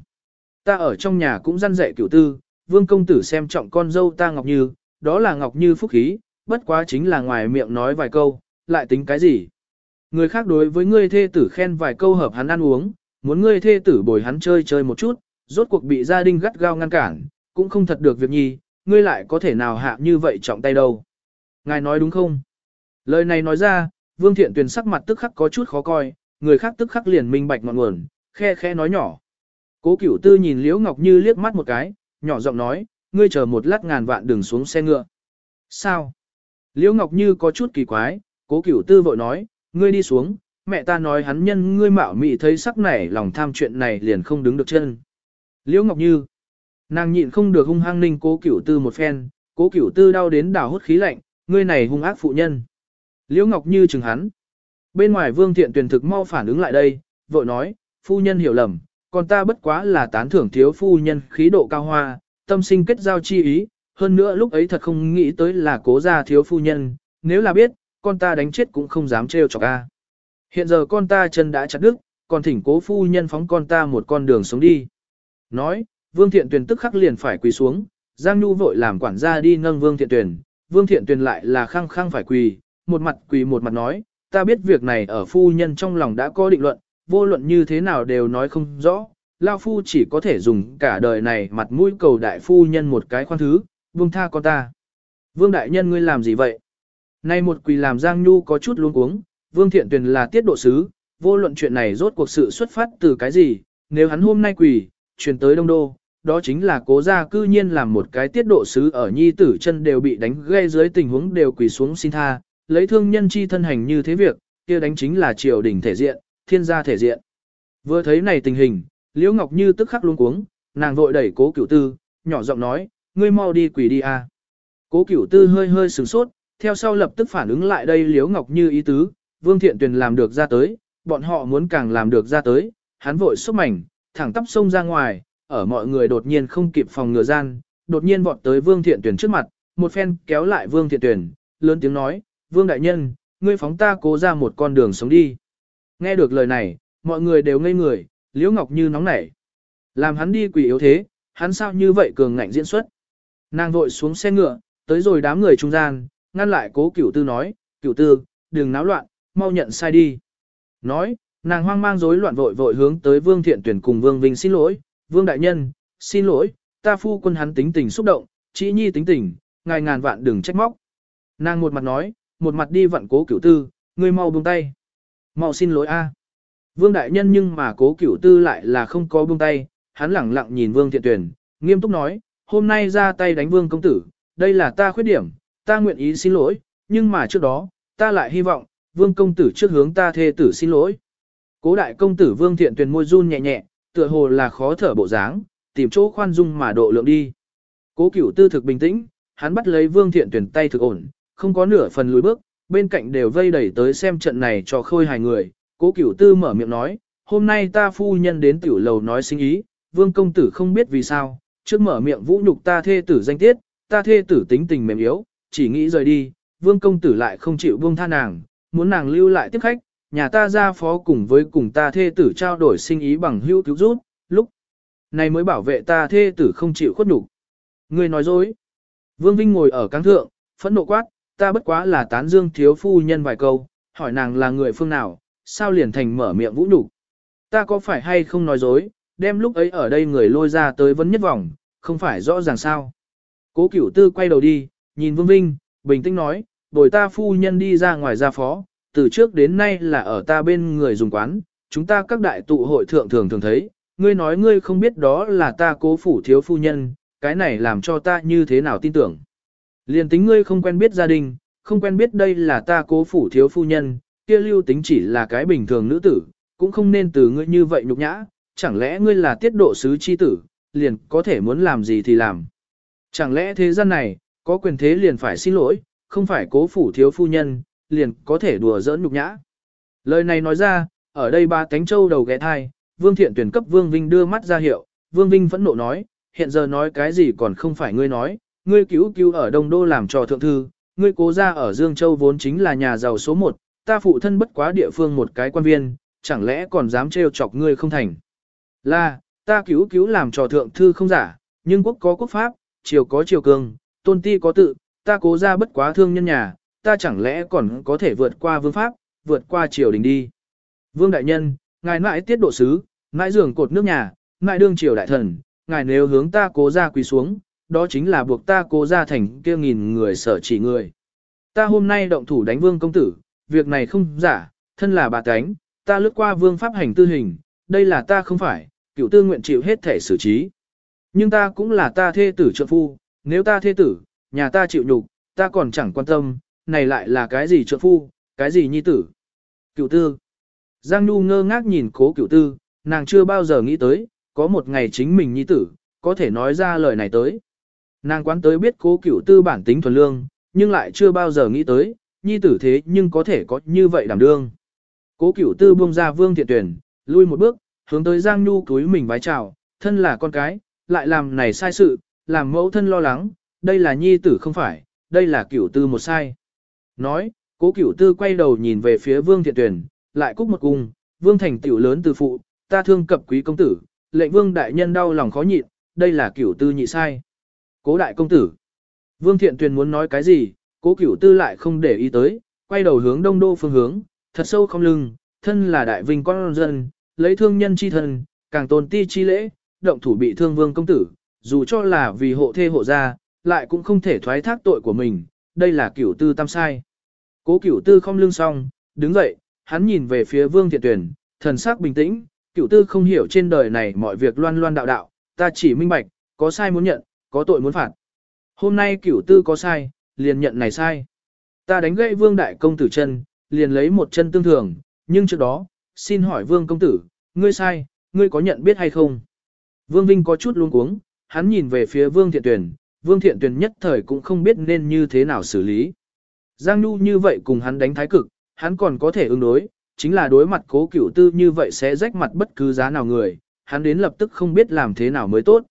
Ta ở trong nhà cũng răn dạy cửu tư, vương công tử xem trọng con dâu ta Ngọc Như, đó là Ngọc Như phúc khí, bất quá chính là ngoài miệng nói vài câu, lại tính cái gì. Người khác đối với ngươi thê tử khen vài câu hợp hắn ăn uống, muốn ngươi thê tử bồi hắn chơi chơi một chút, rốt cuộc bị gia đình gắt gao ngăn cản, cũng không thật được việc nhi, ngươi lại có thể nào hạ như vậy trọng tay đâu. Ngài nói đúng không? Lời này nói ra, Vương Thiện Tuyền sắc mặt tức khắc có chút khó coi, người khác tức khắc liền minh bạch ngọn nguồn, khe khe nói nhỏ. Cố Cửu Tư nhìn Liễu Ngọc Như liếc mắt một cái, nhỏ giọng nói, ngươi chờ một lát ngàn vạn đường xuống xe ngựa. Sao? Liễu Ngọc Như có chút kỳ quái, Cố Cửu Tư vội nói, ngươi đi xuống, mẹ ta nói hắn nhân ngươi mạo mị thấy sắc nảy lòng tham chuyện này liền không đứng được chân. Liễu Ngọc Như, nàng nhịn không được hung hăng ninh Cố Cửu Tư một phen, Cố Cửu Tư đau đến đảo hút khí lạnh, ngươi này hung ác phụ nhân. Liễu Ngọc Như chừng hắn. Bên ngoài Vương Thiện Tuyền thực mau phản ứng lại đây, vội nói, phu nhân hiểu lầm, còn ta bất quá là tán thưởng thiếu phu nhân khí độ cao hoa, tâm sinh kết giao chi ý, hơn nữa lúc ấy thật không nghĩ tới là cố gia thiếu phu nhân, nếu là biết, con ta đánh chết cũng không dám trêu chọc a. Hiện giờ con ta chân đã chặt đứt, còn thỉnh cố phu nhân phóng con ta một con đường sống đi. Nói, Vương Thiện Tuyền tức khắc liền phải quỳ xuống, Giang Nhu vội làm quản gia đi nâng Vương Thiện Tuyền, Vương Thiện Tuyền lại là khăng khăng phải quỳ, một mặt quỳ một mặt nói, ta biết việc này ở phu nhân trong lòng đã có định luận, vô luận như thế nào đều nói không rõ, Lao Phu chỉ có thể dùng cả đời này mặt mũi cầu đại phu nhân một cái khoan thứ, vương tha con ta. Vương đại nhân ngươi làm gì vậy? Nay một quỳ làm Giang Nhu có chút luống cuống, Vương Thiện Tuyền là tiết độ sứ, vô luận chuyện này rốt cuộc sự xuất phát từ cái gì, nếu hắn hôm nay quỳ, truyền tới Đông Đô, đó chính là cố gia cư nhiên làm một cái tiết độ sứ ở nhi tử chân đều bị đánh gây dưới tình huống đều quỳ xuống xin tha, lấy thương nhân chi thân hành như thế việc, kia đánh chính là triều đình thể diện, thiên gia thể diện. Vừa thấy này tình hình, Liễu Ngọc Như tức khắc luống cuống, nàng vội đẩy Cố Cửu Tư, nhỏ giọng nói, ngươi mau đi quỳ đi a. Cố Cửu Tư hơi hơi sửng sốt, theo sau lập tức phản ứng lại đây Liễu Ngọc Như ý tứ, Vương Thiện Tuyền làm được ra tới, bọn họ muốn càng làm được ra tới, hắn vội xúc mảnh, thẳng tắp sông ra ngoài, ở mọi người đột nhiên không kịp phòng ngừa gian, đột nhiên vọt tới Vương Thiện Tuyền trước mặt, một phen kéo lại Vương Thiện Tuyền, lớn tiếng nói, Vương Đại Nhân, ngươi phóng ta cố ra một con đường sống đi. Nghe được lời này, mọi người đều ngây người, Liễu Ngọc Như nóng nảy. Làm hắn đi quỷ yếu thế, hắn sao như vậy cường ngạnh diễn xuất. Nàng vội xuống xe ngựa, tới rồi đám người trung gian, ngăn lại cố cửu tư nói, cửu tư, đừng náo loạn, mau nhận sai đi. Nói, nàng hoang mang rối loạn vội vội hướng tới Vương Thiện Tuyển cùng Vương Vinh xin lỗi, Vương Đại Nhân, xin lỗi, ta phu quân hắn tính tình xúc động, chỉ nhi tính tình, ngài ngàn vạn đừng trách móc. Nàng một mặt nói, một mặt đi vặn cố cửu tư, ngươi mau buông tay. Mau xin lỗi a. Vương đại nhân nhưng mà cố cửu tư lại là không có buông tay, hắn lẳng lặng nhìn Vương Thiện Tuyển, nghiêm túc nói, hôm nay ra tay đánh Vương công tử, đây là ta khuyết điểm, ta nguyện ý xin lỗi, nhưng mà trước đó, ta lại hy vọng, Vương công tử trước hướng ta thê tử xin lỗi. Cố đại công tử Vương Thiện Tuyển môi run nhẹ nhẹ, tựa hồ là khó thở bộ dáng, tìm chỗ khoan dung mà độ lượng đi. Cố cửu tư thực bình tĩnh, hắn bắt lấy Vương Thiện Tuyển tay thực ổn, không có nửa phần lùi bước, bên cạnh đều vây đẩy tới xem trận này cho khôi hài người. Cố cửu tư mở miệng nói, hôm nay ta phu nhân đến tiểu lầu nói sinh ý, vương công tử không biết vì sao, trước mở miệng vũ nhục ta thê tử danh tiết, ta thê tử tính tình mềm yếu, chỉ nghĩ rời đi, vương công tử lại không chịu buông tha nàng, muốn nàng lưu lại tiếp khách, nhà ta ra phó cùng với cùng ta thê tử trao đổi sinh ý bằng hữu cứu rút, lúc này mới bảo vệ ta thê tử không chịu khuất nhục. Người nói dối. Vương Vinh ngồi ở cáng thượng, phẫn nộ quát, ta bất quá là tán dương thiếu phu nhân vài câu, hỏi nàng là người phương nào, sao liền thành mở miệng vũ nhục Ta có phải hay không nói dối, đem lúc ấy ở đây người lôi ra tới vấn nhất vòng, không phải rõ ràng sao. Cố cửu tư quay đầu đi, nhìn Vương Vinh, bình tĩnh nói, bồi ta phu nhân đi ra ngoài ra phó, từ trước đến nay là ở ta bên người dùng quán, chúng ta các đại tụ hội thượng thường thường thấy, ngươi nói ngươi không biết đó là ta cố phủ thiếu phu nhân, cái này làm cho ta như thế nào tin tưởng. Liền tính ngươi không quen biết gia đình, không quen biết đây là ta cố phủ thiếu phu nhân, kia lưu tính chỉ là cái bình thường nữ tử, cũng không nên từ ngươi như vậy nhục nhã, chẳng lẽ ngươi là tiết độ sứ chi tử, liền có thể muốn làm gì thì làm. Chẳng lẽ thế gian này, có quyền thế liền phải xin lỗi, không phải cố phủ thiếu phu nhân, liền có thể đùa giỡn nhục nhã. Lời này nói ra, ở đây ba cánh châu đầu ghé thai, Vương Thiện tuyển cấp Vương Vinh đưa mắt ra hiệu, Vương Vinh vẫn nộ nói, hiện giờ nói cái gì còn không phải ngươi nói, ngươi cứu cứu ở Đông Đô làm trò thượng thư, ngươi cố ra ở Dương Châu vốn chính là nhà giàu số một, ta phụ thân bất quá địa phương một cái quan viên, chẳng lẽ còn dám trêu chọc ngươi không thành. Là, ta cứu cứu làm trò thượng thư không giả, nhưng quốc có quốc pháp, triều có triều cường, tôn ti có tự, ta cố ra bất quá thương nhân nhà, ta chẳng lẽ còn có thể vượt qua vương pháp, vượt qua triều đình đi. Vương đại nhân, ngài mãi tiết độ sứ, mãi giường cột nước nhà, mãi đương triều đại thần, ngài nếu hướng ta cố ra quỳ xuống, đó chính là buộc ta cố ra thành kia nghìn người sở chỉ người. Ta hôm nay động thủ đánh vương công tử, việc này không giả, thân là bà cánh, ta lướt qua vương pháp hành tư hình, đây là ta không phải, cựu tư nguyện chịu hết thể xử trí. Nhưng ta cũng là ta thê tử trợ phu, nếu ta thê tử, nhà ta chịu nhục, ta còn chẳng quan tâm, này lại là cái gì trợ phu, cái gì nhi tử. Cựu tư. Giang Nhu ngơ ngác nhìn cố cựu tư, nàng chưa bao giờ nghĩ tới, có một ngày chính mình nhi tử, có thể nói ra lời này tới. Nàng quán tới biết cố cửu tư bản tính thuần lương, nhưng lại chưa bao giờ nghĩ tới, nhi tử thế nhưng có thể có như vậy đảm đương. Cố cửu tư buông ra vương thiện tuyển, lui một bước, hướng tới Giang Nhu cúi mình vái chào, thân là con cái, lại làm này sai sự, làm mẫu thân lo lắng, đây là nhi tử không phải, đây là cửu tư một sai. Nói, cố cửu tư quay đầu nhìn về phía vương thiện tuyển, lại cúc một cung, vương thành tiểu lớn từ phụ, ta thương cập quý công tử, lệnh vương đại nhân đau lòng khó nhịn, đây là cửu tư nhị sai. Cố đại công tử. Vương thiện Tuyền muốn nói cái gì, cố cửu tư lại không để ý tới, quay đầu hướng đông đô phương hướng, thật sâu không lưng, thân là đại vinh con dân, lấy thương nhân chi thân, càng tôn ti chi lễ, động thủ bị thương vương công tử, dù cho là vì hộ thê hộ gia, lại cũng không thể thoái thác tội của mình, đây là cửu tư tam sai. Cố cửu tư không lưng xong, đứng dậy, hắn nhìn về phía vương thiện tuyển, thần sắc bình tĩnh, cửu tư không hiểu trên đời này mọi việc loan loan đạo đạo, ta chỉ minh bạch, có sai muốn nhận, có tội muốn phạt. Hôm nay cửu tư có sai, liền nhận này sai. Ta đánh gãy vương đại công tử chân, liền lấy một chân tương thường, nhưng trước đó, xin hỏi vương công tử, ngươi sai, ngươi có nhận biết hay không? Vương Vinh có chút luống cuống, hắn nhìn về phía vương thiện tuyển, vương thiện tuyển nhất thời cũng không biết nên như thế nào xử lý. Giang Nhu như vậy cùng hắn đánh thái cực, hắn còn có thể ứng đối, chính là đối mặt cố cửu tư như vậy sẽ rách mặt bất cứ giá nào người, hắn đến lập tức không biết làm thế nào mới tốt.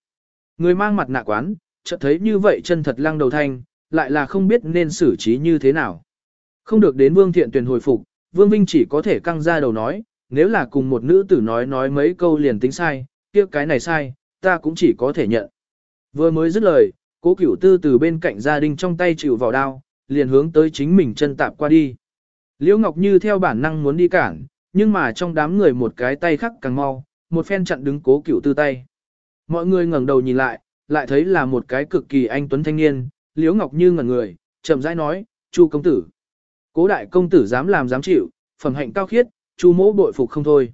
Người mang mặt nạ quán, chợt thấy như vậy chân thật lăng đầu thanh, lại là không biết nên xử trí như thế nào. Không được đến Vương Thiện Tuyền hồi phục, Vương Vinh chỉ có thể căng ra đầu nói, nếu là cùng một nữ tử nói nói mấy câu liền tính sai, kia cái này sai, ta cũng chỉ có thể nhận. Vừa mới dứt lời, cố cửu tư từ bên cạnh gia đình trong tay chịu vào đao, liền hướng tới chính mình chân tạp qua đi. Liễu Ngọc Như theo bản năng muốn đi cản, nhưng mà trong đám người một cái tay khắc càng mau, một phen chặn đứng cố cửu tư tay. Mọi người ngẩng đầu nhìn lại, lại thấy là một cái cực kỳ anh tuấn thanh niên, Liễu Ngọc Như ngẩn người, chậm rãi nói, Chu công tử. Cố đại công tử dám làm dám chịu, phẩm hạnh cao khiết, Chu mỗ bội phục không thôi.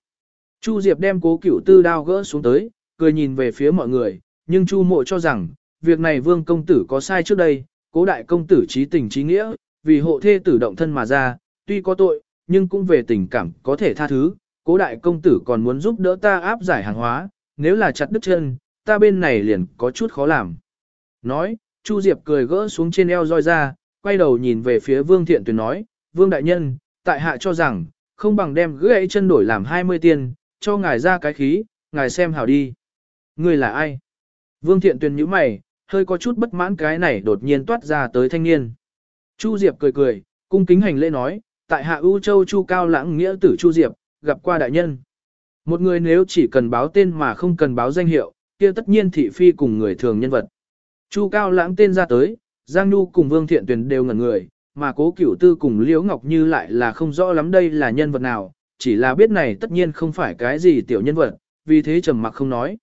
Chu Diệp đem cố cửu tư đao gỡ xuống tới, cười nhìn về phía mọi người, nhưng Chu mộ cho rằng, việc này vương công tử có sai trước đây, cố đại công tử trí tình trí nghĩa, vì hộ thê tử động thân mà ra, tuy có tội, nhưng cũng về tình cảm có thể tha thứ, cố đại công tử còn muốn giúp đỡ ta áp giải hàng hóa, nếu là chặt đứt chân, ta bên này liền có chút khó làm. Nói, Chu Diệp cười gỡ xuống trên eo roi ra, quay đầu nhìn về phía Vương Thiện Tuyền nói, Vương Đại Nhân, tại hạ cho rằng, không bằng đem gãy chân đổi làm 20 tiền, cho ngài ra cái khí, ngài xem hảo đi. Người là ai? Vương Thiện Tuyền nhíu mày, hơi có chút bất mãn cái này đột nhiên toát ra tới thanh niên. Chu Diệp cười cười, cung kính hành lễ nói, tại hạ ưu châu Chu Cao lãng nghĩa tử Chu Diệp, gặp qua đại nhân. Một người nếu chỉ cần báo tên mà không cần báo danh hiệu, kia tất nhiên thị phi cùng người thường nhân vật. Chu Cao lãng tên ra tới, Giang Nhu cùng Vương Thiện Tuyền đều ngẩn người, mà cố cửu tư cùng Liễu Ngọc Như lại là không rõ lắm đây là nhân vật nào, chỉ là biết này tất nhiên không phải cái gì tiểu nhân vật, vì thế trầm mặc không nói.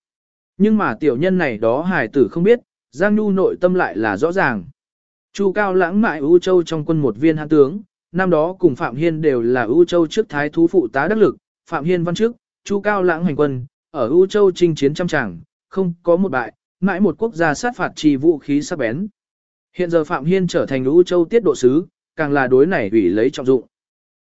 Nhưng mà tiểu nhân này đó hài tử không biết, Giang Nhu nội tâm lại là rõ ràng. Chu Cao lãng mại ưu châu trong quân một viên hạ tướng, năm đó cùng Phạm Hiên đều là ưu châu trước thái thú phụ tá đắc lực, Phạm Hiên văn trước, Chu Cao lãng hành quân, ở ưu châu chinh chiến trăm tràng, không có một bại, mãi một quốc gia sát phạt trì vũ khí sắc bén. Hiện giờ Phạm Hiên trở thành ưu châu tiết độ sứ, càng là đối này ủy lấy trọng dụng.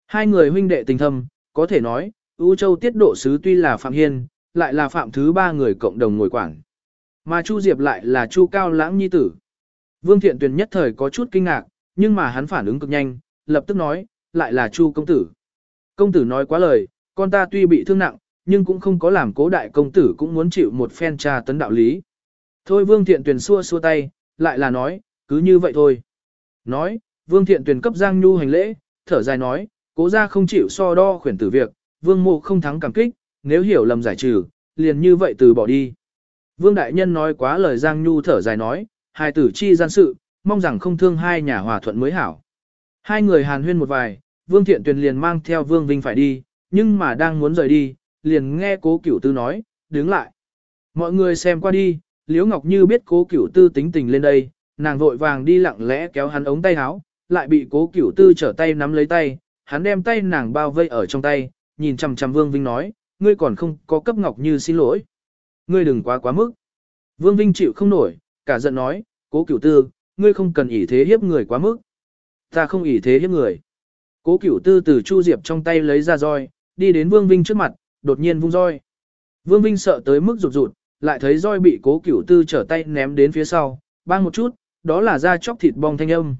Hai người huynh đệ tình thâm, có thể nói, u châu tiết độ sứ tuy là Phạm Hiên, lại là Phạm thứ ba người cộng đồng ngồi quản. Mà Chu Diệp lại là Chu Cao Lãng Nhi Tử. Vương Thiện Tuyền nhất thời có chút kinh ngạc, nhưng mà hắn phản ứng cực nhanh, lập tức nói, lại là Chu Công Tử. Công Tử nói quá lời, con ta tuy bị thương nặng, nhưng cũng không có làm cố đại công tử cũng muốn chịu một phen tra tấn đạo lý. Thôi Vương Thiện Tuyền xua xua tay, lại là nói, cứ như vậy thôi. Nói, Vương Thiện Tuyền cấp Giang Nhu hành lễ, thở dài nói, cố ra không chịu so đo khuyển tử việc, vương mộ không thắng cảm kích, nếu hiểu lầm giải trừ, liền như vậy từ bỏ đi. Vương Đại Nhân nói quá lời Giang Nhu thở dài nói, hai tử chi gian sự, mong rằng không thương hai nhà hòa thuận mới hảo. Hai người hàn huyên một vài, Vương Thiện Tuyền liền mang theo Vương Vinh phải đi, nhưng mà đang muốn rời đi, liền nghe cố cửu tư nói, đứng lại. Mọi người xem qua đi, Liễu Ngọc Như biết cố cửu tư tính tình lên đây, nàng vội vàng đi lặng lẽ kéo hắn ống tay áo, lại bị cố cửu tư trở tay nắm lấy tay, hắn đem tay nàng bao vây ở trong tay, nhìn chằm chằm Vương Vinh nói, ngươi còn không có cấp Ngọc Như xin lỗi. Ngươi đừng quá quá mức. Vương Vinh chịu không nổi, cả giận nói, cố cửu tư, ngươi không cần ỷ thế hiếp người quá mức. Ta không ỷ thế hiếp người. Cố cửu tư từ Chu Diệp trong tay lấy ra roi, đi đến Vương Vinh trước mặt, đột nhiên vung roi. Vương Vinh sợ tới mức rụt rụt, lại thấy roi bị cố cửu tư trở tay ném đến phía sau, bang một chút, đó là da chóc thịt bong thanh âm.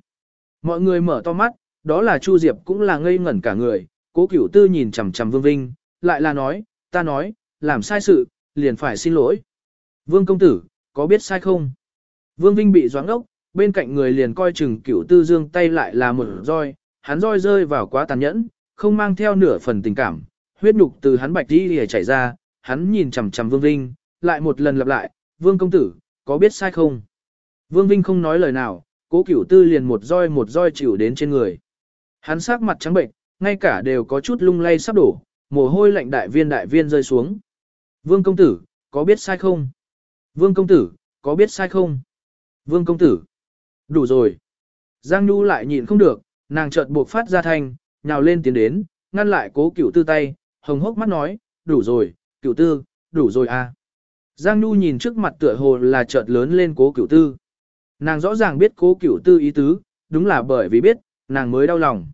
Mọi người mở to mắt, đó là Chu Diệp cũng là ngây ngẩn cả người, cố cửu tư nhìn chằm chằm Vương Vinh, lại là nói, ta nói, làm sai sự, liền phải xin lỗi. Vương công tử, có biết sai không? Vương Vinh bị doãn ốc, bên cạnh người liền coi chừng cửu tư dương tay lại là một roi, hắn roi rơi vào quá tàn nhẫn, không mang theo nửa phần tình cảm, huyết nhục từ hắn bạch đi lìa chảy ra, hắn nhìn chằm chằm Vương Vinh, lại một lần lặp lại, Vương công tử, có biết sai không? Vương Vinh không nói lời nào, cố cửu tư liền một roi một roi chịu đến trên người. Hắn sắc mặt trắng bệnh, ngay cả đều có chút lung lay sắp đổ, mồ hôi lạnh đại viên đại viên rơi xuống. Vương công tử, có biết sai không? Vương công tử, có biết sai không? Vương công tử, đủ rồi. Giang Nhu lại nhịn không được, nàng chợt buộc phát ra thanh, nhào lên tiến đến, ngăn lại cố cửu tư tay, hồng hốc mắt nói, đủ rồi, cửu tư, đủ rồi à. Giang Nhu nhìn trước mặt tựa hồ là chợt lớn lên cố cửu tư. Nàng rõ ràng biết cố cửu tư ý tứ, đúng là bởi vì biết, nàng mới đau lòng.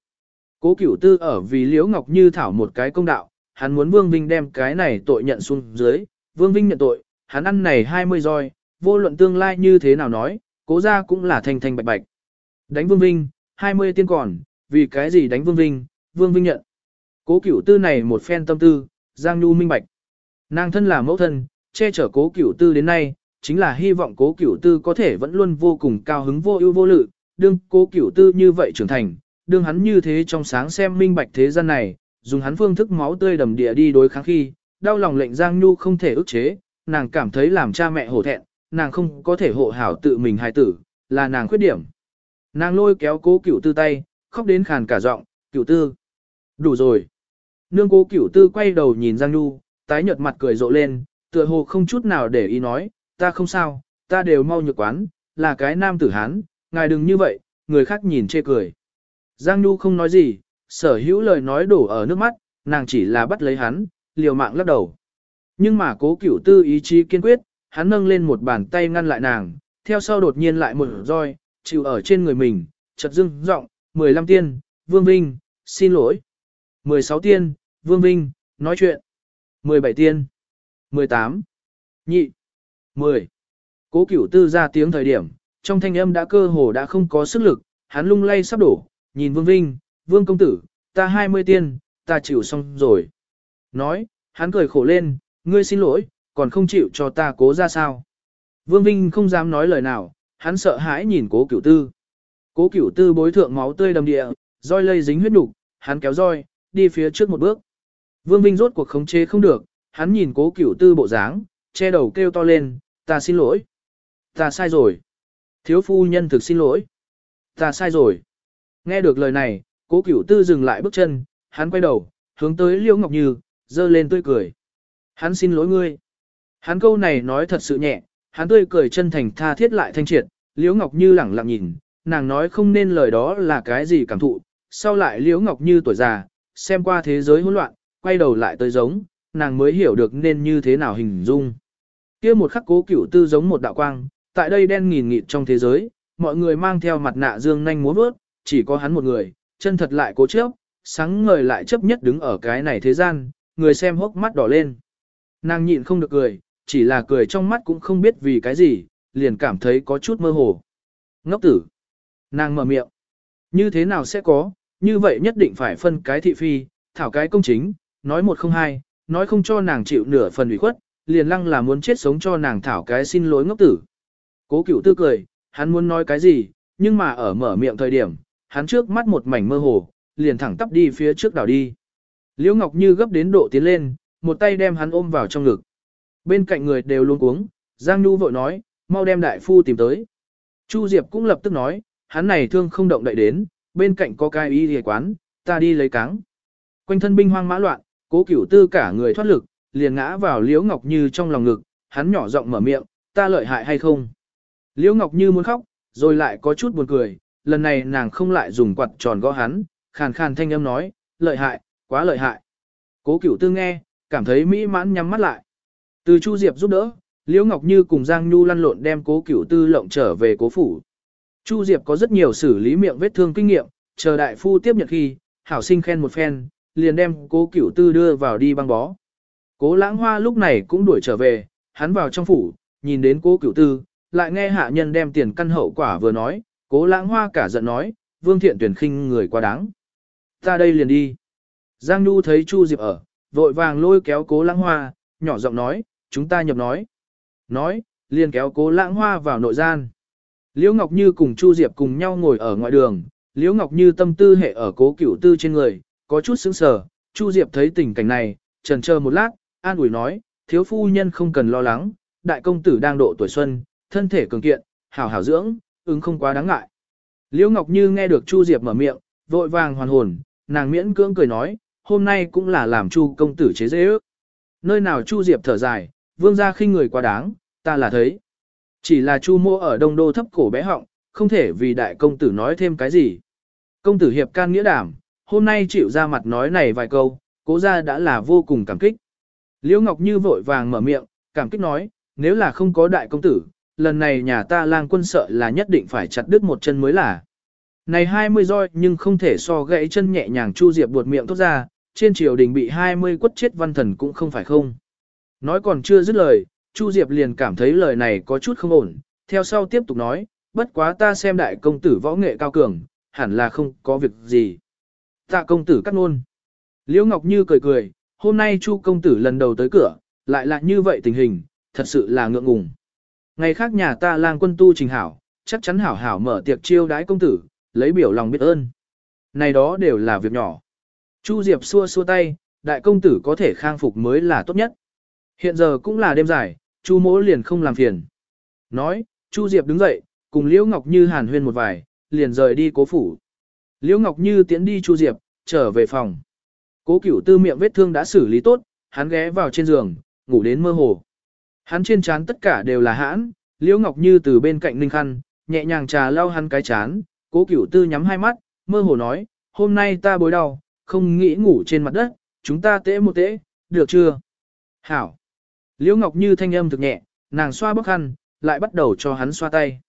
Cố cửu tư ở vì Liễu Ngọc Như thảo một cái công đạo, hắn muốn Vương Vinh đem cái này tội nhận xuống dưới, Vương Vinh nhận tội, hắn ăn này 20 roi, vô luận tương lai như thế nào nói, cố ra cũng là thanh thanh bạch bạch. Đánh Vương Vinh, 20 tiên còn, vì cái gì đánh Vương Vinh, Vương Vinh nhận. Cố cửu tư này một phen tâm tư, Giang Nhu minh bạch. Nàng thân là mẫu thân, che chở cố cửu tư đến nay, chính là hy vọng cố cửu tư có thể vẫn luôn vô cùng cao hứng vô ưu vô lự, đương cố cửu tư như vậy trưởng thành, đương hắn như thế trong sáng xem minh bạch thế gian này, dùng hắn phương thức máu tươi đầm địa đi đối kháng khi, đau lòng lệnh Giang Nhu không thể ức chế, nàng cảm thấy làm cha mẹ hổ thẹn, nàng không có thể hộ hảo tự mình hài tử, là nàng khuyết điểm. Nàng lôi kéo cố cửu tư tay, khóc đến khàn cả giọng, cửu tư. Đủ rồi. Nương cố cửu tư quay đầu nhìn Giang Nhu, tái nhợt mặt cười rộ lên, tựa hồ không chút nào để ý nói, ta không sao, ta đều mau nhược quán, là cái nam tử hán, ngài đừng như vậy, người khác nhìn chê cười. Giang Nhu không nói gì, sở hữu lời nói đổ ở nước mắt, nàng chỉ là bắt lấy hắn, liều mạng lắc đầu. Nhưng mà cố cửu tư ý chí kiên quyết, hắn nâng lên một bàn tay ngăn lại nàng, theo sau đột nhiên lại một roi, chịu ở trên người mình, chật dưng, giọng 15 tiên, Vương Vinh, xin lỗi. 16 tiên, Vương Vinh, nói chuyện. 17 tiên. 18. Nhị. 10. Cố cửu tư ra tiếng thời điểm, trong thanh âm đã cơ hồ đã không có sức lực, hắn lung lay sắp đổ, nhìn Vương Vinh, Vương công tử, ta 20 tiên, ta chịu xong rồi. Nói, hắn cười khổ lên, ngươi xin lỗi, còn không chịu cho ta cố ra sao. Vương Vinh không dám nói lời nào, hắn sợ hãi nhìn cố cửu tư. Cố cửu tư bối thượng máu tươi đầm địa, roi lây dính huyết nục, hắn kéo roi, đi phía trước một bước. Vương Vinh rốt cuộc khống chế không được, hắn nhìn cố cửu tư bộ dáng, che đầu kêu to lên, ta xin lỗi. Ta sai rồi. Thiếu phu nhân thực xin lỗi. Ta sai rồi. Nghe được lời này, cố cửu tư dừng lại bước chân, hắn quay đầu, hướng tới Liễu Ngọc Như, dơ lên tươi cười. Hắn xin lỗi ngươi. Hắn câu này nói thật sự nhẹ, hắn tươi cười chân thành tha thiết lại thanh triệt, Liễu Ngọc Như lẳng lặng nhìn, nàng nói không nên lời đó là cái gì cảm thụ, sau lại Liễu Ngọc Như tuổi già, xem qua thế giới hỗn loạn, quay đầu lại tới giống, nàng mới hiểu được nên như thế nào hình dung. kia một khắc cố cửu tư giống một đạo quang, tại đây đen nghìn nghịt trong thế giới, mọi người mang theo mặt nạ dương nhanh múa vớt, chỉ có hắn một người, chân thật lại cố chấp, sáng ngời lại chấp nhất đứng ở cái này thế gian, người xem hốc mắt đỏ lên. Nàng nhịn không được cười, chỉ là cười trong mắt cũng không biết vì cái gì, liền cảm thấy có chút mơ hồ. Ngốc tử. Nàng mở miệng. Như thế nào sẽ có, như vậy nhất định phải phân cái thị phi, thảo cái công chính, nói một không hai, nói không cho nàng chịu nửa phần ủy khuất, liền lăng là muốn chết sống cho nàng thảo cái xin lỗi ngốc tử. Cố cửu tư cười, hắn muốn nói cái gì, nhưng mà ở mở miệng thời điểm, hắn trước mắt một mảnh mơ hồ, liền thẳng tắp đi phía trước đảo đi. Liễu Ngọc Như gấp đến độ tiến lên, một tay đem hắn ôm vào trong ngực. Bên cạnh người đều luôn cuống, Giang Nhu vội nói, mau đem đại phu tìm tới. Chu Diệp cũng lập tức nói, hắn này thương không động đậy đến, bên cạnh có cái y hề quán, ta đi lấy cáng. Quanh thân binh hoang mã loạn, cố cửu tư cả người thoát lực, liền ngã vào Liễu Ngọc Như trong lòng ngực, hắn nhỏ giọng mở miệng, ta lợi hại hay không? Liễu Ngọc Như muốn khóc, rồi lại có chút buồn cười, lần này nàng không lại dùng quạt tròn gõ hắn, khàn khàn thanh âm nói, lợi hại, quá lợi hại. Cố cửu tư nghe, cảm thấy mỹ mãn nhắm mắt lại. Từ Chu Diệp giúp đỡ, Liễu Ngọc Như cùng Giang Nhu lăn lộn đem cố cửu tư lộng trở về cố phủ. Chu Diệp có rất nhiều xử lý miệng vết thương kinh nghiệm, chờ đại phu tiếp nhận khi, hảo sinh khen một phen, liền đem cố cửu tư đưa vào đi băng bó. Cố lãng hoa lúc này cũng đuổi trở về, hắn vào trong phủ, nhìn đến cố cửu tư, lại nghe hạ nhân đem tiền căn hậu quả vừa nói, cố lãng hoa cả giận nói, vương thiện tuyển khinh người quá đáng. Ta đây liền đi. Giang Nhu thấy Chu Diệp ở, vội vàng lôi kéo cố lãng hoa, nhỏ giọng nói, chúng ta nhập nói. Nói, liền kéo cố lãng hoa vào nội gian. Liễu Ngọc Như cùng Chu Diệp cùng nhau ngồi ở ngoại đường, Liễu Ngọc Như tâm tư hệ ở cố cửu tư trên người, có chút sững sờ. Chu Diệp thấy tình cảnh này, trần chờ một lát, an ủi nói, thiếu phu nhân không cần lo lắng, đại công tử đang độ tuổi xuân, thân thể cường kiện, hảo hảo dưỡng, ứng không quá đáng ngại. Liễu Ngọc Như nghe được Chu Diệp mở miệng, vội vàng hoàn hồn, nàng miễn cưỡng cười nói, hôm nay cũng là làm Chu công tử chế dễ ước. Nơi nào Chu Diệp thở dài, vương gia khinh người quá đáng, ta là thấy. Chỉ là Chu mô ở đông đô thấp cổ bé họng, không thể vì đại công tử nói thêm cái gì. Công tử hiệp can nghĩa đảm, hôm nay chịu ra mặt nói này vài câu, cố gia đã là vô cùng cảm kích. Liễu Ngọc Như vội vàng mở miệng, cảm kích nói, nếu là không có đại công tử, lần này nhà ta lang quân sợ là nhất định phải chặt đứt một chân mới là. Này 20 roi nhưng không thể so gãy chân nhẹ nhàng Chu Diệp buột miệng tốt ra, trên triều đình bị 20 quất chết văn thần cũng không phải không. Nói còn chưa dứt lời, Chu Diệp liền cảm thấy lời này có chút không ổn, theo sau tiếp tục nói, bất quá ta xem đại công tử võ nghệ cao cường, hẳn là không có việc gì. Tạ công tử cắt ngôn. Liễu Ngọc Như cười cười, hôm nay Chu công tử lần đầu tới cửa, lại là như vậy tình hình, thật sự là ngượng ngùng. Ngày khác nhà ta lang quân tu trình hảo, chắc chắn hảo hảo mở tiệc chiêu đái công tử, lấy biểu lòng biết ơn. Này đó đều là việc nhỏ. Chu Diệp xua xua tay, đại công tử có thể khang phục mới là tốt nhất. Hiện giờ cũng là đêm dài, Chu mỗ liền không làm phiền. Nói, Chu Diệp đứng dậy, cùng Liễu Ngọc Như hàn huyên một vài, liền rời đi cố phủ. Liễu Ngọc Như tiến đi Chu Diệp, trở về phòng. Cố cửu tư miệng vết thương đã xử lý tốt, hắn ghé vào trên giường, ngủ đến mơ hồ. Hắn trên trán tất cả đều là hãn, Liễu Ngọc Như từ bên cạnh ninh khăn, nhẹ nhàng trà lau hắn cái chán, cố cửu tư nhắm hai mắt, mơ hồ nói, hôm nay ta bối đau, không nghĩ ngủ trên mặt đất, chúng ta tễ một tễ, được chưa? Hảo. Liễu Ngọc Như thanh âm thực nhẹ, nàng xoa bức khăn, lại bắt đầu cho hắn xoa tay.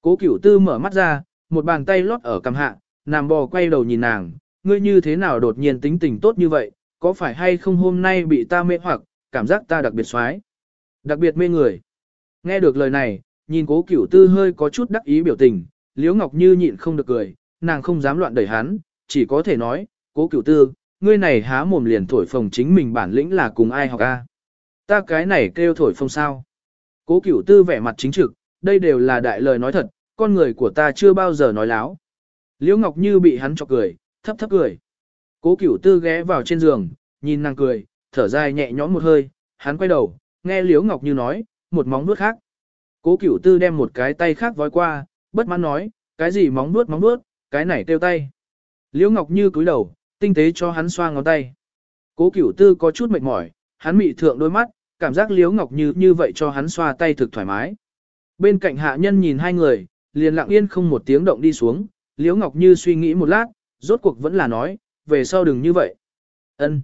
Cố cửu tư mở mắt ra, một bàn tay lót ở cằm hạ, nàng bò quay đầu nhìn nàng, ngươi như thế nào đột nhiên tính tình tốt như vậy, có phải hay không hôm nay bị ta mê hoặc, cảm giác ta đặc biệt xoái, đặc biệt mê người. Nghe được lời này, nhìn cố cửu tư hơi có chút đắc ý biểu tình, Liễu Ngọc Như nhịn không được cười, nàng không dám loạn đẩy hắn, chỉ có thể nói, cố cửu tư, ngươi này há mồm liền thổi phồng chính mình bản lĩnh là cùng ai học a? Ta cái này kêu thổi phồng sao? Cố cửu tư vẻ mặt chính trực, đây đều là đại lời nói thật, con người của ta chưa bao giờ nói láo. Liễu Ngọc Như bị hắn chọc cười, thấp thấp cười. Cố cửu tư ghé vào trên giường, nhìn nàng cười, thở dài nhẹ nhõm một hơi, hắn quay đầu, nghe Liễu Ngọc Như nói, một móng vuốt khác. Cố cửu tư đem một cái tay khác vói qua, bất mãn nói, cái gì móng vuốt móng vuốt, cái này tiêu tay. Liễu Ngọc Như cúi đầu, tinh tế cho hắn xoa ngón tay. Cố cửu tư có chút mệt mỏi, hắn mị thượng đôi mắt, cảm giác Liễu Ngọc Như như vậy cho hắn xoa tay thực thoải mái. Bên cạnh hạ nhân nhìn hai người, liền lặng yên không một tiếng động đi xuống, Liễu Ngọc Như suy nghĩ một lát, rốt cuộc vẫn là nói, về sau đừng như vậy. Ân.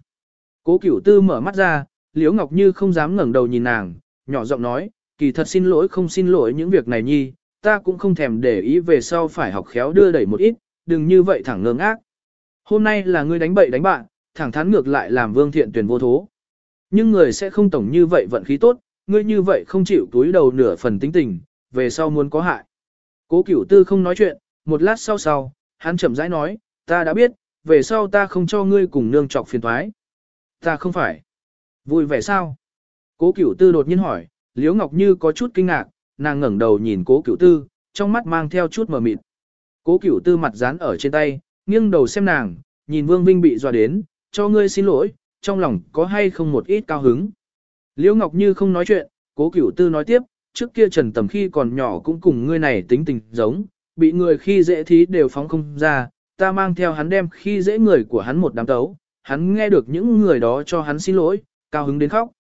Cố Cửu Tư mở mắt ra, Liễu Ngọc Như không dám ngẩng đầu nhìn nàng, nhỏ giọng nói, kỳ thật xin lỗi không xin lỗi những việc này nhi, ta cũng không thèm để ý về sau phải học khéo đưa đẩy một ít, đừng như vậy thẳng ngơ ngác. Hôm nay là ngươi đánh bậy đánh bạn, thẳng thắn ngược lại làm vương thiện tuyển vô thố. Nhưng người sẽ không tổng như vậy vận khí tốt, ngươi như vậy không chịu túi đầu nửa phần tính tình, về sau muốn có hại. Cố cửu tư không nói chuyện, một lát sau sau, hắn chậm rãi nói, ta đã biết, về sau ta không cho ngươi cùng nương trọc phiền thoái. Ta không phải. Vui vẻ sao? Cố cửu tư đột nhiên hỏi, Liễu Ngọc Như có chút kinh ngạc, nàng ngẩng đầu nhìn cố cửu tư, trong mắt mang theo chút mờ mịt. Cố cửu tư mặt dán ở trên tay, nghiêng đầu xem nàng, nhìn Vương Vinh bị dọa đến, cho ngươi xin lỗi, trong lòng có hay không một ít cao hứng. Liễu Ngọc Như không nói chuyện, cố cửu tư nói tiếp, trước kia trần tầm khi còn nhỏ cũng cùng ngươi này tính tình giống, bị người khi dễ thí đều phóng không ra, ta mang theo hắn đem khi dễ người của hắn một đám tấu, hắn nghe được những người đó cho hắn xin lỗi, cao hứng đến khóc.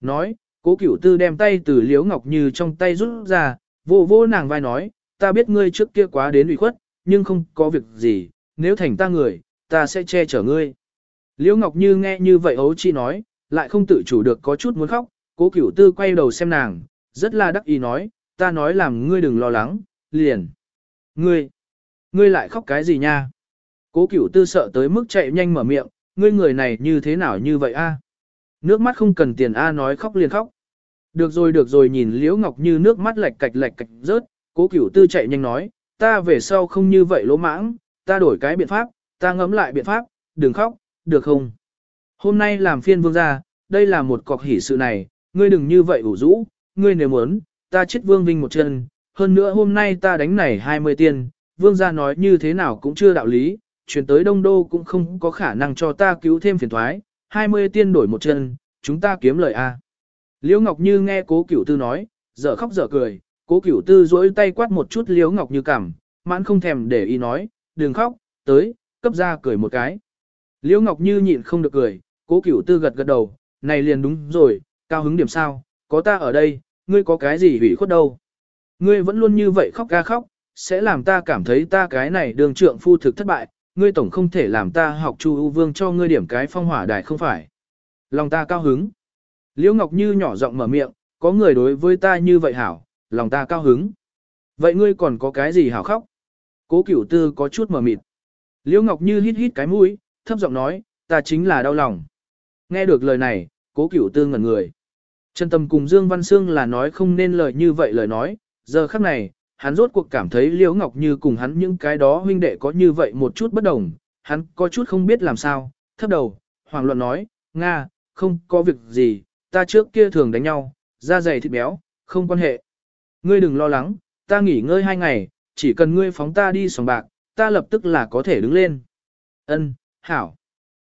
Nói, cố cửu tư đem tay từ Liễu Ngọc Như trong tay rút ra, vô vô nàng vai nói, ta biết ngươi trước kia quá đến ủy khuất, nhưng không có việc gì, nếu thành ta người, ta sẽ che chở ngươi. Liễu Ngọc Như nghe như vậy ấu chi nói, lại không tự chủ được có chút muốn khóc, cố cửu tư quay đầu xem nàng, rất là đắc ý nói, ta nói làm ngươi đừng lo lắng, liền. Ngươi, ngươi lại khóc cái gì nha? Cố cửu tư sợ tới mức chạy nhanh mở miệng, ngươi người này như thế nào như vậy a? Nước mắt không cần tiền a nói khóc liền khóc. Được rồi được rồi nhìn Liễu Ngọc Như nước mắt lệch cạch lệch cạch rớt, cố cửu tư chạy nhanh nói, ta về sau không như vậy lỗ mãng, ta đổi cái biện pháp, ta ngẫm lại biện pháp, đừng khóc, được không? Hôm nay làm phiên vương gia, đây là một cọc hỷ sự này, ngươi đừng như vậy ủ rũ, ngươi nếu muốn, ta chết vương vinh một chân, hơn nữa hôm nay ta đánh này 20 tiền, vương gia nói như thế nào cũng chưa đạo lý, chuyển tới đông đô cũng không có khả năng cho ta cứu thêm phiền thoái, 20 tiên đổi một chân, chúng ta kiếm lời A. Liễu Ngọc Như nghe cố cửu tư nói, dở khóc dở cười, cố cửu tư duỗi tay quát một chút Liễu Ngọc Như cảm, mãn không thèm để ý nói, đừng khóc, tới, cấp ra cười một cái. Liễu Ngọc Như nhịn không được cười, cố cửu tư gật gật đầu, này liền đúng rồi, cao hứng điểm sao, có ta ở đây, ngươi có cái gì hủy khuất đâu. Ngươi vẫn luôn như vậy khóc ca khóc, sẽ làm ta cảm thấy ta cái này đường trượng phu thực thất bại, ngươi tổng không thể làm ta học Chu ưu vương cho ngươi điểm cái phong hỏa đài không phải. Lòng ta cao hứng. Liễu Ngọc Như nhỏ giọng mở miệng, có người đối với ta như vậy hảo, lòng ta cao hứng. Vậy ngươi còn có cái gì hảo khóc? Cố cửu tư có chút mở mịt. Liễu Ngọc Như hít hít cái mũi, thấp giọng nói, ta chính là đau lòng. Nghe được lời này, cố cửu tư ngẩn người. Trần Tâm cùng Dương Văn Sương là nói không nên lời như vậy lời nói, giờ khắc này, hắn rốt cuộc cảm thấy Liễu Ngọc Như cùng hắn những cái đó huynh đệ có như vậy một chút bất đồng, hắn có chút không biết làm sao, thấp đầu, hoàng luận nói, Nga, không có việc gì, ta trước kia thường đánh nhau, da dày thịt béo, không quan hệ. Ngươi đừng lo lắng, ta nghỉ ngơi hai ngày, chỉ cần ngươi phóng ta đi sòng bạc, ta lập tức là có thể đứng lên. Ân, hảo.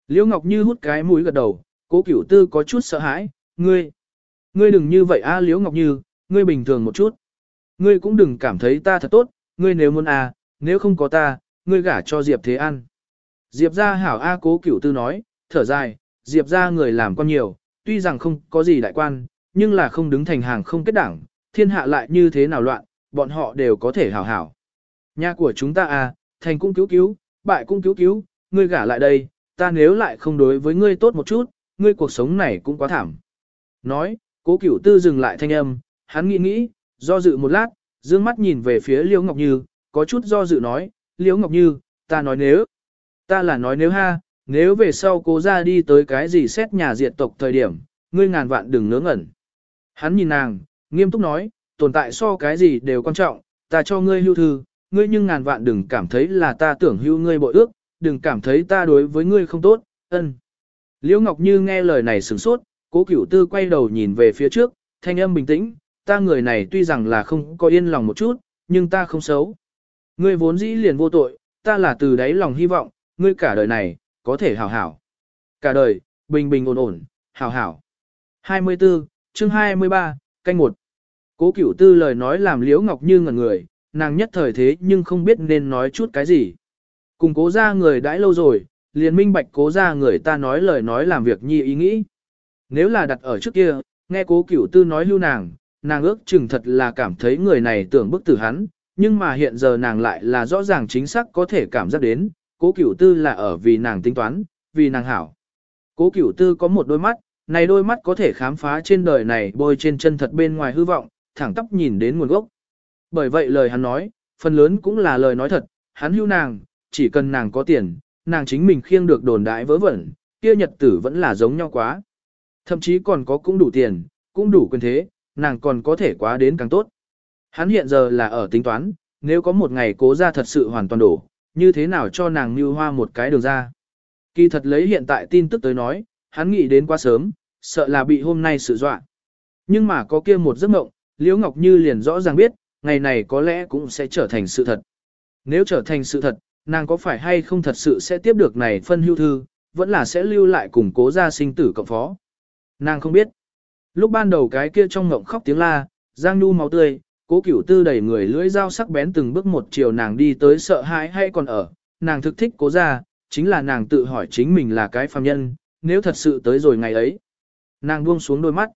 Liễu Ngọc Như hút cái mũi gật đầu, cố cửu tư có chút sợ hãi, ngươi. Ngươi đừng như vậy a Liễu Ngọc Như, ngươi bình thường một chút. Ngươi cũng đừng cảm thấy ta thật tốt, ngươi nếu muốn à, nếu không có ta, ngươi gả cho Diệp Thế An. Diệp ra hảo a cố cửu tư nói, thở dài, Diệp ra người làm con nhiều, tuy rằng không có gì đại quan, nhưng là không đứng thành hàng không kết đảng, thiên hạ lại như thế nào loạn, bọn họ đều có thể hảo hảo. Nhà của chúng ta à, thành cũng cứu cứu, bại cũng cứu cứu, ngươi gả lại đây, ta nếu lại không đối với ngươi tốt một chút, ngươi cuộc sống này cũng quá thảm. Nói, cố cửu tư dừng lại thanh âm, hắn nghĩ nghĩ, do dự một lát, dương mắt nhìn về phía Liễu Ngọc Như, có chút do dự nói, Liễu Ngọc Như, ta nói nếu, ta là nói nếu ha, nếu về sau cố ra đi tới cái gì xét nhà diệt tộc thời điểm, ngươi ngàn vạn đừng ngớ ngẩn. Hắn nhìn nàng, nghiêm túc nói, tồn tại so cái gì đều quan trọng, ta cho ngươi hưu thư, ngươi nhưng ngàn vạn đừng cảm thấy là ta tưởng hưu ngươi bội ước, đừng cảm thấy ta đối với ngươi không tốt, ân. Liễu Ngọc Như nghe lời này sửng sốt, cố cửu tư quay đầu nhìn về phía trước, thanh âm bình tĩnh, ta người này tuy rằng là không có yên lòng một chút, nhưng ta không xấu. Ngươi vốn dĩ liền vô tội, ta là từ đáy lòng hy vọng, ngươi cả đời này, có thể hảo hảo. Cả đời, bình bình ổn ổn, hảo hảo. 24, chương 23, canh 1. Cố cửu tư lời nói làm Liễu Ngọc Như ngẩn người, nàng nhất thời thế nhưng không biết nên nói chút cái gì. Cùng cố ra người đãi lâu rồi, liền minh bạch cố ra người ta nói lời nói làm việc nhi ý nghĩ. Nếu là đặt ở trước kia, nghe cố cửu tư nói lưu nàng, nàng ước chừng thật là cảm thấy người này tưởng bức tử hắn, nhưng mà hiện giờ nàng lại là rõ ràng chính xác có thể cảm giác đến, cố cửu tư là ở vì nàng tính toán, vì nàng hảo. Cố cửu tư có một đôi mắt, này đôi mắt có thể khám phá trên đời này bôi trên chân thật bên ngoài hư vọng, thẳng tóc nhìn đến nguồn gốc. Bởi vậy lời hắn nói, phần lớn cũng là lời nói thật, hắn hưu nàng, chỉ cần nàng có tiền, nàng chính mình khiêng được đồn đại vớ vẩn, kia nhật tử vẫn là giống nhau quá. Thậm chí còn có cũng đủ tiền, cũng đủ quyền thế, nàng còn có thể quá đến càng tốt. Hắn hiện giờ là ở tính toán, nếu có một ngày cố ra thật sự hoàn toàn đổ, như thế nào cho nàng như hoa một cái đường ra. Kỳ thật lấy hiện tại tin tức tới nói, hắn nghĩ đến quá sớm, sợ là bị hôm nay sự dọa. Nhưng mà có kia một giấc mộng, Liễu Ngọc Như liền rõ ràng biết, ngày này có lẽ cũng sẽ trở thành sự thật. Nếu trở thành sự thật, nàng có phải hay không thật sự sẽ tiếp được này phân hưu thư, vẫn là sẽ lưu lại cùng cố gia sinh tử cộng phó. Nàng không biết. Lúc ban đầu cái kia trong ngộng khóc tiếng la, giang nu máu tươi, cố cửu tư đẩy người lưỡi dao sắc bén từng bước một chiều nàng đi tới sợ hãi hay còn ở, nàng thực thích cố gia, chính là nàng tự hỏi chính mình là cái phàm nhân, nếu thật sự tới rồi ngày ấy. Nàng buông xuống đôi mắt.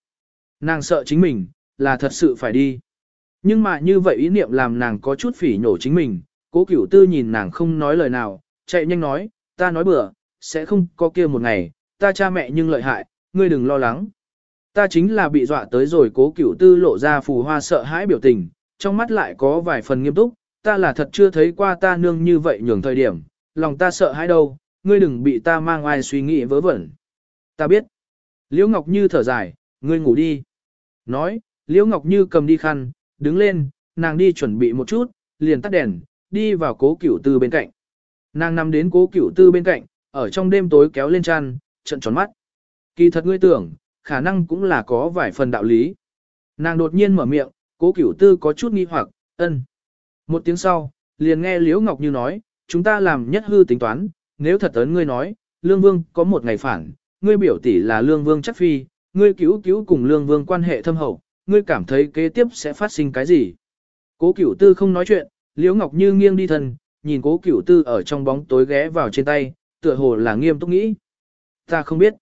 Nàng sợ chính mình, là thật sự phải đi. Nhưng mà như vậy ý niệm làm nàng có chút phỉ nhổ chính mình, cố cửu tư nhìn nàng không nói lời nào, chạy nhanh nói, ta nói bừa, sẽ không có kia một ngày, ta cha mẹ nhưng lợi hại, ngươi đừng lo lắng. Ta chính là bị dọa tới rồi cố cửu tư lộ ra phù hoa sợ hãi biểu tình, trong mắt lại có vài phần nghiêm túc, ta là thật chưa thấy qua ta nương như vậy nhường thời điểm, lòng ta sợ hãi đâu, ngươi đừng bị ta mang ai suy nghĩ vớ vẩn. Ta biết. Liễu Ngọc Như thở dài, ngươi ngủ đi. Nói, Liễu Ngọc Như cầm đi khăn, đứng lên, nàng đi chuẩn bị một chút, liền tắt đèn, đi vào cố cửu tư bên cạnh. Nàng nằm đến cố cửu tư bên cạnh, ở trong đêm tối kéo lên chăn, trận tròn mắt. Kỳ thật ngươi tưởng, khả năng cũng là có vài phần đạo lý. Nàng đột nhiên mở miệng, cố cửu tư có chút nghi hoặc, ân. Một tiếng sau, liền nghe Liễu Ngọc Như nói, chúng ta làm nhất hư tính toán, nếu thật ấn ngươi nói, Lương Vương có một ngày phản, ngươi biểu tỷ là Lương Vương chắc phi, ngươi cứu cứu cùng Lương Vương quan hệ thâm hậu, ngươi cảm thấy kế tiếp sẽ phát sinh cái gì? Cố Cửu Tư không nói chuyện, Liễu Ngọc Như nghiêng đi thân, nhìn Cố Cửu Tư ở trong bóng tối ghé vào trên tay, tựa hồ là nghiêm túc nghĩ. Ta không biết.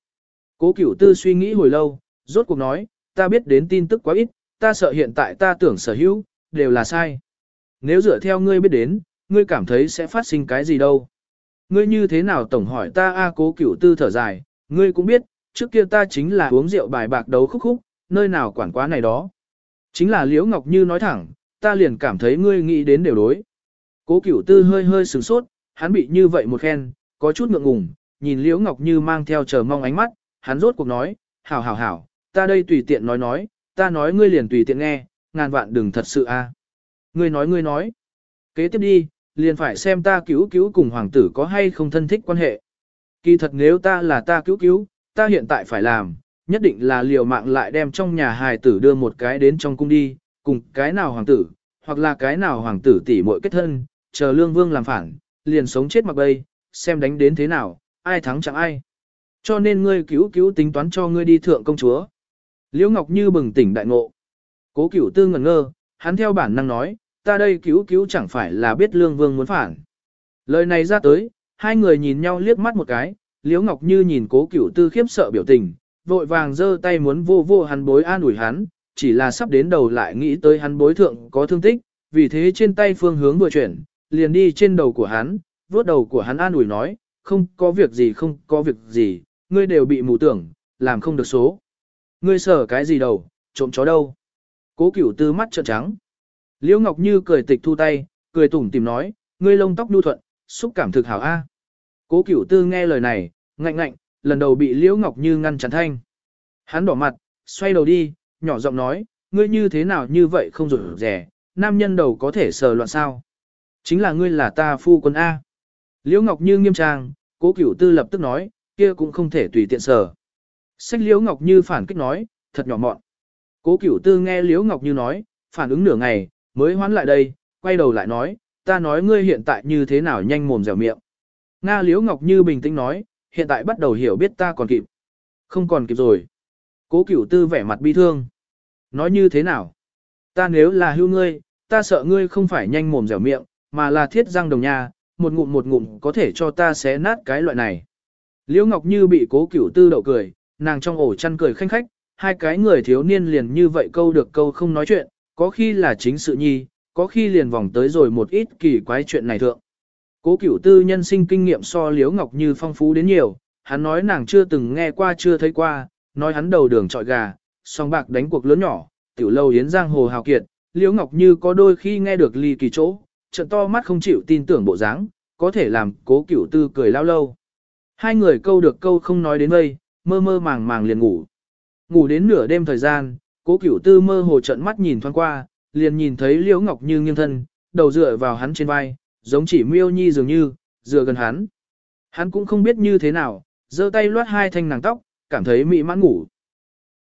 Cố Cửu Tư suy nghĩ hồi lâu, rốt cuộc nói, ta biết đến tin tức quá ít, ta sợ hiện tại ta tưởng sở hữu, đều là sai. Nếu dựa theo ngươi biết đến, ngươi cảm thấy sẽ phát sinh cái gì đâu? Ngươi như thế nào tổng hỏi ta a Cố Cửu Tư thở dài, ngươi cũng biết, trước kia ta chính là uống rượu bài bạc đấu khúc khúc, nơi nào quản quá này đó. Chính là Liễu Ngọc Như nói thẳng, ta liền cảm thấy ngươi nghĩ đến đều đối. Cố Cửu Tư hơi hơi sửng sốt, hắn bị như vậy một khen, có chút ngượng ngùng, nhìn Liễu Ngọc Như mang theo chờ mong ánh mắt, hắn rốt cuộc nói, hảo hảo hảo, ta đây tùy tiện nói nói, ta nói ngươi liền tùy tiện nghe, ngàn vạn đừng thật sự a. Ngươi nói ngươi nói. Kế tiếp đi, liền phải xem ta cứu cứu cùng hoàng tử có hay không thân thích quan hệ. Kỳ thật nếu ta là ta cứu cứu, ta hiện tại phải làm, nhất định là liều mạng lại đem trong nhà hài tử đưa một cái đến trong cung đi, cùng cái nào hoàng tử, hoặc là cái nào hoàng tử tỷ muội kết thân, chờ lương vương làm phản, liền sống chết mặc bay, xem đánh đến thế nào, ai thắng chẳng ai. Cho nên ngươi cứu cứu tính toán cho ngươi đi thượng công chúa. Liễu Ngọc Như bừng tỉnh đại ngộ. Cố cửu tư ngẩn ngơ, hắn theo bản năng nói, ta đây cứu cứu chẳng phải là biết lương vương muốn phản. Lời này ra tới, hai người nhìn nhau liếc mắt một cái, Liễu Ngọc Như nhìn cố cửu tư khiếp sợ biểu tình, vội vàng giơ tay muốn vô vô hắn bối an ủi hắn, chỉ là sắp đến đầu lại nghĩ tới hắn bối thượng có thương tích, vì thế trên tay phương hướng vừa chuyển, liền đi trên đầu của hắn, vuốt đầu của hắn an ủi nói, không có việc gì không có việc gì, ngươi đều bị mù tưởng, làm không được số. Ngươi sở cái gì đầu, trộm chó đâu. Cố cửu tư mắt trợn trắng. Liễu Ngọc Như cười tịch thu tay, cười tủm tìm nói, ngươi lông tóc nhu thuận, xúc cảm thực hảo a. Cố cửu tư nghe lời này, ngạnh ngạnh, lần đầu bị Liễu Ngọc Như ngăn chắn thanh. Hắn đỏ mặt, xoay đầu đi, nhỏ giọng nói, ngươi như thế nào như vậy không rủi rẻ, nam nhân đầu có thể sờ loạn sao. Chính là ngươi là ta phu quân A. Liễu Ngọc Như nghiêm trang, cố cửu tư lập tức nói, kia cũng không thể tùy tiện sở. Sách Liễu Ngọc Như phản kích nói, thật nhỏ mọn. Cố cửu tư nghe Liễu Ngọc Như nói, phản ứng nửa ngày, mới hoán lại đây, quay đầu lại nói, ta nói ngươi hiện tại như thế nào nhanh mồm dẻo miệng. Nga Liễu Ngọc Như bình tĩnh nói, hiện tại bắt đầu hiểu biết ta còn kịp. Không còn kịp rồi. Cố cửu tư vẻ mặt bi thương. Nói như thế nào? Ta nếu là hưu ngươi, ta sợ ngươi không phải nhanh mồm dẻo miệng, mà là thiết răng đồng nha, một ngụm một ngụm có thể cho ta xé nát cái loại này. Liễu Ngọc Như bị cố cửu tư đậu cười, nàng trong ổ chăn cười khanh khách, hai cái người thiếu niên liền như vậy câu được câu không nói chuyện, có khi là chính sự nhi, có khi liền vòng tới rồi một ít kỳ quái chuyện này thượng. Cố cửu tư nhân sinh kinh nghiệm so Liễu Ngọc Như phong phú đến nhiều, hắn nói nàng chưa từng nghe qua chưa thấy qua, nói hắn đầu đường trọi gà, song bạc đánh cuộc lớn nhỏ, tiểu lâu yến giang hồ hào kiệt, Liễu Ngọc Như có đôi khi nghe được ly kỳ chỗ, trận to mắt không chịu tin tưởng bộ dáng, có thể làm cố cửu tư cười lao lâu. Hai người câu được câu không nói đến vây mơ mơ màng màng liền ngủ. Ngủ đến nửa đêm thời gian, cố cửu tư mơ hồ trận mắt nhìn thoáng qua, liền nhìn thấy Liễu Ngọc Như nghiêng thân, đầu dựa vào hắn trên vai, giống chỉ miêu nhi dường như, dựa gần hắn. Hắn cũng không biết như thế nào, giơ tay loát hai thanh nàng tóc, cảm thấy mị mãn ngủ.